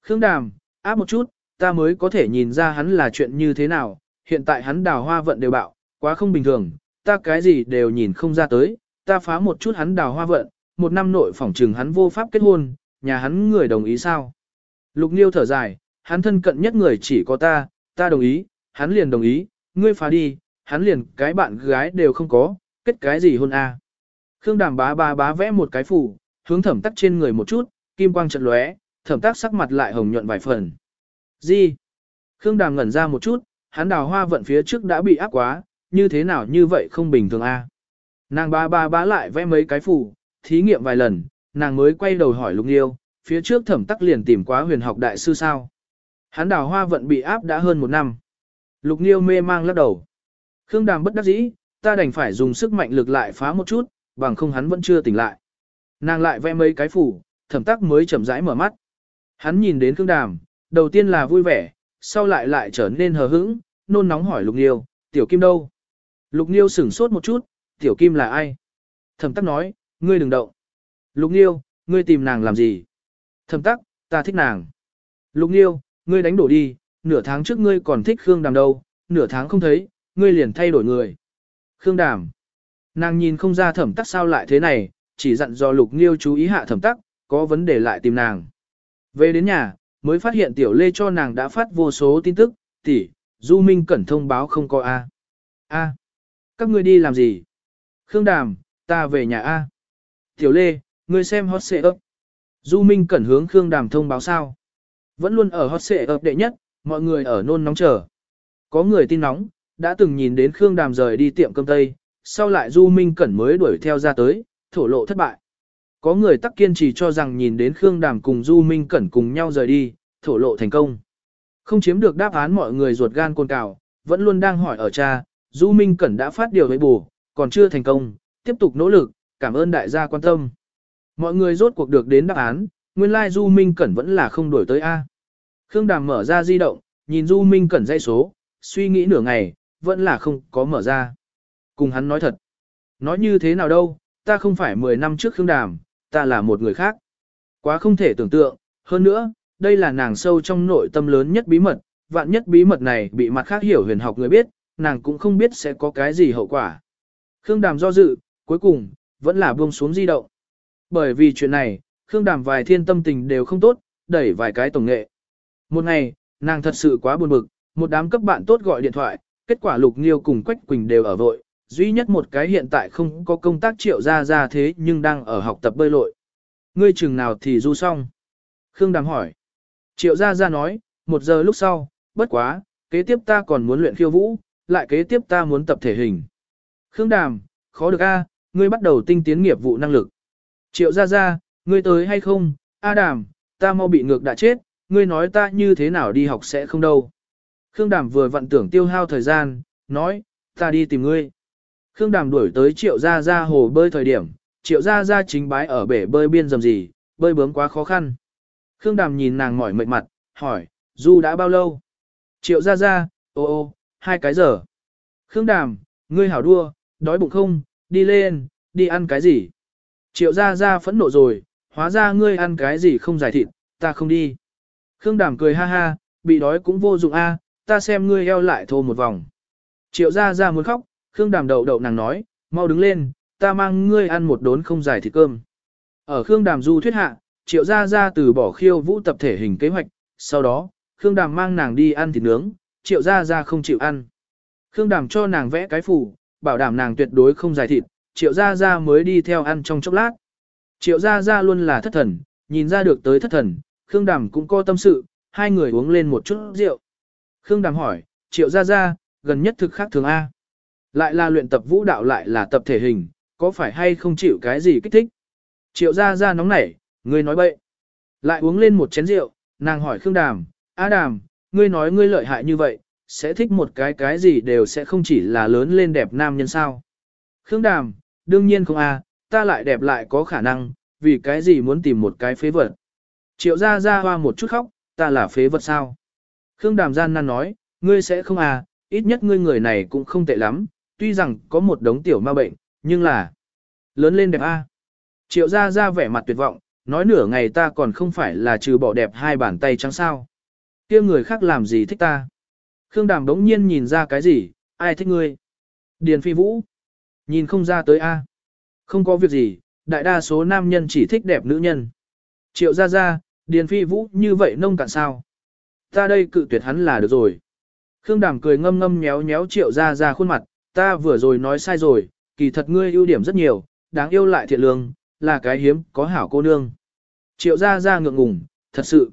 Khương Đàm, áp một chút, ta mới có thể nhìn ra hắn là chuyện như thế nào, hiện tại hắn đào hoa vận đều bạo, quá không bình thường, ta cái gì đều nhìn không ra tới, ta phá một chút hắn đào hoa vận, một năm nội phỏng trừng hắn vô pháp kết hôn, nhà hắn người đồng ý sao? Lục Nghiêu thở dài, hắn thân cận nhất người chỉ có ta, ta đồng ý, hắn liền đồng ý, ngươi phá đi, hắn liền cái bạn gái đều không có, kết cái gì hôn a? Khương Đàm bá bá bá vẽ một cái phủ, hướng thẩm tắc trên người một chút, kim quang trận lóe, thẩm tắc sắc mặt lại hồng nhuận vài phần. Gì? Khương Đàm ngẩn ra một chút, hắn đào hoa vận phía trước đã bị áp quá, như thế nào như vậy không bình thường a? Nàng ba ba bá lại vẽ mấy cái phủ, thí nghiệm vài lần, nàng mới quay đầu hỏi Lục Nghiêu, phía trước thẩm tắc liền tìm quá huyền học đại sư sao. Hắn đào hoa vận bị áp đã hơn một năm. Lục Niêu mê mang lắc đầu. Khương Đàm bất đắc dĩ, ta đành phải dùng sức mạnh lực lại phá một chút, bằng không hắn vẫn chưa tỉnh lại. Nàng lại vẽ mấy cái phủ, thẩm tắc mới chậm rãi mở mắt. Hắn nhìn đến Khương Đàm, đầu tiên là vui vẻ, sau lại lại trở nên hờ hững, nôn nóng hỏi Lục Niêu, tiểu kim đâu? Lục Niêu sửng sốt một chút, tiểu kim là ai? Thẩm tắc nói, ngươi đừng động. Lục Niêu, ngươi tìm nàng làm gì? Thẩm tắc, ta thích nàng. Lục Niêu ngươi đánh đổ đi, nửa tháng trước ngươi còn thích Khương Đàm đâu, nửa tháng không thấy, ngươi liền thay đổi người. Khương Đàm. Nàng nhìn không ra thẩm tắc sao lại thế này, chỉ dặn do Lục Nghiêu chú ý hạ thẩm tắc, có vấn đề lại tìm nàng. Về đến nhà, mới phát hiện tiểu lê cho nàng đã phát vô số tin tức, tỷ, Du Minh Cẩn thông báo không có A. A. Các ngươi đi làm gì? Khương Đàm, ta về nhà A. Tiểu Lê, ngươi xem hot xệ ấp. Du Minh Cẩn hướng Khương Đàm thông báo sao? Vẫn luôn ở hot xệ ập đệ nhất, mọi người ở nôn nóng chờ. Có người tin nóng, đã từng nhìn đến Khương Đàm rời đi tiệm cơm Tây, sau lại Du Minh Cẩn mới đuổi theo ra tới, thổ lộ thất bại. Có người tắc kiên trì cho rằng nhìn đến Khương Đàm cùng Du Minh Cẩn cùng nhau rời đi, thổ lộ thành công. Không chiếm được đáp án mọi người ruột gan côn cào, vẫn luôn đang hỏi ở cha, Du Minh Cẩn đã phát điều với bù, còn chưa thành công, tiếp tục nỗ lực, cảm ơn đại gia quan tâm. Mọi người rốt cuộc được đến đáp án, nguyên lai like Du Minh Cẩn vẫn là không đổi tới A. Khương Đàm mở ra di động, nhìn Du Minh Cẩn dây số, suy nghĩ nửa ngày, vẫn là không có mở ra. Cùng hắn nói thật. Nói như thế nào đâu, ta không phải 10 năm trước Khương Đàm, ta là một người khác. Quá không thể tưởng tượng, hơn nữa, đây là nàng sâu trong nội tâm lớn nhất bí mật, vạn nhất bí mật này bị mặt khác hiểu huyền học người biết, nàng cũng không biết sẽ có cái gì hậu quả. Khương Đàm do dự, cuối cùng, vẫn là buông xuống di động. Bởi vì chuyện này, Khương Đàm vài thiên tâm tình đều không tốt, đẩy vài cái tổng nghệ. Một ngày, nàng thật sự quá buồn bực, một đám cấp bạn tốt gọi điện thoại, kết quả Lục Nghiêu cùng Quách Quỳnh đều ở vội, duy nhất một cái hiện tại không có công tác triệu ra ra thế nhưng đang ở học tập bơi lội. Ngươi chừng nào thì du xong? Khương Đàm hỏi. Triệu ra ra nói, một giờ lúc sau, bất quá, kế tiếp ta còn muốn luyện khiêu vũ, lại kế tiếp ta muốn tập thể hình. Khương Đàm, khó được a, ngươi bắt đầu tinh tiến nghiệp vụ năng lực. Triệu ra ra, ngươi tới hay không, A Đàm, ta mau bị ngược đã chết, ngươi nói ta như thế nào đi học sẽ không đâu. Khương Đàm vừa vận tưởng tiêu hao thời gian, nói, ta đi tìm ngươi. Khương Đàm đuổi tới triệu gia gia hồ bơi thời điểm, triệu gia gia chính bái ở bể bơi biên dầm gì, bơi bướm quá khó khăn. Khương Đàm nhìn nàng mỏi mệt mặt, hỏi, du đã bao lâu? Triệu gia gia, ô ô, hai cái giờ. Khương Đàm, ngươi hảo đua, đói bụng không, đi lên, đi ăn cái gì? Triệu gia gia phẫn nộ rồi, hóa ra ngươi ăn cái gì không giải thịt, ta không đi. Khương Đàm cười ha ha, bị đói cũng vô dụng a, ta xem ngươi eo lại thô một vòng. Triệu gia gia muốn khóc, Khương Đàm đậu đậu nàng nói, mau đứng lên, ta mang ngươi ăn một đốn không giải thịt cơm. Ở Khương Đàm du thuyết hạ, Triệu gia gia từ bỏ khiêu vũ tập thể hình kế hoạch, sau đó, Khương Đàm mang nàng đi ăn thịt nướng, Triệu gia gia không chịu ăn. Khương Đàm cho nàng vẽ cái phủ, bảo đảm nàng tuyệt đối không giải thịt, Triệu gia gia mới đi theo ăn trong chốc lát. Triệu gia gia luôn là thất thần, nhìn ra được tới thất thần, Khương Đàm cũng có tâm sự, hai người uống lên một chút rượu. Khương Đàm hỏi, Triệu gia gia, gần nhất thực khác thường A. Lại là luyện tập vũ đạo lại là tập thể hình, có phải hay không chịu cái gì kích thích? Triệu gia gia nóng nảy, ngươi nói bậy. Lại uống lên một chén rượu, nàng hỏi Khương Đàm, A Đàm, ngươi nói ngươi lợi hại như vậy, sẽ thích một cái cái gì đều sẽ không chỉ là lớn lên đẹp nam nhân sao. Khương Đàm, đương nhiên không a, ta lại đẹp lại có khả năng, vì cái gì muốn tìm một cái phế vật. Triệu gia gia hoa một chút khóc, ta là phế vật sao? Khương Đàm gian nan nói, ngươi sẽ không à, ít nhất ngươi người này cũng không tệ lắm, tuy rằng có một đống tiểu ma bệnh, nhưng là lớn lên đẹp a. Triệu gia gia vẻ mặt tuyệt vọng, nói nửa ngày ta còn không phải là trừ bỏ đẹp hai bàn tay trắng sao. kia người khác làm gì thích ta. Khương Đàm đống nhiên nhìn ra cái gì, ai thích ngươi. Điền Phi Vũ. Nhìn không ra tới a. Không có việc gì, đại đa số nam nhân chỉ thích đẹp nữ nhân. Triệu gia gia, Điền Phi Vũ như vậy nông cạn sao. Ta đây cự tuyệt hắn là được rồi. Khương Đàm cười ngâm ngâm nhéo nhéo triệu gia gia khuôn mặt, ta vừa rồi nói sai rồi, kỳ thật ngươi ưu điểm rất nhiều, đáng yêu lại thiện lương, là cái hiếm, có hảo cô nương. Triệu gia gia ngượng ngùng, thật sự.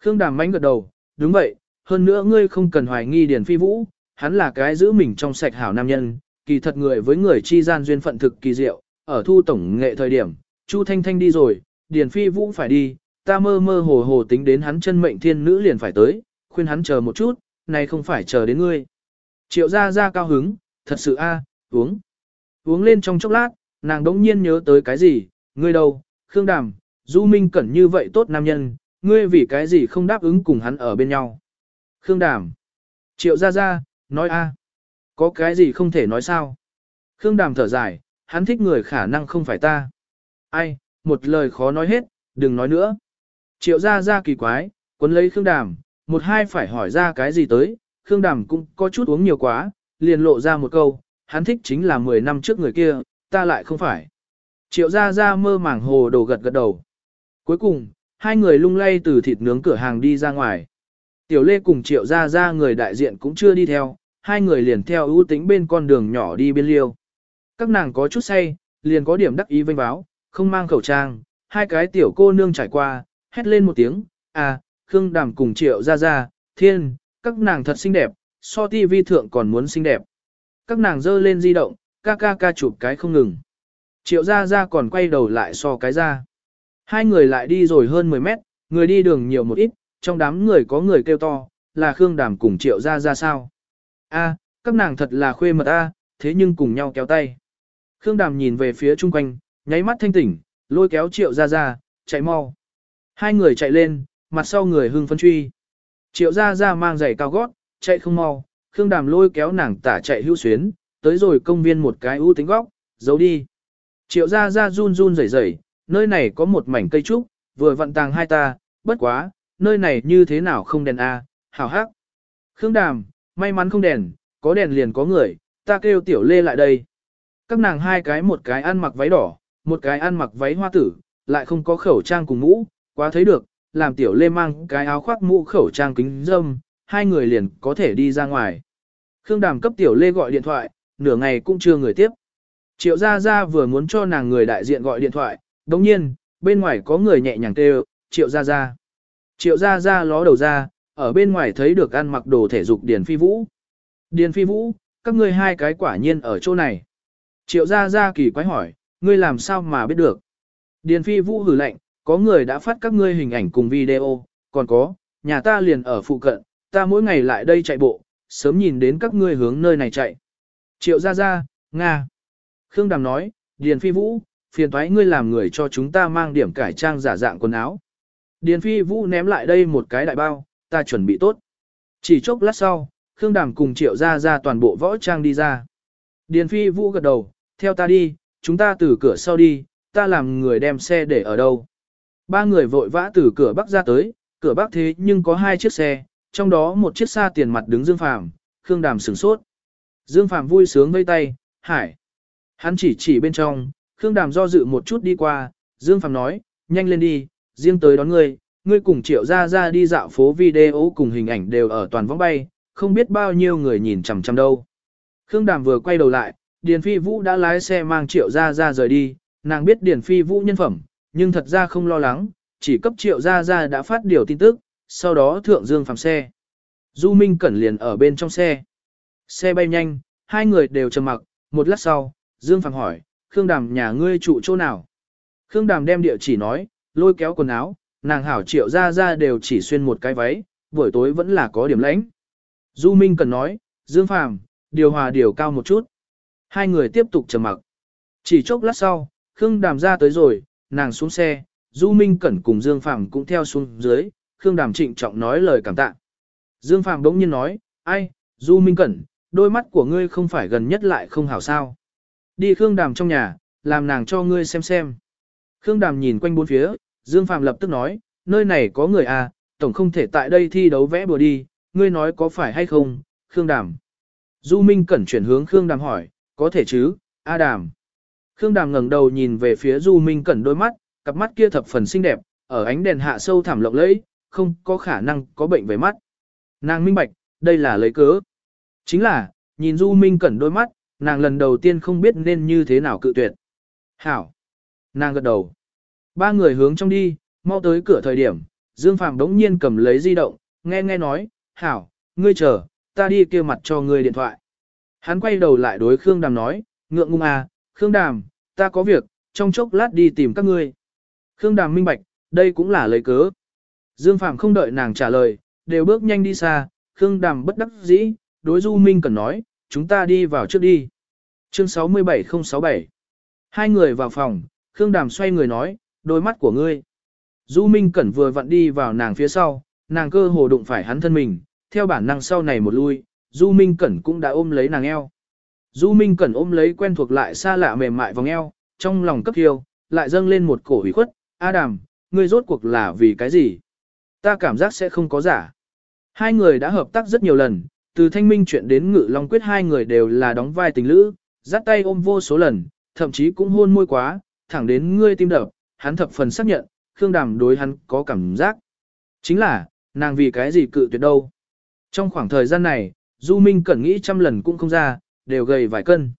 Khương Đàm mánh gật đầu, đúng vậy, hơn nữa ngươi không cần hoài nghi Điền Phi Vũ, hắn là cái giữ mình trong sạch hảo nam nhân, kỳ thật người với người chi gian duyên phận thực kỳ diệu, ở thu tổng nghệ thời điểm, Chu Thanh Thanh đi rồi, Điền Phi Vũ phải đi, ta mơ mơ hồ hồ tính đến hắn chân mệnh thiên nữ liền phải tới, khuyên hắn chờ một chút, này không phải chờ đến ngươi. Triệu gia gia cao hứng, thật sự a, uống. Uống lên trong chốc lát, nàng đống nhiên nhớ tới cái gì, ngươi đâu, Khương Đàm, Du Minh Cẩn như vậy tốt nam nhân, ngươi vì cái gì không đáp ứng cùng hắn ở bên nhau. Khương Đàm, Triệu gia gia, nói a, có cái gì không thể nói sao. Khương Đàm thở dài, hắn thích người khả năng không phải ta. Ai, một lời khó nói hết, đừng nói nữa. Triệu gia gia kỳ quái, quấn lấy Khương Đàm, một hai phải hỏi ra cái gì tới, Khương Đàm cũng có chút uống nhiều quá, liền lộ ra một câu, hắn thích chính là 10 năm trước người kia, ta lại không phải. Triệu gia gia mơ màng hồ đồ gật gật đầu. Cuối cùng, hai người lung lay từ thịt nướng cửa hàng đi ra ngoài. Tiểu Lê cùng Triệu gia gia người đại diện cũng chưa đi theo, hai người liền theo ưu tính bên con đường nhỏ đi bên liêu. Các nàng có chút say, liền có điểm đắc ý vênh báo, không mang khẩu trang, hai cái tiểu cô nương trải qua, hét lên một tiếng, à, Khương Đàm cùng Triệu Gia Gia, Thiên, các nàng thật xinh đẹp, so ti vi thượng còn muốn xinh đẹp. Các nàng dơ lên di động, ca ca ca chụp cái không ngừng. Triệu Gia Gia còn quay đầu lại so cái ra. Hai người lại đi rồi hơn 10 mét, người đi đường nhiều một ít, trong đám người có người kêu to, là Khương Đàm cùng Triệu Gia Gia sao. A, các nàng thật là khuê mật A, thế nhưng cùng nhau kéo tay. Khương Đàm nhìn về phía chung quanh, nháy mắt thanh tỉnh, lôi kéo Triệu Gia Gia, chạy mau. Hai người chạy lên, mặt sau người hưng phân truy. Triệu Gia Gia mang giày cao gót, chạy không mau, Khương Đàm lôi kéo nàng tả chạy hữu xuyến, tới rồi công viên một cái ưu tính góc, giấu đi. Triệu Gia Gia run run rẩy rẩy, nơi này có một mảnh cây trúc, vừa vận tàng hai ta, bất quá, nơi này như thế nào không đèn a, hảo hắc. Khương Đàm, may mắn không đèn, có đèn liền có người, ta kêu Tiểu Lê lại đây. Các nàng hai cái một cái ăn mặc váy đỏ, một cái ăn mặc váy hoa tử, lại không có khẩu trang cùng mũ, quá thấy được, làm tiểu lê mang cái áo khoác mũ khẩu trang kính dâm, hai người liền có thể đi ra ngoài. Khương Đàm cấp tiểu lê gọi điện thoại, nửa ngày cũng chưa người tiếp. Triệu Gia Gia vừa muốn cho nàng người đại diện gọi điện thoại, đồng nhiên, bên ngoài có người nhẹ nhàng kêu, Triệu Gia Gia. Triệu Gia Gia ló đầu ra, ở bên ngoài thấy được ăn mặc đồ thể dục Điền Phi Vũ. Điền Phi Vũ, các ngươi hai cái quả nhiên ở chỗ này. Triệu Gia Gia kỳ quái hỏi, ngươi làm sao mà biết được. Điền Phi Vũ hử lạnh, có người đã phát các ngươi hình ảnh cùng video, còn có, nhà ta liền ở phụ cận, ta mỗi ngày lại đây chạy bộ, sớm nhìn đến các ngươi hướng nơi này chạy. Triệu gia gia, Nga. Khương Đàm nói, Điền Phi Vũ, phiền thoái ngươi làm người cho chúng ta mang điểm cải trang giả dạng quần áo. Điền Phi Vũ ném lại đây một cái đại bao, ta chuẩn bị tốt. Chỉ chốc lát sau, Khương Đàm cùng Triệu gia gia toàn bộ võ trang đi ra. Điền Phi Vũ gật đầu, theo ta đi, chúng ta từ cửa sau đi, ta làm người đem xe để ở đâu. Ba người vội vã từ cửa bắc ra tới, cửa bắc thế nhưng có hai chiếc xe, trong đó một chiếc xa tiền mặt đứng Dương Phàm, Khương Đàm sửng sốt. Dương Phàm vui sướng vây tay, hải. Hắn chỉ chỉ bên trong, Khương Đàm do dự một chút đi qua, Dương Phàm nói, nhanh lên đi, riêng tới đón ngươi, ngươi cùng triệu ra ra đi dạo phố video cùng hình ảnh đều ở toàn vong bay, không biết bao nhiêu người nhìn chằm chằm đâu. Khương Đàm vừa quay đầu lại, Điền Phi Vũ đã lái xe mang triệu ra ra rời đi, nàng biết Điền Phi Vũ nhân phẩm, nhưng thật ra không lo lắng, chỉ cấp triệu ra ra đã phát điều tin tức, sau đó thượng dương phàm xe. Du Minh Cẩn liền ở bên trong xe. Xe bay nhanh, hai người đều trầm mặc, một lát sau, Dương Phàm hỏi, Khương Đàm nhà ngươi trụ chỗ nào? Khương Đàm đem địa chỉ nói, lôi kéo quần áo, nàng hảo triệu ra ra đều chỉ xuyên một cái váy, buổi tối vẫn là có điểm lãnh. Du Minh Cẩn nói, Dương Phàm điều hòa điều cao một chút. Hai người tiếp tục trầm mặc. Chỉ chốc lát sau, Khương Đàm ra tới rồi, nàng xuống xe, Du Minh Cẩn cùng Dương Phàm cũng theo xuống dưới, Khương Đàm trịnh trọng nói lời cảm tạ. Dương Phàm đống nhiên nói, ai, Du Minh Cẩn, đôi mắt của ngươi không phải gần nhất lại không hảo sao. Đi Khương Đàm trong nhà, làm nàng cho ngươi xem xem. Khương Đàm nhìn quanh bốn phía, Dương Phàm lập tức nói, nơi này có người à, tổng không thể tại đây thi đấu vẽ bừa đi, ngươi nói có phải hay không, Khương Đàm. Du Minh Cẩn chuyển hướng Khương Đàm hỏi, có thể chứ, A Đàm. Khương Đàm ngẩng đầu nhìn về phía Du Minh Cẩn đôi mắt, cặp mắt kia thập phần xinh đẹp, ở ánh đèn hạ sâu thẳm lộng lẫy, không có khả năng có bệnh về mắt. Nàng minh bạch, đây là lấy cớ. Chính là, nhìn Du Minh Cẩn đôi mắt, nàng lần đầu tiên không biết nên như thế nào cự tuyệt. Hảo. Nàng gật đầu. Ba người hướng trong đi, mau tới cửa thời điểm, Dương Phàm đống nhiên cầm lấy di động, nghe nghe nói, Hảo, ngươi chờ, ta đi kêu mặt cho ngươi điện thoại. Hắn quay đầu lại đối Khương Đàm nói, ngượng ngung à, Khương Đàm, ta có việc, trong chốc lát đi tìm các ngươi. Khương Đàm minh bạch, đây cũng là lấy cớ. Dương Phạm không đợi nàng trả lời, đều bước nhanh đi xa, Khương Đàm bất đắc dĩ, đối Du Minh cần nói, chúng ta đi vào trước đi. Chương 67067 Hai người vào phòng, Khương Đàm xoay người nói, đôi mắt của ngươi. Du Minh Cẩn vừa vặn đi vào nàng phía sau, nàng cơ hồ đụng phải hắn thân mình, theo bản năng sau này một lui, Du Minh Cẩn cũng đã ôm lấy nàng eo. Du Minh Cẩn ôm lấy quen thuộc lại xa lạ mềm mại vòng eo, trong lòng cấp thiêu, lại dâng lên một cổ hủy khuất, A Đàm, ngươi rốt cuộc là vì cái gì? Ta cảm giác sẽ không có giả. Hai người đã hợp tác rất nhiều lần, từ thanh minh chuyện đến ngự long quyết hai người đều là đóng vai tình lữ, dắt tay ôm vô số lần, thậm chí cũng hôn môi quá, thẳng đến ngươi tim đập, hắn thập phần xác nhận, Khương Đàm đối hắn có cảm giác. Chính là, nàng vì cái gì cự tuyệt đâu. Trong khoảng thời gian này, Du Minh Cẩn nghĩ trăm lần cũng không ra, đều gầy vài cân.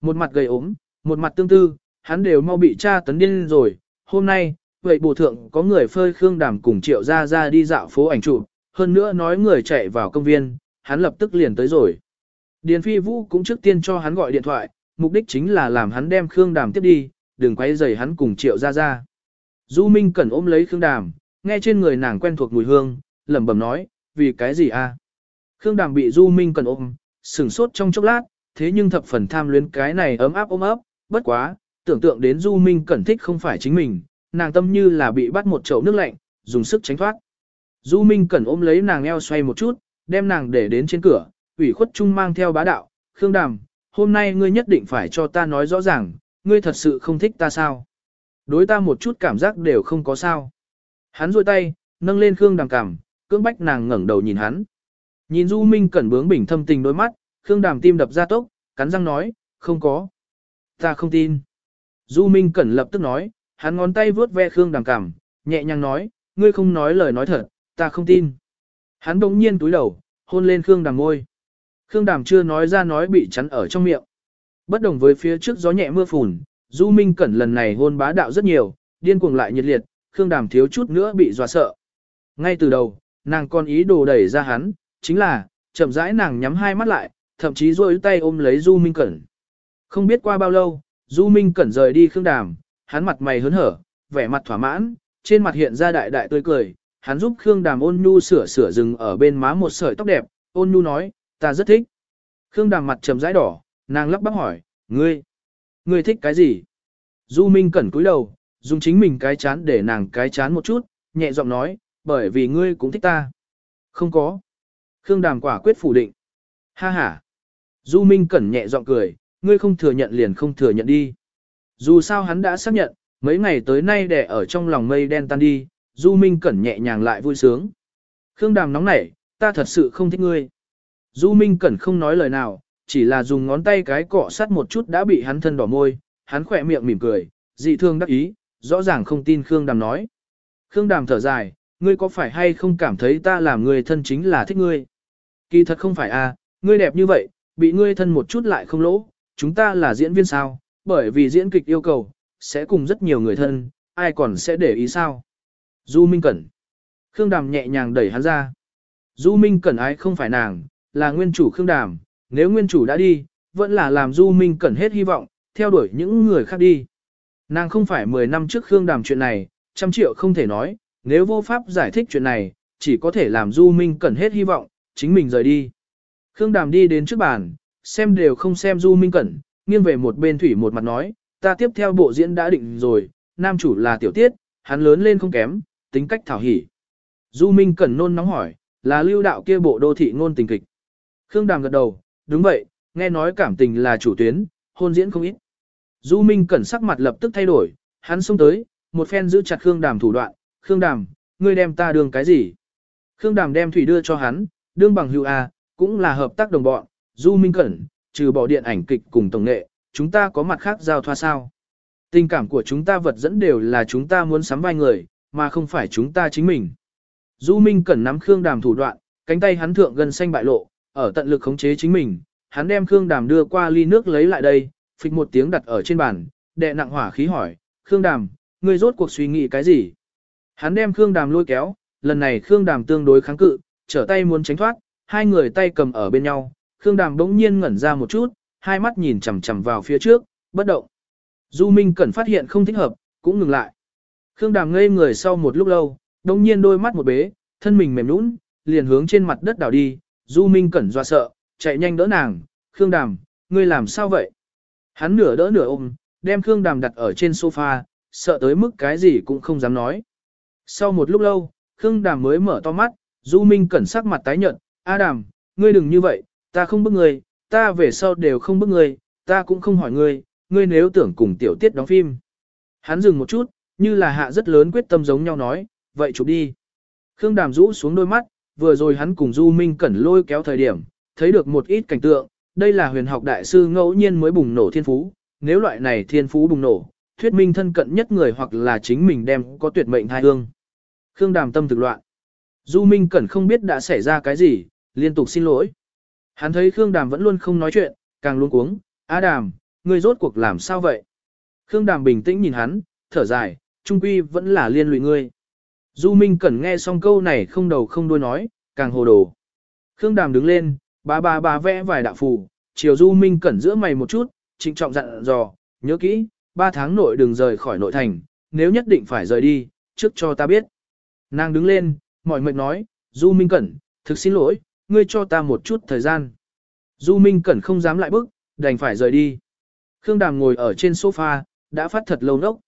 Một mặt gầy ốm, một mặt tương tư, hắn đều mau bị cha tấn điên rồi. Hôm nay, vậy bổ thượng có người phơi Khương Đàm cùng Triệu Gia Gia đi dạo phố ảnh chụp, hơn nữa nói người chạy vào công viên, hắn lập tức liền tới rồi. Điền Phi Vũ cũng trước tiên cho hắn gọi điện thoại, mục đích chính là làm hắn đem Khương Đàm tiếp đi, đừng quay rầy hắn cùng Triệu Gia Gia. Du Minh cần ôm lấy Khương Đàm, nghe trên người nàng quen thuộc mùi hương, lẩm bẩm nói, vì cái gì a? Khương Đàm bị Du Minh cần ôm, sửng sốt trong chốc lát, thế nhưng thập phần tham luyến cái này ấm áp ôm ấp, bất quá, tưởng tượng đến Du Minh Cẩn thích không phải chính mình, nàng tâm như là bị bắt một chậu nước lạnh, dùng sức tránh thoát. Du Minh Cẩn ôm lấy nàng eo xoay một chút, đem nàng để đến trên cửa, ủy khuất chung mang theo bá đạo, Khương Đàm, hôm nay ngươi nhất định phải cho ta nói rõ ràng, ngươi thật sự không thích ta sao? Đối ta một chút cảm giác đều không có sao. Hắn rôi tay, nâng lên Khương Đàm cằm, cưỡng bách nàng ngẩng đầu nhìn hắn. Nhìn Du Minh Cẩn bướng bỉnh thâm tình đôi mắt, Khương Đàm tim đập ra tốc, cắn răng nói, không có. Ta không tin. Du Minh Cẩn lập tức nói, hắn ngón tay vuốt ve Khương Đàm cằm, nhẹ nhàng nói, ngươi không nói lời nói thật, ta không tin. Hắn đống nhiên túi đầu, hôn lên Khương Đàm môi. Khương Đàm chưa nói ra nói bị chắn ở trong miệng. Bất đồng với phía trước gió nhẹ mưa phùn, Du Minh Cẩn lần này hôn bá đạo rất nhiều, điên cuồng lại nhiệt liệt, Khương Đàm thiếu chút nữa bị dọa sợ. Ngay từ đầu, nàng còn ý đồ đẩy ra hắn, chính là, chậm rãi nàng nhắm hai mắt lại, thậm chí rôi tay ôm lấy Du Minh Cẩn. Không biết qua bao lâu, Du Minh Cẩn rời đi Khương Đàm, hắn mặt mày hớn hở, vẻ mặt thỏa mãn, trên mặt hiện ra đại đại tươi cười, hắn giúp Khương Đàm ôn nhu sửa sửa rừng ở bên má một sợi tóc đẹp, ôn nhu nói, ta rất thích. Khương Đàm mặt trầm rãi đỏ, nàng lắp bắp hỏi, ngươi, ngươi thích cái gì? Du Minh cẩn cúi đầu, dùng chính mình cái chán để nàng cái chán một chút, nhẹ giọng nói, bởi vì ngươi cũng thích ta. Không có. Khương Đàm quả quyết phủ định. Ha ha. Du Minh cẩn nhẹ giọng cười, ngươi không thừa nhận liền không thừa nhận đi. Dù sao hắn đã xác nhận, mấy ngày tới nay đẻ ở trong lòng mây đen tan đi, Du Minh cẩn nhẹ nhàng lại vui sướng. Khương Đàm nóng nảy, ta thật sự không thích ngươi. Du Minh cẩn không nói lời nào, chỉ là dùng ngón tay cái cọ sát một chút đã bị hắn thân đỏ môi, hắn khỏe miệng mỉm cười, dị thương đắc ý, rõ ràng không tin Khương Đàm nói. Khương Đàm thở dài, ngươi có phải hay không cảm thấy ta làm người thân chính là thích ngươi? Kỳ thật không phải à, ngươi đẹp như vậy, bị ngươi thân một chút lại không lỗ, chúng ta là diễn viên sao, bởi vì diễn kịch yêu cầu, sẽ cùng rất nhiều người thân, ai còn sẽ để ý sao? Du Minh Cẩn. Khương Đàm nhẹ nhàng đẩy hắn ra. Du Minh Cẩn ái không phải nàng, là nguyên chủ Khương Đàm, nếu nguyên chủ đã đi, vẫn là làm Du Minh Cẩn hết hy vọng, theo đuổi những người khác đi. Nàng không phải 10 năm trước Khương Đàm chuyện này, trăm triệu không thể nói, nếu vô pháp giải thích chuyện này, chỉ có thể làm Du Minh Cẩn hết hy vọng, chính mình rời đi. Khương Đàm đi đến trước bàn, xem đều không xem Du Minh Cẩn, nghiêng về một bên thủy một mặt nói, ta tiếp theo bộ diễn đã định rồi, nam chủ là tiểu tiết, hắn lớn lên không kém, tính cách thảo hỉ. Du Minh Cẩn nôn nóng hỏi, là lưu đạo kia bộ đô thị ngôn tình kịch. Khương Đàm gật đầu, đúng vậy, nghe nói cảm tình là chủ tuyến, hôn diễn không ít. Du Minh Cẩn sắc mặt lập tức thay đổi, hắn xông tới, một phen giữ chặt Khương Đàm thủ đoạn, Khương Đàm, ngươi đem ta đường cái gì? Khương Đàm đem thủy đưa cho hắn, đương bằng hữu A, cũng là hợp tác đồng bọn, Du Minh Cẩn, trừ bỏ điện ảnh kịch cùng tổng nghệ, chúng ta có mặt khác giao thoa sao? Tình cảm của chúng ta vật dẫn đều là chúng ta muốn sắm vai người, mà không phải chúng ta chính mình. Du Minh Cẩn nắm Khương Đàm thủ đoạn, cánh tay hắn thượng gần xanh bại lộ, ở tận lực khống chế chính mình, hắn đem Khương Đàm đưa qua ly nước lấy lại đây, phịch một tiếng đặt ở trên bàn, đệ nặng hỏa khí hỏi, Khương Đàm, ngươi rốt cuộc suy nghĩ cái gì? Hắn đem Khương Đàm lôi kéo, lần này Khương Đàm tương đối kháng cự, trở tay muốn tránh thoát, hai người tay cầm ở bên nhau, Khương Đàm bỗng nhiên ngẩn ra một chút, hai mắt nhìn chằm chằm vào phía trước, bất động. Du Minh Cẩn phát hiện không thích hợp, cũng ngừng lại. Khương Đàm ngây người sau một lúc lâu, bỗng nhiên đôi mắt một bế, thân mình mềm nũng, liền hướng trên mặt đất đảo đi, Du Minh Cẩn doa sợ, chạy nhanh đỡ nàng, Khương Đàm, ngươi làm sao vậy? Hắn nửa đỡ nửa ôm, đem Khương Đàm đặt ở trên sofa, sợ tới mức cái gì cũng không dám nói. Sau một lúc lâu, Khương Đàm mới mở to mắt, Du Minh Cẩn sắc mặt tái nhợt, A Đàm, ngươi đừng như vậy, ta không bức ngươi, ta về sau đều không bức ngươi, ta cũng không hỏi ngươi, ngươi nếu tưởng cùng tiểu tiết đóng phim. Hắn dừng một chút, như là hạ rất lớn quyết tâm giống nhau nói, vậy chụp đi. Khương Đàm rũ xuống đôi mắt, vừa rồi hắn cùng Du Minh Cẩn lôi kéo thời điểm, thấy được một ít cảnh tượng, đây là huyền học đại sư ngẫu nhiên mới bùng nổ thiên phú, nếu loại này thiên phú bùng nổ, thuyết minh thân cận nhất người hoặc là chính mình đem có tuyệt mệnh thai hương. Khương Đàm tâm thực loạn. Du Minh Cẩn không biết đã xảy ra cái gì, liên tục xin lỗi. Hắn thấy Khương Đàm vẫn luôn không nói chuyện, càng luôn cuống, Á Đàm, ngươi rốt cuộc làm sao vậy? Khương Đàm bình tĩnh nhìn hắn, thở dài, trung quy vẫn là liên lụy ngươi. Du Minh Cẩn nghe xong câu này không đầu không đuôi nói, càng hồ đồ. Khương Đàm đứng lên, bà bà bà vẽ vài đạo phù, chiều Du Minh Cẩn giữa mày một chút, trịnh trọng dặn dò, nhớ kỹ, ba tháng nội đừng rời khỏi nội thành, nếu nhất định phải rời đi, trước cho ta biết. Nàng đứng lên, mỏi mệt nói, Du Minh Cẩn, thực xin lỗi, ngươi cho ta một chút thời gian. Du Minh Cẩn không dám lại bước, đành phải rời đi. Khương Đàm ngồi ở trên sofa, đã phát thật lâu nốc.